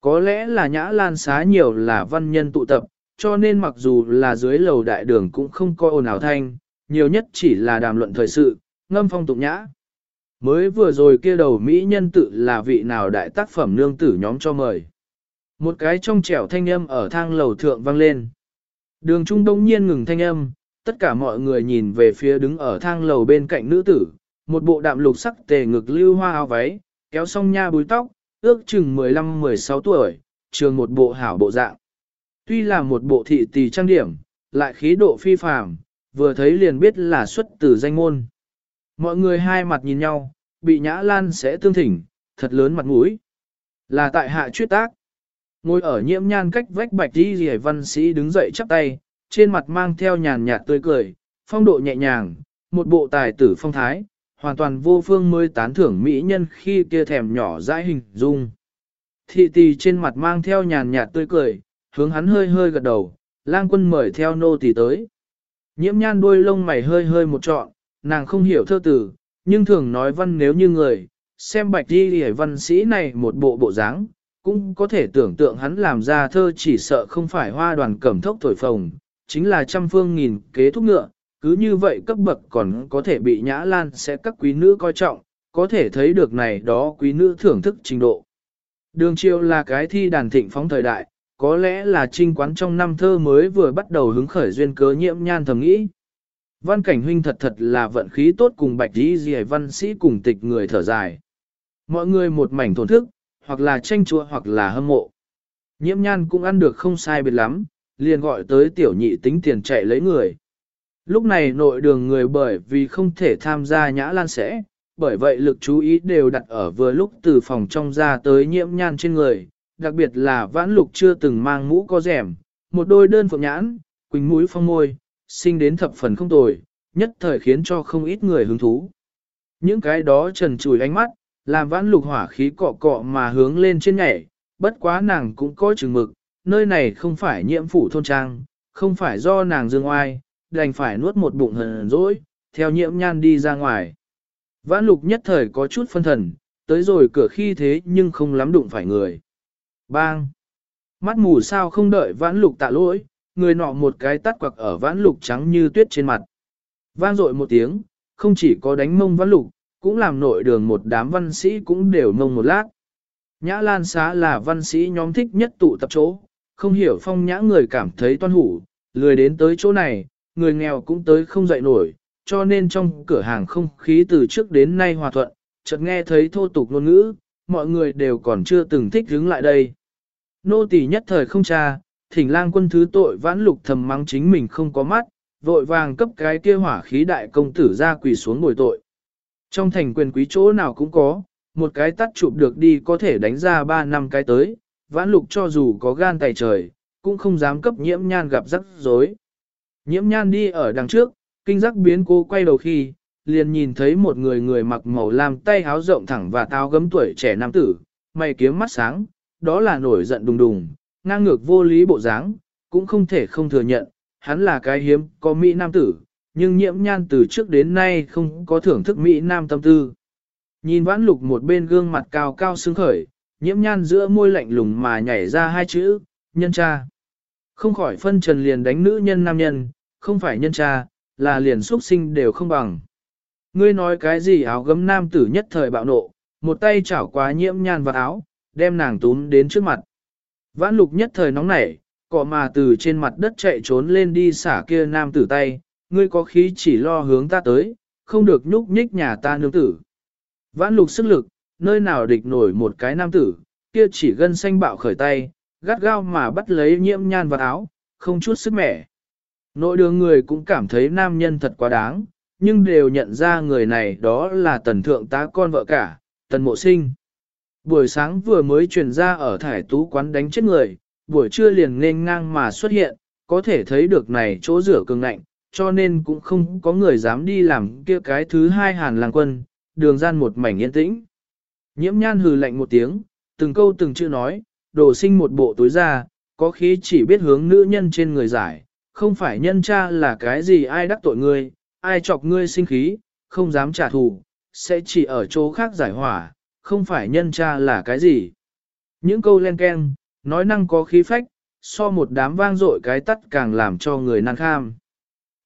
Có lẽ là nhã lan xá nhiều là văn nhân tụ tập, cho nên mặc dù là dưới lầu đại đường cũng không coi ồn ào thanh, nhiều nhất chỉ là đàm luận thời sự, ngâm phong tục nhã. Mới vừa rồi kia đầu Mỹ nhân tự là vị nào đại tác phẩm nương tử nhóm cho mời. Một cái trong trẻo thanh âm ở thang lầu thượng vang lên. Đường trung đông nhiên ngừng thanh âm, tất cả mọi người nhìn về phía đứng ở thang lầu bên cạnh nữ tử, một bộ đạm lục sắc tề ngực lưu hoa áo váy, kéo song nha búi tóc, ước chừng 15-16 tuổi, trường một bộ hảo bộ dạng. Tuy là một bộ thị tỷ trang điểm, lại khí độ phi phàm, vừa thấy liền biết là xuất từ danh môn. Mọi người hai mặt nhìn nhau, bị Nhã Lan sẽ tương thỉnh, thật lớn mặt mũi. Là tại hạ chuyết tác. Ngồi ở nhiễm nhan cách vách bạch đi rìa văn sĩ đứng dậy chắp tay, trên mặt mang theo nhàn nhạt tươi cười, phong độ nhẹ nhàng, một bộ tài tử phong thái, hoàn toàn vô phương mới tán thưởng mỹ nhân khi kia thèm nhỏ dãi hình dung. Thị tỳ trên mặt mang theo nhàn nhạt tươi cười, hướng hắn hơi hơi gật đầu, lang quân mời theo nô tỳ tới. Nhiễm nhan đuôi lông mày hơi hơi một trọn, nàng không hiểu thơ tử, nhưng thường nói văn nếu như người, xem bạch đi hề văn sĩ này một bộ bộ dáng, cũng có thể tưởng tượng hắn làm ra thơ chỉ sợ không phải hoa đoàn cẩm thốc thổi phồng, chính là trăm phương nghìn kế thúc ngựa, cứ như vậy cấp bậc còn có thể bị nhã lan sẽ các quý nữ coi trọng, có thể thấy được này đó quý nữ thưởng thức trình độ. Đường triều là cái thi đàn thịnh phóng thời đại, có lẽ là trinh quán trong năm thơ mới vừa bắt đầu hứng khởi duyên cớ nhiễm nhan thầm nghĩ. Văn cảnh huynh thật thật là vận khí tốt cùng bạch dì dì văn sĩ cùng tịch người thở dài. Mọi người một mảnh thổn thức, hoặc là tranh chua hoặc là hâm mộ. Nhiễm nhan cũng ăn được không sai biệt lắm, liền gọi tới tiểu nhị tính tiền chạy lấy người. Lúc này nội đường người bởi vì không thể tham gia nhã lan sẽ, bởi vậy lực chú ý đều đặt ở vừa lúc từ phòng trong ra tới nhiễm nhan trên người, đặc biệt là vãn lục chưa từng mang mũ có rẻm, một đôi đơn phượng nhãn, quỳnh mũi phong môi, sinh đến thập phần không tồi, nhất thời khiến cho không ít người hứng thú. Những cái đó trần trùi ánh mắt, làm vãn lục hỏa khí cọ cọ mà hướng lên trên nhảy, bất quá nàng cũng có chừng mực, nơi này không phải nhiễm phủ thôn trang, không phải do nàng dương oai, đành phải nuốt một bụng hờn dỗi, theo nhiễm nhan đi ra ngoài. Vãn lục nhất thời có chút phân thần, tới rồi cửa khi thế nhưng không lắm đụng phải người. Bang! Mắt mù sao không đợi vãn lục tạ lỗi, người nọ một cái tắt quặc ở vãn lục trắng như tuyết trên mặt. Vang dội một tiếng, không chỉ có đánh mông vãn lục, cũng làm nội đường một đám văn sĩ cũng đều mông một lát. Nhã Lan xá là văn sĩ nhóm thích nhất tụ tập chỗ, không hiểu phong nhã người cảm thấy toan hủ, lười đến tới chỗ này, người nghèo cũng tới không dậy nổi, cho nên trong cửa hàng không khí từ trước đến nay hòa thuận, chợt nghe thấy thô tục ngôn ngữ, mọi người đều còn chưa từng thích hướng lại đây. Nô tỳ nhất thời không cha, thỉnh lang quân thứ tội vãn lục thầm mắng chính mình không có mắt, vội vàng cấp cái kia hỏa khí đại công tử ra quỳ xuống ngồi tội. Trong thành quyền quý chỗ nào cũng có, một cái tắt chụp được đi có thể đánh ra ba năm cái tới, vãn lục cho dù có gan tài trời, cũng không dám cấp nhiễm nhan gặp rắc rối. Nhiễm nhan đi ở đằng trước, kinh giác biến cô quay đầu khi, liền nhìn thấy một người người mặc màu lam tay háo rộng thẳng và tao gấm tuổi trẻ nam tử, mày kiếm mắt sáng, đó là nổi giận đùng đùng, ngang ngược vô lý bộ dáng, cũng không thể không thừa nhận, hắn là cái hiếm có Mỹ nam tử, nhưng nhiễm nhan từ trước đến nay không có thưởng thức Mỹ nam tâm tư. Nhìn vãn lục một bên gương mặt cao cao xương khởi, nhiễm nhan giữa môi lạnh lùng mà nhảy ra hai chữ, nhân cha. Không khỏi phân trần liền đánh nữ nhân nam nhân, không phải nhân cha, là liền xuất sinh đều không bằng. Ngươi nói cái gì áo gấm nam tử nhất thời bạo nộ, một tay chảo quá nhiễm nhan vào áo, đem nàng túm đến trước mặt. Vãn lục nhất thời nóng nảy, cọ mà từ trên mặt đất chạy trốn lên đi xả kia nam tử tay, ngươi có khí chỉ lo hướng ta tới, không được nhúc nhích nhà ta nương tử. Vãn lục sức lực, nơi nào địch nổi một cái nam tử, kia chỉ gân xanh bạo khởi tay, gắt gao mà bắt lấy nhiễm nhan vào áo, không chút sức mẻ. Nội đường người cũng cảm thấy nam nhân thật quá đáng, nhưng đều nhận ra người này đó là tần thượng tá con vợ cả, tần mộ sinh. Buổi sáng vừa mới truyền ra ở thải tú quán đánh chết người, buổi trưa liền nên ngang mà xuất hiện, có thể thấy được này chỗ rửa cường ngạnh, cho nên cũng không có người dám đi làm kia cái thứ hai hàn làng quân, đường gian một mảnh yên tĩnh. Nhiễm nhan hừ lạnh một tiếng, từng câu từng chữ nói, đồ sinh một bộ túi ra, có khí chỉ biết hướng nữ nhân trên người giải, không phải nhân cha là cái gì ai đắc tội ngươi, ai chọc ngươi sinh khí, không dám trả thù, sẽ chỉ ở chỗ khác giải hỏa, không phải nhân cha là cái gì. Những câu len ken, nói năng có khí phách, so một đám vang dội cái tắt càng làm cho người năng kham.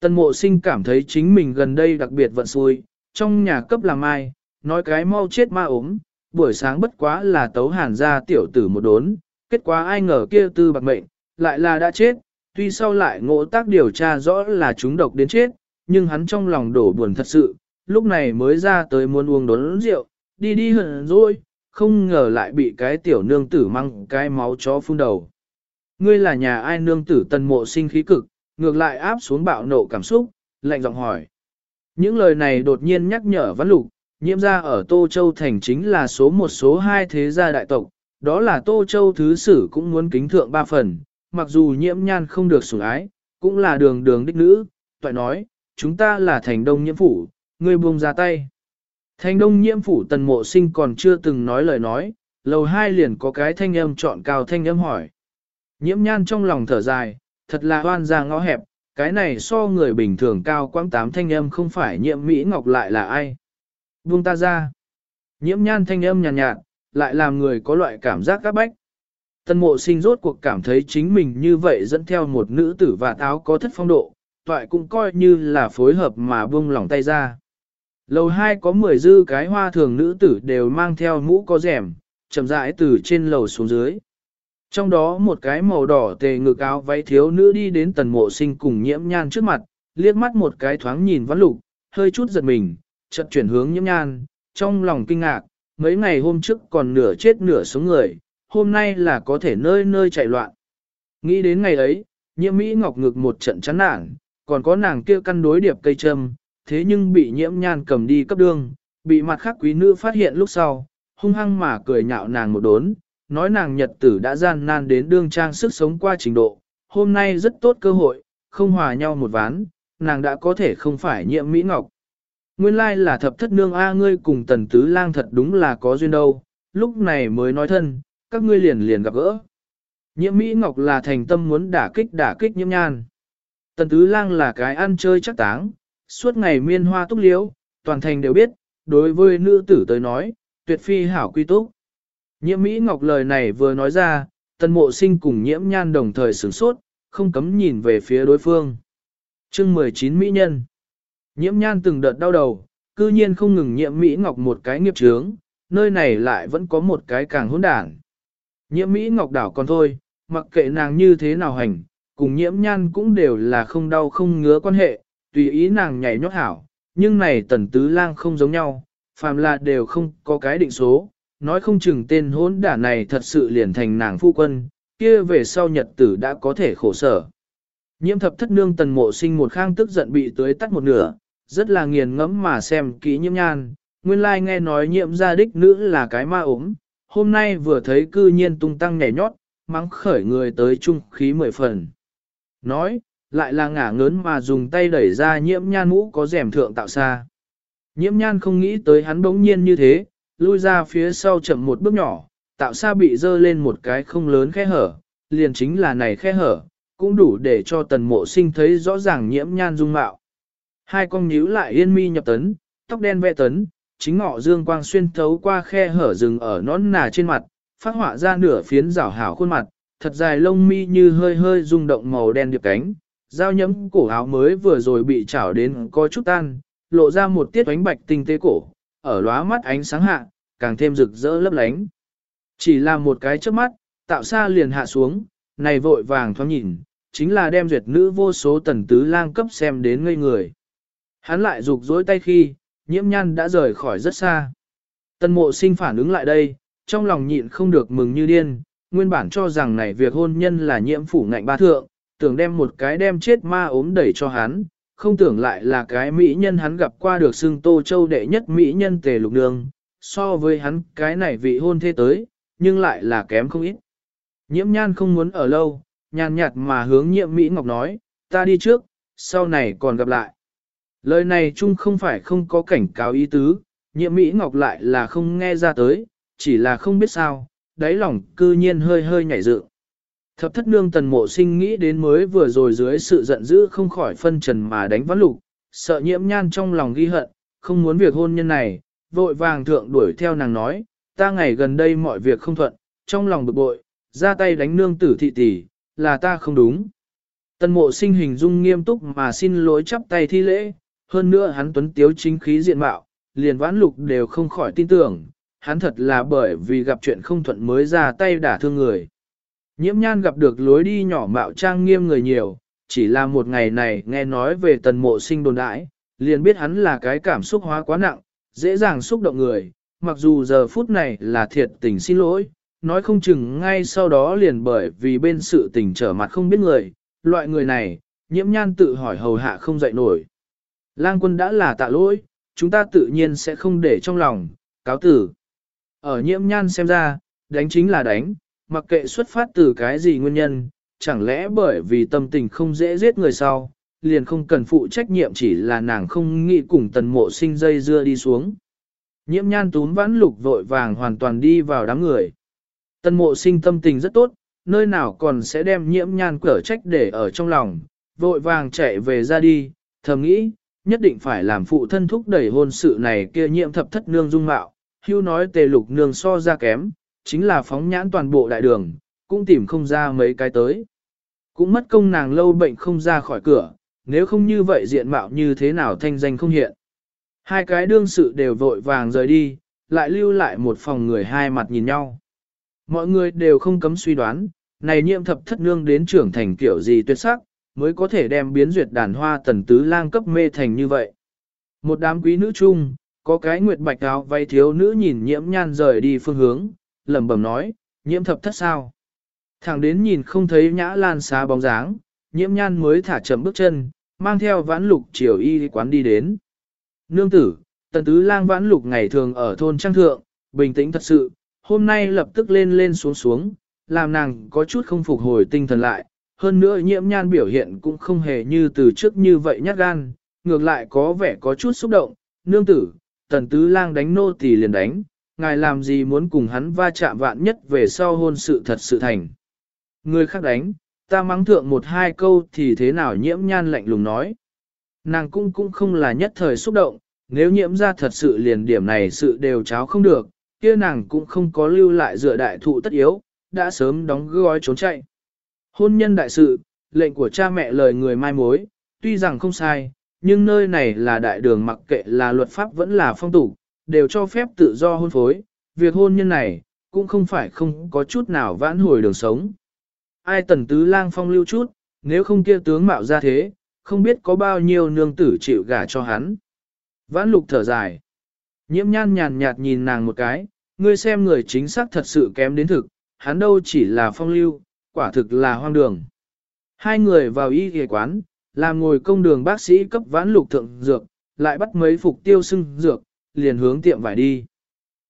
Tân mộ sinh cảm thấy chính mình gần đây đặc biệt vận xui, trong nhà cấp làm ai, nói cái mau chết ma ốm, buổi sáng bất quá là tấu hàn ra tiểu tử một đốn, kết quả ai ngờ kia tư bạc mệnh, lại là đã chết, tuy sau lại ngộ tác điều tra rõ là chúng độc đến chết, nhưng hắn trong lòng đổ buồn thật sự, lúc này mới ra tới muốn uống đốn rượu, đi đi hận rồi, không ngờ lại bị cái tiểu nương tử mang cái máu chó phun đầu. Ngươi là nhà ai nương tử tần mộ sinh khí cực, ngược lại áp xuống bạo nộ cảm xúc, lạnh giọng hỏi. Những lời này đột nhiên nhắc nhở văn lục, nhiễm ra ở Tô Châu Thành chính là số một số hai thế gia đại tộc, đó là Tô Châu Thứ Sử cũng muốn kính thượng ba phần, mặc dù nhiễm nhan không được sủng ái, cũng là đường đường đích nữ, toại nói, chúng ta là thành đông nhiễm phủ, ngươi buông ra tay. Thành đông nhiễm phủ tần mộ sinh còn chưa từng nói lời nói, lầu hai liền có cái thanh âm chọn cao thanh âm hỏi. Nhiễm nhan trong lòng thở dài, thật là hoan ra ngõ hẹp, cái này so người bình thường cao quãng tám thanh âm không phải nhiễm Mỹ Ngọc lại là ai. Buông ta ra. Nhiễm nhan thanh âm nhàn nhạt, nhạt, lại làm người có loại cảm giác các bách. Tân mộ sinh rốt cuộc cảm thấy chính mình như vậy dẫn theo một nữ tử và táo có thất phong độ, toại cũng coi như là phối hợp mà buông lỏng tay ra. Lầu hai có mười dư cái hoa thường nữ tử đều mang theo mũ có rèm, chậm rãi từ trên lầu xuống dưới. Trong đó một cái màu đỏ tề ngực áo váy thiếu nữ đi đến tần mộ sinh cùng nhiễm nhan trước mặt, liếc mắt một cái thoáng nhìn văn lục, hơi chút giật mình, chợt chuyển hướng nhiễm nhan, trong lòng kinh ngạc, mấy ngày hôm trước còn nửa chết nửa sống người, hôm nay là có thể nơi nơi chạy loạn. Nghĩ đến ngày ấy, nhiễm Mỹ Ngọc ngực một trận chán nản, còn có nàng kia căn đối điệp cây châm, thế nhưng bị nhiễm nhan cầm đi cấp đương, bị mặt khác quý nữ phát hiện lúc sau, hung hăng mà cười nhạo nàng một đốn, nói nàng nhật tử đã gian nan đến đương trang sức sống qua trình độ, hôm nay rất tốt cơ hội, không hòa nhau một ván, nàng đã có thể không phải nhiễm Mỹ Ngọc. Nguyên lai là thập thất nương A ngươi cùng tần tứ lang thật đúng là có duyên đâu, lúc này mới nói thân, các ngươi liền liền gặp gỡ. Nhiễm Mỹ Ngọc là thành tâm muốn đả kích đả kích nhiễm nhan. Tần tứ lang là cái ăn chơi chắc táng, suốt ngày miên hoa túc liễu, toàn thành đều biết, đối với nữ tử tới nói, tuyệt phi hảo quy túc. Nhiễm Mỹ Ngọc lời này vừa nói ra, tần mộ sinh cùng nhiễm nhan đồng thời sửng sốt, không cấm nhìn về phía đối phương. chương 19 Mỹ Nhân Nhiễm nhan từng đợt đau đầu, cư nhiên không ngừng nhiễm Mỹ Ngọc một cái nghiệp trướng, nơi này lại vẫn có một cái càng hỗn đản. Nhiễm Mỹ Ngọc đảo còn thôi, mặc kệ nàng như thế nào hành, cùng nhiễm nhan cũng đều là không đau không ngứa quan hệ, tùy ý nàng nhảy nhót hảo, nhưng này tần tứ lang không giống nhau, phàm là đều không có cái định số, nói không chừng tên hỗn đản này thật sự liền thành nàng phu quân, kia về sau nhật tử đã có thể khổ sở. Nhiễm thập thất nương tần mộ sinh một khang tức giận bị tưới tắt một nửa, rất là nghiền ngẫm mà xem kỹ nhiễm nhan, nguyên lai nghe nói nhiễm gia đích nữ là cái ma ốm, hôm nay vừa thấy cư nhiên tung tăng nhảy nhót, mắng khởi người tới trung khí mười phần. Nói, lại là ngả ngớn mà dùng tay đẩy ra nhiễm nhan mũ có rèm thượng tạo xa. Nhiễm nhan không nghĩ tới hắn bỗng nhiên như thế, lui ra phía sau chậm một bước nhỏ, tạo xa bị dơ lên một cái không lớn khe hở, liền chính là này khe hở, cũng đủ để cho tần mộ sinh thấy rõ ràng nhiễm nhan dung mạo. Hai con nhíu lại yên mi nhập tấn, tóc đen vẽ tấn, chính ngọ dương quang xuyên thấu qua khe hở rừng ở nón nà trên mặt, phát họa ra nửa phiến rảo hảo khuôn mặt, thật dài lông mi như hơi hơi rung động màu đen điệp cánh, dao nhẫm cổ áo mới vừa rồi bị chảo đến có chút tan, lộ ra một tiết bánh bạch tinh tế cổ, ở lóa mắt ánh sáng hạ, càng thêm rực rỡ lấp lánh. Chỉ là một cái trước mắt, tạo xa liền hạ xuống, này vội vàng thoáng nhìn, chính là đem duyệt nữ vô số tần tứ lang cấp xem đến ngây người. Hắn lại rục rối tay khi, nhiễm nhan đã rời khỏi rất xa. tân mộ sinh phản ứng lại đây, trong lòng nhịn không được mừng như điên, nguyên bản cho rằng này việc hôn nhân là nhiễm phủ ngạnh ba thượng, tưởng đem một cái đem chết ma ốm đẩy cho hắn, không tưởng lại là cái mỹ nhân hắn gặp qua được xưng tô châu đệ nhất mỹ nhân tề lục nương, so với hắn cái này vị hôn thê tới, nhưng lại là kém không ít. Nhiễm nhan không muốn ở lâu, nhàn nhạt mà hướng nhiễm Mỹ Ngọc nói, ta đi trước, sau này còn gặp lại. Lời này chung không phải không có cảnh cáo ý tứ, nhiệm Mỹ Ngọc lại là không nghe ra tới, chỉ là không biết sao, đáy lòng cư nhiên hơi hơi nhảy dựng. Thập thất nương tần mộ sinh nghĩ đến mới vừa rồi dưới sự giận dữ không khỏi phân trần mà đánh vãn lục, sợ nhiễm nhan trong lòng ghi hận, không muốn việc hôn nhân này, vội vàng thượng đuổi theo nàng nói, ta ngày gần đây mọi việc không thuận, trong lòng bực bội, ra tay đánh nương tử thị tỷ, là ta không đúng. Tần mộ sinh hình dung nghiêm túc mà xin lỗi chắp tay thi lễ, hơn nữa hắn tuấn tiếu chính khí diện mạo, liền vãn lục đều không khỏi tin tưởng, hắn thật là bởi vì gặp chuyện không thuận mới ra tay đả thương người. Nhiễm nhan gặp được lối đi nhỏ mạo trang nghiêm người nhiều, chỉ là một ngày này nghe nói về tần mộ sinh đồn đãi, liền biết hắn là cái cảm xúc hóa quá nặng, dễ dàng xúc động người, mặc dù giờ phút này là thiệt tình xin lỗi, nói không chừng ngay sau đó liền bởi vì bên sự tình trở mặt không biết người, loại người này, nhiễm nhan tự hỏi hầu hạ không dậy nổi. Lang quân đã là tạ lỗi, chúng ta tự nhiên sẽ không để trong lòng, cáo tử. Ở nhiễm nhan xem ra, đánh chính là đánh, mặc kệ xuất phát từ cái gì nguyên nhân, chẳng lẽ bởi vì tâm tình không dễ giết người sau, liền không cần phụ trách nhiệm chỉ là nàng không nghĩ cùng tần mộ sinh dây dưa đi xuống. Nhiễm nhan túm vãn lục vội vàng hoàn toàn đi vào đám người. Tần mộ sinh tâm tình rất tốt, nơi nào còn sẽ đem nhiễm nhan cở trách để ở trong lòng, vội vàng chạy về ra đi, thầm nghĩ, nhất định phải làm phụ thân thúc đẩy hôn sự này kia nhiễm thập thất nương dung mạo, hưu nói tề lục nương so ra kém, chính là phóng nhãn toàn bộ đại đường, cũng tìm không ra mấy cái tới. Cũng mất công nàng lâu bệnh không ra khỏi cửa, nếu không như vậy diện mạo như thế nào thanh danh không hiện. Hai cái đương sự đều vội vàng rời đi, lại lưu lại một phòng người hai mặt nhìn nhau. Mọi người đều không cấm suy đoán, này nhiệm thập thất nương đến trưởng thành kiểu gì tuyệt sắc, mới có thể đem biến duyệt đàn hoa tần tứ lang cấp mê thành như vậy. Một đám quý nữ chung, có cái nguyệt bạch áo vay thiếu nữ nhìn nhiễm nhan rời đi phương hướng, lẩm bẩm nói, nhiễm thập thất sao. Thẳng đến nhìn không thấy nhã lan xá bóng dáng, nhiễm nhan mới thả chậm bước chân, mang theo vãn lục chiều y quán đi đến. Nương tử, tần tứ lang vãn lục ngày thường ở thôn trang thượng, bình tĩnh thật sự, hôm nay lập tức lên lên xuống xuống, làm nàng có chút không phục hồi tinh thần lại. Hơn nữa nhiễm nhan biểu hiện cũng không hề như từ trước như vậy nhát gan, ngược lại có vẻ có chút xúc động. Nương tử, tần tứ lang đánh nô tỳ liền đánh, ngài làm gì muốn cùng hắn va chạm vạn nhất về sau hôn sự thật sự thành. Người khác đánh, ta mắng thượng một hai câu thì thế nào nhiễm nhan lạnh lùng nói. Nàng cũng cũng không là nhất thời xúc động, nếu nhiễm ra thật sự liền điểm này sự đều cháo không được, kia nàng cũng không có lưu lại dựa đại thụ tất yếu, đã sớm đóng gói trốn chạy. Hôn nhân đại sự, lệnh của cha mẹ lời người mai mối, tuy rằng không sai, nhưng nơi này là đại đường mặc kệ là luật pháp vẫn là phong tục, đều cho phép tự do hôn phối, việc hôn nhân này, cũng không phải không có chút nào vãn hồi đường sống. Ai tần tứ lang phong lưu chút, nếu không kia tướng mạo ra thế, không biết có bao nhiêu nương tử chịu gả cho hắn. Vãn lục thở dài. Nhiễm nhan nhàn nhạt nhìn nàng một cái, ngươi xem người chính xác thật sự kém đến thực, hắn đâu chỉ là phong lưu, quả thực là hoang đường. Hai người vào y ghề quán, làm ngồi công đường bác sĩ cấp vãn lục thượng dược, lại bắt mấy phục tiêu sưng dược, liền hướng tiệm vải đi.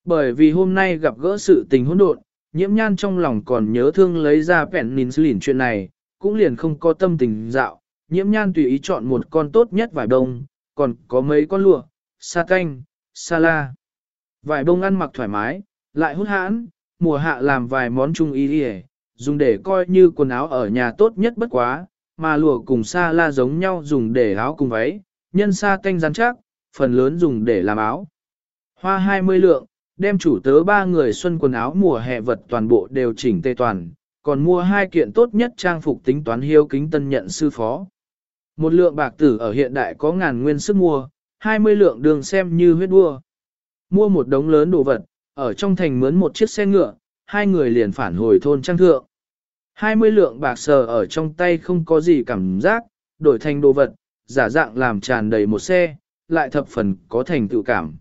Bởi vì hôm nay gặp gỡ sự tình hỗn độn, nhiễm nhan trong lòng còn nhớ thương lấy ra pẹn nín lỉn chuyện này, cũng liền không có tâm tình dạo, nhiễm nhan tùy ý chọn một con tốt nhất vải đông, còn có mấy con lụa, sa canh, sa la. Vải bông ăn mặc thoải mái, lại hút hãn, mùa hạ làm vài món chung y đi dùng để coi như quần áo ở nhà tốt nhất bất quá, mà lụa cùng sa la giống nhau dùng để áo cùng váy, nhân sa canh rắn chắc, phần lớn dùng để làm áo. Hoa 20 lượng, đem chủ tớ ba người xuân quần áo mùa hè vật toàn bộ đều chỉnh tê toàn, còn mua hai kiện tốt nhất trang phục tính toán hiếu kính tân nhận sư phó. Một lượng bạc tử ở hiện đại có ngàn nguyên sức mua, 20 lượng đường xem như huyết đua. Mua một đống lớn đồ vật, ở trong thành mướn một chiếc xe ngựa, hai người liền phản hồi thôn trang thượng. 20 lượng bạc sờ ở trong tay không có gì cảm giác, đổi thành đồ vật, giả dạng làm tràn đầy một xe, lại thập phần có thành tự cảm.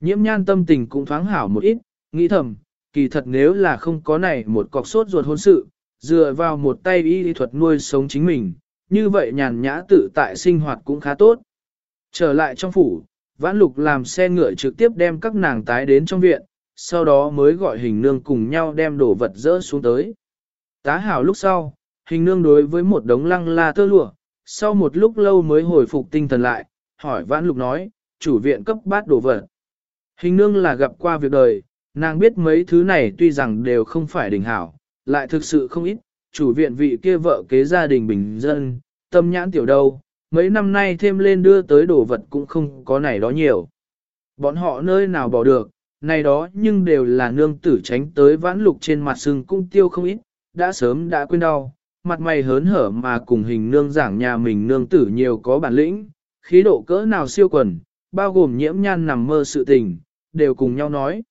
Nhiễm nhan tâm tình cũng thoáng hảo một ít, nghĩ thầm, kỳ thật nếu là không có này một cọc sốt ruột hôn sự, dựa vào một tay y thuật nuôi sống chính mình, như vậy nhàn nhã tự tại sinh hoạt cũng khá tốt. Trở lại trong phủ, vãn lục làm xe ngựa trực tiếp đem các nàng tái đến trong viện, sau đó mới gọi hình nương cùng nhau đem đồ vật dỡ xuống tới. Tá hảo lúc sau, hình nương đối với một đống lăng la tơ lụa, sau một lúc lâu mới hồi phục tinh thần lại, hỏi vãn lục nói, chủ viện cấp bát đồ vật. Hình nương là gặp qua việc đời, nàng biết mấy thứ này tuy rằng đều không phải đỉnh hảo, lại thực sự không ít, chủ viện vị kia vợ kế gia đình bình dân, tâm nhãn tiểu đâu, mấy năm nay thêm lên đưa tới đồ vật cũng không có này đó nhiều. Bọn họ nơi nào bỏ được, này đó nhưng đều là nương tử tránh tới vãn lục trên mặt sưng cung tiêu không ít, đã sớm đã quên đau, mặt mày hớn hở mà cùng hình nương giảng nhà mình nương tử nhiều có bản lĩnh, khí độ cỡ nào siêu quần, bao gồm nhiễm nhan nằm mơ sự tình, đều cùng nhau nói.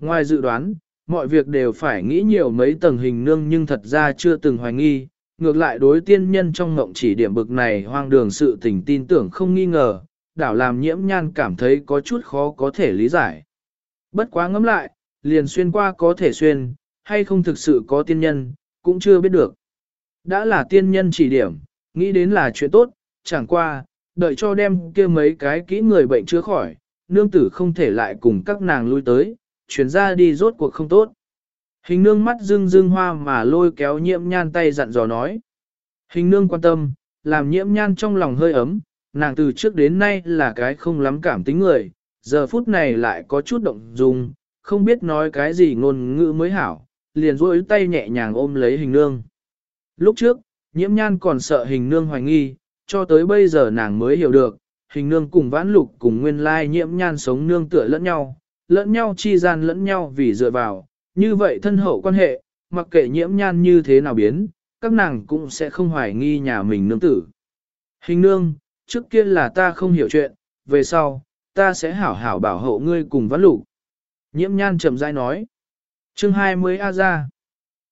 Ngoài dự đoán, mọi việc đều phải nghĩ nhiều mấy tầng hình nương nhưng thật ra chưa từng hoài nghi, ngược lại đối tiên nhân trong ngộng chỉ điểm bực này hoang đường sự tình tin tưởng không nghi ngờ, đảo làm nhiễm nhan cảm thấy có chút khó có thể lý giải. Bất quá ngẫm lại, liền xuyên qua có thể xuyên, hay không thực sự có tiên nhân, cũng chưa biết được. Đã là tiên nhân chỉ điểm, nghĩ đến là chuyện tốt, chẳng qua, đợi cho đem kia mấy cái kỹ người bệnh chữa khỏi, nương tử không thể lại cùng các nàng lui tới, chuyển ra đi rốt cuộc không tốt. Hình nương mắt dưng dưng hoa mà lôi kéo nhiễm nhan tay dặn dò nói. Hình nương quan tâm, làm nhiễm nhan trong lòng hơi ấm, nàng từ trước đến nay là cái không lắm cảm tính người, giờ phút này lại có chút động dung, không biết nói cái gì ngôn ngữ mới hảo, liền duỗi tay nhẹ nhàng ôm lấy hình nương. Lúc trước, nhiễm nhan còn sợ hình nương hoài nghi, cho tới bây giờ nàng mới hiểu được, hình nương cùng vãn lục cùng nguyên lai nhiễm nhan sống nương tựa lẫn nhau, lẫn nhau chi gian lẫn nhau vì dựa vào, như vậy thân hậu quan hệ, mặc kệ nhiễm nhan như thế nào biến, các nàng cũng sẽ không hoài nghi nhà mình nương tử. Hình nương, trước kia là ta không hiểu chuyện, về sau, ta sẽ hảo hảo bảo hộ ngươi cùng vãn lục. Nhiễm nhan chậm rãi nói. Chương 20 A ra.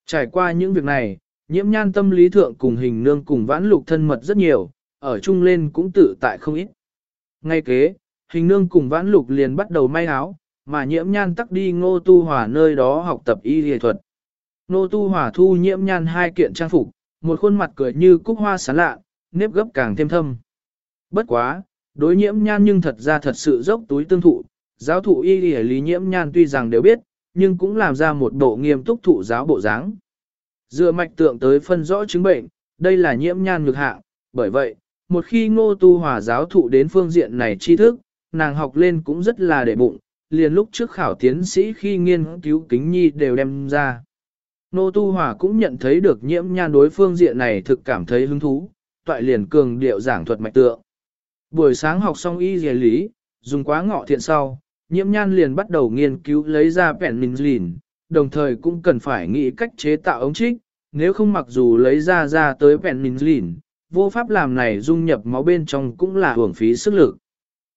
Trải qua những việc này, nhiễm nhan tâm lý thượng cùng hình nương cùng vãn lục thân mật rất nhiều, ở chung lên cũng tự tại không ít. Ngay kế, hình nương cùng vãn lục liền bắt đầu may áo, mà nhiễm nhan tắc đi ngô tu hòa nơi đó học tập y y thuật. Ngô tu hòa thu nhiễm nhan hai kiện trang phục, một khuôn mặt cười như cúc hoa sán lạ, nếp gấp càng thêm thâm. Bất quá, đối nhiễm nhan nhưng thật ra thật sự dốc túi tương thụ, giáo thụ y y lý nhiễm nhan tuy rằng đều biết, nhưng cũng làm ra một bộ nghiêm túc thụ giáo bộ dáng. Dựa mạch tượng tới phân rõ chứng bệnh, đây là nhiễm nhan nhược hạng, bởi vậy, một khi ngô tu hòa giáo thụ đến phương diện này tri thức, nàng học lên cũng rất là để bụng, liền lúc trước khảo tiến sĩ khi nghiên cứu kính nhi đều đem ra. nô tu hòa cũng nhận thấy được nhiễm nhan đối phương diện này thực cảm thấy hứng thú, toại liền cường điệu giảng thuật mạch tượng. Buổi sáng học xong y dề lý, dùng quá ngọ thiện sau, nhiễm nhan liền bắt đầu nghiên cứu lấy ra penicillin, đồng thời cũng cần phải nghĩ cách chế tạo ống trích, nếu không mặc dù lấy ra ra tới penicillin, vô pháp làm này dung nhập máu bên trong cũng là hưởng phí sức lực.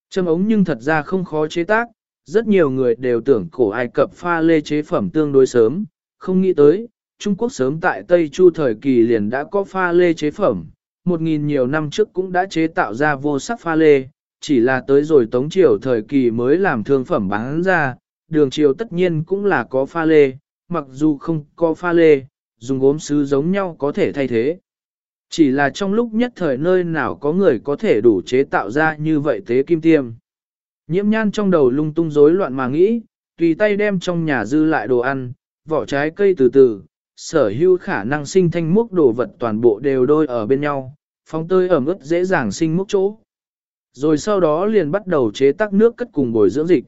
Châm ống nhưng thật ra không khó chế tác, rất nhiều người đều tưởng cổ Ai Cập pha lê chế phẩm tương đối sớm, không nghĩ tới, Trung Quốc sớm tại Tây Chu thời kỳ liền đã có pha lê chế phẩm, một nghìn nhiều năm trước cũng đã chế tạo ra vô sắc pha lê, chỉ là tới rồi Tống Triều thời kỳ mới làm thương phẩm bán ra, đường triều tất nhiên cũng là có pha lê, mặc dù không có pha lê, dùng gốm sứ giống nhau có thể thay thế. Chỉ là trong lúc nhất thời nơi nào có người có thể đủ chế tạo ra như vậy tế kim tiêm. Nhiễm nhan trong đầu lung tung rối loạn mà nghĩ, tùy tay đem trong nhà dư lại đồ ăn, vỏ trái cây từ từ, sở hữu khả năng sinh thanh múc đồ vật toàn bộ đều đôi ở bên nhau, phong tơi ẩm ướt dễ dàng sinh múc chỗ. Rồi sau đó liền bắt đầu chế tác nước cất cùng bồi dưỡng dịch.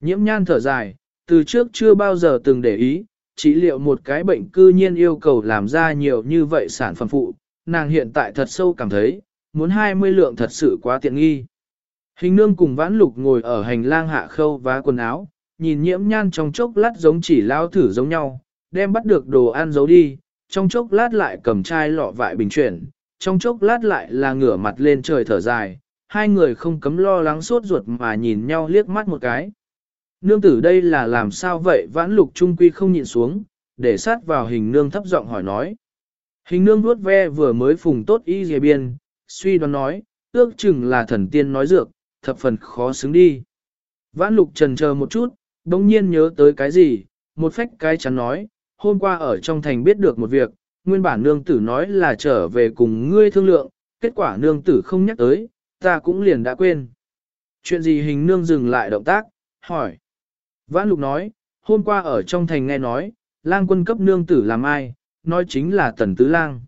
Nhiễm nhan thở dài, từ trước chưa bao giờ từng để ý, chỉ liệu một cái bệnh cư nhiên yêu cầu làm ra nhiều như vậy sản phẩm phụ, nàng hiện tại thật sâu cảm thấy, muốn 20 lượng thật sự quá tiện nghi. Hình nương cùng vãn lục ngồi ở hành lang hạ khâu vá quần áo, nhìn nhiễm nhan trong chốc lát giống chỉ lao thử giống nhau, đem bắt được đồ ăn giấu đi, trong chốc lát lại cầm chai lọ vại bình chuyển, trong chốc lát lại là ngửa mặt lên trời thở dài, hai người không cấm lo lắng sốt ruột mà nhìn nhau liếc mắt một cái. Nương tử đây là làm sao vậy vãn lục trung quy không nhịn xuống, để sát vào hình nương thấp giọng hỏi nói. Hình nương vuốt ve vừa mới phùng tốt y dề biên, suy đoán nói, ước chừng là thần tiên nói dược, thập phần khó xứng đi. Vãn lục trần chờ một chút, đồng nhiên nhớ tới cái gì, một phách cái chắn nói, hôm qua ở trong thành biết được một việc, nguyên bản nương tử nói là trở về cùng ngươi thương lượng, kết quả nương tử không nhắc tới, ta cũng liền đã quên. Chuyện gì hình nương dừng lại động tác, hỏi. Vãn lục nói, hôm qua ở trong thành nghe nói, lang quân cấp nương tử làm ai, nói chính là tần tứ lang.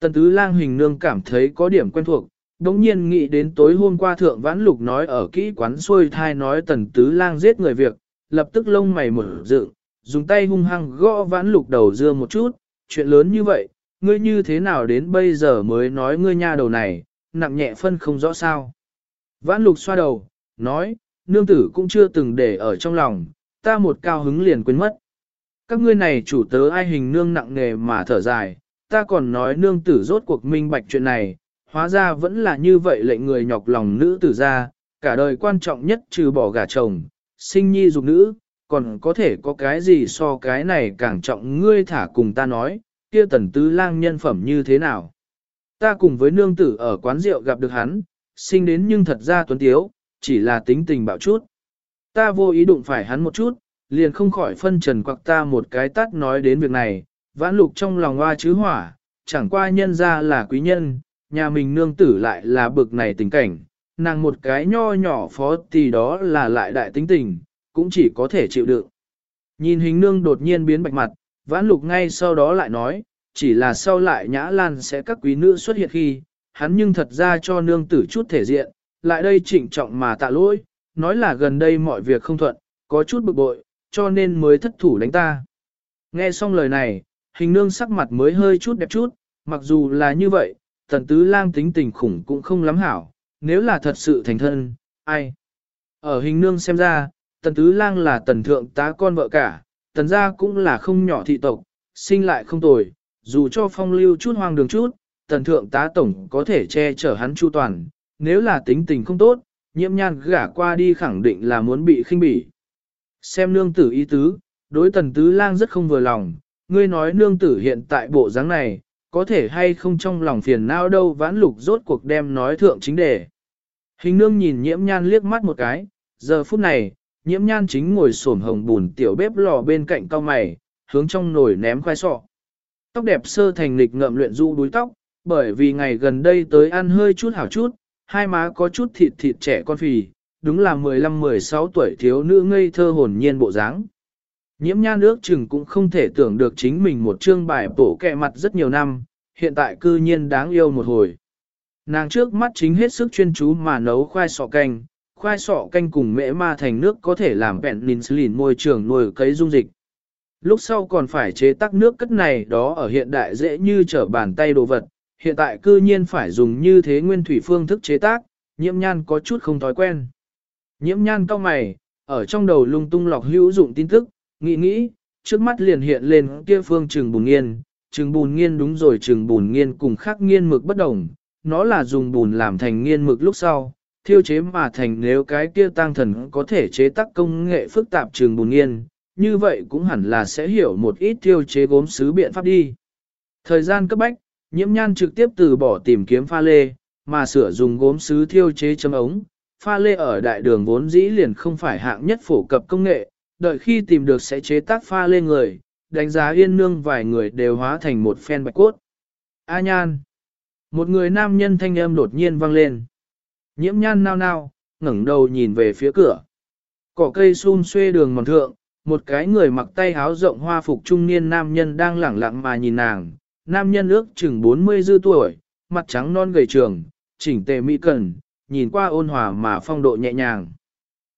Tần tứ lang hình nương cảm thấy có điểm quen thuộc, đống nhiên nghĩ đến tối hôm qua thượng vãn lục nói ở kỹ quán xuôi thai nói tần tứ lang giết người việc, lập tức lông mày mở dựng, dùng tay hung hăng gõ vãn lục đầu dưa một chút, chuyện lớn như vậy, ngươi như thế nào đến bây giờ mới nói ngươi nha đầu này, nặng nhẹ phân không rõ sao. Vãn lục xoa đầu, nói, nương tử cũng chưa từng để ở trong lòng, ta một cao hứng liền quên mất. Các ngươi này chủ tớ ai hình nương nặng nghề mà thở dài, ta còn nói nương tử rốt cuộc minh bạch chuyện này, hóa ra vẫn là như vậy lệnh người nhọc lòng nữ tử ra, cả đời quan trọng nhất trừ bỏ gả chồng, sinh nhi dục nữ, còn có thể có cái gì so cái này càng trọng ngươi thả cùng ta nói, kia tần tứ lang nhân phẩm như thế nào. Ta cùng với nương tử ở quán rượu gặp được hắn, sinh đến nhưng thật ra tuấn tiếu, chỉ là tính tình bạo chút. Ta vô ý đụng phải hắn một chút, liền không khỏi phân trần quặc ta một cái tắt nói đến việc này, vãn lục trong lòng hoa chứ hỏa, chẳng qua nhân ra là quý nhân, nhà mình nương tử lại là bực này tình cảnh, nàng một cái nho nhỏ phó thì đó là lại đại tính tình, cũng chỉ có thể chịu đựng. Nhìn hình nương đột nhiên biến bạch mặt, vãn lục ngay sau đó lại nói, chỉ là sau lại nhã lan sẽ các quý nữ xuất hiện khi, hắn nhưng thật ra cho nương tử chút thể diện, lại đây trịnh trọng mà tạ lỗi, nói là gần đây mọi việc không thuận, có chút bực bội, cho nên mới thất thủ đánh ta. Nghe xong lời này, hình nương sắc mặt mới hơi chút đẹp chút, mặc dù là như vậy, tần tứ lang tính tình khủng cũng không lắm hảo, nếu là thật sự thành thân, ai? Ở hình nương xem ra, tần tứ lang là tần thượng tá con vợ cả, tần gia cũng là không nhỏ thị tộc, sinh lại không tồi, dù cho phong lưu chút hoang đường chút, tần thượng tá tổng có thể che chở hắn chu toàn, nếu là tính tình không tốt, nhiễm nhan gả qua đi khẳng định là muốn bị khinh bỉ. Xem nương tử ý tứ, đối tần tứ lang rất không vừa lòng, ngươi nói nương tử hiện tại bộ dáng này, có thể hay không trong lòng phiền não đâu vãn lục rốt cuộc đem nói thượng chính đề. Hình nương nhìn nhiễm nhan liếc mắt một cái, giờ phút này, nhiễm nhan chính ngồi xổm hồng bùn tiểu bếp lò bên cạnh cao mày, hướng trong nồi ném khoai sọ. Tóc đẹp sơ thành lịch ngậm luyện du đuôi tóc, bởi vì ngày gần đây tới ăn hơi chút hảo chút, hai má có chút thịt thịt trẻ con phì, đúng là 15-16 tuổi thiếu nữ ngây thơ hồn nhiên bộ dáng. Nhiễm nhan ước chừng cũng không thể tưởng được chính mình một chương bài bổ kẹ mặt rất nhiều năm, hiện tại cư nhiên đáng yêu một hồi. Nàng trước mắt chính hết sức chuyên chú mà nấu khoai sọ canh, khoai sọ canh cùng mễ ma thành nước có thể làm penicillin môi trường nuôi cấy dung dịch. Lúc sau còn phải chế tác nước cất này đó ở hiện đại dễ như trở bàn tay đồ vật, hiện tại cư nhiên phải dùng như thế nguyên thủy phương thức chế tác, nhiễm nhan có chút không thói quen. Nhiễm nhan cao mày, ở trong đầu lung tung lọc hữu dụng tin tức, nghĩ nghĩ, trước mắt liền hiện lên kia phương trừng bùn nghiên, trừng bùn nghiên đúng rồi trừng bùn nghiên cùng khắc nghiên mực bất đồng, nó là dùng bùn làm thành nghiên mực lúc sau, thiêu chế mà thành nếu cái kia tăng thần có thể chế tác công nghệ phức tạp trường bùn nghiên, như vậy cũng hẳn là sẽ hiểu một ít thiêu chế gốm sứ biện pháp đi. Thời gian cấp bách, nhiễm nhan trực tiếp từ bỏ tìm kiếm pha lê, mà sửa dùng gốm sứ thiêu chế chấm ống. Pha lê ở đại đường vốn dĩ liền không phải hạng nhất phổ cập công nghệ, đợi khi tìm được sẽ chế tác pha lê người, đánh giá yên nương vài người đều hóa thành một phen bạch cốt. A nhan. Một người nam nhân thanh âm đột nhiên vang lên. Nhiễm nhan nao nao, ngẩng đầu nhìn về phía cửa. Cỏ cây xun xuê đường mòn thượng, một cái người mặc tay áo rộng hoa phục trung niên nam nhân đang lẳng lặng mà nhìn nàng. Nam nhân ước chừng 40 dư tuổi, mặt trắng non gầy trường, chỉnh tề mỹ cần, nhìn qua ôn hòa mà phong độ nhẹ nhàng.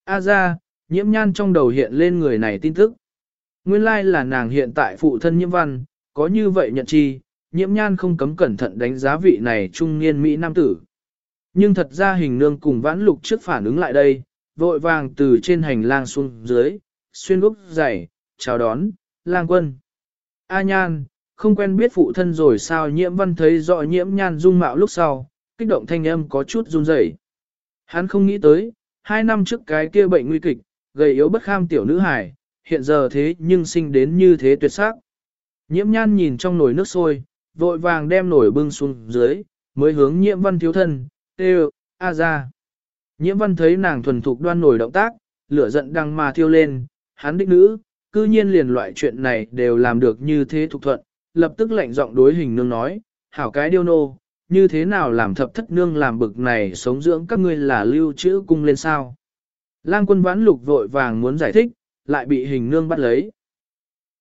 A ra, nhiễm nhan trong đầu hiện lên người này tin tức. Nguyên lai là nàng hiện tại phụ thân nhiễm văn, có như vậy nhận chi, nhiễm nhan không cấm cẩn thận đánh giá vị này trung niên Mỹ Nam tử. Nhưng thật ra hình nương cùng vãn lục trước phản ứng lại đây, vội vàng từ trên hành lang xuống dưới, xuyên gốc dày, chào đón, lang quân. A nhan, không quen biết phụ thân rồi sao nhiễm văn thấy rõ nhiễm nhan dung mạo lúc sau, kích động thanh âm có chút run rẩy. Hắn không nghĩ tới, hai năm trước cái kia bệnh nguy kịch, gầy yếu bất kham tiểu nữ hải hiện giờ thế nhưng sinh đến như thế tuyệt sắc. Nhiễm nhan nhìn trong nồi nước sôi, vội vàng đem nồi bưng xuống dưới, mới hướng nhiễm văn thiếu thân, tê a ra. Nhiễm văn thấy nàng thuần thục đoan nổi động tác, lửa giận đang mà thiêu lên, hắn đích nữ, cư nhiên liền loại chuyện này đều làm được như thế thục thuận, lập tức lạnh giọng đối hình nương nói, hảo cái điêu nô, như thế nào làm thập thất nương làm bực này sống dưỡng các ngươi là lưu trữ cung lên sao. Lang quân vãn lục vội vàng muốn giải thích, lại bị hình nương bắt lấy.